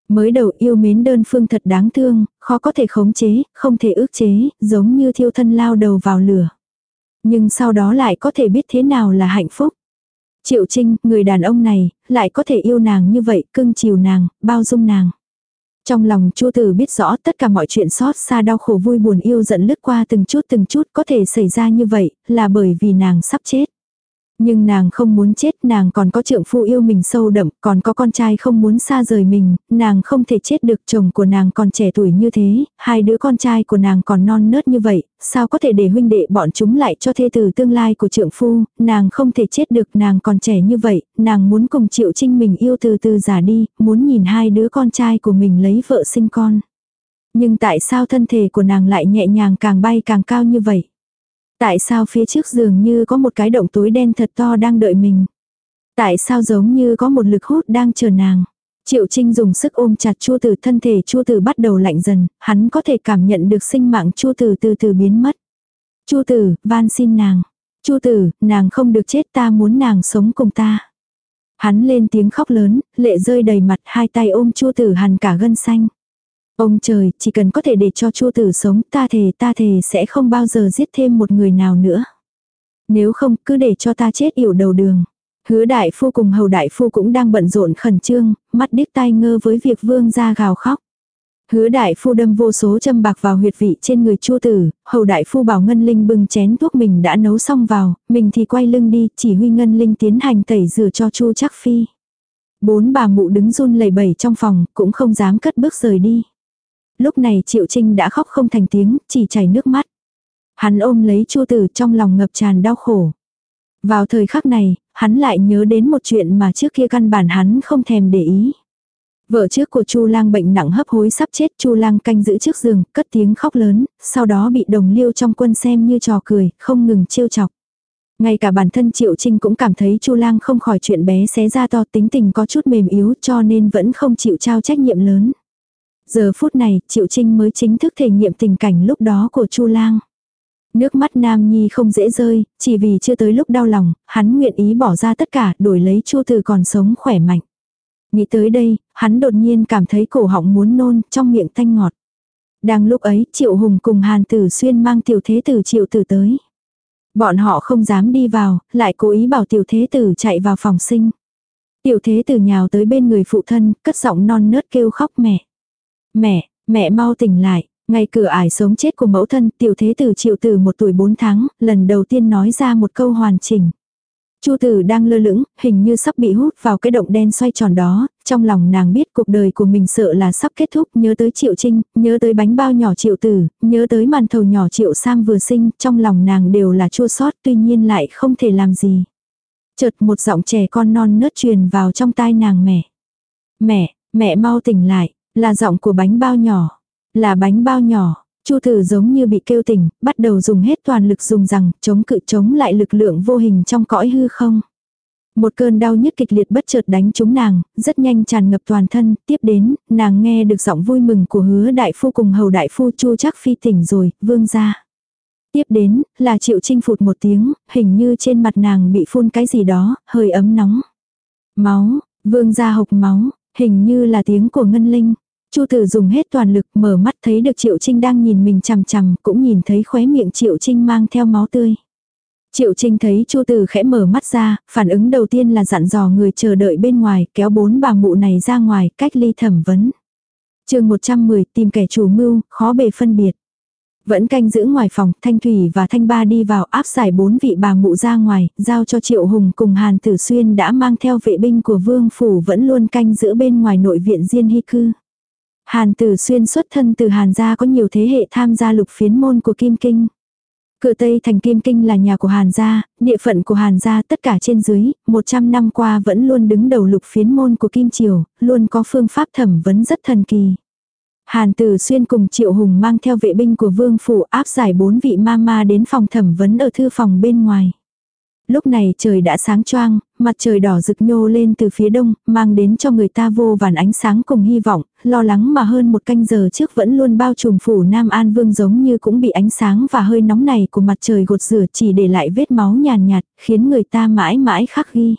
Mới đầu yêu mến đơn phương thật đáng thương, khó có thể khống chế, không thể ước chế, giống như thiêu thân lao đầu vào lửa. Nhưng sau đó lại có thể biết thế nào là hạnh phúc. Triệu Trinh, người đàn ông này, lại có thể yêu nàng như vậy, cưng chiều nàng, bao dung nàng. Trong lòng Chu Tử biết rõ tất cả mọi chuyện xót xa đau khổ vui buồn yêu giận lướt qua từng chút từng chút có thể xảy ra như vậy, là bởi vì nàng sắp chết. Nhưng nàng không muốn chết, nàng còn có trượng phu yêu mình sâu đậm, còn có con trai không muốn xa rời mình, nàng không thể chết được chồng của nàng còn trẻ tuổi như thế, hai đứa con trai của nàng còn non nớt như vậy, sao có thể để huynh đệ bọn chúng lại cho thê tử tương lai của trượng phu, nàng không thể chết được, nàng còn trẻ như vậy, nàng muốn cùng triệu trinh mình yêu từ từ già đi, muốn nhìn hai đứa con trai của mình lấy vợ sinh con. Nhưng tại sao thân thể của nàng lại nhẹ nhàng càng bay càng cao như vậy? Tại sao phía trước giường như có một cái động tối đen thật to đang đợi mình? Tại sao giống như có một lực hút đang chờ nàng? Triệu Trinh dùng sức ôm chặt Chua Tử, thân thể Chua Tử bắt đầu lạnh dần, hắn có thể cảm nhận được sinh mạng Chua Tử từ từ biến mất. Chu Tử, van xin nàng. Chu Tử, nàng không được chết ta muốn nàng sống cùng ta. Hắn lên tiếng khóc lớn, lệ rơi đầy mặt hai tay ôm Chu Tử hằn cả gân xanh. Ông trời, chỉ cần có thể để cho Chu Tử sống, ta thề ta thề sẽ không bao giờ giết thêm một người nào nữa. Nếu không, cứ để cho ta chết yểu đầu đường. Hứa đại phu cùng hầu đại phu cũng đang bận rộn khẩn trương, mắt điếc tai ngơ với việc vương ra gào khóc. Hứa đại phu đâm vô số châm bạc vào huyệt vị trên người Chu Tử, hầu đại phu bảo Ngân Linh bưng chén thuốc mình đã nấu xong vào, mình thì quay lưng đi, chỉ huy Ngân Linh tiến hành tẩy rửa cho Chu Chắc Phi. Bốn bà mụ đứng run lẩy bẩy trong phòng, cũng không dám cất bước rời đi lúc này Triệu Trinh đã khóc không thành tiếng, chỉ chảy nước mắt. Hắn ôm lấy Chu Tử trong lòng ngập tràn đau khổ. Vào thời khắc này, hắn lại nhớ đến một chuyện mà trước kia căn bản hắn không thèm để ý. Vợ trước của Chu Lang bệnh nặng hấp hối sắp chết, Chu Lang canh giữ trước giường, cất tiếng khóc lớn, sau đó bị đồng liêu trong quân xem như trò cười, không ngừng trêu chọc. Ngay cả bản thân Triệu Trinh cũng cảm thấy Chu Lang không khỏi chuyện bé xé ra to tính tình có chút mềm yếu cho nên vẫn không chịu trao trách nhiệm lớn. Giờ phút này, Triệu Trinh mới chính thức thể nghiệm tình cảnh lúc đó của Chu Lang. Nước mắt Nam Nhi không dễ rơi, chỉ vì chưa tới lúc đau lòng, hắn nguyện ý bỏ ra tất cả đổi lấy Chu Từ còn sống khỏe mạnh. Nghĩ tới đây, hắn đột nhiên cảm thấy cổ họng muốn nôn, trong miệng thanh ngọt. Đang lúc ấy, Triệu Hùng cùng Hàn Tử Xuyên mang tiểu thế tử Triệu Tử tới. Bọn họ không dám đi vào, lại cố ý bảo tiểu thế tử chạy vào phòng sinh. Tiểu thế tử nhào tới bên người phụ thân, cất giọng non nớt kêu khóc mẹ. Mẹ, mẹ mau tỉnh lại, ngày cửa ải sống chết của mẫu thân tiểu thế tử triệu từ một tuổi bốn tháng, lần đầu tiên nói ra một câu hoàn chỉnh. Chu Tử đang lơ lửng, hình như sắp bị hút vào cái động đen xoay tròn đó, trong lòng nàng biết cuộc đời của mình sợ là sắp kết thúc, nhớ tới Triệu Trinh, nhớ tới bánh bao nhỏ Triệu Tử, nhớ tới màn thầu nhỏ Triệu sang vừa sinh, trong lòng nàng đều là chua xót, tuy nhiên lại không thể làm gì. Chợt một giọng trẻ con non nớt truyền vào trong tai nàng mẹ. Mẹ, mẹ mau tỉnh lại, là giọng của bánh bao nhỏ, là bánh bao nhỏ. Chu Tử giống như bị kêu tỉnh, bắt đầu dùng hết toàn lực dùng rằng, chống cự chống lại lực lượng vô hình trong cõi hư không. Một cơn đau nhức kịch liệt bất chợt đánh trúng nàng, rất nhanh tràn ngập toàn thân, tiếp đến, nàng nghe được giọng vui mừng của hứa đại phu cùng hầu đại phu chu chắc phi tỉnh rồi, vương ra. Tiếp đến, là chịu chinh phụt một tiếng, hình như trên mặt nàng bị phun cái gì đó, hơi ấm nóng. Máu, vương ra hộc máu, hình như là tiếng của ngân linh. Chu tử dùng hết toàn lực mở mắt thấy được Triệu Trinh đang nhìn mình chằm chằm, cũng nhìn thấy khóe miệng Triệu Trinh mang theo máu tươi. Triệu Trinh thấy Chu Tử khẽ mở mắt ra, phản ứng đầu tiên là dặn dò người chờ đợi bên ngoài, kéo bốn bà mụ này ra ngoài, cách ly thẩm vấn. chương 110 tìm kẻ chủ mưu, khó bề phân biệt. Vẫn canh giữ ngoài phòng, Thanh Thủy và Thanh Ba đi vào áp giải bốn vị bà mụ ra ngoài, giao cho Triệu Hùng cùng Hàn Tử Xuyên đã mang theo vệ binh của Vương Phủ vẫn luôn canh giữ bên ngoài nội viện Diên Hy Cư. Hàn Tử Xuyên xuất thân từ Hàn gia có nhiều thế hệ tham gia lục phiến môn của Kim Kinh. Cửa Tây thành Kim Kinh là nhà của Hàn gia, địa phận của Hàn gia tất cả trên dưới, 100 năm qua vẫn luôn đứng đầu lục phiến môn của Kim Triều, luôn có phương pháp thẩm vấn rất thần kỳ. Hàn Tử Xuyên cùng Triệu Hùng mang theo vệ binh của Vương Phủ áp giải bốn vị ma ma đến phòng thẩm vấn ở thư phòng bên ngoài. Lúc này trời đã sáng choang, mặt trời đỏ rực nhô lên từ phía đông, mang đến cho người ta vô vàn ánh sáng cùng hy vọng, lo lắng mà hơn một canh giờ trước vẫn luôn bao trùm phủ Nam An Vương giống như cũng bị ánh sáng và hơi nóng này của mặt trời gột rửa chỉ để lại vết máu nhàn nhạt, khiến người ta mãi mãi khắc ghi.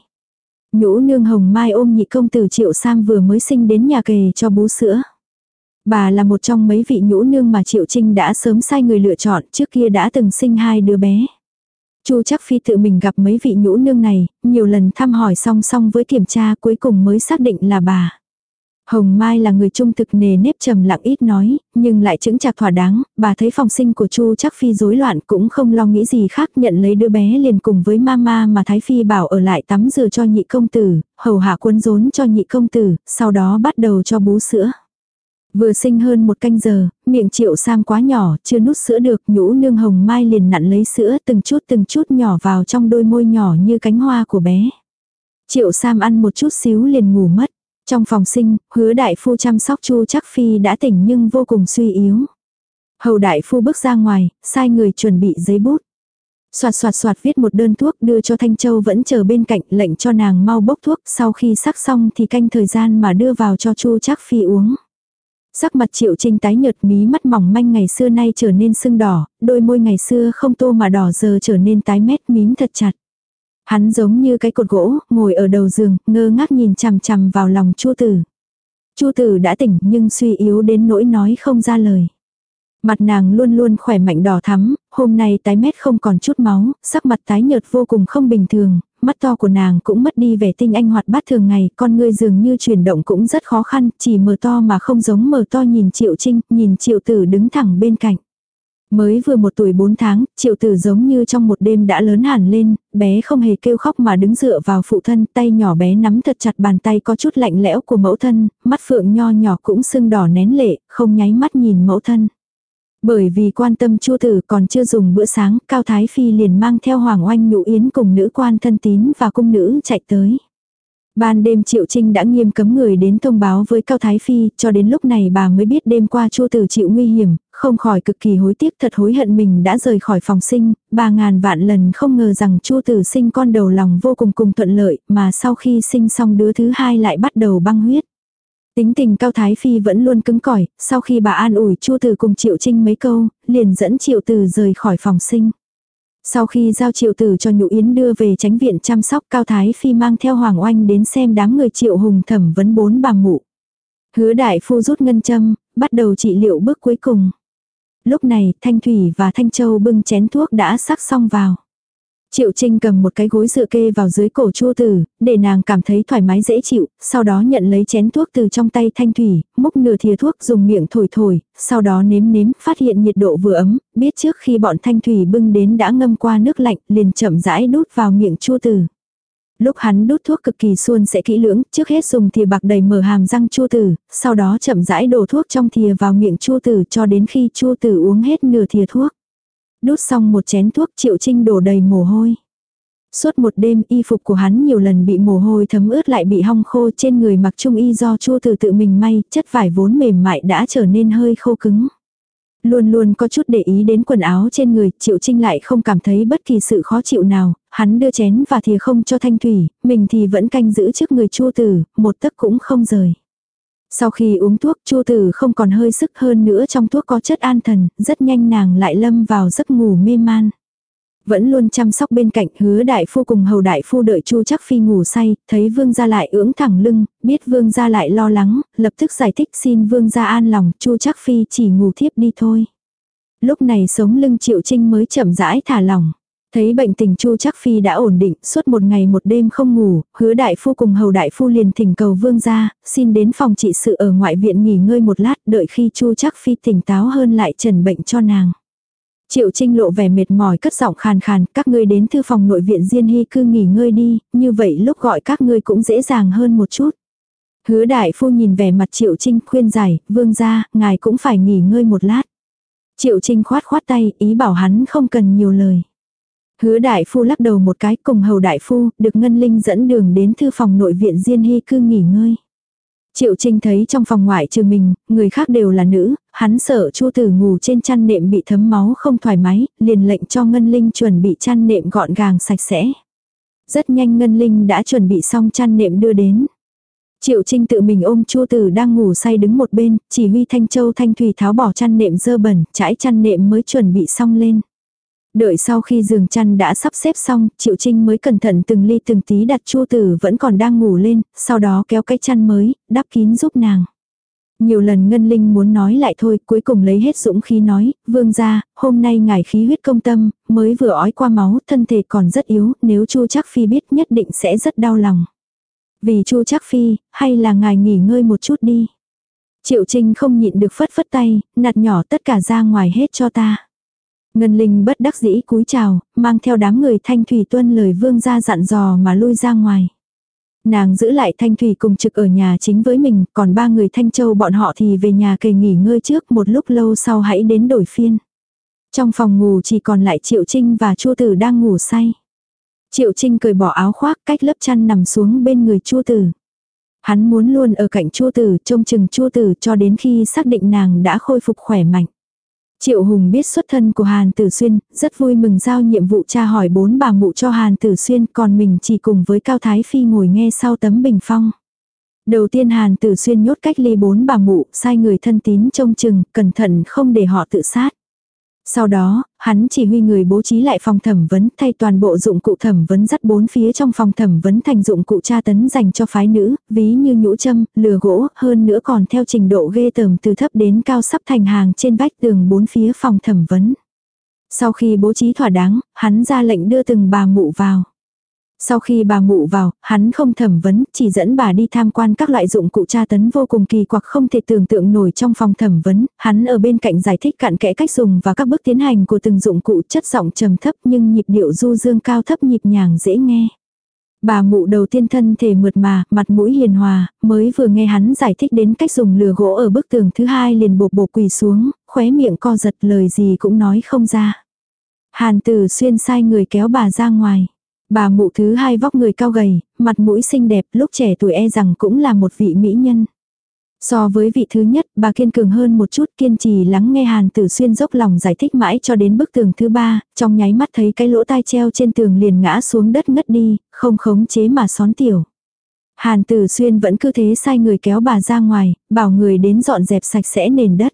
Nhũ nương hồng mai ôm nhị công tử Triệu Sam vừa mới sinh đến nhà kề cho bú sữa. Bà là một trong mấy vị nhũ nương mà Triệu Trinh đã sớm sai người lựa chọn trước kia đã từng sinh hai đứa bé. Chu chắc phi tự mình gặp mấy vị nhũ nương này, nhiều lần thăm hỏi song song với kiểm tra cuối cùng mới xác định là bà. Hồng Mai là người trung thực nề nếp trầm lặng ít nói, nhưng lại chứng chạc thỏa đáng, bà thấy phòng sinh của Chu chắc phi rối loạn cũng không lo nghĩ gì khác nhận lấy đứa bé liền cùng với mama mà Thái Phi bảo ở lại tắm rửa cho nhị công tử, hầu hạ quân rốn cho nhị công tử, sau đó bắt đầu cho bú sữa. Vừa sinh hơn một canh giờ, miệng triệu sam quá nhỏ, chưa nút sữa được, nhũ nương hồng mai liền nặn lấy sữa từng chút từng chút nhỏ vào trong đôi môi nhỏ như cánh hoa của bé. Triệu sam ăn một chút xíu liền ngủ mất. Trong phòng sinh, hứa đại phu chăm sóc chu chắc phi đã tỉnh nhưng vô cùng suy yếu. Hầu đại phu bước ra ngoài, sai người chuẩn bị giấy bút. Soạt soạt soạt viết một đơn thuốc đưa cho Thanh Châu vẫn chờ bên cạnh lệnh cho nàng mau bốc thuốc sau khi sắc xong thì canh thời gian mà đưa vào cho chu chắc phi uống. Sắc mặt triệu trinh tái nhợt mí mắt mỏng manh ngày xưa nay trở nên sưng đỏ, đôi môi ngày xưa không tô mà đỏ giờ trở nên tái mét mím thật chặt. Hắn giống như cái cột gỗ, ngồi ở đầu giường, ngơ ngác nhìn chằm chằm vào lòng chua tử. Chu tử đã tỉnh nhưng suy yếu đến nỗi nói không ra lời. Mặt nàng luôn luôn khỏe mạnh đỏ thắm, hôm nay tái mét không còn chút máu, sắc mặt tái nhợt vô cùng không bình thường, mắt to của nàng cũng mất đi vẻ tinh anh hoạt bát thường ngày, con ngươi dường như chuyển động cũng rất khó khăn, chỉ mở to mà không giống mở to nhìn triệu trinh, nhìn triệu tử đứng thẳng bên cạnh. Mới vừa một tuổi bốn tháng, triệu tử giống như trong một đêm đã lớn hẳn lên, bé không hề kêu khóc mà đứng dựa vào phụ thân, tay nhỏ bé nắm thật chặt bàn tay có chút lạnh lẽo của mẫu thân, mắt phượng nho nhỏ cũng sưng đỏ nén lệ, không nháy mắt nhìn mẫu thân. Bởi vì quan tâm chua tử còn chưa dùng bữa sáng, Cao Thái Phi liền mang theo Hoàng Oanh Nhũ Yến cùng nữ quan thân tín và cung nữ chạy tới. Ban đêm Triệu Trinh đã nghiêm cấm người đến thông báo với Cao Thái Phi, cho đến lúc này bà mới biết đêm qua chua tử chịu nguy hiểm, không khỏi cực kỳ hối tiếc thật hối hận mình đã rời khỏi phòng sinh, bà ngàn vạn lần không ngờ rằng chua tử sinh con đầu lòng vô cùng cùng thuận lợi, mà sau khi sinh xong đứa thứ hai lại bắt đầu băng huyết. Tính tình Cao Thái Phi vẫn luôn cứng cỏi, sau khi bà an ủi Chu Từ cùng Triệu Trinh mấy câu, liền dẫn Triệu Từ rời khỏi phòng sinh. Sau khi giao Triệu Tử cho Nhũ Yến đưa về tránh viện chăm sóc Cao Thái Phi mang theo Hoàng Oanh đến xem đám người Triệu Hùng thẩm vấn bốn bà mụ. Hứa đại phu rút ngân châm, bắt đầu trị liệu bước cuối cùng. Lúc này Thanh Thủy và Thanh Châu bưng chén thuốc đã sắc xong vào. Triệu Trinh cầm một cái gối dựa kê vào dưới cổ chua tử, để nàng cảm thấy thoải mái dễ chịu, sau đó nhận lấy chén thuốc từ trong tay thanh thủy, múc nửa thìa thuốc dùng miệng thổi thổi, sau đó nếm nếm, phát hiện nhiệt độ vừa ấm, biết trước khi bọn thanh thủy bưng đến đã ngâm qua nước lạnh, liền chậm rãi đút vào miệng chua tử. Lúc hắn đút thuốc cực kỳ suôn sẽ kỹ lưỡng, trước hết dùng thìa bạc đầy mở hàm răng chua tử, sau đó chậm rãi đổ thuốc trong thìa vào miệng chua tử cho đến khi chua tử uống hết nửa thìa thuốc. Đút xong một chén thuốc triệu trinh đổ đầy mồ hôi. Suốt một đêm y phục của hắn nhiều lần bị mồ hôi thấm ướt lại bị hong khô trên người mặc trung y do chua từ tự mình may, chất vải vốn mềm mại đã trở nên hơi khô cứng. Luôn luôn có chút để ý đến quần áo trên người, Triệu Trinh lại không cảm thấy bất kỳ sự khó chịu nào, hắn đưa chén và thìa không cho Thanh Thủy, mình thì vẫn canh giữ trước người Chu Tử, một tấc cũng không rời. Sau khi uống thuốc Chu Tử không còn hơi sức hơn nữa trong thuốc có chất an thần, rất nhanh nàng lại lâm vào giấc ngủ mê man. Vẫn luôn chăm sóc bên cạnh hứa đại phu cùng hầu đại phu đợi chu chắc phi ngủ say, thấy vương gia lại ưỡng thẳng lưng, biết vương gia lại lo lắng, lập tức giải thích xin vương gia an lòng, chu chắc phi chỉ ngủ thiếp đi thôi. Lúc này sống lưng triệu trinh mới chậm rãi thả lỏng. Thấy bệnh tình Chu trắc Phi đã ổn định, suốt một ngày một đêm không ngủ, hứa đại phu cùng hầu đại phu liền thỉnh cầu vương gia, xin đến phòng trị sự ở ngoại viện nghỉ ngơi một lát, đợi khi Chu trắc Phi tỉnh táo hơn lại trần bệnh cho nàng. Triệu Trinh lộ vẻ mệt mỏi cất giọng khàn khàn, các ngươi đến thư phòng nội viện Diên Hy cư nghỉ ngơi đi, như vậy lúc gọi các ngươi cũng dễ dàng hơn một chút. Hứa đại phu nhìn vẻ mặt Triệu Trinh khuyên giải, vương gia, ngài cũng phải nghỉ ngơi một lát. Triệu Trinh khoát khoát tay, ý bảo hắn không cần nhiều lời. Hứa đại phu lắc đầu một cái cùng hầu đại phu, được Ngân Linh dẫn đường đến thư phòng nội viện Diên Hy cư nghỉ ngơi. Triệu Trinh thấy trong phòng ngoại trừ mình, người khác đều là nữ, hắn sợ Chu Tử ngủ trên chăn nệm bị thấm máu không thoải mái, liền lệnh cho Ngân Linh chuẩn bị chăn nệm gọn gàng sạch sẽ. Rất nhanh Ngân Linh đã chuẩn bị xong chăn nệm đưa đến. Triệu Trinh tự mình ôm Chu Tử đang ngủ say đứng một bên, chỉ huy Thanh Châu Thanh Thủy tháo bỏ chăn nệm dơ bẩn, trải chăn nệm mới chuẩn bị xong lên. Đợi sau khi giường chăn đã sắp xếp xong, Triệu Trinh mới cẩn thận từng ly từng tí đặt Chu Tử vẫn còn đang ngủ lên, sau đó kéo cái chăn mới, đắp kín giúp nàng. Nhiều lần Ngân Linh muốn nói lại thôi, cuối cùng lấy hết dũng khí nói, vương gia, hôm nay ngài khí huyết công tâm, mới vừa ói qua máu, thân thể còn rất yếu, nếu Chu Chắc Phi biết nhất định sẽ rất đau lòng. Vì Chu Chắc Phi, hay là ngài nghỉ ngơi một chút đi. Triệu Trinh không nhịn được phất phất tay, nạt nhỏ tất cả ra ngoài hết cho ta. Ngân Linh bất đắc dĩ cúi chào, mang theo đám người thanh thủy tuân lời vương gia dặn dò mà lui ra ngoài. Nàng giữ lại thanh thủy cùng trực ở nhà chính với mình, còn ba người thanh châu bọn họ thì về nhà kề nghỉ ngơi trước một lúc lâu sau hãy đến đổi phiên. Trong phòng ngủ chỉ còn lại Triệu Trinh và Chu Tử đang ngủ say. Triệu Trinh cởi bỏ áo khoác cách lớp chăn nằm xuống bên người Chu Tử. Hắn muốn luôn ở cạnh Chu Tử trông chừng Chu Tử cho đến khi xác định nàng đã khôi phục khỏe mạnh. Triệu Hùng biết xuất thân của Hàn Tử Xuyên, rất vui mừng giao nhiệm vụ tra hỏi bốn bà mụ cho Hàn Tử Xuyên, còn mình chỉ cùng với Cao Thái Phi ngồi nghe sau tấm bình phong. Đầu tiên Hàn Tử Xuyên nhốt cách ly bốn bà mụ, sai người thân tín trông chừng, cẩn thận không để họ tự sát. Sau đó, hắn chỉ huy người bố trí lại phòng thẩm vấn thay toàn bộ dụng cụ thẩm vấn dắt bốn phía trong phòng thẩm vấn thành dụng cụ tra tấn dành cho phái nữ, ví như nhũ châm, lừa gỗ, hơn nữa còn theo trình độ ghê tởm từ thấp đến cao sắp thành hàng trên vách tường bốn phía phòng thẩm vấn. Sau khi bố trí thỏa đáng, hắn ra lệnh đưa từng bà mụ vào. Sau khi bà mụ vào, hắn không thẩm vấn, chỉ dẫn bà đi tham quan các loại dụng cụ tra tấn vô cùng kỳ quặc không thể tưởng tượng nổi trong phòng thẩm vấn, hắn ở bên cạnh giải thích cặn kẽ cách dùng và các bước tiến hành của từng dụng cụ chất giọng trầm thấp nhưng nhịp điệu du dương cao thấp nhịp nhàng dễ nghe. Bà mụ đầu tiên thân thể mượt mà, mặt mũi hiền hòa, mới vừa nghe hắn giải thích đến cách dùng lừa gỗ ở bức tường thứ hai liền bột bột quỳ xuống, khóe miệng co giật lời gì cũng nói không ra. Hàn tử xuyên sai người kéo bà ra ngoài. Bà mụ thứ hai vóc người cao gầy, mặt mũi xinh đẹp lúc trẻ tuổi e rằng cũng là một vị mỹ nhân. So với vị thứ nhất, bà kiên cường hơn một chút kiên trì lắng nghe Hàn Tử Xuyên dốc lòng giải thích mãi cho đến bức tường thứ ba, trong nháy mắt thấy cái lỗ tai treo trên tường liền ngã xuống đất ngất đi, không khống chế mà xón tiểu. Hàn Tử Xuyên vẫn cứ thế sai người kéo bà ra ngoài, bảo người đến dọn dẹp sạch sẽ nền đất.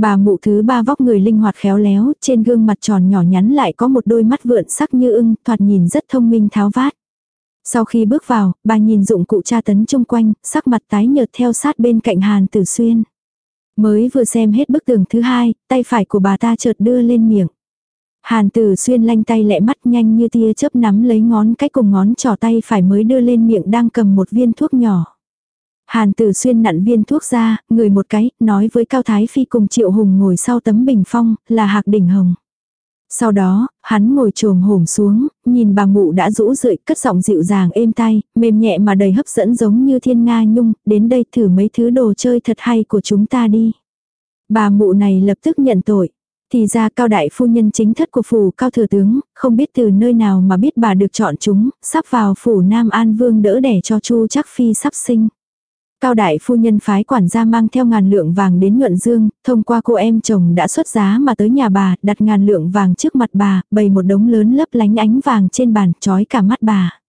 Bà mụ thứ ba vóc người linh hoạt khéo léo, trên gương mặt tròn nhỏ nhắn lại có một đôi mắt vượn sắc như ưng, thoạt nhìn rất thông minh tháo vát. Sau khi bước vào, bà nhìn dụng cụ tra tấn chung quanh, sắc mặt tái nhợt theo sát bên cạnh Hàn Tử Xuyên. Mới vừa xem hết bức tường thứ hai, tay phải của bà ta chợt đưa lên miệng. Hàn Tử Xuyên lanh tay lẹ mắt nhanh như tia chớp nắm lấy ngón cái cùng ngón trỏ tay phải mới đưa lên miệng đang cầm một viên thuốc nhỏ. Hàn Tử Xuyên nặn viên thuốc ra, người một cái, nói với Cao Thái Phi cùng Triệu Hùng ngồi sau tấm bình phong, là Hạc Đỉnh Hồng. Sau đó, hắn ngồi trồm hổm xuống, nhìn bà mụ đã rũ rượi, cất giọng dịu dàng êm tay, mềm nhẹ mà đầy hấp dẫn giống như thiên nga nhung, đến đây thử mấy thứ đồ chơi thật hay của chúng ta đi. Bà mụ này lập tức nhận tội. Thì ra cao đại phu nhân chính thất của phủ cao thừa tướng, không biết từ nơi nào mà biết bà được chọn chúng, sắp vào phủ Nam An Vương đỡ đẻ cho Chu chắc phi sắp sinh. Cao đại phu nhân phái quản gia mang theo ngàn lượng vàng đến nhuận dương, thông qua cô em chồng đã xuất giá mà tới nhà bà, đặt ngàn lượng vàng trước mặt bà, bày một đống lớn lấp lánh ánh vàng trên bàn, trói cả mắt bà.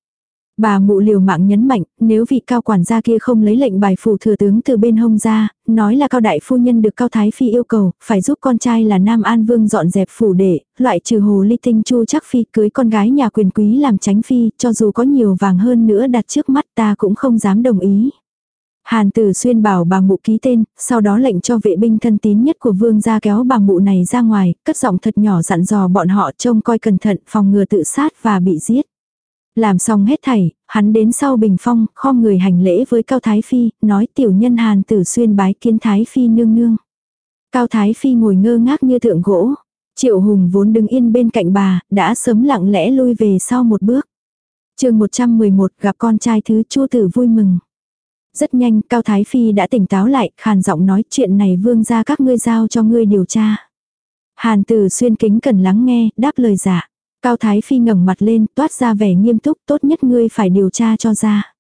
Bà mụ liều mạng nhấn mạnh, nếu vị cao quản gia kia không lấy lệnh bài phủ thừa tướng từ bên hông ra, nói là cao đại phu nhân được cao thái phi yêu cầu, phải giúp con trai là Nam An Vương dọn dẹp phủ đệ, loại trừ hồ ly tinh chu chắc phi cưới con gái nhà quyền quý làm tránh phi, cho dù có nhiều vàng hơn nữa đặt trước mắt ta cũng không dám đồng ý. Hàn tử xuyên bảo bà mụ ký tên, sau đó lệnh cho vệ binh thân tín nhất của vương gia kéo bà mụ này ra ngoài, cất giọng thật nhỏ dặn dò bọn họ trông coi cẩn thận phòng ngừa tự sát và bị giết. Làm xong hết thảy, hắn đến sau bình phong, khom người hành lễ với Cao Thái Phi, nói tiểu nhân hàn tử xuyên bái kiến Thái Phi nương nương. Cao Thái Phi ngồi ngơ ngác như tượng gỗ. Triệu Hùng vốn đứng yên bên cạnh bà, đã sớm lặng lẽ lui về sau một bước. chương 111 gặp con trai thứ chua tử vui mừng. Rất nhanh, Cao Thái Phi đã tỉnh táo lại, khàn giọng nói chuyện này vương ra các ngươi giao cho ngươi điều tra. Hàn tử xuyên kính cần lắng nghe, đáp lời giả. Cao Thái Phi ngẩng mặt lên, toát ra vẻ nghiêm túc, tốt nhất ngươi phải điều tra cho ra.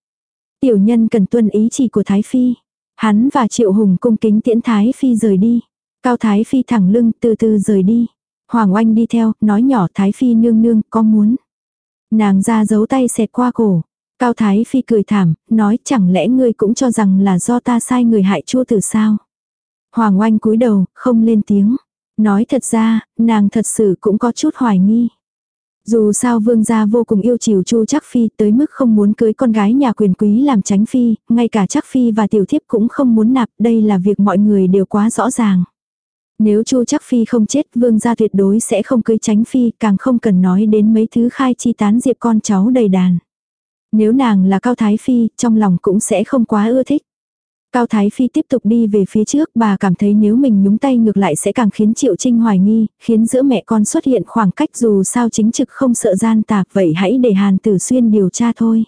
Tiểu nhân cần tuân ý chỉ của Thái Phi. Hắn và Triệu Hùng cung kính tiễn Thái Phi rời đi. Cao Thái Phi thẳng lưng, từ từ rời đi. Hoàng Oanh đi theo, nói nhỏ Thái Phi nương nương, có muốn. Nàng ra giấu tay xẹt qua cổ. Cao Thái Phi cười thảm, nói chẳng lẽ ngươi cũng cho rằng là do ta sai người hại chua từ sao. Hoàng Oanh cúi đầu, không lên tiếng. Nói thật ra, nàng thật sự cũng có chút hoài nghi. Dù sao vương gia vô cùng yêu chiều chu chắc phi tới mức không muốn cưới con gái nhà quyền quý làm tránh phi, ngay cả chắc phi và tiểu thiếp cũng không muốn nạp, đây là việc mọi người đều quá rõ ràng. Nếu chu chắc phi không chết vương gia tuyệt đối sẽ không cưới tránh phi, càng không cần nói đến mấy thứ khai chi tán diệp con cháu đầy đàn. Nếu nàng là cao thái phi, trong lòng cũng sẽ không quá ưa thích. Cao Thái Phi tiếp tục đi về phía trước, bà cảm thấy nếu mình nhúng tay ngược lại sẽ càng khiến Triệu Trinh hoài nghi, khiến giữa mẹ con xuất hiện khoảng cách dù sao chính trực không sợ gian tạp vậy hãy để Hàn Tử Xuyên điều tra thôi.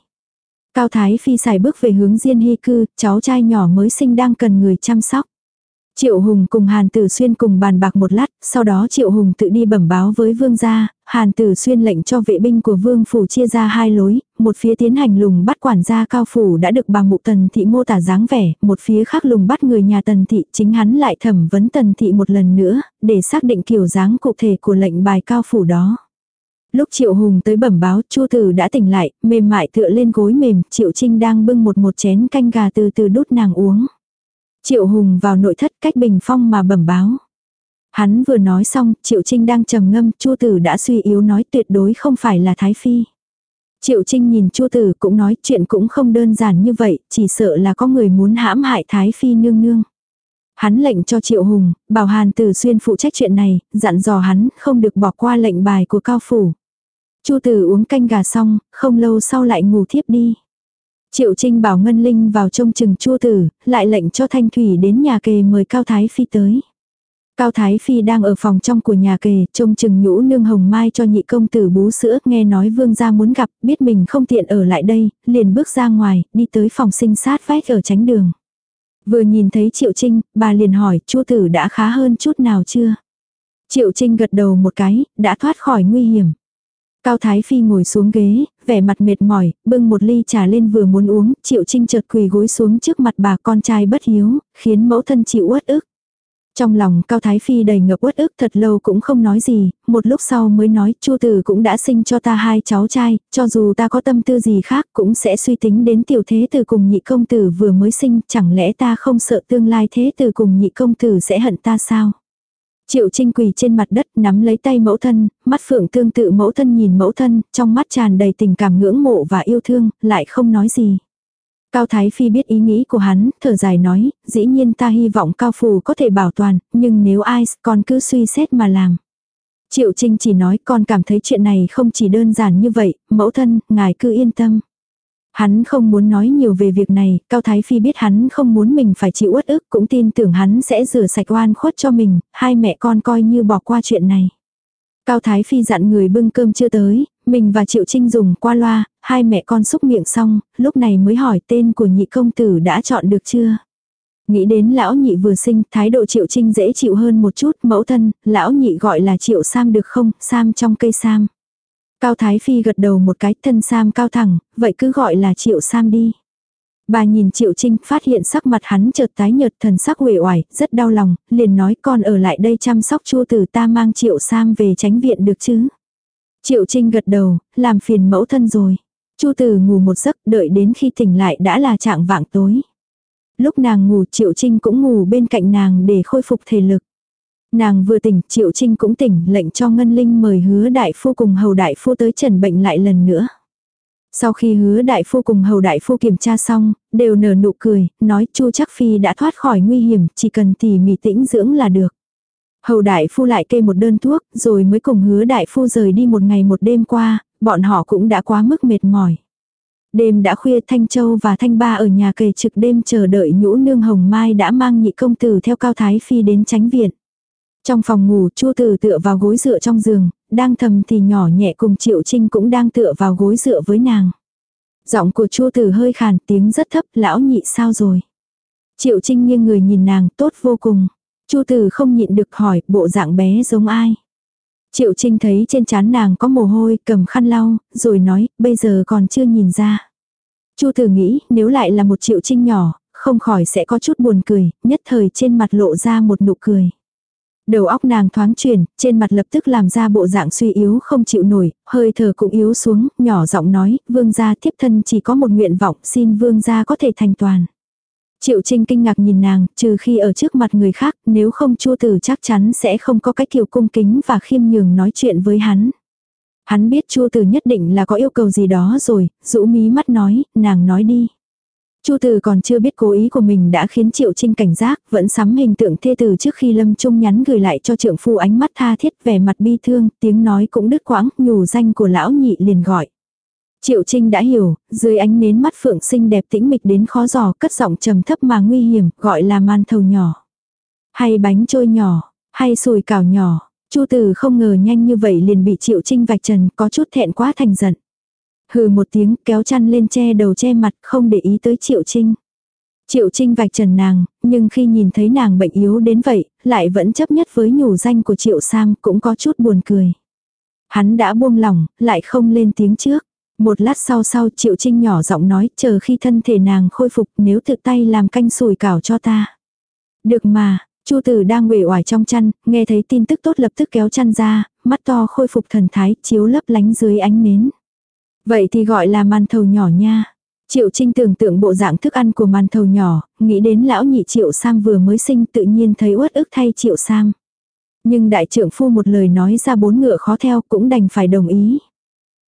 Cao Thái Phi xài bước về hướng Diên Hy Cư, cháu trai nhỏ mới sinh đang cần người chăm sóc. Triệu Hùng cùng Hàn Tử Xuyên cùng bàn bạc một lát, sau đó Triệu Hùng tự đi bẩm báo với Vương gia, Hàn Tử Xuyên lệnh cho vệ binh của Vương Phủ chia ra hai lối, một phía tiến hành lùng bắt quản gia cao phủ đã được bà mụ Tần Thị mô tả dáng vẻ, một phía khác lùng bắt người nhà Tần Thị chính hắn lại thẩm vấn Tần Thị một lần nữa, để xác định kiểu dáng cụ thể của lệnh bài cao phủ đó. Lúc Triệu Hùng tới bẩm báo, Chu Tử đã tỉnh lại, mềm mại tựa lên gối mềm, Triệu Trinh đang bưng một một chén canh gà từ từ đút nàng uống. Triệu Hùng vào nội thất cách bình phong mà bẩm báo. Hắn vừa nói xong, Triệu Trinh đang trầm ngâm, Chu Tử đã suy yếu nói tuyệt đối không phải là Thái Phi. Triệu Trinh nhìn Chu Tử cũng nói chuyện cũng không đơn giản như vậy, chỉ sợ là có người muốn hãm hại Thái Phi nương nương. Hắn lệnh cho Triệu Hùng, bảo Hàn Tử Xuyên phụ trách chuyện này, dặn dò hắn không được bỏ qua lệnh bài của Cao Phủ. Chu Tử uống canh gà xong, không lâu sau lại ngủ thiếp đi. Triệu Trinh bảo Ngân Linh vào trông chừng chua tử, lại lệnh cho Thanh Thủy đến nhà kề mời Cao Thái Phi tới. Cao Thái Phi đang ở phòng trong của nhà kề, trông chừng nhũ nương hồng mai cho nhị công tử bú sữa, nghe nói vương gia muốn gặp, biết mình không tiện ở lại đây, liền bước ra ngoài, đi tới phòng sinh sát vách ở tránh đường. Vừa nhìn thấy Triệu Trinh, bà liền hỏi, chua tử đã khá hơn chút nào chưa? Triệu Trinh gật đầu một cái, đã thoát khỏi nguy hiểm. Cao Thái Phi ngồi xuống ghế, vẻ mặt mệt mỏi, bưng một ly trà lên vừa muốn uống, Triệu Trinh chợt quỳ gối xuống trước mặt bà con trai bất hiếu, khiến mẫu thân chịu uất ức. Trong lòng Cao Thái Phi đầy ngập uất ức thật lâu cũng không nói gì, một lúc sau mới nói Chu Tử cũng đã sinh cho ta hai cháu trai, cho dù ta có tâm tư gì khác cũng sẽ suy tính đến tiểu thế tử cùng nhị công tử vừa mới sinh, chẳng lẽ ta không sợ tương lai thế tử cùng nhị công tử sẽ hận ta sao? Triệu Trinh quỳ trên mặt đất nắm lấy tay mẫu thân, mắt phượng tương tự mẫu thân nhìn mẫu thân, trong mắt tràn đầy tình cảm ngưỡng mộ và yêu thương, lại không nói gì. Cao Thái Phi biết ý nghĩ của hắn, thở dài nói, dĩ nhiên ta hy vọng Cao Phù có thể bảo toàn, nhưng nếu ai, con cứ suy xét mà làm. Triệu Trinh chỉ nói con cảm thấy chuyện này không chỉ đơn giản như vậy, mẫu thân, ngài cứ yên tâm. Hắn không muốn nói nhiều về việc này, Cao Thái Phi biết hắn không muốn mình phải chịu uất ức cũng tin tưởng hắn sẽ rửa sạch oan khuất cho mình, hai mẹ con coi như bỏ qua chuyện này. Cao Thái Phi dặn người bưng cơm chưa tới, mình và Triệu Trinh dùng qua loa, hai mẹ con xúc miệng xong, lúc này mới hỏi tên của nhị công tử đã chọn được chưa. Nghĩ đến lão nhị vừa sinh, thái độ Triệu Trinh dễ chịu hơn một chút, mẫu thân, lão nhị gọi là Triệu Sam được không, Sam trong cây Sam. Cao Thái Phi gật đầu một cái, thân Sam cao thẳng, vậy cứ gọi là Triệu Sam đi. Bà nhìn Triệu Trinh, phát hiện sắc mặt hắn chợt tái nhợt thần sắc uể oải, rất đau lòng, liền nói con ở lại đây chăm sóc Chu tử ta mang Triệu Sam về tránh viện được chứ. Triệu Trinh gật đầu, làm phiền mẫu thân rồi. Chu tử ngủ một giấc, đợi đến khi tỉnh lại đã là trạng vạng tối. Lúc nàng ngủ Triệu Trinh cũng ngủ bên cạnh nàng để khôi phục thể lực. Nàng vừa tỉnh, Triệu Trinh cũng tỉnh, lệnh cho Ngân Linh mời hứa đại phu cùng hầu đại phu tới trần bệnh lại lần nữa. Sau khi hứa đại phu cùng hầu đại phu kiểm tra xong, đều nở nụ cười, nói chu chắc phi đã thoát khỏi nguy hiểm, chỉ cần tỉ mỉ tĩnh dưỡng là được. Hầu đại phu lại kê một đơn thuốc, rồi mới cùng hứa đại phu rời đi một ngày một đêm qua, bọn họ cũng đã quá mức mệt mỏi. Đêm đã khuya Thanh Châu và Thanh Ba ở nhà kề trực đêm chờ đợi nhũ nương hồng mai đã mang nhị công tử theo cao thái phi đến tránh viện. Trong phòng ngủ Chu Tử tựa vào gối dựa trong giường, đang thầm thì nhỏ nhẹ cùng Triệu Trinh cũng đang tựa vào gối dựa với nàng. Giọng của Chu Tử hơi khàn tiếng rất thấp, lão nhị sao rồi? Triệu Trinh nghiêng người nhìn nàng, tốt vô cùng. Chu Tử không nhịn được hỏi, bộ dạng bé giống ai? Triệu Trinh thấy trên trán nàng có mồ hôi, cầm khăn lau, rồi nói, bây giờ còn chưa nhìn ra. Chu Tử nghĩ, nếu lại là một Triệu Trinh nhỏ, không khỏi sẽ có chút buồn cười, nhất thời trên mặt lộ ra một nụ cười. Đầu óc nàng thoáng chuyển, trên mặt lập tức làm ra bộ dạng suy yếu không chịu nổi, hơi thở cũng yếu xuống, nhỏ giọng nói, vương gia thiếp thân chỉ có một nguyện vọng, xin vương gia có thể thành toàn. Triệu Trinh kinh ngạc nhìn nàng, trừ khi ở trước mặt người khác, nếu không chua tử chắc chắn sẽ không có cái kiểu cung kính và khiêm nhường nói chuyện với hắn. Hắn biết chua tử nhất định là có yêu cầu gì đó rồi, rũ mí mắt nói, nàng nói đi. Chu Từ còn chưa biết cố ý của mình đã khiến Triệu Trinh cảnh giác, vẫn sắm hình tượng thê tử trước khi Lâm Trung nhắn gửi lại cho trượng phu ánh mắt tha thiết vẻ mặt bi thương, tiếng nói cũng đứt quãng, nhủ danh của lão nhị liền gọi. Triệu Trinh đã hiểu, dưới ánh nến mắt phượng xinh đẹp tĩnh mịch đến khó giò, cất giọng trầm thấp mà nguy hiểm, gọi là man thầu nhỏ. Hay bánh trôi nhỏ, hay sùi cảo nhỏ. Chu Từ không ngờ nhanh như vậy liền bị Triệu Trinh vạch trần, có chút thẹn quá thành giận. Hừ một tiếng kéo chăn lên che đầu che mặt không để ý tới Triệu Trinh. Triệu Trinh vạch trần nàng, nhưng khi nhìn thấy nàng bệnh yếu đến vậy, lại vẫn chấp nhất với nhủ danh của Triệu Sam cũng có chút buồn cười. Hắn đã buông lỏng, lại không lên tiếng trước. Một lát sau sau Triệu Trinh nhỏ giọng nói chờ khi thân thể nàng khôi phục nếu tự tay làm canh sùi cảo cho ta. Được mà, Chu Tử đang uể oải trong chăn, nghe thấy tin tức tốt lập tức kéo chăn ra, mắt to khôi phục thần thái, chiếu lấp lánh dưới ánh nến. Vậy thì gọi là màn thầu nhỏ nha. Triệu Trinh tưởng tượng bộ dạng thức ăn của màn thầu nhỏ, nghĩ đến lão nhị Triệu Sam vừa mới sinh tự nhiên thấy uất ức thay Triệu Sam. Nhưng đại trưởng phu một lời nói ra bốn ngựa khó theo cũng đành phải đồng ý.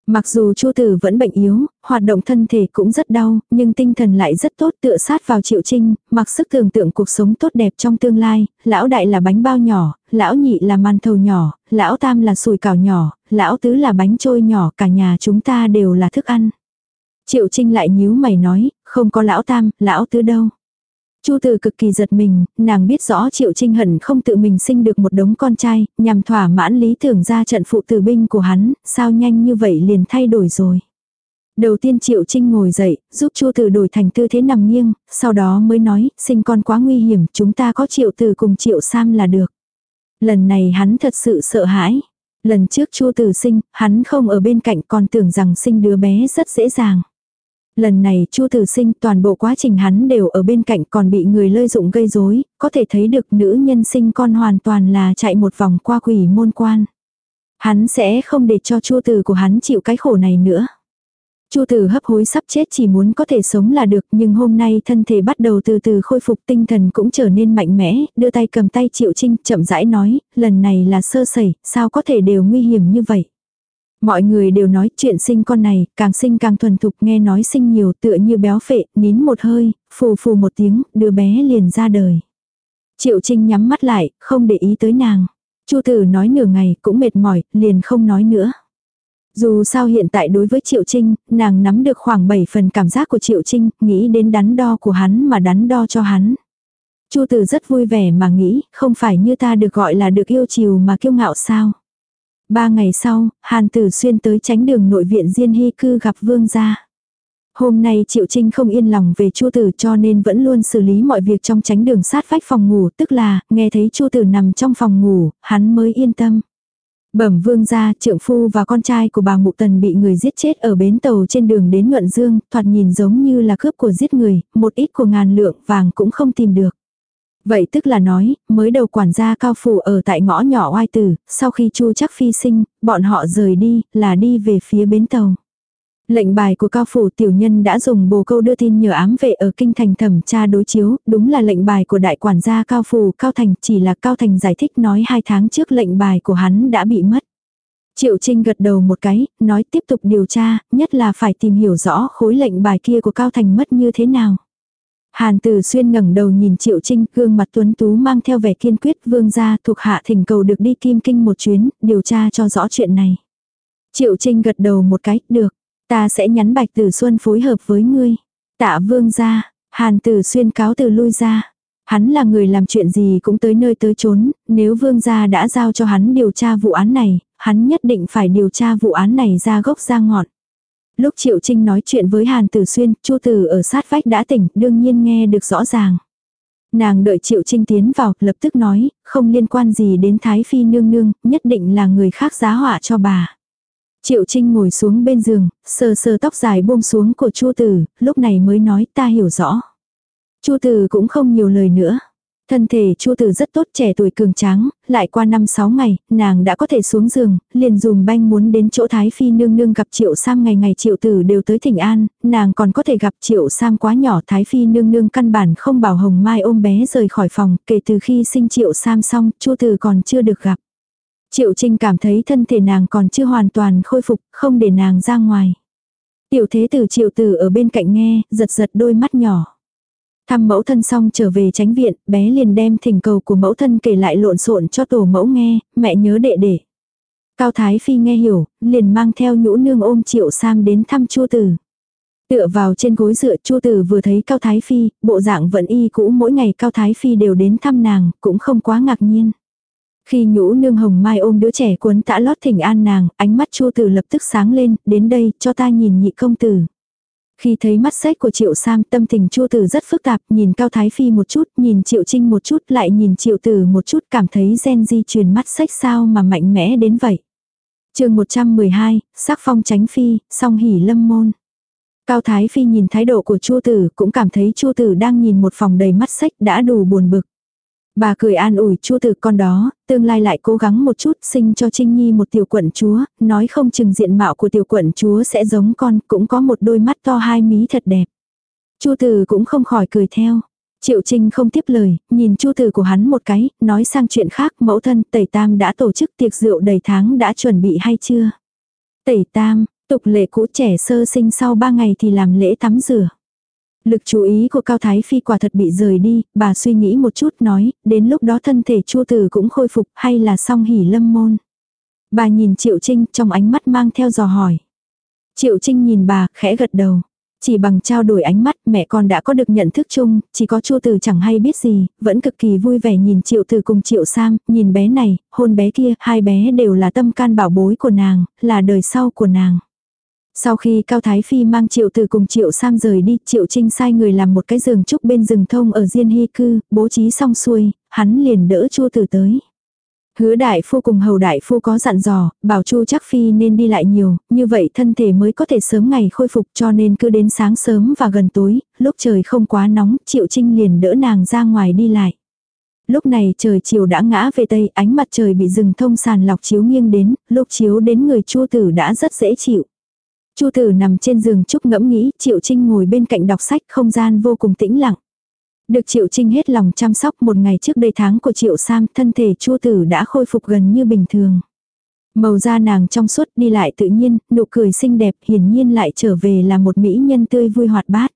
Mặc dù Chu Tử vẫn bệnh yếu, hoạt động thân thể cũng rất đau, nhưng tinh thần lại rất tốt tựa sát vào Triệu Trinh, mặc sức tưởng tượng cuộc sống tốt đẹp trong tương lai, lão đại là bánh bao nhỏ, lão nhị là màn thầu nhỏ, lão tam là sùi cảo nhỏ, lão tứ là bánh trôi nhỏ, cả nhà chúng ta đều là thức ăn. Triệu Trinh lại nhíu mày nói, không có lão tam, lão tứ đâu. Chu Từ cực kỳ giật mình, nàng biết rõ Triệu Trinh hận không tự mình sinh được một đống con trai, nhằm thỏa mãn lý tưởng ra trận phụ tử binh của hắn, sao nhanh như vậy liền thay đổi rồi. Đầu tiên Triệu Trinh ngồi dậy, giúp Chu Từ đổi thành tư thế nằm nghiêng, sau đó mới nói, sinh con quá nguy hiểm, chúng ta có Triệu Từ cùng Triệu Sam là được. Lần này hắn thật sự sợ hãi. Lần trước Chu Từ sinh, hắn không ở bên cạnh còn tưởng rằng sinh đứa bé rất dễ dàng. Lần này Chu Tử Sinh toàn bộ quá trình hắn đều ở bên cạnh còn bị người lợi dụng gây rối, có thể thấy được nữ nhân sinh con hoàn toàn là chạy một vòng qua quỷ môn quan. Hắn sẽ không để cho Chu Tử của hắn chịu cái khổ này nữa. Chu Tử hấp hối sắp chết chỉ muốn có thể sống là được, nhưng hôm nay thân thể bắt đầu từ từ khôi phục tinh thần cũng trở nên mạnh mẽ, đưa tay cầm tay Triệu Trinh, chậm rãi nói, lần này là sơ sẩy, sao có thể đều nguy hiểm như vậy. Mọi người đều nói chuyện sinh con này, càng sinh càng thuần thục nghe nói sinh nhiều tựa như béo phệ, nín một hơi, phù phù một tiếng, đứa bé liền ra đời. Triệu Trinh nhắm mắt lại, không để ý tới nàng. Chu tử nói nửa ngày cũng mệt mỏi, liền không nói nữa. Dù sao hiện tại đối với Triệu Trinh, nàng nắm được khoảng 7 phần cảm giác của Triệu Trinh, nghĩ đến đắn đo của hắn mà đắn đo cho hắn. Chu tử rất vui vẻ mà nghĩ, không phải như ta được gọi là được yêu chiều mà kiêu ngạo sao. Ba ngày sau, Hàn Tử Xuyên tới tránh đường nội viện Diên Hy cư gặp vương gia. Hôm nay Triệu Trinh không yên lòng về Chu Tử cho nên vẫn luôn xử lý mọi việc trong tránh đường sát vách phòng ngủ, tức là, nghe thấy Chu Tử nằm trong phòng ngủ, hắn mới yên tâm. Bẩm vương gia, trượng phu và con trai của bà Mụ Tần bị người giết chết ở bến tàu trên đường đến Nhuận Dương, thoạt nhìn giống như là cướp của giết người, một ít của ngàn lượng vàng cũng không tìm được. Vậy tức là nói, mới đầu quản gia cao phủ ở tại ngõ nhỏ oai tử, sau khi chu chắc phi sinh, bọn họ rời đi, là đi về phía bến tàu. Lệnh bài của cao phủ tiểu nhân đã dùng bồ câu đưa tin nhờ ám vệ ở kinh thành thẩm tra đối chiếu, đúng là lệnh bài của đại quản gia cao phủ cao thành, chỉ là cao thành giải thích nói hai tháng trước lệnh bài của hắn đã bị mất. Triệu Trinh gật đầu một cái, nói tiếp tục điều tra, nhất là phải tìm hiểu rõ khối lệnh bài kia của Cao Thành mất như thế nào. Hàn Tử Xuyên ngẩng đầu nhìn Triệu Trinh, gương mặt tuấn tú mang theo vẻ kiên quyết vương gia thuộc hạ thỉnh cầu được đi Kim Kinh một chuyến, điều tra cho rõ chuyện này. Triệu Trinh gật đầu một cái, được, ta sẽ nhắn Bạch Tử Xuân phối hợp với ngươi. Tạ vương gia, Hàn Tử Xuyên cáo từ lui ra. Hắn là người làm chuyện gì cũng tới nơi tới chốn, nếu vương gia đã giao cho hắn điều tra vụ án này, hắn nhất định phải điều tra vụ án này ra gốc ra ngọn. Lúc Triệu Trinh nói chuyện với Hàn Tử Xuyên, Chu Tử ở sát vách đã tỉnh, đương nhiên nghe được rõ ràng. Nàng đợi Triệu Trinh tiến vào, lập tức nói, không liên quan gì đến Thái Phi nương nương, nhất định là người khác giá họa cho bà. Triệu Trinh ngồi xuống bên giường, sờ sờ tóc dài buông xuống của Chu Tử, lúc này mới nói ta hiểu rõ. Chu Tử cũng không nhiều lời nữa. Thân thể Chu Tử rất tốt trẻ tuổi cường tráng, lại qua năm sáu ngày, nàng đã có thể xuống giường, liền dùm banh muốn đến chỗ Thái Phi nương nương gặp Triệu Sam ngày ngày Triệu Tử đều tới thỉnh an, nàng còn có thể gặp Triệu Sam quá nhỏ Thái Phi nương nương căn bản không bảo Hồng Mai ôm bé rời khỏi phòng, kể từ khi sinh Triệu Sam xong, Chu Tử còn chưa được gặp. Triệu Trinh cảm thấy thân thể nàng còn chưa hoàn toàn khôi phục, không để nàng ra ngoài. Tiểu thế tử Triệu Tử ở bên cạnh nghe, giật giật đôi mắt nhỏ. Thăm mẫu thân xong trở về tránh viện, bé liền đem thỉnh cầu của mẫu thân kể lại lộn xộn cho tổ mẫu nghe, mẹ nhớ đệ đệ. Cao Thái Phi nghe hiểu, liền mang theo nhũ nương ôm triệu sam đến thăm chua tử. Tựa vào trên gối dựa chua tử vừa thấy Cao Thái Phi, bộ dạng vẫn y cũ mỗi ngày Cao Thái Phi đều đến thăm nàng, cũng không quá ngạc nhiên. Khi nhũ nương hồng mai ôm đứa trẻ cuốn tã lót thỉnh an nàng, ánh mắt chua tử lập tức sáng lên, đến đây, cho ta nhìn nhị công tử. Khi thấy mắt sách của Triệu Sam tâm tình Chu Tử rất phức tạp, nhìn Cao Thái Phi một chút, nhìn Triệu Trinh một chút, lại nhìn Triệu Tử một chút cảm thấy gen di truyền mắt sách sao mà mạnh mẽ đến vậy. chương 112, sắc phong tránh phi, song hỉ lâm môn. Cao Thái Phi nhìn thái độ của Chu Tử cũng cảm thấy Chu Tử đang nhìn một phòng đầy mắt sách đã đủ buồn bực. Bà cười an ủi chu tử con đó, tương lai lại cố gắng một chút sinh cho Trinh Nhi một tiểu quận chúa, nói không chừng diện mạo của tiểu quận chúa sẽ giống con, cũng có một đôi mắt to hai mí thật đẹp. Chu tử cũng không khỏi cười theo. Triệu Trinh không tiếp lời, nhìn chu tử của hắn một cái, nói sang chuyện khác, mẫu thân Tẩy Tam đã tổ chức tiệc rượu đầy tháng đã chuẩn bị hay chưa? Tẩy Tam, tục lệ cũ trẻ sơ sinh sau ba ngày thì làm lễ tắm rửa. Lực chú ý của Cao Thái Phi quả thật bị rời đi, bà suy nghĩ một chút nói, đến lúc đó thân thể Chu Tử cũng khôi phục hay là song hỉ lâm môn. Bà nhìn Triệu Trinh trong ánh mắt mang theo dò hỏi. Triệu Trinh nhìn bà, khẽ gật đầu. Chỉ bằng trao đổi ánh mắt mẹ con đã có được nhận thức chung, chỉ có Chu từ chẳng hay biết gì, vẫn cực kỳ vui vẻ nhìn Triệu từ cùng Triệu Sam, nhìn bé này, hôn bé kia, hai bé đều là tâm can bảo bối của nàng, là đời sau của nàng. Sau khi Cao Thái Phi mang Triệu Tử cùng Triệu Sam rời đi, Triệu Trinh sai người làm một cái giường trúc bên rừng thông ở Diên Hy Cư, bố trí xong xuôi, hắn liền đỡ Chu Tử tới. Hứa đại phu cùng hầu đại phu có dặn dò, bảo Chu chắc phi nên đi lại nhiều, như vậy thân thể mới có thể sớm ngày khôi phục cho nên cứ đến sáng sớm và gần tối, lúc trời không quá nóng, Triệu Trinh liền đỡ nàng ra ngoài đi lại. Lúc này trời chiều đã ngã về tây, ánh mặt trời bị rừng thông sàn lọc chiếu nghiêng đến, lúc chiếu đến người Chu tử đã rất dễ chịu. Chu tử nằm trên giường chúc ngẫm nghĩ, Triệu Trinh ngồi bên cạnh đọc sách không gian vô cùng tĩnh lặng. Được Triệu Trinh hết lòng chăm sóc một ngày trước đây tháng của Triệu Sam, thân thể Chu tử đã khôi phục gần như bình thường. Màu da nàng trong suốt đi lại tự nhiên, nụ cười xinh đẹp hiển nhiên lại trở về là một mỹ nhân tươi vui hoạt bát.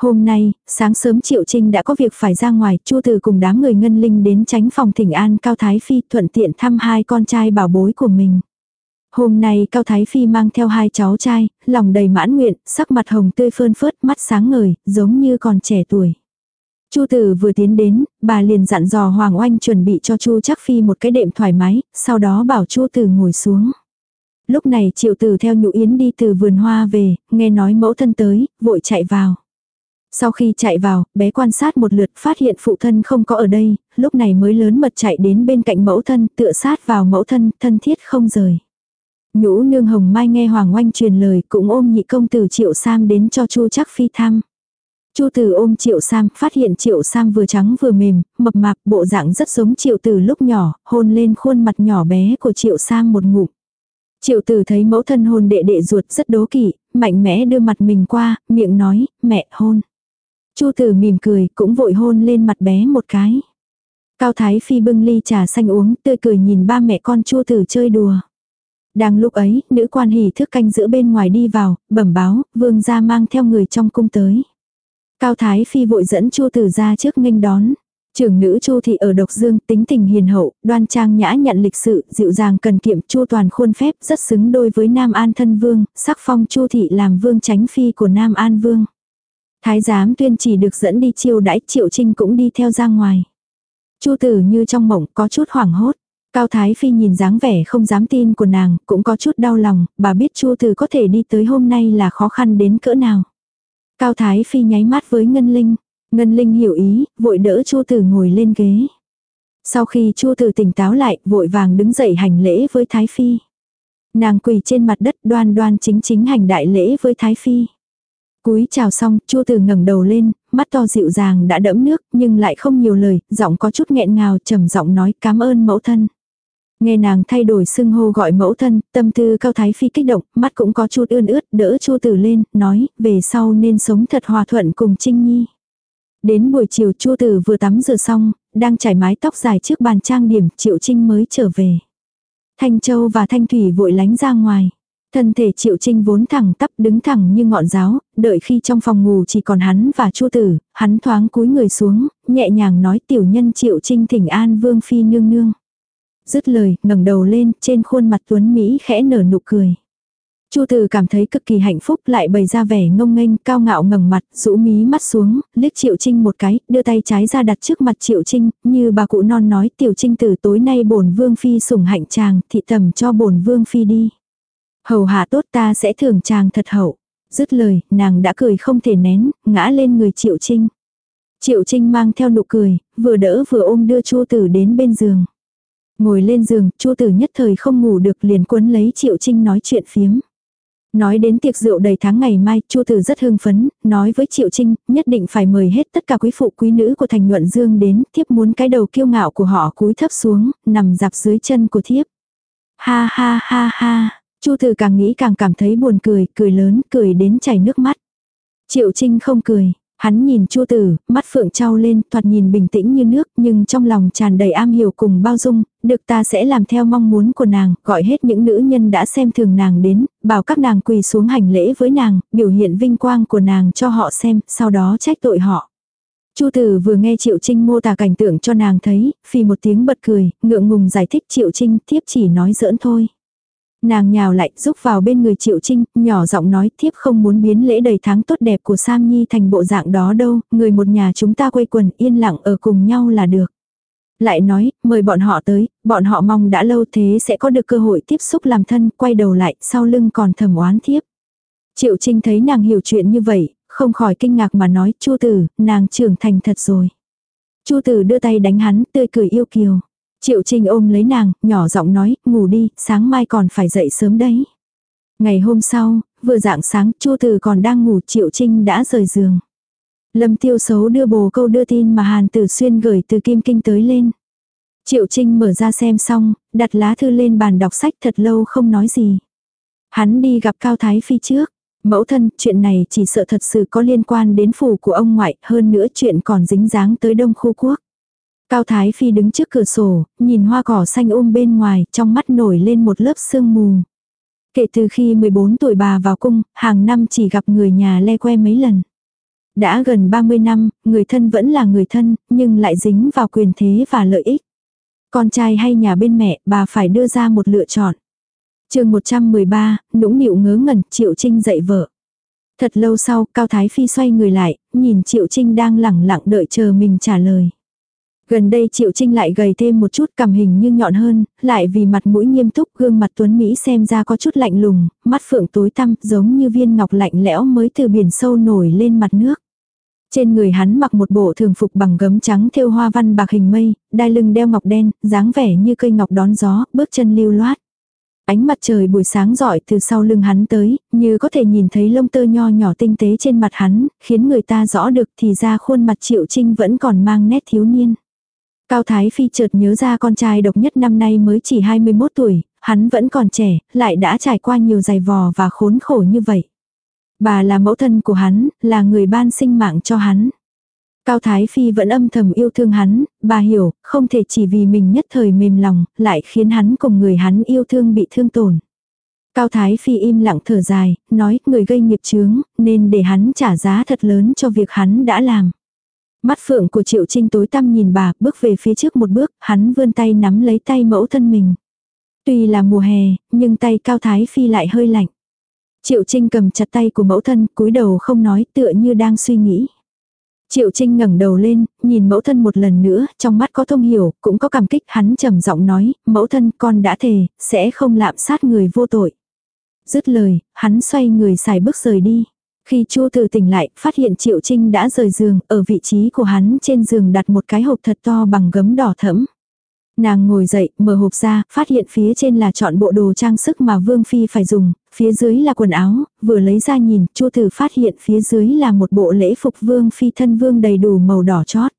Hôm nay, sáng sớm Triệu Trinh đã có việc phải ra ngoài, Chu Tử cùng đám người ngân linh đến tránh phòng thỉnh an Cao Thái Phi thuận tiện thăm hai con trai bảo bối của mình. Hôm nay Cao Thái Phi mang theo hai cháu trai, lòng đầy mãn nguyện, sắc mặt hồng tươi phơn phớt, mắt sáng ngời, giống như còn trẻ tuổi. Chu Tử vừa tiến đến, bà liền dặn dò Hoàng Oanh chuẩn bị cho Chu Trác Phi một cái đệm thoải mái, sau đó bảo Chu Tử ngồi xuống. Lúc này Triệu Tử theo Nhũ Yến đi từ vườn hoa về, nghe nói mẫu thân tới, vội chạy vào. Sau khi chạy vào, bé quan sát một lượt phát hiện phụ thân không có ở đây, lúc này mới lớn mật chạy đến bên cạnh mẫu thân, tựa sát vào mẫu thân, thân thiết không rời. Nhũ nương hồng mai nghe Hoàng Oanh truyền lời cũng ôm nhị công tử Triệu Sam đến cho Chu Trác Phi thăm. Chu Tử ôm Triệu Sam, phát hiện Triệu Sam vừa trắng vừa mềm, mập mạp, bộ dạng rất giống Triệu Tử lúc nhỏ, hôn lên khuôn mặt nhỏ bé của Triệu Sam một ngụm. Triệu Tử thấy mẫu thân hôn đệ đệ ruột rất đố kỵ, mạnh mẽ đưa mặt mình qua, miệng nói, mẹ hôn. Chu Tử mỉm cười, cũng vội hôn lên mặt bé một cái. Cao Thái Phi bưng ly trà xanh uống, tươi cười nhìn ba mẹ con Chu Tử chơi đùa. Đang lúc ấy, nữ quan hỉ thức canh giữa bên ngoài đi vào, bẩm báo, vương gia mang theo người trong cung tới. Cao Thái Phi vội dẫn Chu Tử ra trước nghênh đón. Trưởng nữ Chu thị ở Độc Dương, tính tình hiền hậu, đoan trang nhã nhận lịch sự, dịu dàng cần kiệm, Chu toàn khuôn phép, rất xứng đôi với Nam An thân vương, sắc phong Chu thị làm vương chánh phi của Nam An vương. Thái giám tuyên chỉ được dẫn đi chiêu đãi, Triệu Trinh cũng đi theo ra ngoài. Chu tử như trong mộng, có chút hoảng hốt. Cao Thái Phi nhìn dáng vẻ không dám tin của nàng, cũng có chút đau lòng, bà biết Chu Từ có thể đi tới hôm nay là khó khăn đến cỡ nào. Cao Thái Phi nháy mắt với Ngân Linh. Ngân Linh hiểu ý, vội đỡ Chu Từ ngồi lên ghế. Sau khi Chu Từ tỉnh táo lại, vội vàng đứng dậy hành lễ với Thái Phi. Nàng quỳ trên mặt đất đoan đoan chính chính hành đại lễ với Thái Phi. Cúi chào xong, Chu Từ ngẩng đầu lên, mắt to dịu dàng đã đẫm nước, nhưng lại không nhiều lời, giọng có chút nghẹn ngào, trầm giọng nói cảm ơn mẫu thân. Nghe nàng thay đổi xưng hô gọi mẫu thân, tâm tư cao thái phi kích động, mắt cũng có chút ươn ướt, đỡ chu tử lên, nói, về sau nên sống thật hòa thuận cùng Trinh Nhi. Đến buổi chiều chu tử vừa tắm rửa xong, đang trải mái tóc dài trước bàn trang điểm, triệu trinh mới trở về. Thanh Châu và Thanh Thủy vội lánh ra ngoài. Thân thể Triệu Trinh vốn thẳng tắp đứng thẳng như ngọn giáo, đợi khi trong phòng ngủ chỉ còn hắn và Chu Tử, hắn thoáng cúi người xuống, nhẹ nhàng nói tiểu nhân Triệu Trinh thỉnh an vương phi nương nương. Dứt lời, ngẩng đầu lên, trên khuôn mặt tuấn Mỹ khẽ nở nụ cười. Chu Từ cảm thấy cực kỳ hạnh phúc lại bày ra vẻ ngông nghênh cao ngạo ngẩng mặt, rũ mí mắt xuống, liếc Triệu Trinh một cái, đưa tay trái ra đặt trước mặt Triệu Trinh, như bà cụ non nói tiểu Trinh từ tối nay bổn vương phi sủng hạnh chàng, thị tầm cho bổn vương phi đi. Hầu hạ tốt ta sẽ thưởng chàng thật hậu. Dứt lời, nàng đã cười không thể nén, ngã lên người Triệu Trinh. Triệu Trinh mang theo nụ cười, vừa đỡ vừa ôm đưa Chu Tử đến bên giường. Ngồi lên giường, Chu Tử nhất thời không ngủ được liền cuốn lấy Triệu Trinh nói chuyện phiếm. Nói đến tiệc rượu đầy tháng ngày mai, Chu Tử rất hưng phấn, nói với Triệu Trinh, nhất định phải mời hết tất cả quý phụ quý nữ của thành nhuận dương đến, thiếp muốn cái đầu kiêu ngạo của họ cúi thấp xuống, nằm dạp dưới chân của thiếp. Ha ha ha ha, Chu Tử càng nghĩ càng cảm thấy buồn cười, cười lớn, cười đến chảy nước mắt. Triệu Trinh không cười, Hắn nhìn chu tử, mắt phượng trao lên, thoạt nhìn bình tĩnh như nước, nhưng trong lòng tràn đầy am hiểu cùng bao dung, được ta sẽ làm theo mong muốn của nàng, gọi hết những nữ nhân đã xem thường nàng đến, bảo các nàng quỳ xuống hành lễ với nàng, biểu hiện vinh quang của nàng cho họ xem, sau đó trách tội họ. Chu Tử vừa nghe Triệu Trinh mô tả cảnh tượng cho nàng thấy, phì một tiếng bật cười, ngượng ngùng giải thích Triệu Trinh tiếp chỉ nói giỡn thôi. Nàng nhào lại rúc vào bên người Triệu Trinh, nhỏ giọng nói thiếp không muốn biến lễ đầy tháng tốt đẹp của Sam Nhi thành bộ dạng đó đâu, người một nhà chúng ta quây quần yên lặng ở cùng nhau là được. Lại nói, mời bọn họ tới, bọn họ mong đã lâu thế sẽ có được cơ hội tiếp xúc làm thân, quay đầu lại, sau lưng còn thầm oán thiếp. Triệu Trinh thấy nàng hiểu chuyện như vậy, không khỏi kinh ngạc mà nói, Chu tử, nàng trưởng thành thật rồi. Chu tử đưa tay đánh hắn, tươi cười yêu kiều. Triệu Trinh ôm lấy nàng, nhỏ giọng nói, ngủ đi, sáng mai còn phải dậy sớm đấy. Ngày hôm sau, vừa dạng sáng, Chu Từ còn đang ngủ, Triệu Trinh đã rời giường. Lâm Tiêu Sấu đưa bồ câu đưa tin mà Hàn Tử Xuyên gửi từ Kim Kinh tới lên. Triệu Trinh mở ra xem xong, đặt lá thư lên bàn đọc sách thật lâu không nói gì. Hắn đi gặp Cao Thái Phi trước. Mẫu thân, chuyện này chỉ sợ thật sự có liên quan đến phủ của ông ngoại, hơn nữa chuyện còn dính dáng tới đông khu quốc. Cao Thái Phi đứng trước cửa sổ, nhìn hoa cỏ xanh um bên ngoài, trong mắt nổi lên một lớp sương mù. Kể từ khi 14 tuổi bà vào cung, hàng năm chỉ gặp người nhà le que mấy lần. Đã gần 30 năm, người thân vẫn là người thân, nhưng lại dính vào quyền thế và lợi ích. Con trai hay nhà bên mẹ, bà phải đưa ra một lựa chọn. chương 113, nũng nịu ngớ ngẩn, Triệu Trinh dạy vợ. Thật lâu sau, Cao Thái Phi xoay người lại, nhìn Triệu Trinh đang lẳng lặng đợi chờ mình trả lời. Gần đây Triệu Trinh lại gầy thêm một chút cầm hình như nhọn hơn, lại vì mặt mũi nghiêm túc gương mặt tuấn Mỹ xem ra có chút lạnh lùng, mắt phượng tối tăm giống như viên ngọc lạnh lẽo mới từ biển sâu nổi lên mặt nước. Trên người hắn mặc một bộ thường phục bằng gấm trắng thêu hoa văn bạc hình mây, đai lưng đeo ngọc đen, dáng vẻ như cây ngọc đón gió, bước chân lưu loát. Ánh mặt trời buổi sáng rọi từ sau lưng hắn tới, như có thể nhìn thấy lông tơ nho nhỏ tinh tế trên mặt hắn, khiến người ta rõ được thì ra khuôn mặt triệu trinh vẫn còn mang nét thiếu niên. Cao Thái Phi chợt nhớ ra con trai độc nhất năm nay mới chỉ 21 tuổi, hắn vẫn còn trẻ, lại đã trải qua nhiều giày vò và khốn khổ như vậy. Bà là mẫu thân của hắn, là người ban sinh mạng cho hắn. Cao Thái Phi vẫn âm thầm yêu thương hắn, bà hiểu, không thể chỉ vì mình nhất thời mềm lòng, lại khiến hắn cùng người hắn yêu thương bị thương tổn. Cao Thái Phi im lặng thở dài, nói người gây nghiệp chướng, nên để hắn trả giá thật lớn cho việc hắn đã làm. Mắt phượng của Triệu Trinh tối tăm nhìn bà, bước về phía trước một bước, hắn vươn tay nắm lấy tay mẫu thân mình. Tuy là mùa hè, nhưng tay Cao Thái Phi lại hơi lạnh. Triệu Trinh cầm chặt tay của mẫu thân, cúi đầu không nói tựa như đang suy nghĩ. Triệu Trinh ngẩng đầu lên, nhìn mẫu thân một lần nữa, trong mắt có thông hiểu, cũng có cảm kích, hắn trầm giọng nói, mẫu thân con đã thề, sẽ không lạm sát người vô tội. Dứt lời, hắn xoay người xài bước rời đi. Khi Chu Tử tỉnh lại, phát hiện Triệu Trinh đã rời giường, ở vị trí của hắn trên giường đặt một cái hộp thật to bằng gấm đỏ thẫm. Nàng ngồi dậy, mở hộp ra, phát hiện phía trên là chọn bộ đồ trang sức mà Vương Phi phải dùng, phía dưới là quần áo, vừa lấy ra nhìn, Chu Tử phát hiện phía dưới là một bộ lễ phục Vương Phi thân Vương đầy đủ màu đỏ chót.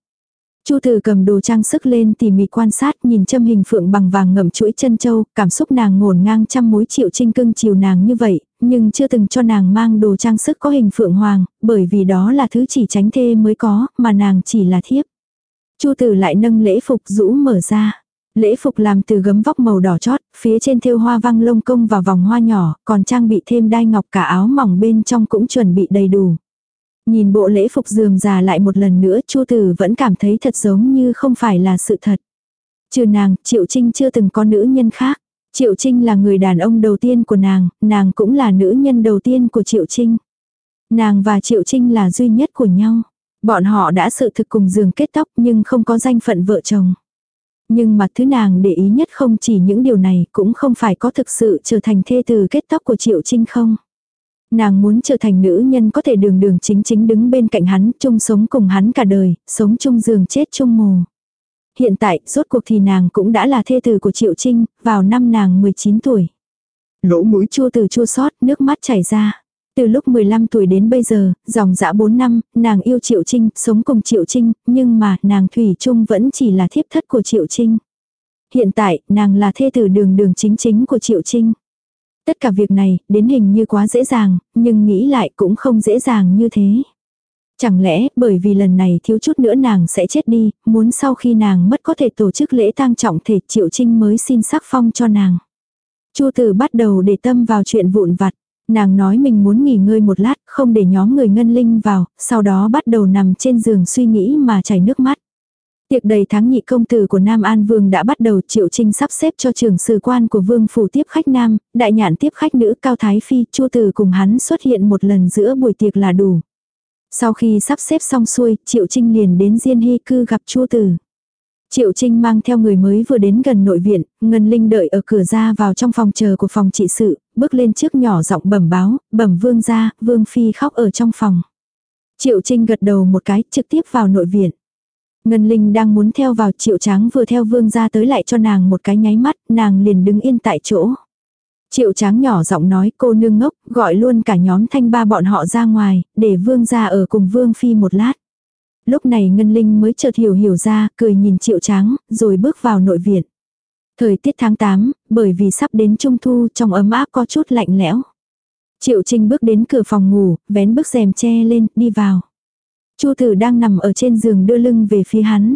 Chu Từ cầm đồ trang sức lên tỉ mỉ quan sát nhìn châm hình phượng bằng vàng ngậm chuỗi chân châu, cảm xúc nàng ngổn ngang trăm mối triệu trinh cưng chiều nàng như vậy, nhưng chưa từng cho nàng mang đồ trang sức có hình phượng hoàng, bởi vì đó là thứ chỉ tránh thê mới có, mà nàng chỉ là thiếp. Chu Từ lại nâng lễ phục rũ mở ra. Lễ phục làm từ gấm vóc màu đỏ chót, phía trên thêu hoa văng lông công và vòng hoa nhỏ, còn trang bị thêm đai ngọc cả áo mỏng bên trong cũng chuẩn bị đầy đủ. Nhìn bộ lễ phục dườm già lại một lần nữa Chu Tử vẫn cảm thấy thật giống như không phải là sự thật. Trừ nàng, Triệu Trinh chưa từng có nữ nhân khác. Triệu Trinh là người đàn ông đầu tiên của nàng, nàng cũng là nữ nhân đầu tiên của Triệu Trinh. Nàng và Triệu Trinh là duy nhất của nhau. Bọn họ đã sự thực cùng giường kết tóc nhưng không có danh phận vợ chồng. Nhưng mà thứ nàng để ý nhất không chỉ những điều này cũng không phải có thực sự trở thành thê từ kết tóc của Triệu Trinh không. Nàng muốn trở thành nữ nhân có thể đường đường chính chính đứng bên cạnh hắn, chung sống cùng hắn cả đời, sống chung giường chết chung mồ. Hiện tại, rốt cuộc thì nàng cũng đã là thê tử của Triệu Trinh, vào năm nàng 19 tuổi. Lỗ mũi chua từ chua sót, nước mắt chảy ra. Từ lúc 15 tuổi đến bây giờ, dòng dã 4 năm, nàng yêu Triệu Trinh, sống cùng Triệu Trinh, nhưng mà nàng Thủy Trung vẫn chỉ là thiếp thất của Triệu Trinh. Hiện tại, nàng là thê tử đường đường chính chính của Triệu Trinh. Tất cả việc này, đến hình như quá dễ dàng, nhưng nghĩ lại cũng không dễ dàng như thế. Chẳng lẽ bởi vì lần này thiếu chút nữa nàng sẽ chết đi, muốn sau khi nàng mất có thể tổ chức lễ tang trọng thể Triệu Trinh mới xin sắc phong cho nàng. Chu Tử bắt đầu để tâm vào chuyện vụn vặt. Nàng nói mình muốn nghỉ ngơi một lát, không để nhóm người ngân linh vào, sau đó bắt đầu nằm trên giường suy nghĩ mà chảy nước mắt. Tiệc đầy tháng nhị công tử của Nam An Vương đã bắt đầu triệu trinh sắp xếp cho trường sử quan của Vương phủ tiếp khách nam, đại nhãn tiếp khách nữ Cao Thái Phi, Chu Tử cùng hắn xuất hiện một lần giữa buổi tiệc là đủ. Sau khi sắp xếp xong xuôi, Triệu Trinh liền đến Diên Hy cư gặp Chu Tử. Triệu Trinh mang theo người mới vừa đến gần nội viện, Ngân Linh đợi ở cửa ra vào trong phòng chờ của phòng trị sự, bước lên trước nhỏ giọng bẩm báo, bẩm vương ra, vương phi khóc ở trong phòng. Triệu Trinh gật đầu một cái, trực tiếp vào nội viện. Ngân Linh đang muốn theo vào triệu tráng vừa theo vương ra tới lại cho nàng một cái nháy mắt, nàng liền đứng yên tại chỗ. Triệu tráng nhỏ giọng nói cô nương ngốc, gọi luôn cả nhóm thanh ba bọn họ ra ngoài, để vương ra ở cùng vương phi một lát. Lúc này Ngân Linh mới chợt hiểu hiểu ra, cười nhìn triệu tráng, rồi bước vào nội viện. Thời tiết tháng 8, bởi vì sắp đến trung thu trong ấm áp có chút lạnh lẽo. Triệu Trinh bước đến cửa phòng ngủ, vén bức rèm che lên, đi vào. Chu Tử đang nằm ở trên giường đưa lưng về phía hắn.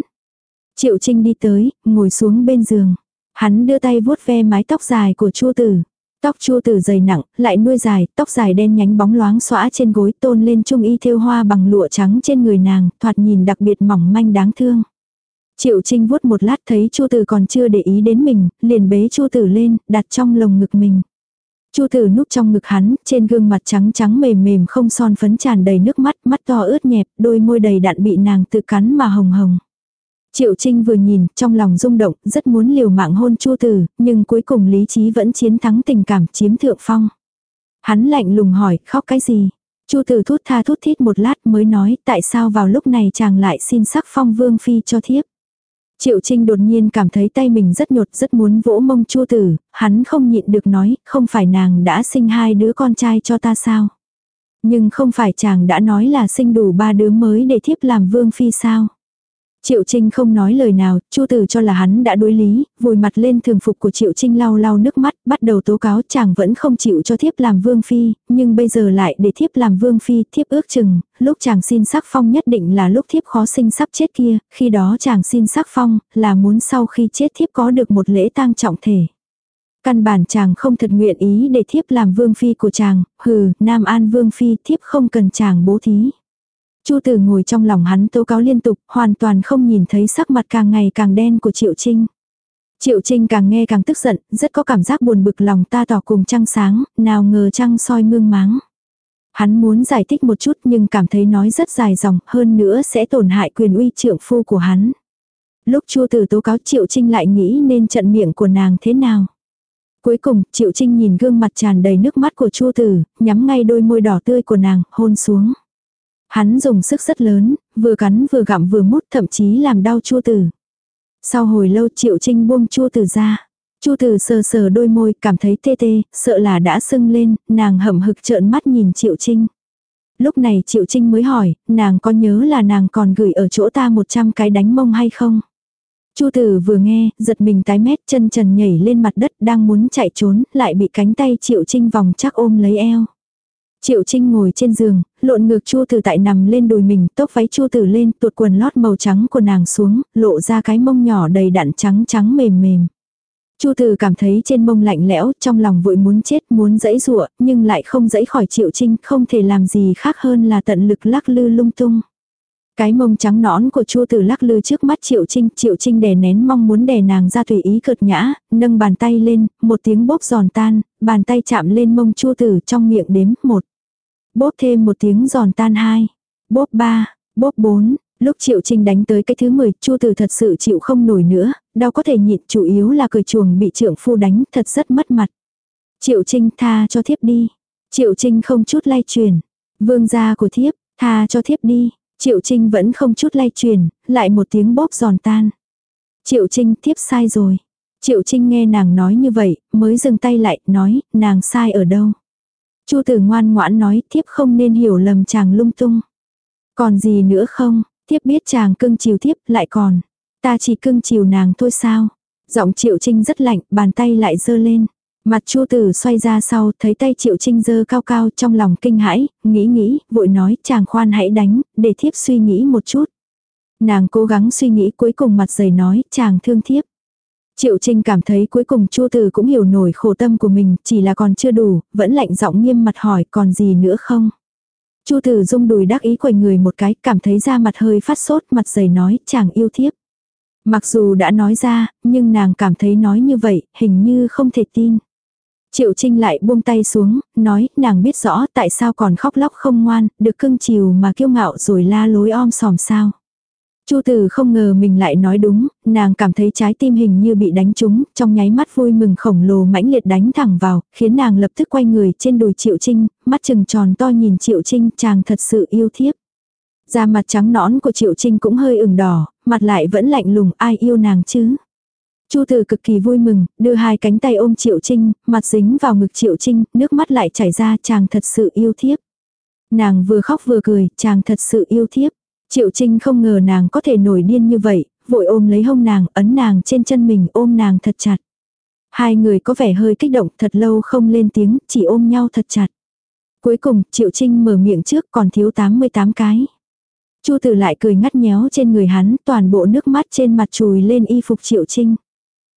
Triệu Trinh đi tới, ngồi xuống bên giường. Hắn đưa tay vuốt ve mái tóc dài của Chu Tử. Tóc Chu Tử dày nặng, lại nuôi dài, tóc dài đen nhánh bóng loáng xõa trên gối tôn lên trung y thêu hoa bằng lụa trắng trên người nàng, thoạt nhìn đặc biệt mỏng manh đáng thương. Triệu Trinh vuốt một lát thấy Chu Tử còn chưa để ý đến mình, liền bế Chu Tử lên, đặt trong lồng ngực mình. Chu Tử núp trong ngực hắn, trên gương mặt trắng trắng mềm mềm không son phấn tràn đầy nước mắt, mắt to ướt nhẹp, đôi môi đầy đặn bị nàng tự cắn mà hồng hồng. Triệu Trinh vừa nhìn, trong lòng rung động, rất muốn liều mạng hôn Chu Tử, nhưng cuối cùng lý trí vẫn chiến thắng tình cảm chiếm thượng phong. Hắn lạnh lùng hỏi, khóc cái gì? Chu Tử thút tha thút thít một lát mới nói, tại sao vào lúc này chàng lại xin sắc phong vương phi cho thiếp. Triệu Trinh đột nhiên cảm thấy tay mình rất nhột rất muốn vỗ mông Chu Tử, hắn không nhịn được nói, không phải nàng đã sinh hai đứa con trai cho ta sao? Nhưng không phải chàng đã nói là sinh đủ ba đứa mới để thiếp làm vương phi sao? Triệu Trinh không nói lời nào, Chu Tử cho là hắn đã đối lý, vùi mặt lên thường phục của Triệu Trinh lau lau nước mắt, bắt đầu tố cáo chàng vẫn không chịu cho thiếp làm vương phi, nhưng bây giờ lại để thiếp làm vương phi, thiếp ước chừng, lúc chàng xin sắc phong nhất định là lúc thiếp khó sinh sắp chết kia, khi đó chàng xin sắc phong, là muốn sau khi chết thiếp có được một lễ tang trọng thể. Căn bản chàng không thật nguyện ý để thiếp làm vương phi của chàng, hừ, Nam An vương phi thiếp không cần chàng bố thí. Chu Tử ngồi trong lòng hắn tố cáo liên tục, hoàn toàn không nhìn thấy sắc mặt càng ngày càng đen của Triệu Trinh. Triệu Trinh càng nghe càng tức giận, rất có cảm giác buồn bực lòng ta tỏ cùng trăng sáng, nào ngờ trăng soi mương máng. Hắn muốn giải thích một chút nhưng cảm thấy nói rất dài dòng, hơn nữa sẽ tổn hại quyền uy trượng phu của hắn. Lúc Chu Tử tố cáo Triệu Trinh lại nghĩ nên trận miệng của nàng thế nào. Cuối cùng, Triệu Trinh nhìn gương mặt tràn đầy nước mắt của Chu Tử, nhắm ngay đôi môi đỏ tươi của nàng, hôn xuống. Hắn dùng sức rất lớn, vừa cắn vừa gặm vừa mút thậm chí làm đau chua tử. Sau hồi lâu triệu trinh buông chua tử ra. Chu tử sờ sờ đôi môi cảm thấy tê tê, sợ là đã sưng lên, nàng hậm hực trợn mắt nhìn triệu trinh. Lúc này triệu trinh mới hỏi, nàng có nhớ là nàng còn gửi ở chỗ ta 100 cái đánh mông hay không? Chu tử vừa nghe, giật mình tái mét chân trần nhảy lên mặt đất đang muốn chạy trốn, lại bị cánh tay triệu trinh vòng chắc ôm lấy eo. Triệu Trinh ngồi trên giường, lộn ngược Chu Tử tại nằm lên đùi mình, tóc váy Chu Tử lên, tuột quần lót màu trắng của nàng xuống, lộ ra cái mông nhỏ đầy đặn trắng trắng mềm mềm. Chu Tử cảm thấy trên mông lạnh lẽo, trong lòng vội muốn chết, muốn dẫy rụa, nhưng lại không dẫy khỏi Triệu Trinh, không thể làm gì khác hơn là tận lực lắc lư lung tung. Cái mông trắng nõn của Chu Tử lắc lư trước mắt Triệu Trinh, Triệu Trinh đè nén mong muốn đè nàng ra tùy ý cợt nhã, nâng bàn tay lên, một tiếng bốp giòn tan, bàn tay chạm lên mông Chu Tử trong miệng đếm, một. Bóp thêm một tiếng giòn tan hai. Bóp ba, bóp bốn. Lúc Triệu Trinh đánh tới cái thứ 10, Chu Tử thật sự chịu không nổi nữa, đau có thể nhịn, chủ yếu là cười chuồng bị trưởng phu đánh, thật rất mất mặt. Triệu Trinh tha cho thiếp đi. Triệu Trinh không chút lay truyền. Vương gia của thiếp, tha cho thiếp đi. Triệu Trinh vẫn không chút lay truyền, lại một tiếng bóp giòn tan. Triệu Trinh thiếp sai rồi. Triệu Trinh nghe nàng nói như vậy, mới dừng tay lại, nói, nàng sai ở đâu. Chu tử ngoan ngoãn nói thiếp không nên hiểu lầm chàng lung tung. Còn gì nữa không, thiếp biết chàng cưng chiều thiếp lại còn. Ta chỉ cưng chiều nàng thôi sao. Giọng triệu trinh rất lạnh, bàn tay lại dơ lên. Mặt chu tử xoay ra sau, thấy tay triệu trinh dơ cao cao trong lòng kinh hãi, nghĩ nghĩ, vội nói chàng khoan hãy đánh, để thiếp suy nghĩ một chút. Nàng cố gắng suy nghĩ cuối cùng mặt dày nói, chàng thương thiếp. Triệu Trinh cảm thấy cuối cùng Chu Từ cũng hiểu nổi khổ tâm của mình, chỉ là còn chưa đủ, vẫn lạnh giọng nghiêm mặt hỏi còn gì nữa không. Chu Từ rung đùi đắc ý quầy người một cái, cảm thấy da mặt hơi phát sốt, mặt dày nói, chàng yêu thiếp. Mặc dù đã nói ra, nhưng nàng cảm thấy nói như vậy, hình như không thể tin. Triệu Trinh lại buông tay xuống, nói, nàng biết rõ tại sao còn khóc lóc không ngoan, được cưng chiều mà kiêu ngạo rồi la lối om sòm sao. Chu Tử không ngờ mình lại nói đúng, nàng cảm thấy trái tim hình như bị đánh trúng, trong nháy mắt vui mừng khổng lồ mãnh liệt đánh thẳng vào, khiến nàng lập tức quay người trên đùi Triệu Trinh, mắt trừng tròn to nhìn Triệu Trinh, chàng thật sự yêu thiếp. Da mặt trắng nõn của Triệu Trinh cũng hơi ửng đỏ, mặt lại vẫn lạnh lùng, ai yêu nàng chứ? Chu Tử cực kỳ vui mừng, đưa hai cánh tay ôm Triệu Trinh, mặt dính vào ngực Triệu Trinh, nước mắt lại chảy ra, chàng thật sự yêu thiếp. Nàng vừa khóc vừa cười, chàng thật sự yêu thiếp. Triệu Trinh không ngờ nàng có thể nổi điên như vậy, vội ôm lấy hông nàng, ấn nàng trên chân mình ôm nàng thật chặt. Hai người có vẻ hơi kích động thật lâu không lên tiếng, chỉ ôm nhau thật chặt. Cuối cùng, Triệu Trinh mở miệng trước còn thiếu 88 cái. Chu tử lại cười ngắt nhéo trên người hắn, toàn bộ nước mắt trên mặt chùi lên y phục Triệu Trinh.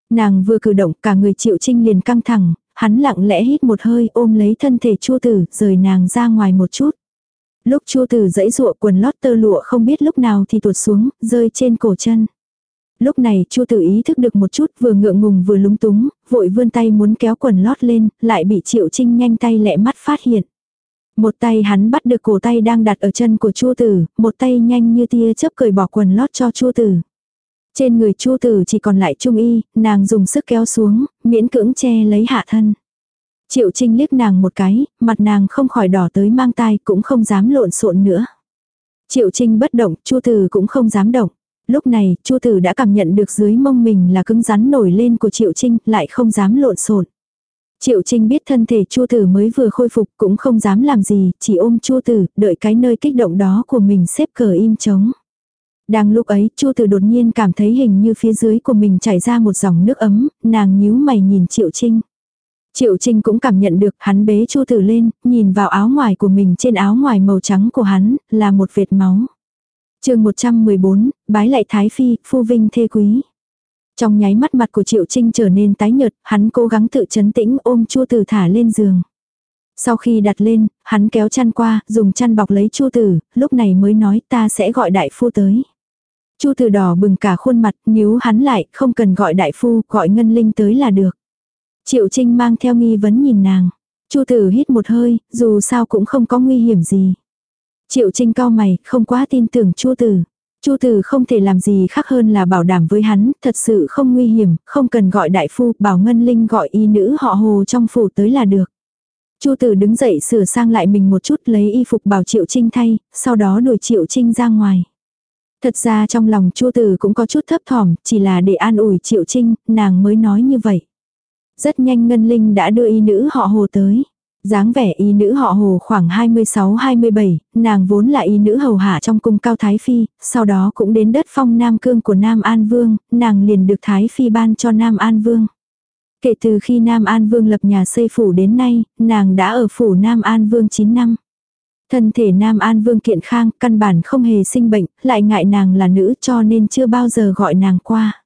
Nàng vừa cử động, cả người Triệu Trinh liền căng thẳng, hắn lặng lẽ hít một hơi ôm lấy thân thể Chu tử, rời nàng ra ngoài một chút. Lúc chua tử dãy ruộng quần lót tơ lụa không biết lúc nào thì tuột xuống, rơi trên cổ chân. Lúc này Chu Tử ý thức được một chút vừa ngượng ngùng vừa lúng túng, vội vươn tay muốn kéo quần lót lên, lại bị Triệu Trinh nhanh tay lẹ mắt phát hiện. Một tay hắn bắt được cổ tay đang đặt ở chân của Chu Tử, một tay nhanh như tia chớp cởi bỏ quần lót cho Chu Tử. Trên người Chu Tử chỉ còn lại trung y, nàng dùng sức kéo xuống, miễn cưỡng che lấy hạ thân. Triệu Trinh liếc nàng một cái, mặt nàng không khỏi đỏ tới mang tai cũng không dám lộn xộn nữa. Triệu Trinh bất động, Chu Tử cũng không dám động. Lúc này, Chu Tử đã cảm nhận được dưới mông mình là cứng rắn nổi lên của Triệu Trinh, lại không dám lộn xộn. Triệu Trinh biết thân thể Chu Tử mới vừa khôi phục cũng không dám làm gì, chỉ ôm Chu Tử, đợi cái nơi kích động đó của mình xếp cờ im trống. Đang lúc ấy, Chu Tử đột nhiên cảm thấy hình như phía dưới của mình chảy ra một dòng nước ấm, nàng nhíu mày nhìn Triệu Trinh. Triệu Trinh cũng cảm nhận được hắn bế Chu Tử lên, nhìn vào áo ngoài của mình trên áo ngoài màu trắng của hắn, là một vệt máu. chương 114, bái lại Thái Phi, phu vinh thê quý. Trong nháy mắt mặt của Triệu Trinh trở nên tái nhợt, hắn cố gắng tự chấn tĩnh ôm Chu Tử thả lên giường. Sau khi đặt lên, hắn kéo chăn qua, dùng chăn bọc lấy Chu Tử, lúc này mới nói ta sẽ gọi đại phu tới. Chu Tử đỏ bừng cả khuôn mặt, níu hắn lại, không cần gọi đại phu, gọi Ngân Linh tới là được. Triệu Trinh mang theo nghi vấn nhìn nàng. Chu Tử hít một hơi, dù sao cũng không có nguy hiểm gì. Triệu Trinh cao mày, không quá tin tưởng Chu Tử. Chu Tử không thể làm gì khác hơn là bảo đảm với hắn, thật sự không nguy hiểm, không cần gọi đại phu, bảo Ngân Linh gọi y nữ họ Hồ trong phủ tới là được. Chu Tử đứng dậy sửa sang lại mình một chút lấy y phục bảo Triệu Trinh thay, sau đó đuổi Triệu Trinh ra ngoài. Thật ra trong lòng Chu Tử cũng có chút thấp thỏm, chỉ là để an ủi Triệu Trinh, nàng mới nói như vậy. Rất nhanh Ngân Linh đã đưa y nữ họ Hồ tới dáng vẻ y nữ họ hồ khoảng 26-27, nàng vốn là y nữ hầu hạ trong cung cao Thái Phi, sau đó cũng đến đất phong Nam Cương của Nam An Vương, nàng liền được Thái Phi ban cho Nam An Vương. Kể từ khi Nam An Vương lập nhà xây phủ đến nay, nàng đã ở phủ Nam An Vương 9 năm. Thân thể Nam An Vương kiện khang, căn bản không hề sinh bệnh, lại ngại nàng là nữ cho nên chưa bao giờ gọi nàng qua.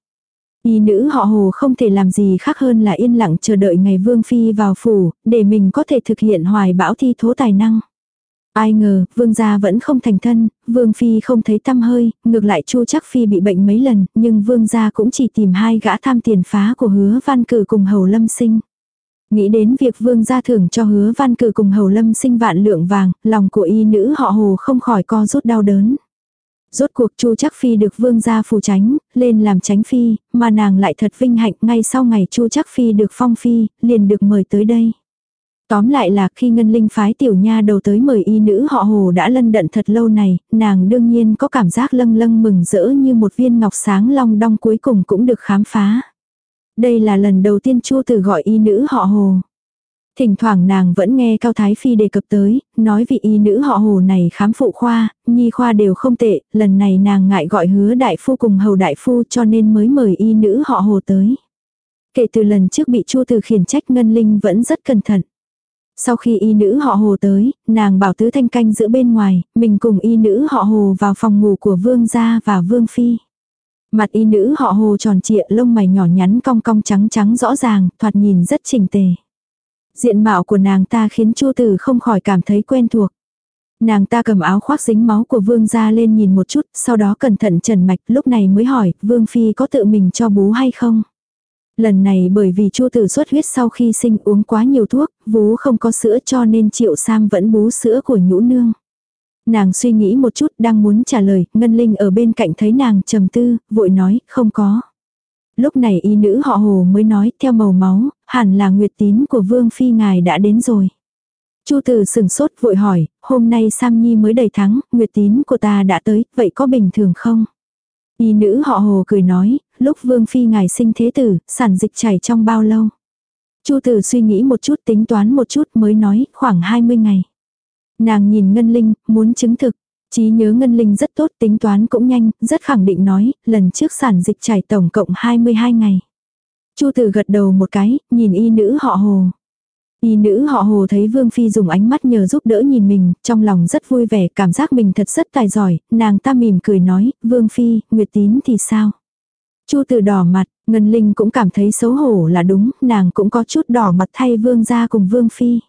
Y nữ họ hồ không thể làm gì khác hơn là yên lặng chờ đợi ngày Vương Phi vào phủ, để mình có thể thực hiện hoài bão thi thố tài năng. Ai ngờ, vương gia vẫn không thành thân, vương phi không thấy tâm hơi, ngược lại chu chắc phi bị bệnh mấy lần, nhưng vương gia cũng chỉ tìm hai gã tham tiền phá của hứa văn cử cùng hầu lâm sinh. Nghĩ đến việc vương gia thưởng cho hứa văn cử cùng hầu lâm sinh vạn lượng vàng, lòng của y nữ họ hồ không khỏi co rút đau đớn. Rốt cuộc Chu Chắc Phi được vương gia phù tránh, lên làm tránh phi, mà nàng lại thật vinh hạnh ngay sau ngày Chu Chắc Phi được phong phi, liền được mời tới đây. Tóm lại là khi Ngân Linh phái tiểu nha đầu tới mời y nữ họ hồ đã lân đận thật lâu này, nàng đương nhiên có cảm giác lâng lâng mừng rỡ như một viên ngọc sáng long đong cuối cùng cũng được khám phá. Đây là lần đầu tiên Chu Tử gọi y nữ họ hồ. Thỉnh thoảng nàng vẫn nghe Cao Thái Phi đề cập tới, nói vị y nữ họ hồ này khám phụ khoa, nhi khoa đều không tệ, lần này nàng ngại gọi hứa đại phu cùng hầu đại phu cho nên mới mời y nữ họ hồ tới. Kể từ lần trước bị chua từ khiển trách Ngân Linh vẫn rất cẩn thận. Sau khi y nữ họ hồ tới, nàng bảo tứ thanh canh giữa bên ngoài, mình cùng y nữ họ hồ vào phòng ngủ của vương gia và vương phi. Mặt y nữ họ hồ tròn trịa lông mày nhỏ nhắn cong cong trắng trắng rõ ràng, thoạt nhìn rất chỉnh tề. Diện mạo của nàng ta khiến Chu Tử không khỏi cảm thấy quen thuộc. Nàng ta cầm áo khoác dính máu của vương ra lên nhìn một chút, sau đó cẩn thận trần mạch lúc này mới hỏi, vương phi có tự mình cho bú hay không? Lần này bởi vì Chu Tử xuất huyết sau khi sinh uống quá nhiều thuốc, vú không có sữa cho nên Triệu Sam vẫn bú sữa của nhũ nương. Nàng suy nghĩ một chút đang muốn trả lời, Ngân Linh ở bên cạnh thấy nàng trầm tư, vội nói, không có. Lúc này y nữ họ hồ mới nói theo màu máu, hẳn là nguyệt tín của vương phi ngài đã đến rồi. Chu tử sừng sốt vội hỏi, hôm nay Sam Nhi mới đầy tháng, nguyệt tín của ta đã tới, vậy có bình thường không? Y nữ họ hồ cười nói, lúc vương phi ngài sinh thế tử, sản dịch chảy trong bao lâu? Chu tử suy nghĩ một chút tính toán một chút mới nói, khoảng 20 ngày. Nàng nhìn Ngân Linh, muốn chứng thực. Chí nhớ Ngân Linh rất tốt, tính toán cũng nhanh, rất khẳng định nói, lần trước sản dịch chảy tổng cộng 22 ngày. Chu Tử gật đầu một cái, nhìn y nữ họ Hồ. Y nữ họ Hồ thấy Vương Phi dùng ánh mắt nhờ giúp đỡ nhìn mình, trong lòng rất vui vẻ, cảm giác mình thật rất tài giỏi, nàng ta mỉm cười nói, Vương Phi, Nguyệt Tín thì sao? Chu Tử đỏ mặt, Ngân Linh cũng cảm thấy xấu hổ là đúng, nàng cũng có chút đỏ mặt thay Vương gia cùng Vương Phi.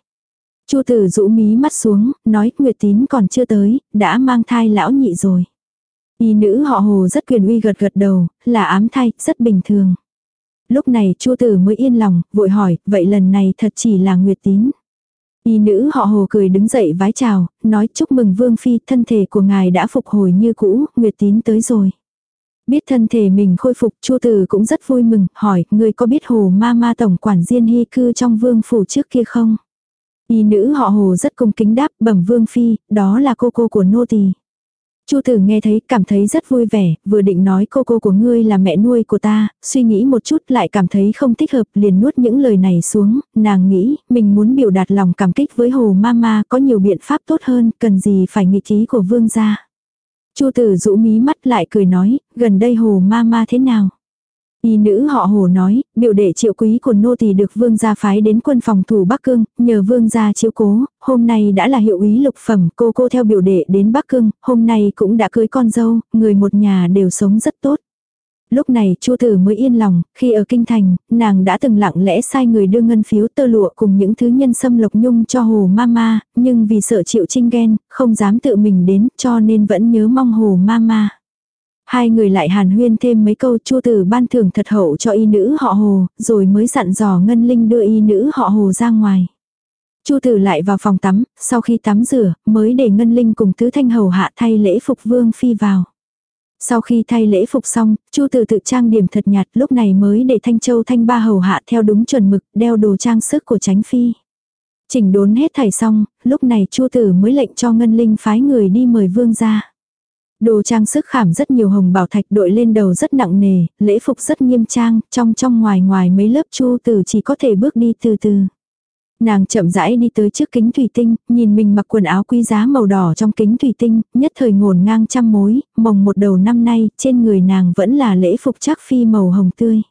Chu tử rũ mí mắt xuống, nói Nguyệt Tín còn chưa tới, đã mang thai lão nhị rồi. Y nữ họ hồ rất quyền uy gật gật đầu, là ám thay, rất bình thường. Lúc này Chu tử mới yên lòng, vội hỏi, vậy lần này thật chỉ là nguyệt tín. Y nữ họ hồ cười đứng dậy vái chào, nói chúc mừng vương phi, thân thể của ngài đã phục hồi như cũ, nguyệt tín tới rồi. Biết thân thể mình khôi phục, Chu Tử cũng rất vui mừng, hỏi, người có biết Hồ Ma Ma tổng quản Diên Hy cư trong vương phủ trước kia không? Y nữ họ Hồ rất cung kính đáp, bẩm vương phi, đó là cô cô của nô tỳ. Chu tử nghe thấy cảm thấy rất vui vẻ, vừa định nói cô cô của ngươi là mẹ nuôi của ta, suy nghĩ một chút lại cảm thấy không thích hợp liền nuốt những lời này xuống, nàng nghĩ mình muốn biểu đạt lòng cảm kích với hồ mama có nhiều biện pháp tốt hơn, cần gì phải nghịch trí của vương gia. Chu tử rũ mí mắt lại cười nói, gần đây hồ mama thế nào? Y nữ họ hồ nói, biểu đệ triệu quý của nô tỳ được vương gia phái đến quân phòng thủ Bắc Cương, nhờ vương gia chiếu cố, hôm nay đã là hiệu úy lục phẩm, cô cô theo biểu đệ đến Bắc Cương, hôm nay cũng đã cưới con dâu, người một nhà đều sống rất tốt. Lúc này Chu Tử mới yên lòng, khi ở kinh thành, nàng đã từng lặng lẽ sai người đưa ngân phiếu tơ lụa cùng những thứ nhân sâm lộc nhung cho Hồ Mama, nhưng vì sợ Triệu Trinh ghen, không dám tự mình đến, cho nên vẫn nhớ mong Hồ Mama. Hai người lại hàn huyên thêm mấy câu chua tử ban thưởng thật hậu cho y nữ họ hồ, rồi mới dặn dò Ngân Linh đưa y nữ họ hồ ra ngoài. Chu tử lại vào phòng tắm, sau khi tắm rửa, mới để Ngân Linh cùng Tứ Thanh Hầu hạ thay lễ phục Vương Phi vào. Sau khi thay lễ phục xong, Chu tử tự trang điểm thật nhạt lúc này mới để Thanh Châu Thanh Ba Hầu hạ theo đúng chuẩn mực, đeo đồ trang sức của Tránh Phi. Chỉnh đốn hết thảy xong, lúc này Chu tử mới lệnh cho Ngân Linh phái người đi mời Vương ra. Đồ trang sức khảm rất nhiều hồng bảo thạch đội lên đầu rất nặng nề, lễ phục rất nghiêm trang, trong trong ngoài ngoài mấy lớp chu tử chỉ có thể bước đi từ từ. Nàng chậm rãi đi tới trước kính thủy tinh, nhìn mình mặc quần áo quý giá màu đỏ trong kính thủy tinh, nhất thời ngổn ngang trăm mối, mồng một đầu năm nay, trên người nàng vẫn là lễ phục chắc phi màu hồng tươi.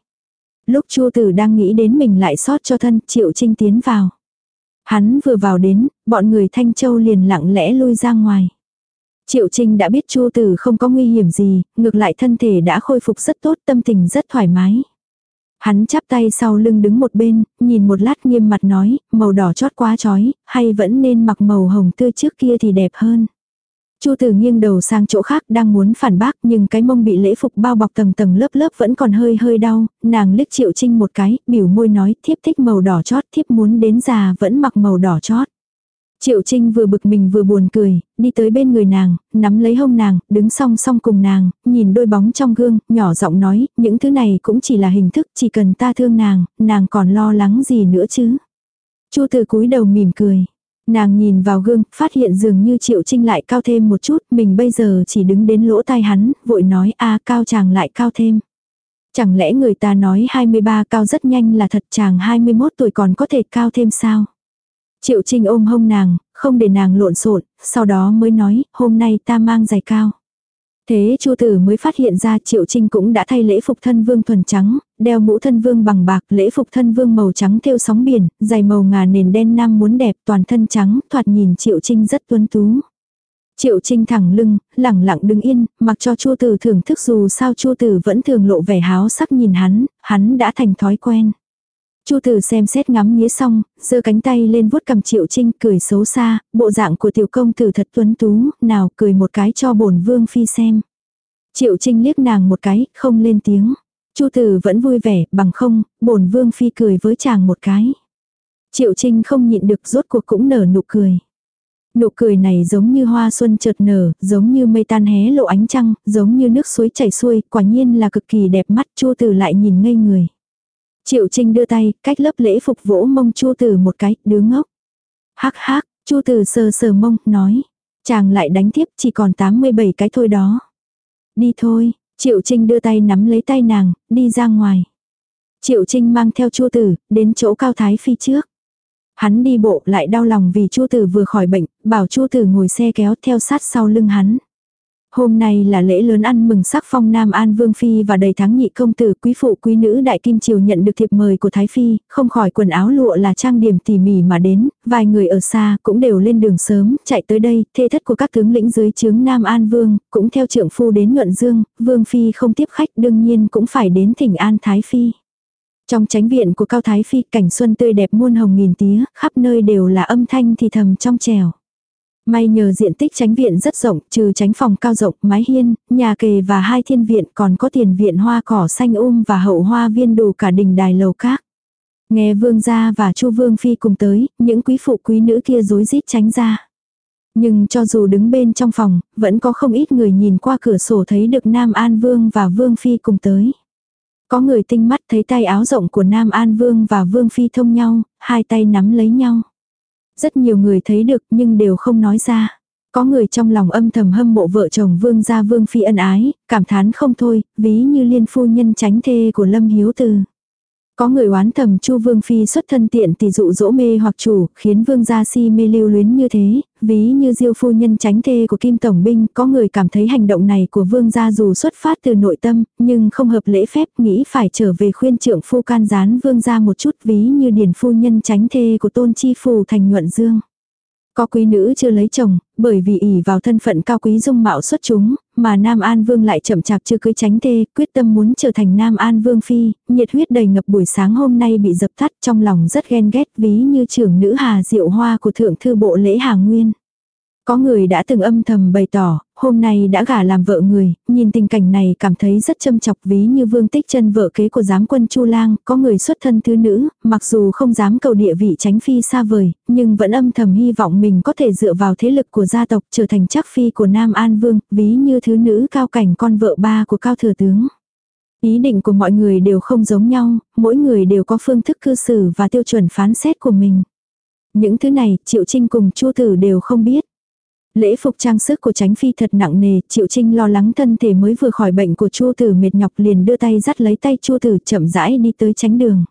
Lúc chua tử đang nghĩ đến mình lại sót cho thân, triệu trinh tiến vào. Hắn vừa vào đến, bọn người Thanh Châu liền lặng lẽ lui ra ngoài. Triệu Trinh đã biết Chu Tử không có nguy hiểm gì, ngược lại thân thể đã khôi phục rất tốt, tâm tình rất thoải mái. Hắn chắp tay sau lưng đứng một bên, nhìn một lát nghiêm mặt nói, màu đỏ chót quá chói, hay vẫn nên mặc màu hồng tươi trước kia thì đẹp hơn. Chu Tử nghiêng đầu sang chỗ khác đang muốn phản bác nhưng cái mông bị lễ phục bao bọc tầng tầng lớp lớp vẫn còn hơi hơi đau, nàng liếc Triệu Trinh một cái, biểu môi nói thiếp thích màu đỏ chót thiếp muốn đến già vẫn mặc màu đỏ chót. Triệu Trinh vừa bực mình vừa buồn cười, đi tới bên người nàng, nắm lấy hông nàng, đứng song song cùng nàng, nhìn đôi bóng trong gương, nhỏ giọng nói, những thứ này cũng chỉ là hình thức, chỉ cần ta thương nàng, nàng còn lo lắng gì nữa chứ. Chu từ cúi đầu mỉm cười. Nàng nhìn vào gương, phát hiện dường như Triệu Trinh lại cao thêm một chút, mình bây giờ chỉ đứng đến lỗ tai hắn, vội nói a cao chàng lại cao thêm. Chẳng lẽ người ta nói 23 cao rất nhanh là thật chàng 21 tuổi còn có thể cao thêm sao? Triệu Trinh ôm hông nàng, không để nàng lộn xộn, sau đó mới nói, hôm nay ta mang giày cao. Thế Chu tử mới phát hiện ra Triệu Trinh cũng đã thay lễ phục thân vương thuần trắng, đeo mũ thân vương bằng bạc, lễ phục thân vương màu trắng thêu sóng biển, giày màu ngà nền đen nam muốn đẹp, toàn thân trắng, thoạt nhìn Triệu Trinh rất tuấn tú. Triệu Trinh thẳng lưng, lẳng lặng đứng yên, mặc cho Chu Tử thưởng thức dù sao Chu Tử vẫn thường lộ vẻ háo sắc nhìn hắn, hắn đã thành thói quen. Chu Tử xem xét ngắm nghĩa xong, giơ cánh tay lên vuốt cầm Triệu Trinh cười xấu xa, bộ dạng của tiểu công tử thật tuấn tú, nào cười một cái cho bổn vương phi xem. Triệu Trinh liếc nàng một cái, không lên tiếng. Chu Tử vẫn vui vẻ, bằng không, bổn vương phi cười với chàng một cái. Triệu Trinh không nhịn được rốt cuộc cũng nở nụ cười. Nụ cười này giống như hoa xuân chợt nở, giống như mây tan hé lộ ánh trăng, giống như nước suối chảy xuôi, quả nhiên là cực kỳ đẹp mắt, Chu Tử lại nhìn ngây người. Triệu Trinh đưa tay, cách lớp lễ phục vỗ mông Chu Tử một cái, đứa ngốc. Hắc hắc, Chu Tử sờ sờ mông, nói. Chàng lại đánh tiếp, chỉ còn 87 cái thôi đó. Đi thôi, Triệu Trinh đưa tay nắm lấy tay nàng, đi ra ngoài. Triệu Trinh mang theo Chu Tử, đến chỗ Cao Thái Phi trước. Hắn đi bộ lại đau lòng vì Chu Tử vừa khỏi bệnh, bảo Chu Tử ngồi xe kéo theo sát sau lưng hắn. Hôm nay là lễ lớn ăn mừng sắc phong Nam An Vương Phi và đầy tháng nhị công tử quý phụ quý nữ Đại Kim Triều nhận được thiệp mời của Thái Phi, không khỏi quần áo lụa là trang điểm tỉ mỉ mà đến, vài người ở xa cũng đều lên đường sớm, chạy tới đây, thê thất của các tướng lĩnh dưới chướng Nam An Vương, cũng theo trưởng phu đến Nhuận Dương, Vương Phi không tiếp khách đương nhiên cũng phải đến thỉnh An Thái Phi. Trong tránh viện của Cao Thái Phi cảnh xuân tươi đẹp muôn hồng nghìn tía, khắp nơi đều là âm thanh thì thầm trong trèo. May nhờ diện tích tránh viện rất rộng, trừ tránh phòng cao rộng, mái hiên, nhà kề và hai thiên viện còn có tiền viện hoa cỏ xanh um và hậu hoa viên đủ cả đình đài lầu các. Nghe vương gia và chu vương phi cùng tới, những quý phụ quý nữ kia rối rít tránh ra. Nhưng cho dù đứng bên trong phòng, vẫn có không ít người nhìn qua cửa sổ thấy được Nam An Vương và Vương Phi cùng tới. Có người tinh mắt thấy tay áo rộng của Nam An Vương và Vương Phi thông nhau, hai tay nắm lấy nhau. Rất nhiều người thấy được nhưng đều không nói ra. Có người trong lòng âm thầm hâm mộ vợ chồng Vương gia Vương Phi ân ái, cảm thán không thôi, ví như liên phu nhân tránh thê của Lâm Hiếu Từ. Có người oán thầm Chu Vương Phi xuất thân tiện thì dụ dỗ mê hoặc chủ, khiến Vương gia si mê lưu luyến như thế, ví như diêu phu nhân tránh thê của Kim Tổng Binh, có người cảm thấy hành động này của Vương gia dù xuất phát từ nội tâm, nhưng không hợp lễ phép, nghĩ phải trở về khuyên trưởng phu can gián Vương gia một chút ví như điển phu nhân tránh thê của Tôn Chi Phù thành nhuận dương. Có quý nữ chưa lấy chồng, bởi vì ỷ vào thân phận cao quý dung mạo xuất chúng, mà Nam An Vương lại chậm chạp chưa cưới tránh thê, quyết tâm muốn trở thành Nam An Vương Phi, nhiệt huyết đầy ngập buổi sáng hôm nay bị dập tắt trong lòng rất ghen ghét ví như trưởng nữ Hà Diệu Hoa của Thượng Thư Bộ Lễ Hà Nguyên. Có người đã từng âm thầm bày tỏ, hôm nay đã gả làm vợ người, nhìn tình cảnh này cảm thấy rất châm chọc ví như vương tích chân vợ kế của giám quân Chu Lang, có người xuất thân thứ nữ, mặc dù không dám cầu địa vị tránh phi xa vời, nhưng vẫn âm thầm hy vọng mình có thể dựa vào thế lực của gia tộc trở thành chắc phi của Nam An Vương, ví như thứ nữ cao cảnh con vợ ba của cao thừa tướng. Ý định của mọi người đều không giống nhau, mỗi người đều có phương thức cư xử và tiêu chuẩn phán xét của mình. Những thứ này, Triệu Trinh cùng Chu Tử đều không biết. Lễ phục trang sức của tránh phi thật nặng nề, Triệu Trinh lo lắng thân thể mới vừa khỏi bệnh của Chu Tử mệt nhọc liền đưa tay dắt lấy tay Chu Tử chậm rãi đi tới tránh đường.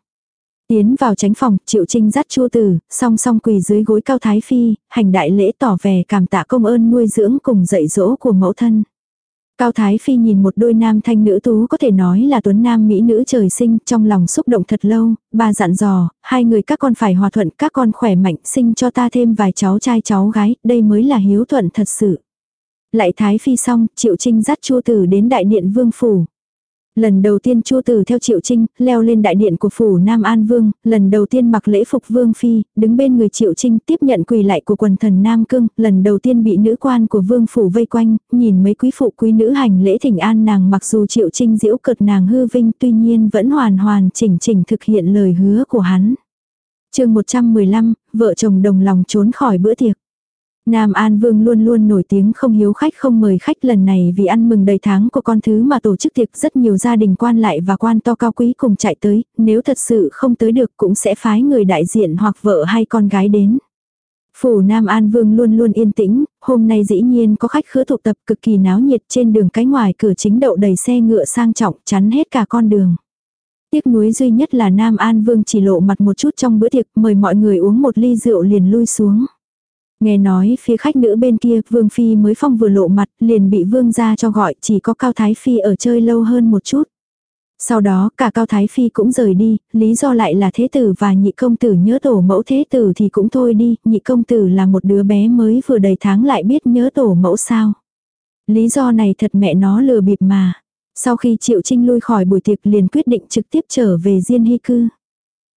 Tiến vào tránh phòng, Triệu Trinh dắt Chu Tử, song song quỳ dưới gối cao thái phi, hành đại lễ tỏ vẻ cảm tạ công ơn nuôi dưỡng cùng dạy dỗ của mẫu thân. Cao Thái Phi nhìn một đôi nam thanh nữ tú có thể nói là tuấn nam mỹ nữ trời sinh, trong lòng xúc động thật lâu, bà dặn dò, hai người các con phải hòa thuận, các con khỏe mạnh, sinh cho ta thêm vài cháu trai cháu gái, đây mới là hiếu thuận thật sự. Lại Thái Phi xong, Triệu Trinh dắt Chu Tử đến đại điện vương phủ. Lần đầu tiên Chu Tử theo Triệu Trinh, leo lên đại điện của phủ Nam An Vương, lần đầu tiên mặc lễ phục Vương Phi, đứng bên người Triệu Trinh tiếp nhận quỳ lại của quần thần Nam Cương, lần đầu tiên bị nữ quan của Vương phủ vây quanh, nhìn mấy quý phụ quý nữ hành lễ thỉnh an nàng mặc dù Triệu Trinh diễu cực nàng hư vinh tuy nhiên vẫn hoàn hoàn chỉnh chỉnh thực hiện lời hứa của hắn. chương 115, vợ chồng đồng lòng trốn khỏi bữa tiệc. Nam An Vương luôn luôn nổi tiếng không hiếu khách không mời khách lần này vì ăn mừng đầy tháng của con thứ mà tổ chức tiệc rất nhiều gia đình quan lại và quan to cao quý cùng chạy tới, nếu thật sự không tới được cũng sẽ phái người đại diện hoặc vợ hay con gái đến. Phủ Nam An Vương luôn luôn yên tĩnh, hôm nay dĩ nhiên có khách khứa tụ tập cực kỳ náo nhiệt trên đường cái ngoài cửa chính đậu đầy xe ngựa sang trọng chắn hết cả con đường. Tiếc nuối duy nhất là Nam An Vương chỉ lộ mặt một chút trong bữa tiệc mời mọi người uống một ly rượu liền lui xuống. Nghe nói phía khách nữ bên kia Vương Phi mới phong vừa lộ mặt liền bị Vương ra cho gọi chỉ có Cao Thái Phi ở chơi lâu hơn một chút. Sau đó cả Cao Thái Phi cũng rời đi, lý do lại là thế tử và nhị công tử nhớ tổ mẫu thế tử thì cũng thôi đi, nhị công tử là một đứa bé mới vừa đầy tháng lại biết nhớ tổ mẫu sao. Lý do này thật mẹ nó lừa bịp mà. Sau khi Triệu Trinh lui khỏi buổi tiệc liền quyết định trực tiếp trở về Diên Hy Cư.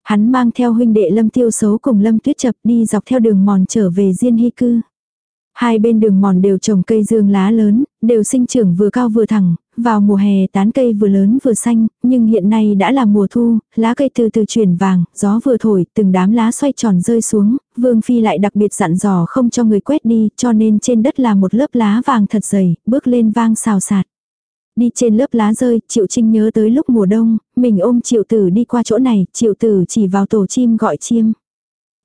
Hắn mang theo huynh đệ Lâm Tiêu Xấu cùng Lâm Tuyết Chập đi dọc theo đường mòn trở về Diên Hy Cư. Hai bên đường mòn đều trồng cây dương lá lớn, đều sinh trưởng vừa cao vừa thẳng, vào mùa hè tán cây vừa lớn vừa xanh, nhưng hiện nay đã là mùa thu, lá cây từ từ chuyển vàng, gió vừa thổi, từng đám lá xoay tròn rơi xuống, Vương Phi lại đặc biệt dặn dò không cho người quét đi, cho nên trên đất là một lớp lá vàng thật dày, bước lên vang xào sạt. Đi trên lớp lá rơi, Triệu Trinh nhớ tới lúc mùa đông, mình ôm Triệu Tử đi qua chỗ này, Triệu Tử chỉ vào tổ chim gọi chiêm.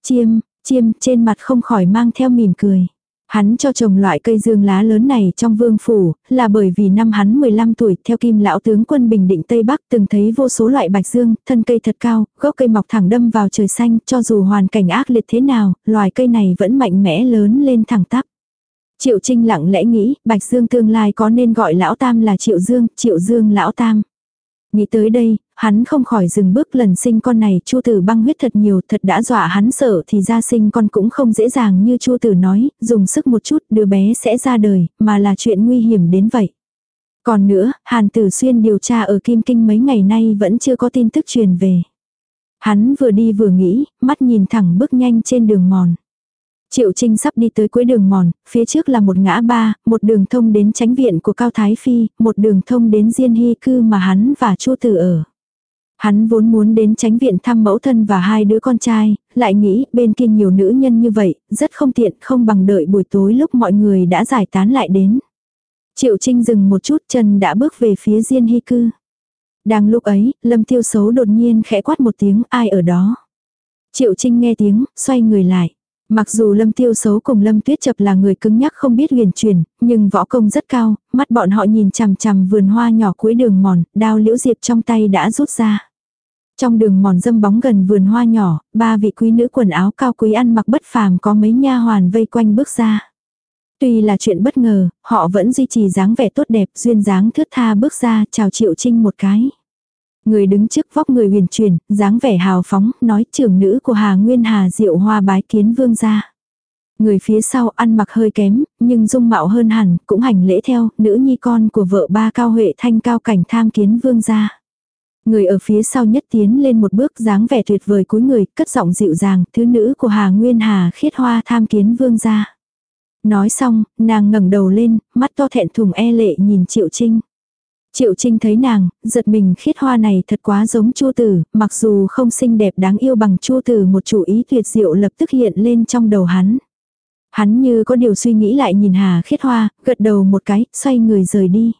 Chiêm, chiêm, trên mặt không khỏi mang theo mỉm cười. Hắn cho trồng loại cây dương lá lớn này trong vương phủ, là bởi vì năm hắn 15 tuổi, theo kim lão tướng quân Bình Định Tây Bắc từng thấy vô số loại bạch dương, thân cây thật cao, gốc cây mọc thẳng đâm vào trời xanh, cho dù hoàn cảnh ác liệt thế nào, loài cây này vẫn mạnh mẽ lớn lên thẳng tắp. Triệu Trinh lặng lẽ nghĩ, Bạch Dương tương lai có nên gọi lão tam là Triệu Dương, Triệu Dương lão tam. Nghĩ tới đây, hắn không khỏi dừng bước lần sinh con này, Chu Tử băng huyết thật nhiều, thật đã dọa hắn sợ thì ra sinh con cũng không dễ dàng như Chu Tử nói, dùng sức một chút đứa bé sẽ ra đời, mà là chuyện nguy hiểm đến vậy. Còn nữa, Hàn Tử Xuyên điều tra ở Kim Kinh mấy ngày nay vẫn chưa có tin tức truyền về. Hắn vừa đi vừa nghĩ, mắt nhìn thẳng bước nhanh trên đường mòn. Triệu Trinh sắp đi tới cuối đường mòn, phía trước là một ngã ba, một đường thông đến tránh viện của Cao Thái Phi, một đường thông đến Diên Hy cư mà hắn và Chu Tử ở. Hắn vốn muốn đến tránh viện thăm mẫu thân và hai đứa con trai, lại nghĩ bên kia nhiều nữ nhân như vậy, rất không tiện không bằng đợi buổi tối lúc mọi người đã giải tán lại đến. Triệu Trinh dừng một chút chân đã bước về phía Diên Hy cư. Đang lúc ấy, Lâm Tiêu Sấu đột nhiên khẽ quát một tiếng ai ở đó. Triệu Trinh nghe tiếng, xoay người lại. Mặc dù Lâm Tiêu Xấu cùng Lâm Tuyết Chập là người cứng nhắc không biết huyền truyền, nhưng võ công rất cao, mắt bọn họ nhìn chằm chằm vườn hoa nhỏ cuối đường mòn, đao liễu diệp trong tay đã rút ra. Trong đường mòn dâm bóng gần vườn hoa nhỏ, ba vị quý nữ quần áo cao quý ăn mặc bất phàm có mấy nha hoàn vây quanh bước ra. Tuy là chuyện bất ngờ, họ vẫn duy trì dáng vẻ tốt đẹp, duyên dáng thướt tha bước ra chào Triệu Trinh một cái. Người đứng trước vóc người huyền truyền, dáng vẻ hào phóng, nói trưởng nữ của Hà Nguyên Hà Diệu Hoa bái kiến vương gia. Người phía sau ăn mặc hơi kém, nhưng dung mạo hơn hẳn, cũng hành lễ theo, nữ nhi con của vợ ba cao huệ thanh cao cảnh tham kiến vương gia. Người ở phía sau nhất tiến lên một bước dáng vẻ tuyệt vời cuối người, cất giọng dịu dàng, thứ nữ của Hà Nguyên Hà khiết hoa tham kiến vương gia. Nói xong, nàng ngẩng đầu lên, mắt to thẹn thùng e lệ nhìn Triệu Trinh. Triệu Trinh thấy nàng, giật mình khiết hoa này thật quá giống Chu Tử, mặc dù không xinh đẹp đáng yêu bằng Chu Tử một chủ ý tuyệt diệu lập tức hiện lên trong đầu hắn. Hắn như có điều suy nghĩ lại nhìn Hà khiết hoa, gật đầu một cái, xoay người rời đi.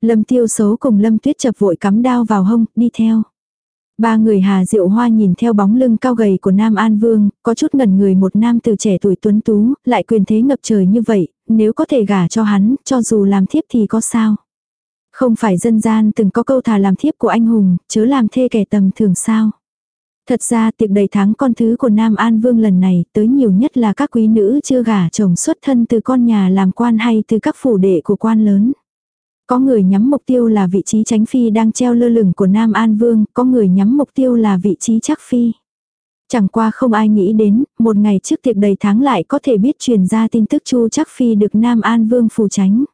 Lâm tiêu xấu cùng Lâm tuyết chập vội cắm đao vào hông, đi theo. Ba người Hà Diệu Hoa nhìn theo bóng lưng cao gầy của Nam An Vương, có chút ngẩn người một nam từ trẻ tuổi tuấn tú, lại quyền thế ngập trời như vậy, nếu có thể gả cho hắn, cho dù làm thiếp thì có sao. Không phải dân gian từng có câu thà làm thiếp của anh hùng, chớ làm thê kẻ tầm thường sao. Thật ra tiệc đầy tháng con thứ của Nam An Vương lần này tới nhiều nhất là các quý nữ chưa gả chồng xuất thân từ con nhà làm quan hay từ các phủ đệ của quan lớn. Có người nhắm mục tiêu là vị trí tránh phi đang treo lơ lửng của Nam An Vương, có người nhắm mục tiêu là vị trí chắc phi. Chẳng qua không ai nghĩ đến, một ngày trước tiệc đầy tháng lại có thể biết truyền ra tin tức Chu chắc phi được Nam An Vương phù tránh.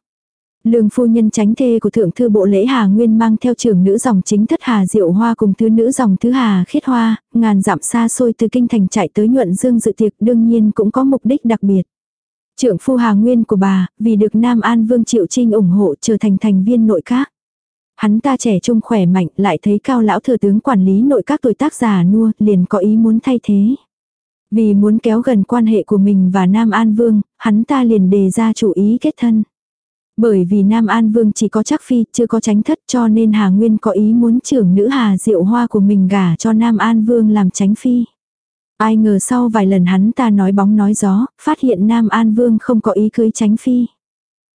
Lương phu nhân tránh thê của thượng thư bộ lễ Hà Nguyên mang theo trưởng nữ dòng chính thất Hà Diệu Hoa cùng thứ nữ dòng thứ Hà Khiết Hoa, ngàn dặm xa xôi từ kinh thành chạy tới nhuận dương dự tiệc đương nhiên cũng có mục đích đặc biệt. Trưởng phu Hà Nguyên của bà, vì được Nam An Vương Triệu Trinh ủng hộ trở thành thành viên nội các. Hắn ta trẻ trung khỏe mạnh lại thấy cao lão thừa tướng quản lý nội các tuổi tác già nua liền có ý muốn thay thế. Vì muốn kéo gần quan hệ của mình và Nam An Vương, hắn ta liền đề ra chủ ý kết thân. Bởi vì Nam An Vương chỉ có chắc phi, chưa có tránh thất cho nên Hà Nguyên có ý muốn trưởng nữ Hà Diệu Hoa của mình gả cho Nam An Vương làm tránh phi. Ai ngờ sau vài lần hắn ta nói bóng nói gió, phát hiện Nam An Vương không có ý cưới tránh phi.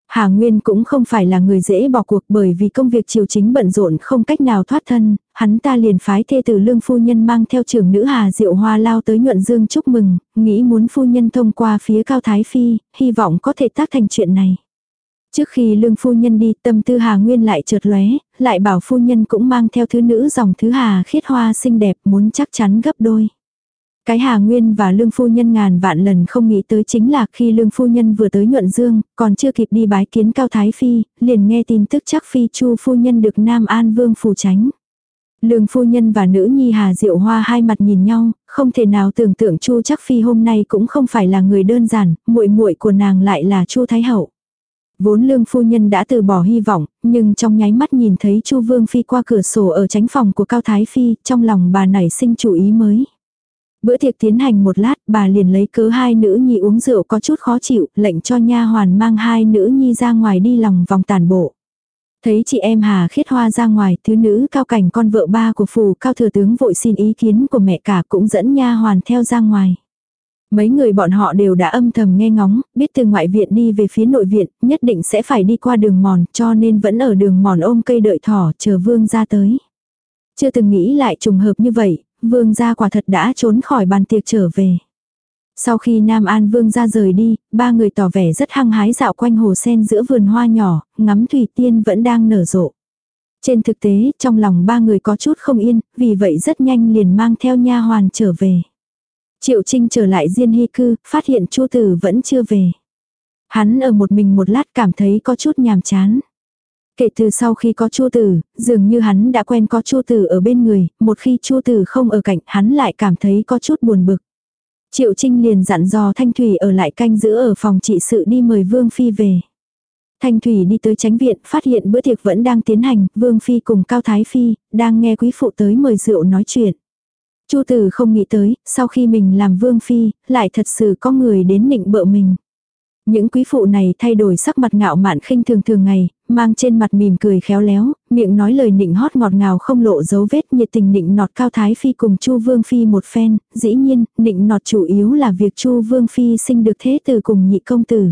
Hà Nguyên cũng không phải là người dễ bỏ cuộc bởi vì công việc triều chính bận rộn không cách nào thoát thân, hắn ta liền phái thê tử lương phu nhân mang theo trưởng nữ Hà Diệu Hoa lao tới nhuận dương chúc mừng, nghĩ muốn phu nhân thông qua phía Cao Thái Phi, hy vọng có thể tác thành chuyện này. Trước khi lương phu nhân đi tâm tư Hà Nguyên lại chợt lóe, lại bảo phu nhân cũng mang theo thứ nữ dòng thứ Hà khiết hoa xinh đẹp muốn chắc chắn gấp đôi. Cái Hà Nguyên và Lương Phu Nhân ngàn vạn lần không nghĩ tới chính là khi Lương Phu Nhân vừa tới Nhuận Dương, còn chưa kịp đi bái kiến Cao Thái Phi, liền nghe tin tức chắc Phi Chu Phu Nhân được Nam An Vương phù tránh. Lương Phu Nhân và nữ nhi Hà Diệu Hoa hai mặt nhìn nhau, không thể nào tưởng tượng Chu chắc Phi hôm nay cũng không phải là người đơn giản, muội muội của nàng lại là Chu Thái Hậu. Vốn lương phu nhân đã từ bỏ hy vọng, nhưng trong nháy mắt nhìn thấy Chu Vương Phi qua cửa sổ ở tránh phòng của Cao Thái Phi, trong lòng bà nảy sinh chủ ý mới. Bữa tiệc tiến hành một lát, bà liền lấy cớ hai nữ nhi uống rượu có chút khó chịu, lệnh cho nha hoàn mang hai nữ nhi ra ngoài đi lòng vòng tàn bộ. Thấy chị em Hà khiết hoa ra ngoài, thứ nữ cao cảnh con vợ ba của phù cao thừa tướng vội xin ý kiến của mẹ cả cũng dẫn nha hoàn theo ra ngoài. Mấy người bọn họ đều đã âm thầm nghe ngóng, biết từ ngoại viện đi về phía nội viện, nhất định sẽ phải đi qua đường mòn, cho nên vẫn ở đường mòn ôm cây đợi thỏ, chờ vương ra tới. Chưa từng nghĩ lại trùng hợp như vậy, vương gia quả thật đã trốn khỏi bàn tiệc trở về. Sau khi Nam An vương gia rời đi, ba người tỏ vẻ rất hăng hái dạo quanh hồ sen giữa vườn hoa nhỏ, ngắm thủy tiên vẫn đang nở rộ. Trên thực tế, trong lòng ba người có chút không yên, vì vậy rất nhanh liền mang theo nha hoàn trở về. Triệu Trinh trở lại Diên Hy cư, phát hiện Chu Tử vẫn chưa về. Hắn ở một mình một lát cảm thấy có chút nhàm chán. Kể từ sau khi có Chu Tử, dường như hắn đã quen có Chu Tử ở bên người, một khi Chu Tử không ở cạnh, hắn lại cảm thấy có chút buồn bực. Triệu Trinh liền dặn dò Thanh Thủy ở lại canh giữ ở phòng trị sự đi mời Vương Phi về. Thanh Thủy đi tới tránh viện, phát hiện bữa tiệc vẫn đang tiến hành, Vương Phi cùng Cao Thái Phi, đang nghe quý phụ tới mời rượu nói chuyện. Chu Tử không nghĩ tới, sau khi mình làm Vương Phi, lại thật sự có người đến nịnh bợ mình. Những quý phụ này thay đổi sắc mặt ngạo mạn khinh thường thường ngày, mang trên mặt mỉm cười khéo léo, miệng nói lời nịnh hót ngọt ngào không lộ dấu vết nhiệt tình nịnh nọt cao thái phi cùng Chu Vương phi một phen, dĩ nhiên, nịnh nọt chủ yếu là việc Chu Vương phi sinh được thế tử cùng nhị công tử.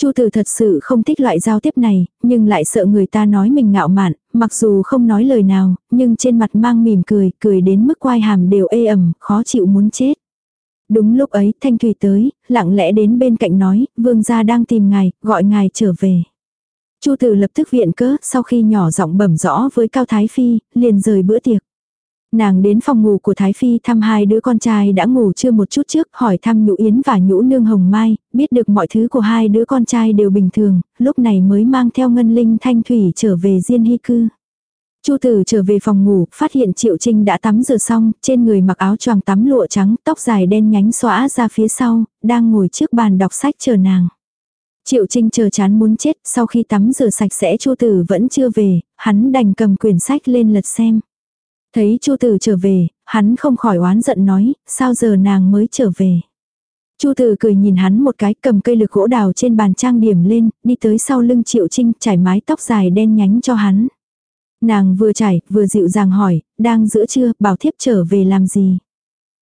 Chu tử thật sự không thích loại giao tiếp này, nhưng lại sợ người ta nói mình ngạo mạn, mặc dù không nói lời nào, nhưng trên mặt mang mỉm cười, cười đến mức quai hàm đều ê ẩm, khó chịu muốn chết. Đúng lúc ấy Thanh Thủy tới, lặng lẽ đến bên cạnh nói, vương gia đang tìm ngài, gọi ngài trở về. Chu tử lập tức viện cớ, sau khi nhỏ giọng bẩm rõ với Cao Thái Phi, liền rời bữa tiệc. Nàng đến phòng ngủ của Thái Phi thăm hai đứa con trai đã ngủ chưa một chút trước, hỏi thăm Nhũ Yến và Nhũ Nương Hồng Mai, biết được mọi thứ của hai đứa con trai đều bình thường, lúc này mới mang theo Ngân Linh Thanh Thủy trở về Diên Hy Cư. Chu Tử trở về phòng ngủ, phát hiện Triệu Trinh đã tắm rửa xong, trên người mặc áo choàng tắm lụa trắng, tóc dài đen nhánh xõa ra phía sau, đang ngồi trước bàn đọc sách chờ nàng. Triệu Trinh chờ chán muốn chết, sau khi tắm rửa sạch sẽ Chu Tử vẫn chưa về, hắn đành cầm quyển sách lên lật xem. Thấy Chu Tử trở về, hắn không khỏi oán giận nói, sao giờ nàng mới trở về. Chu Tử cười nhìn hắn một cái cầm cây lực gỗ đào trên bàn trang điểm lên, đi tới sau lưng Triệu Trinh trải mái tóc dài đen nhánh cho hắn. Nàng vừa chảy, vừa dịu dàng hỏi, đang giữa trưa, bảo thiếp trở về làm gì.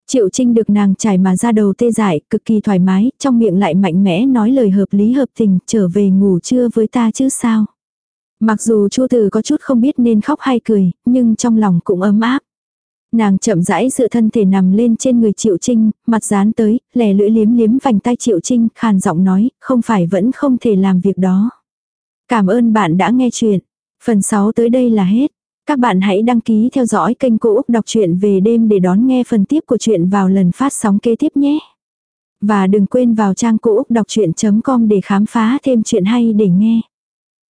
Triệu Trinh được nàng trải mà ra đầu tê dại, cực kỳ thoải mái, trong miệng lại mạnh mẽ nói lời hợp lý hợp tình, trở về ngủ trưa với ta chứ sao. Mặc dù Chu Từ có chút không biết nên khóc hay cười, nhưng trong lòng cũng ấm áp. Nàng chậm rãi dựa thân thể nằm lên trên người Triệu Trinh, mặt dán tới, lẻ lưỡi liếm liếm vành tay Triệu Trinh, khàn giọng nói, không phải vẫn không thể làm việc đó. Cảm ơn bạn đã nghe chuyện. Phần 6 tới đây là hết. Các bạn hãy đăng ký theo dõi kênh Cô Úc Đọc truyện về đêm để đón nghe phần tiếp của chuyện vào lần phát sóng kế tiếp nhé. Và đừng quên vào trang Cô Úc Đọc Chuyện.com để khám phá thêm chuyện hay để nghe.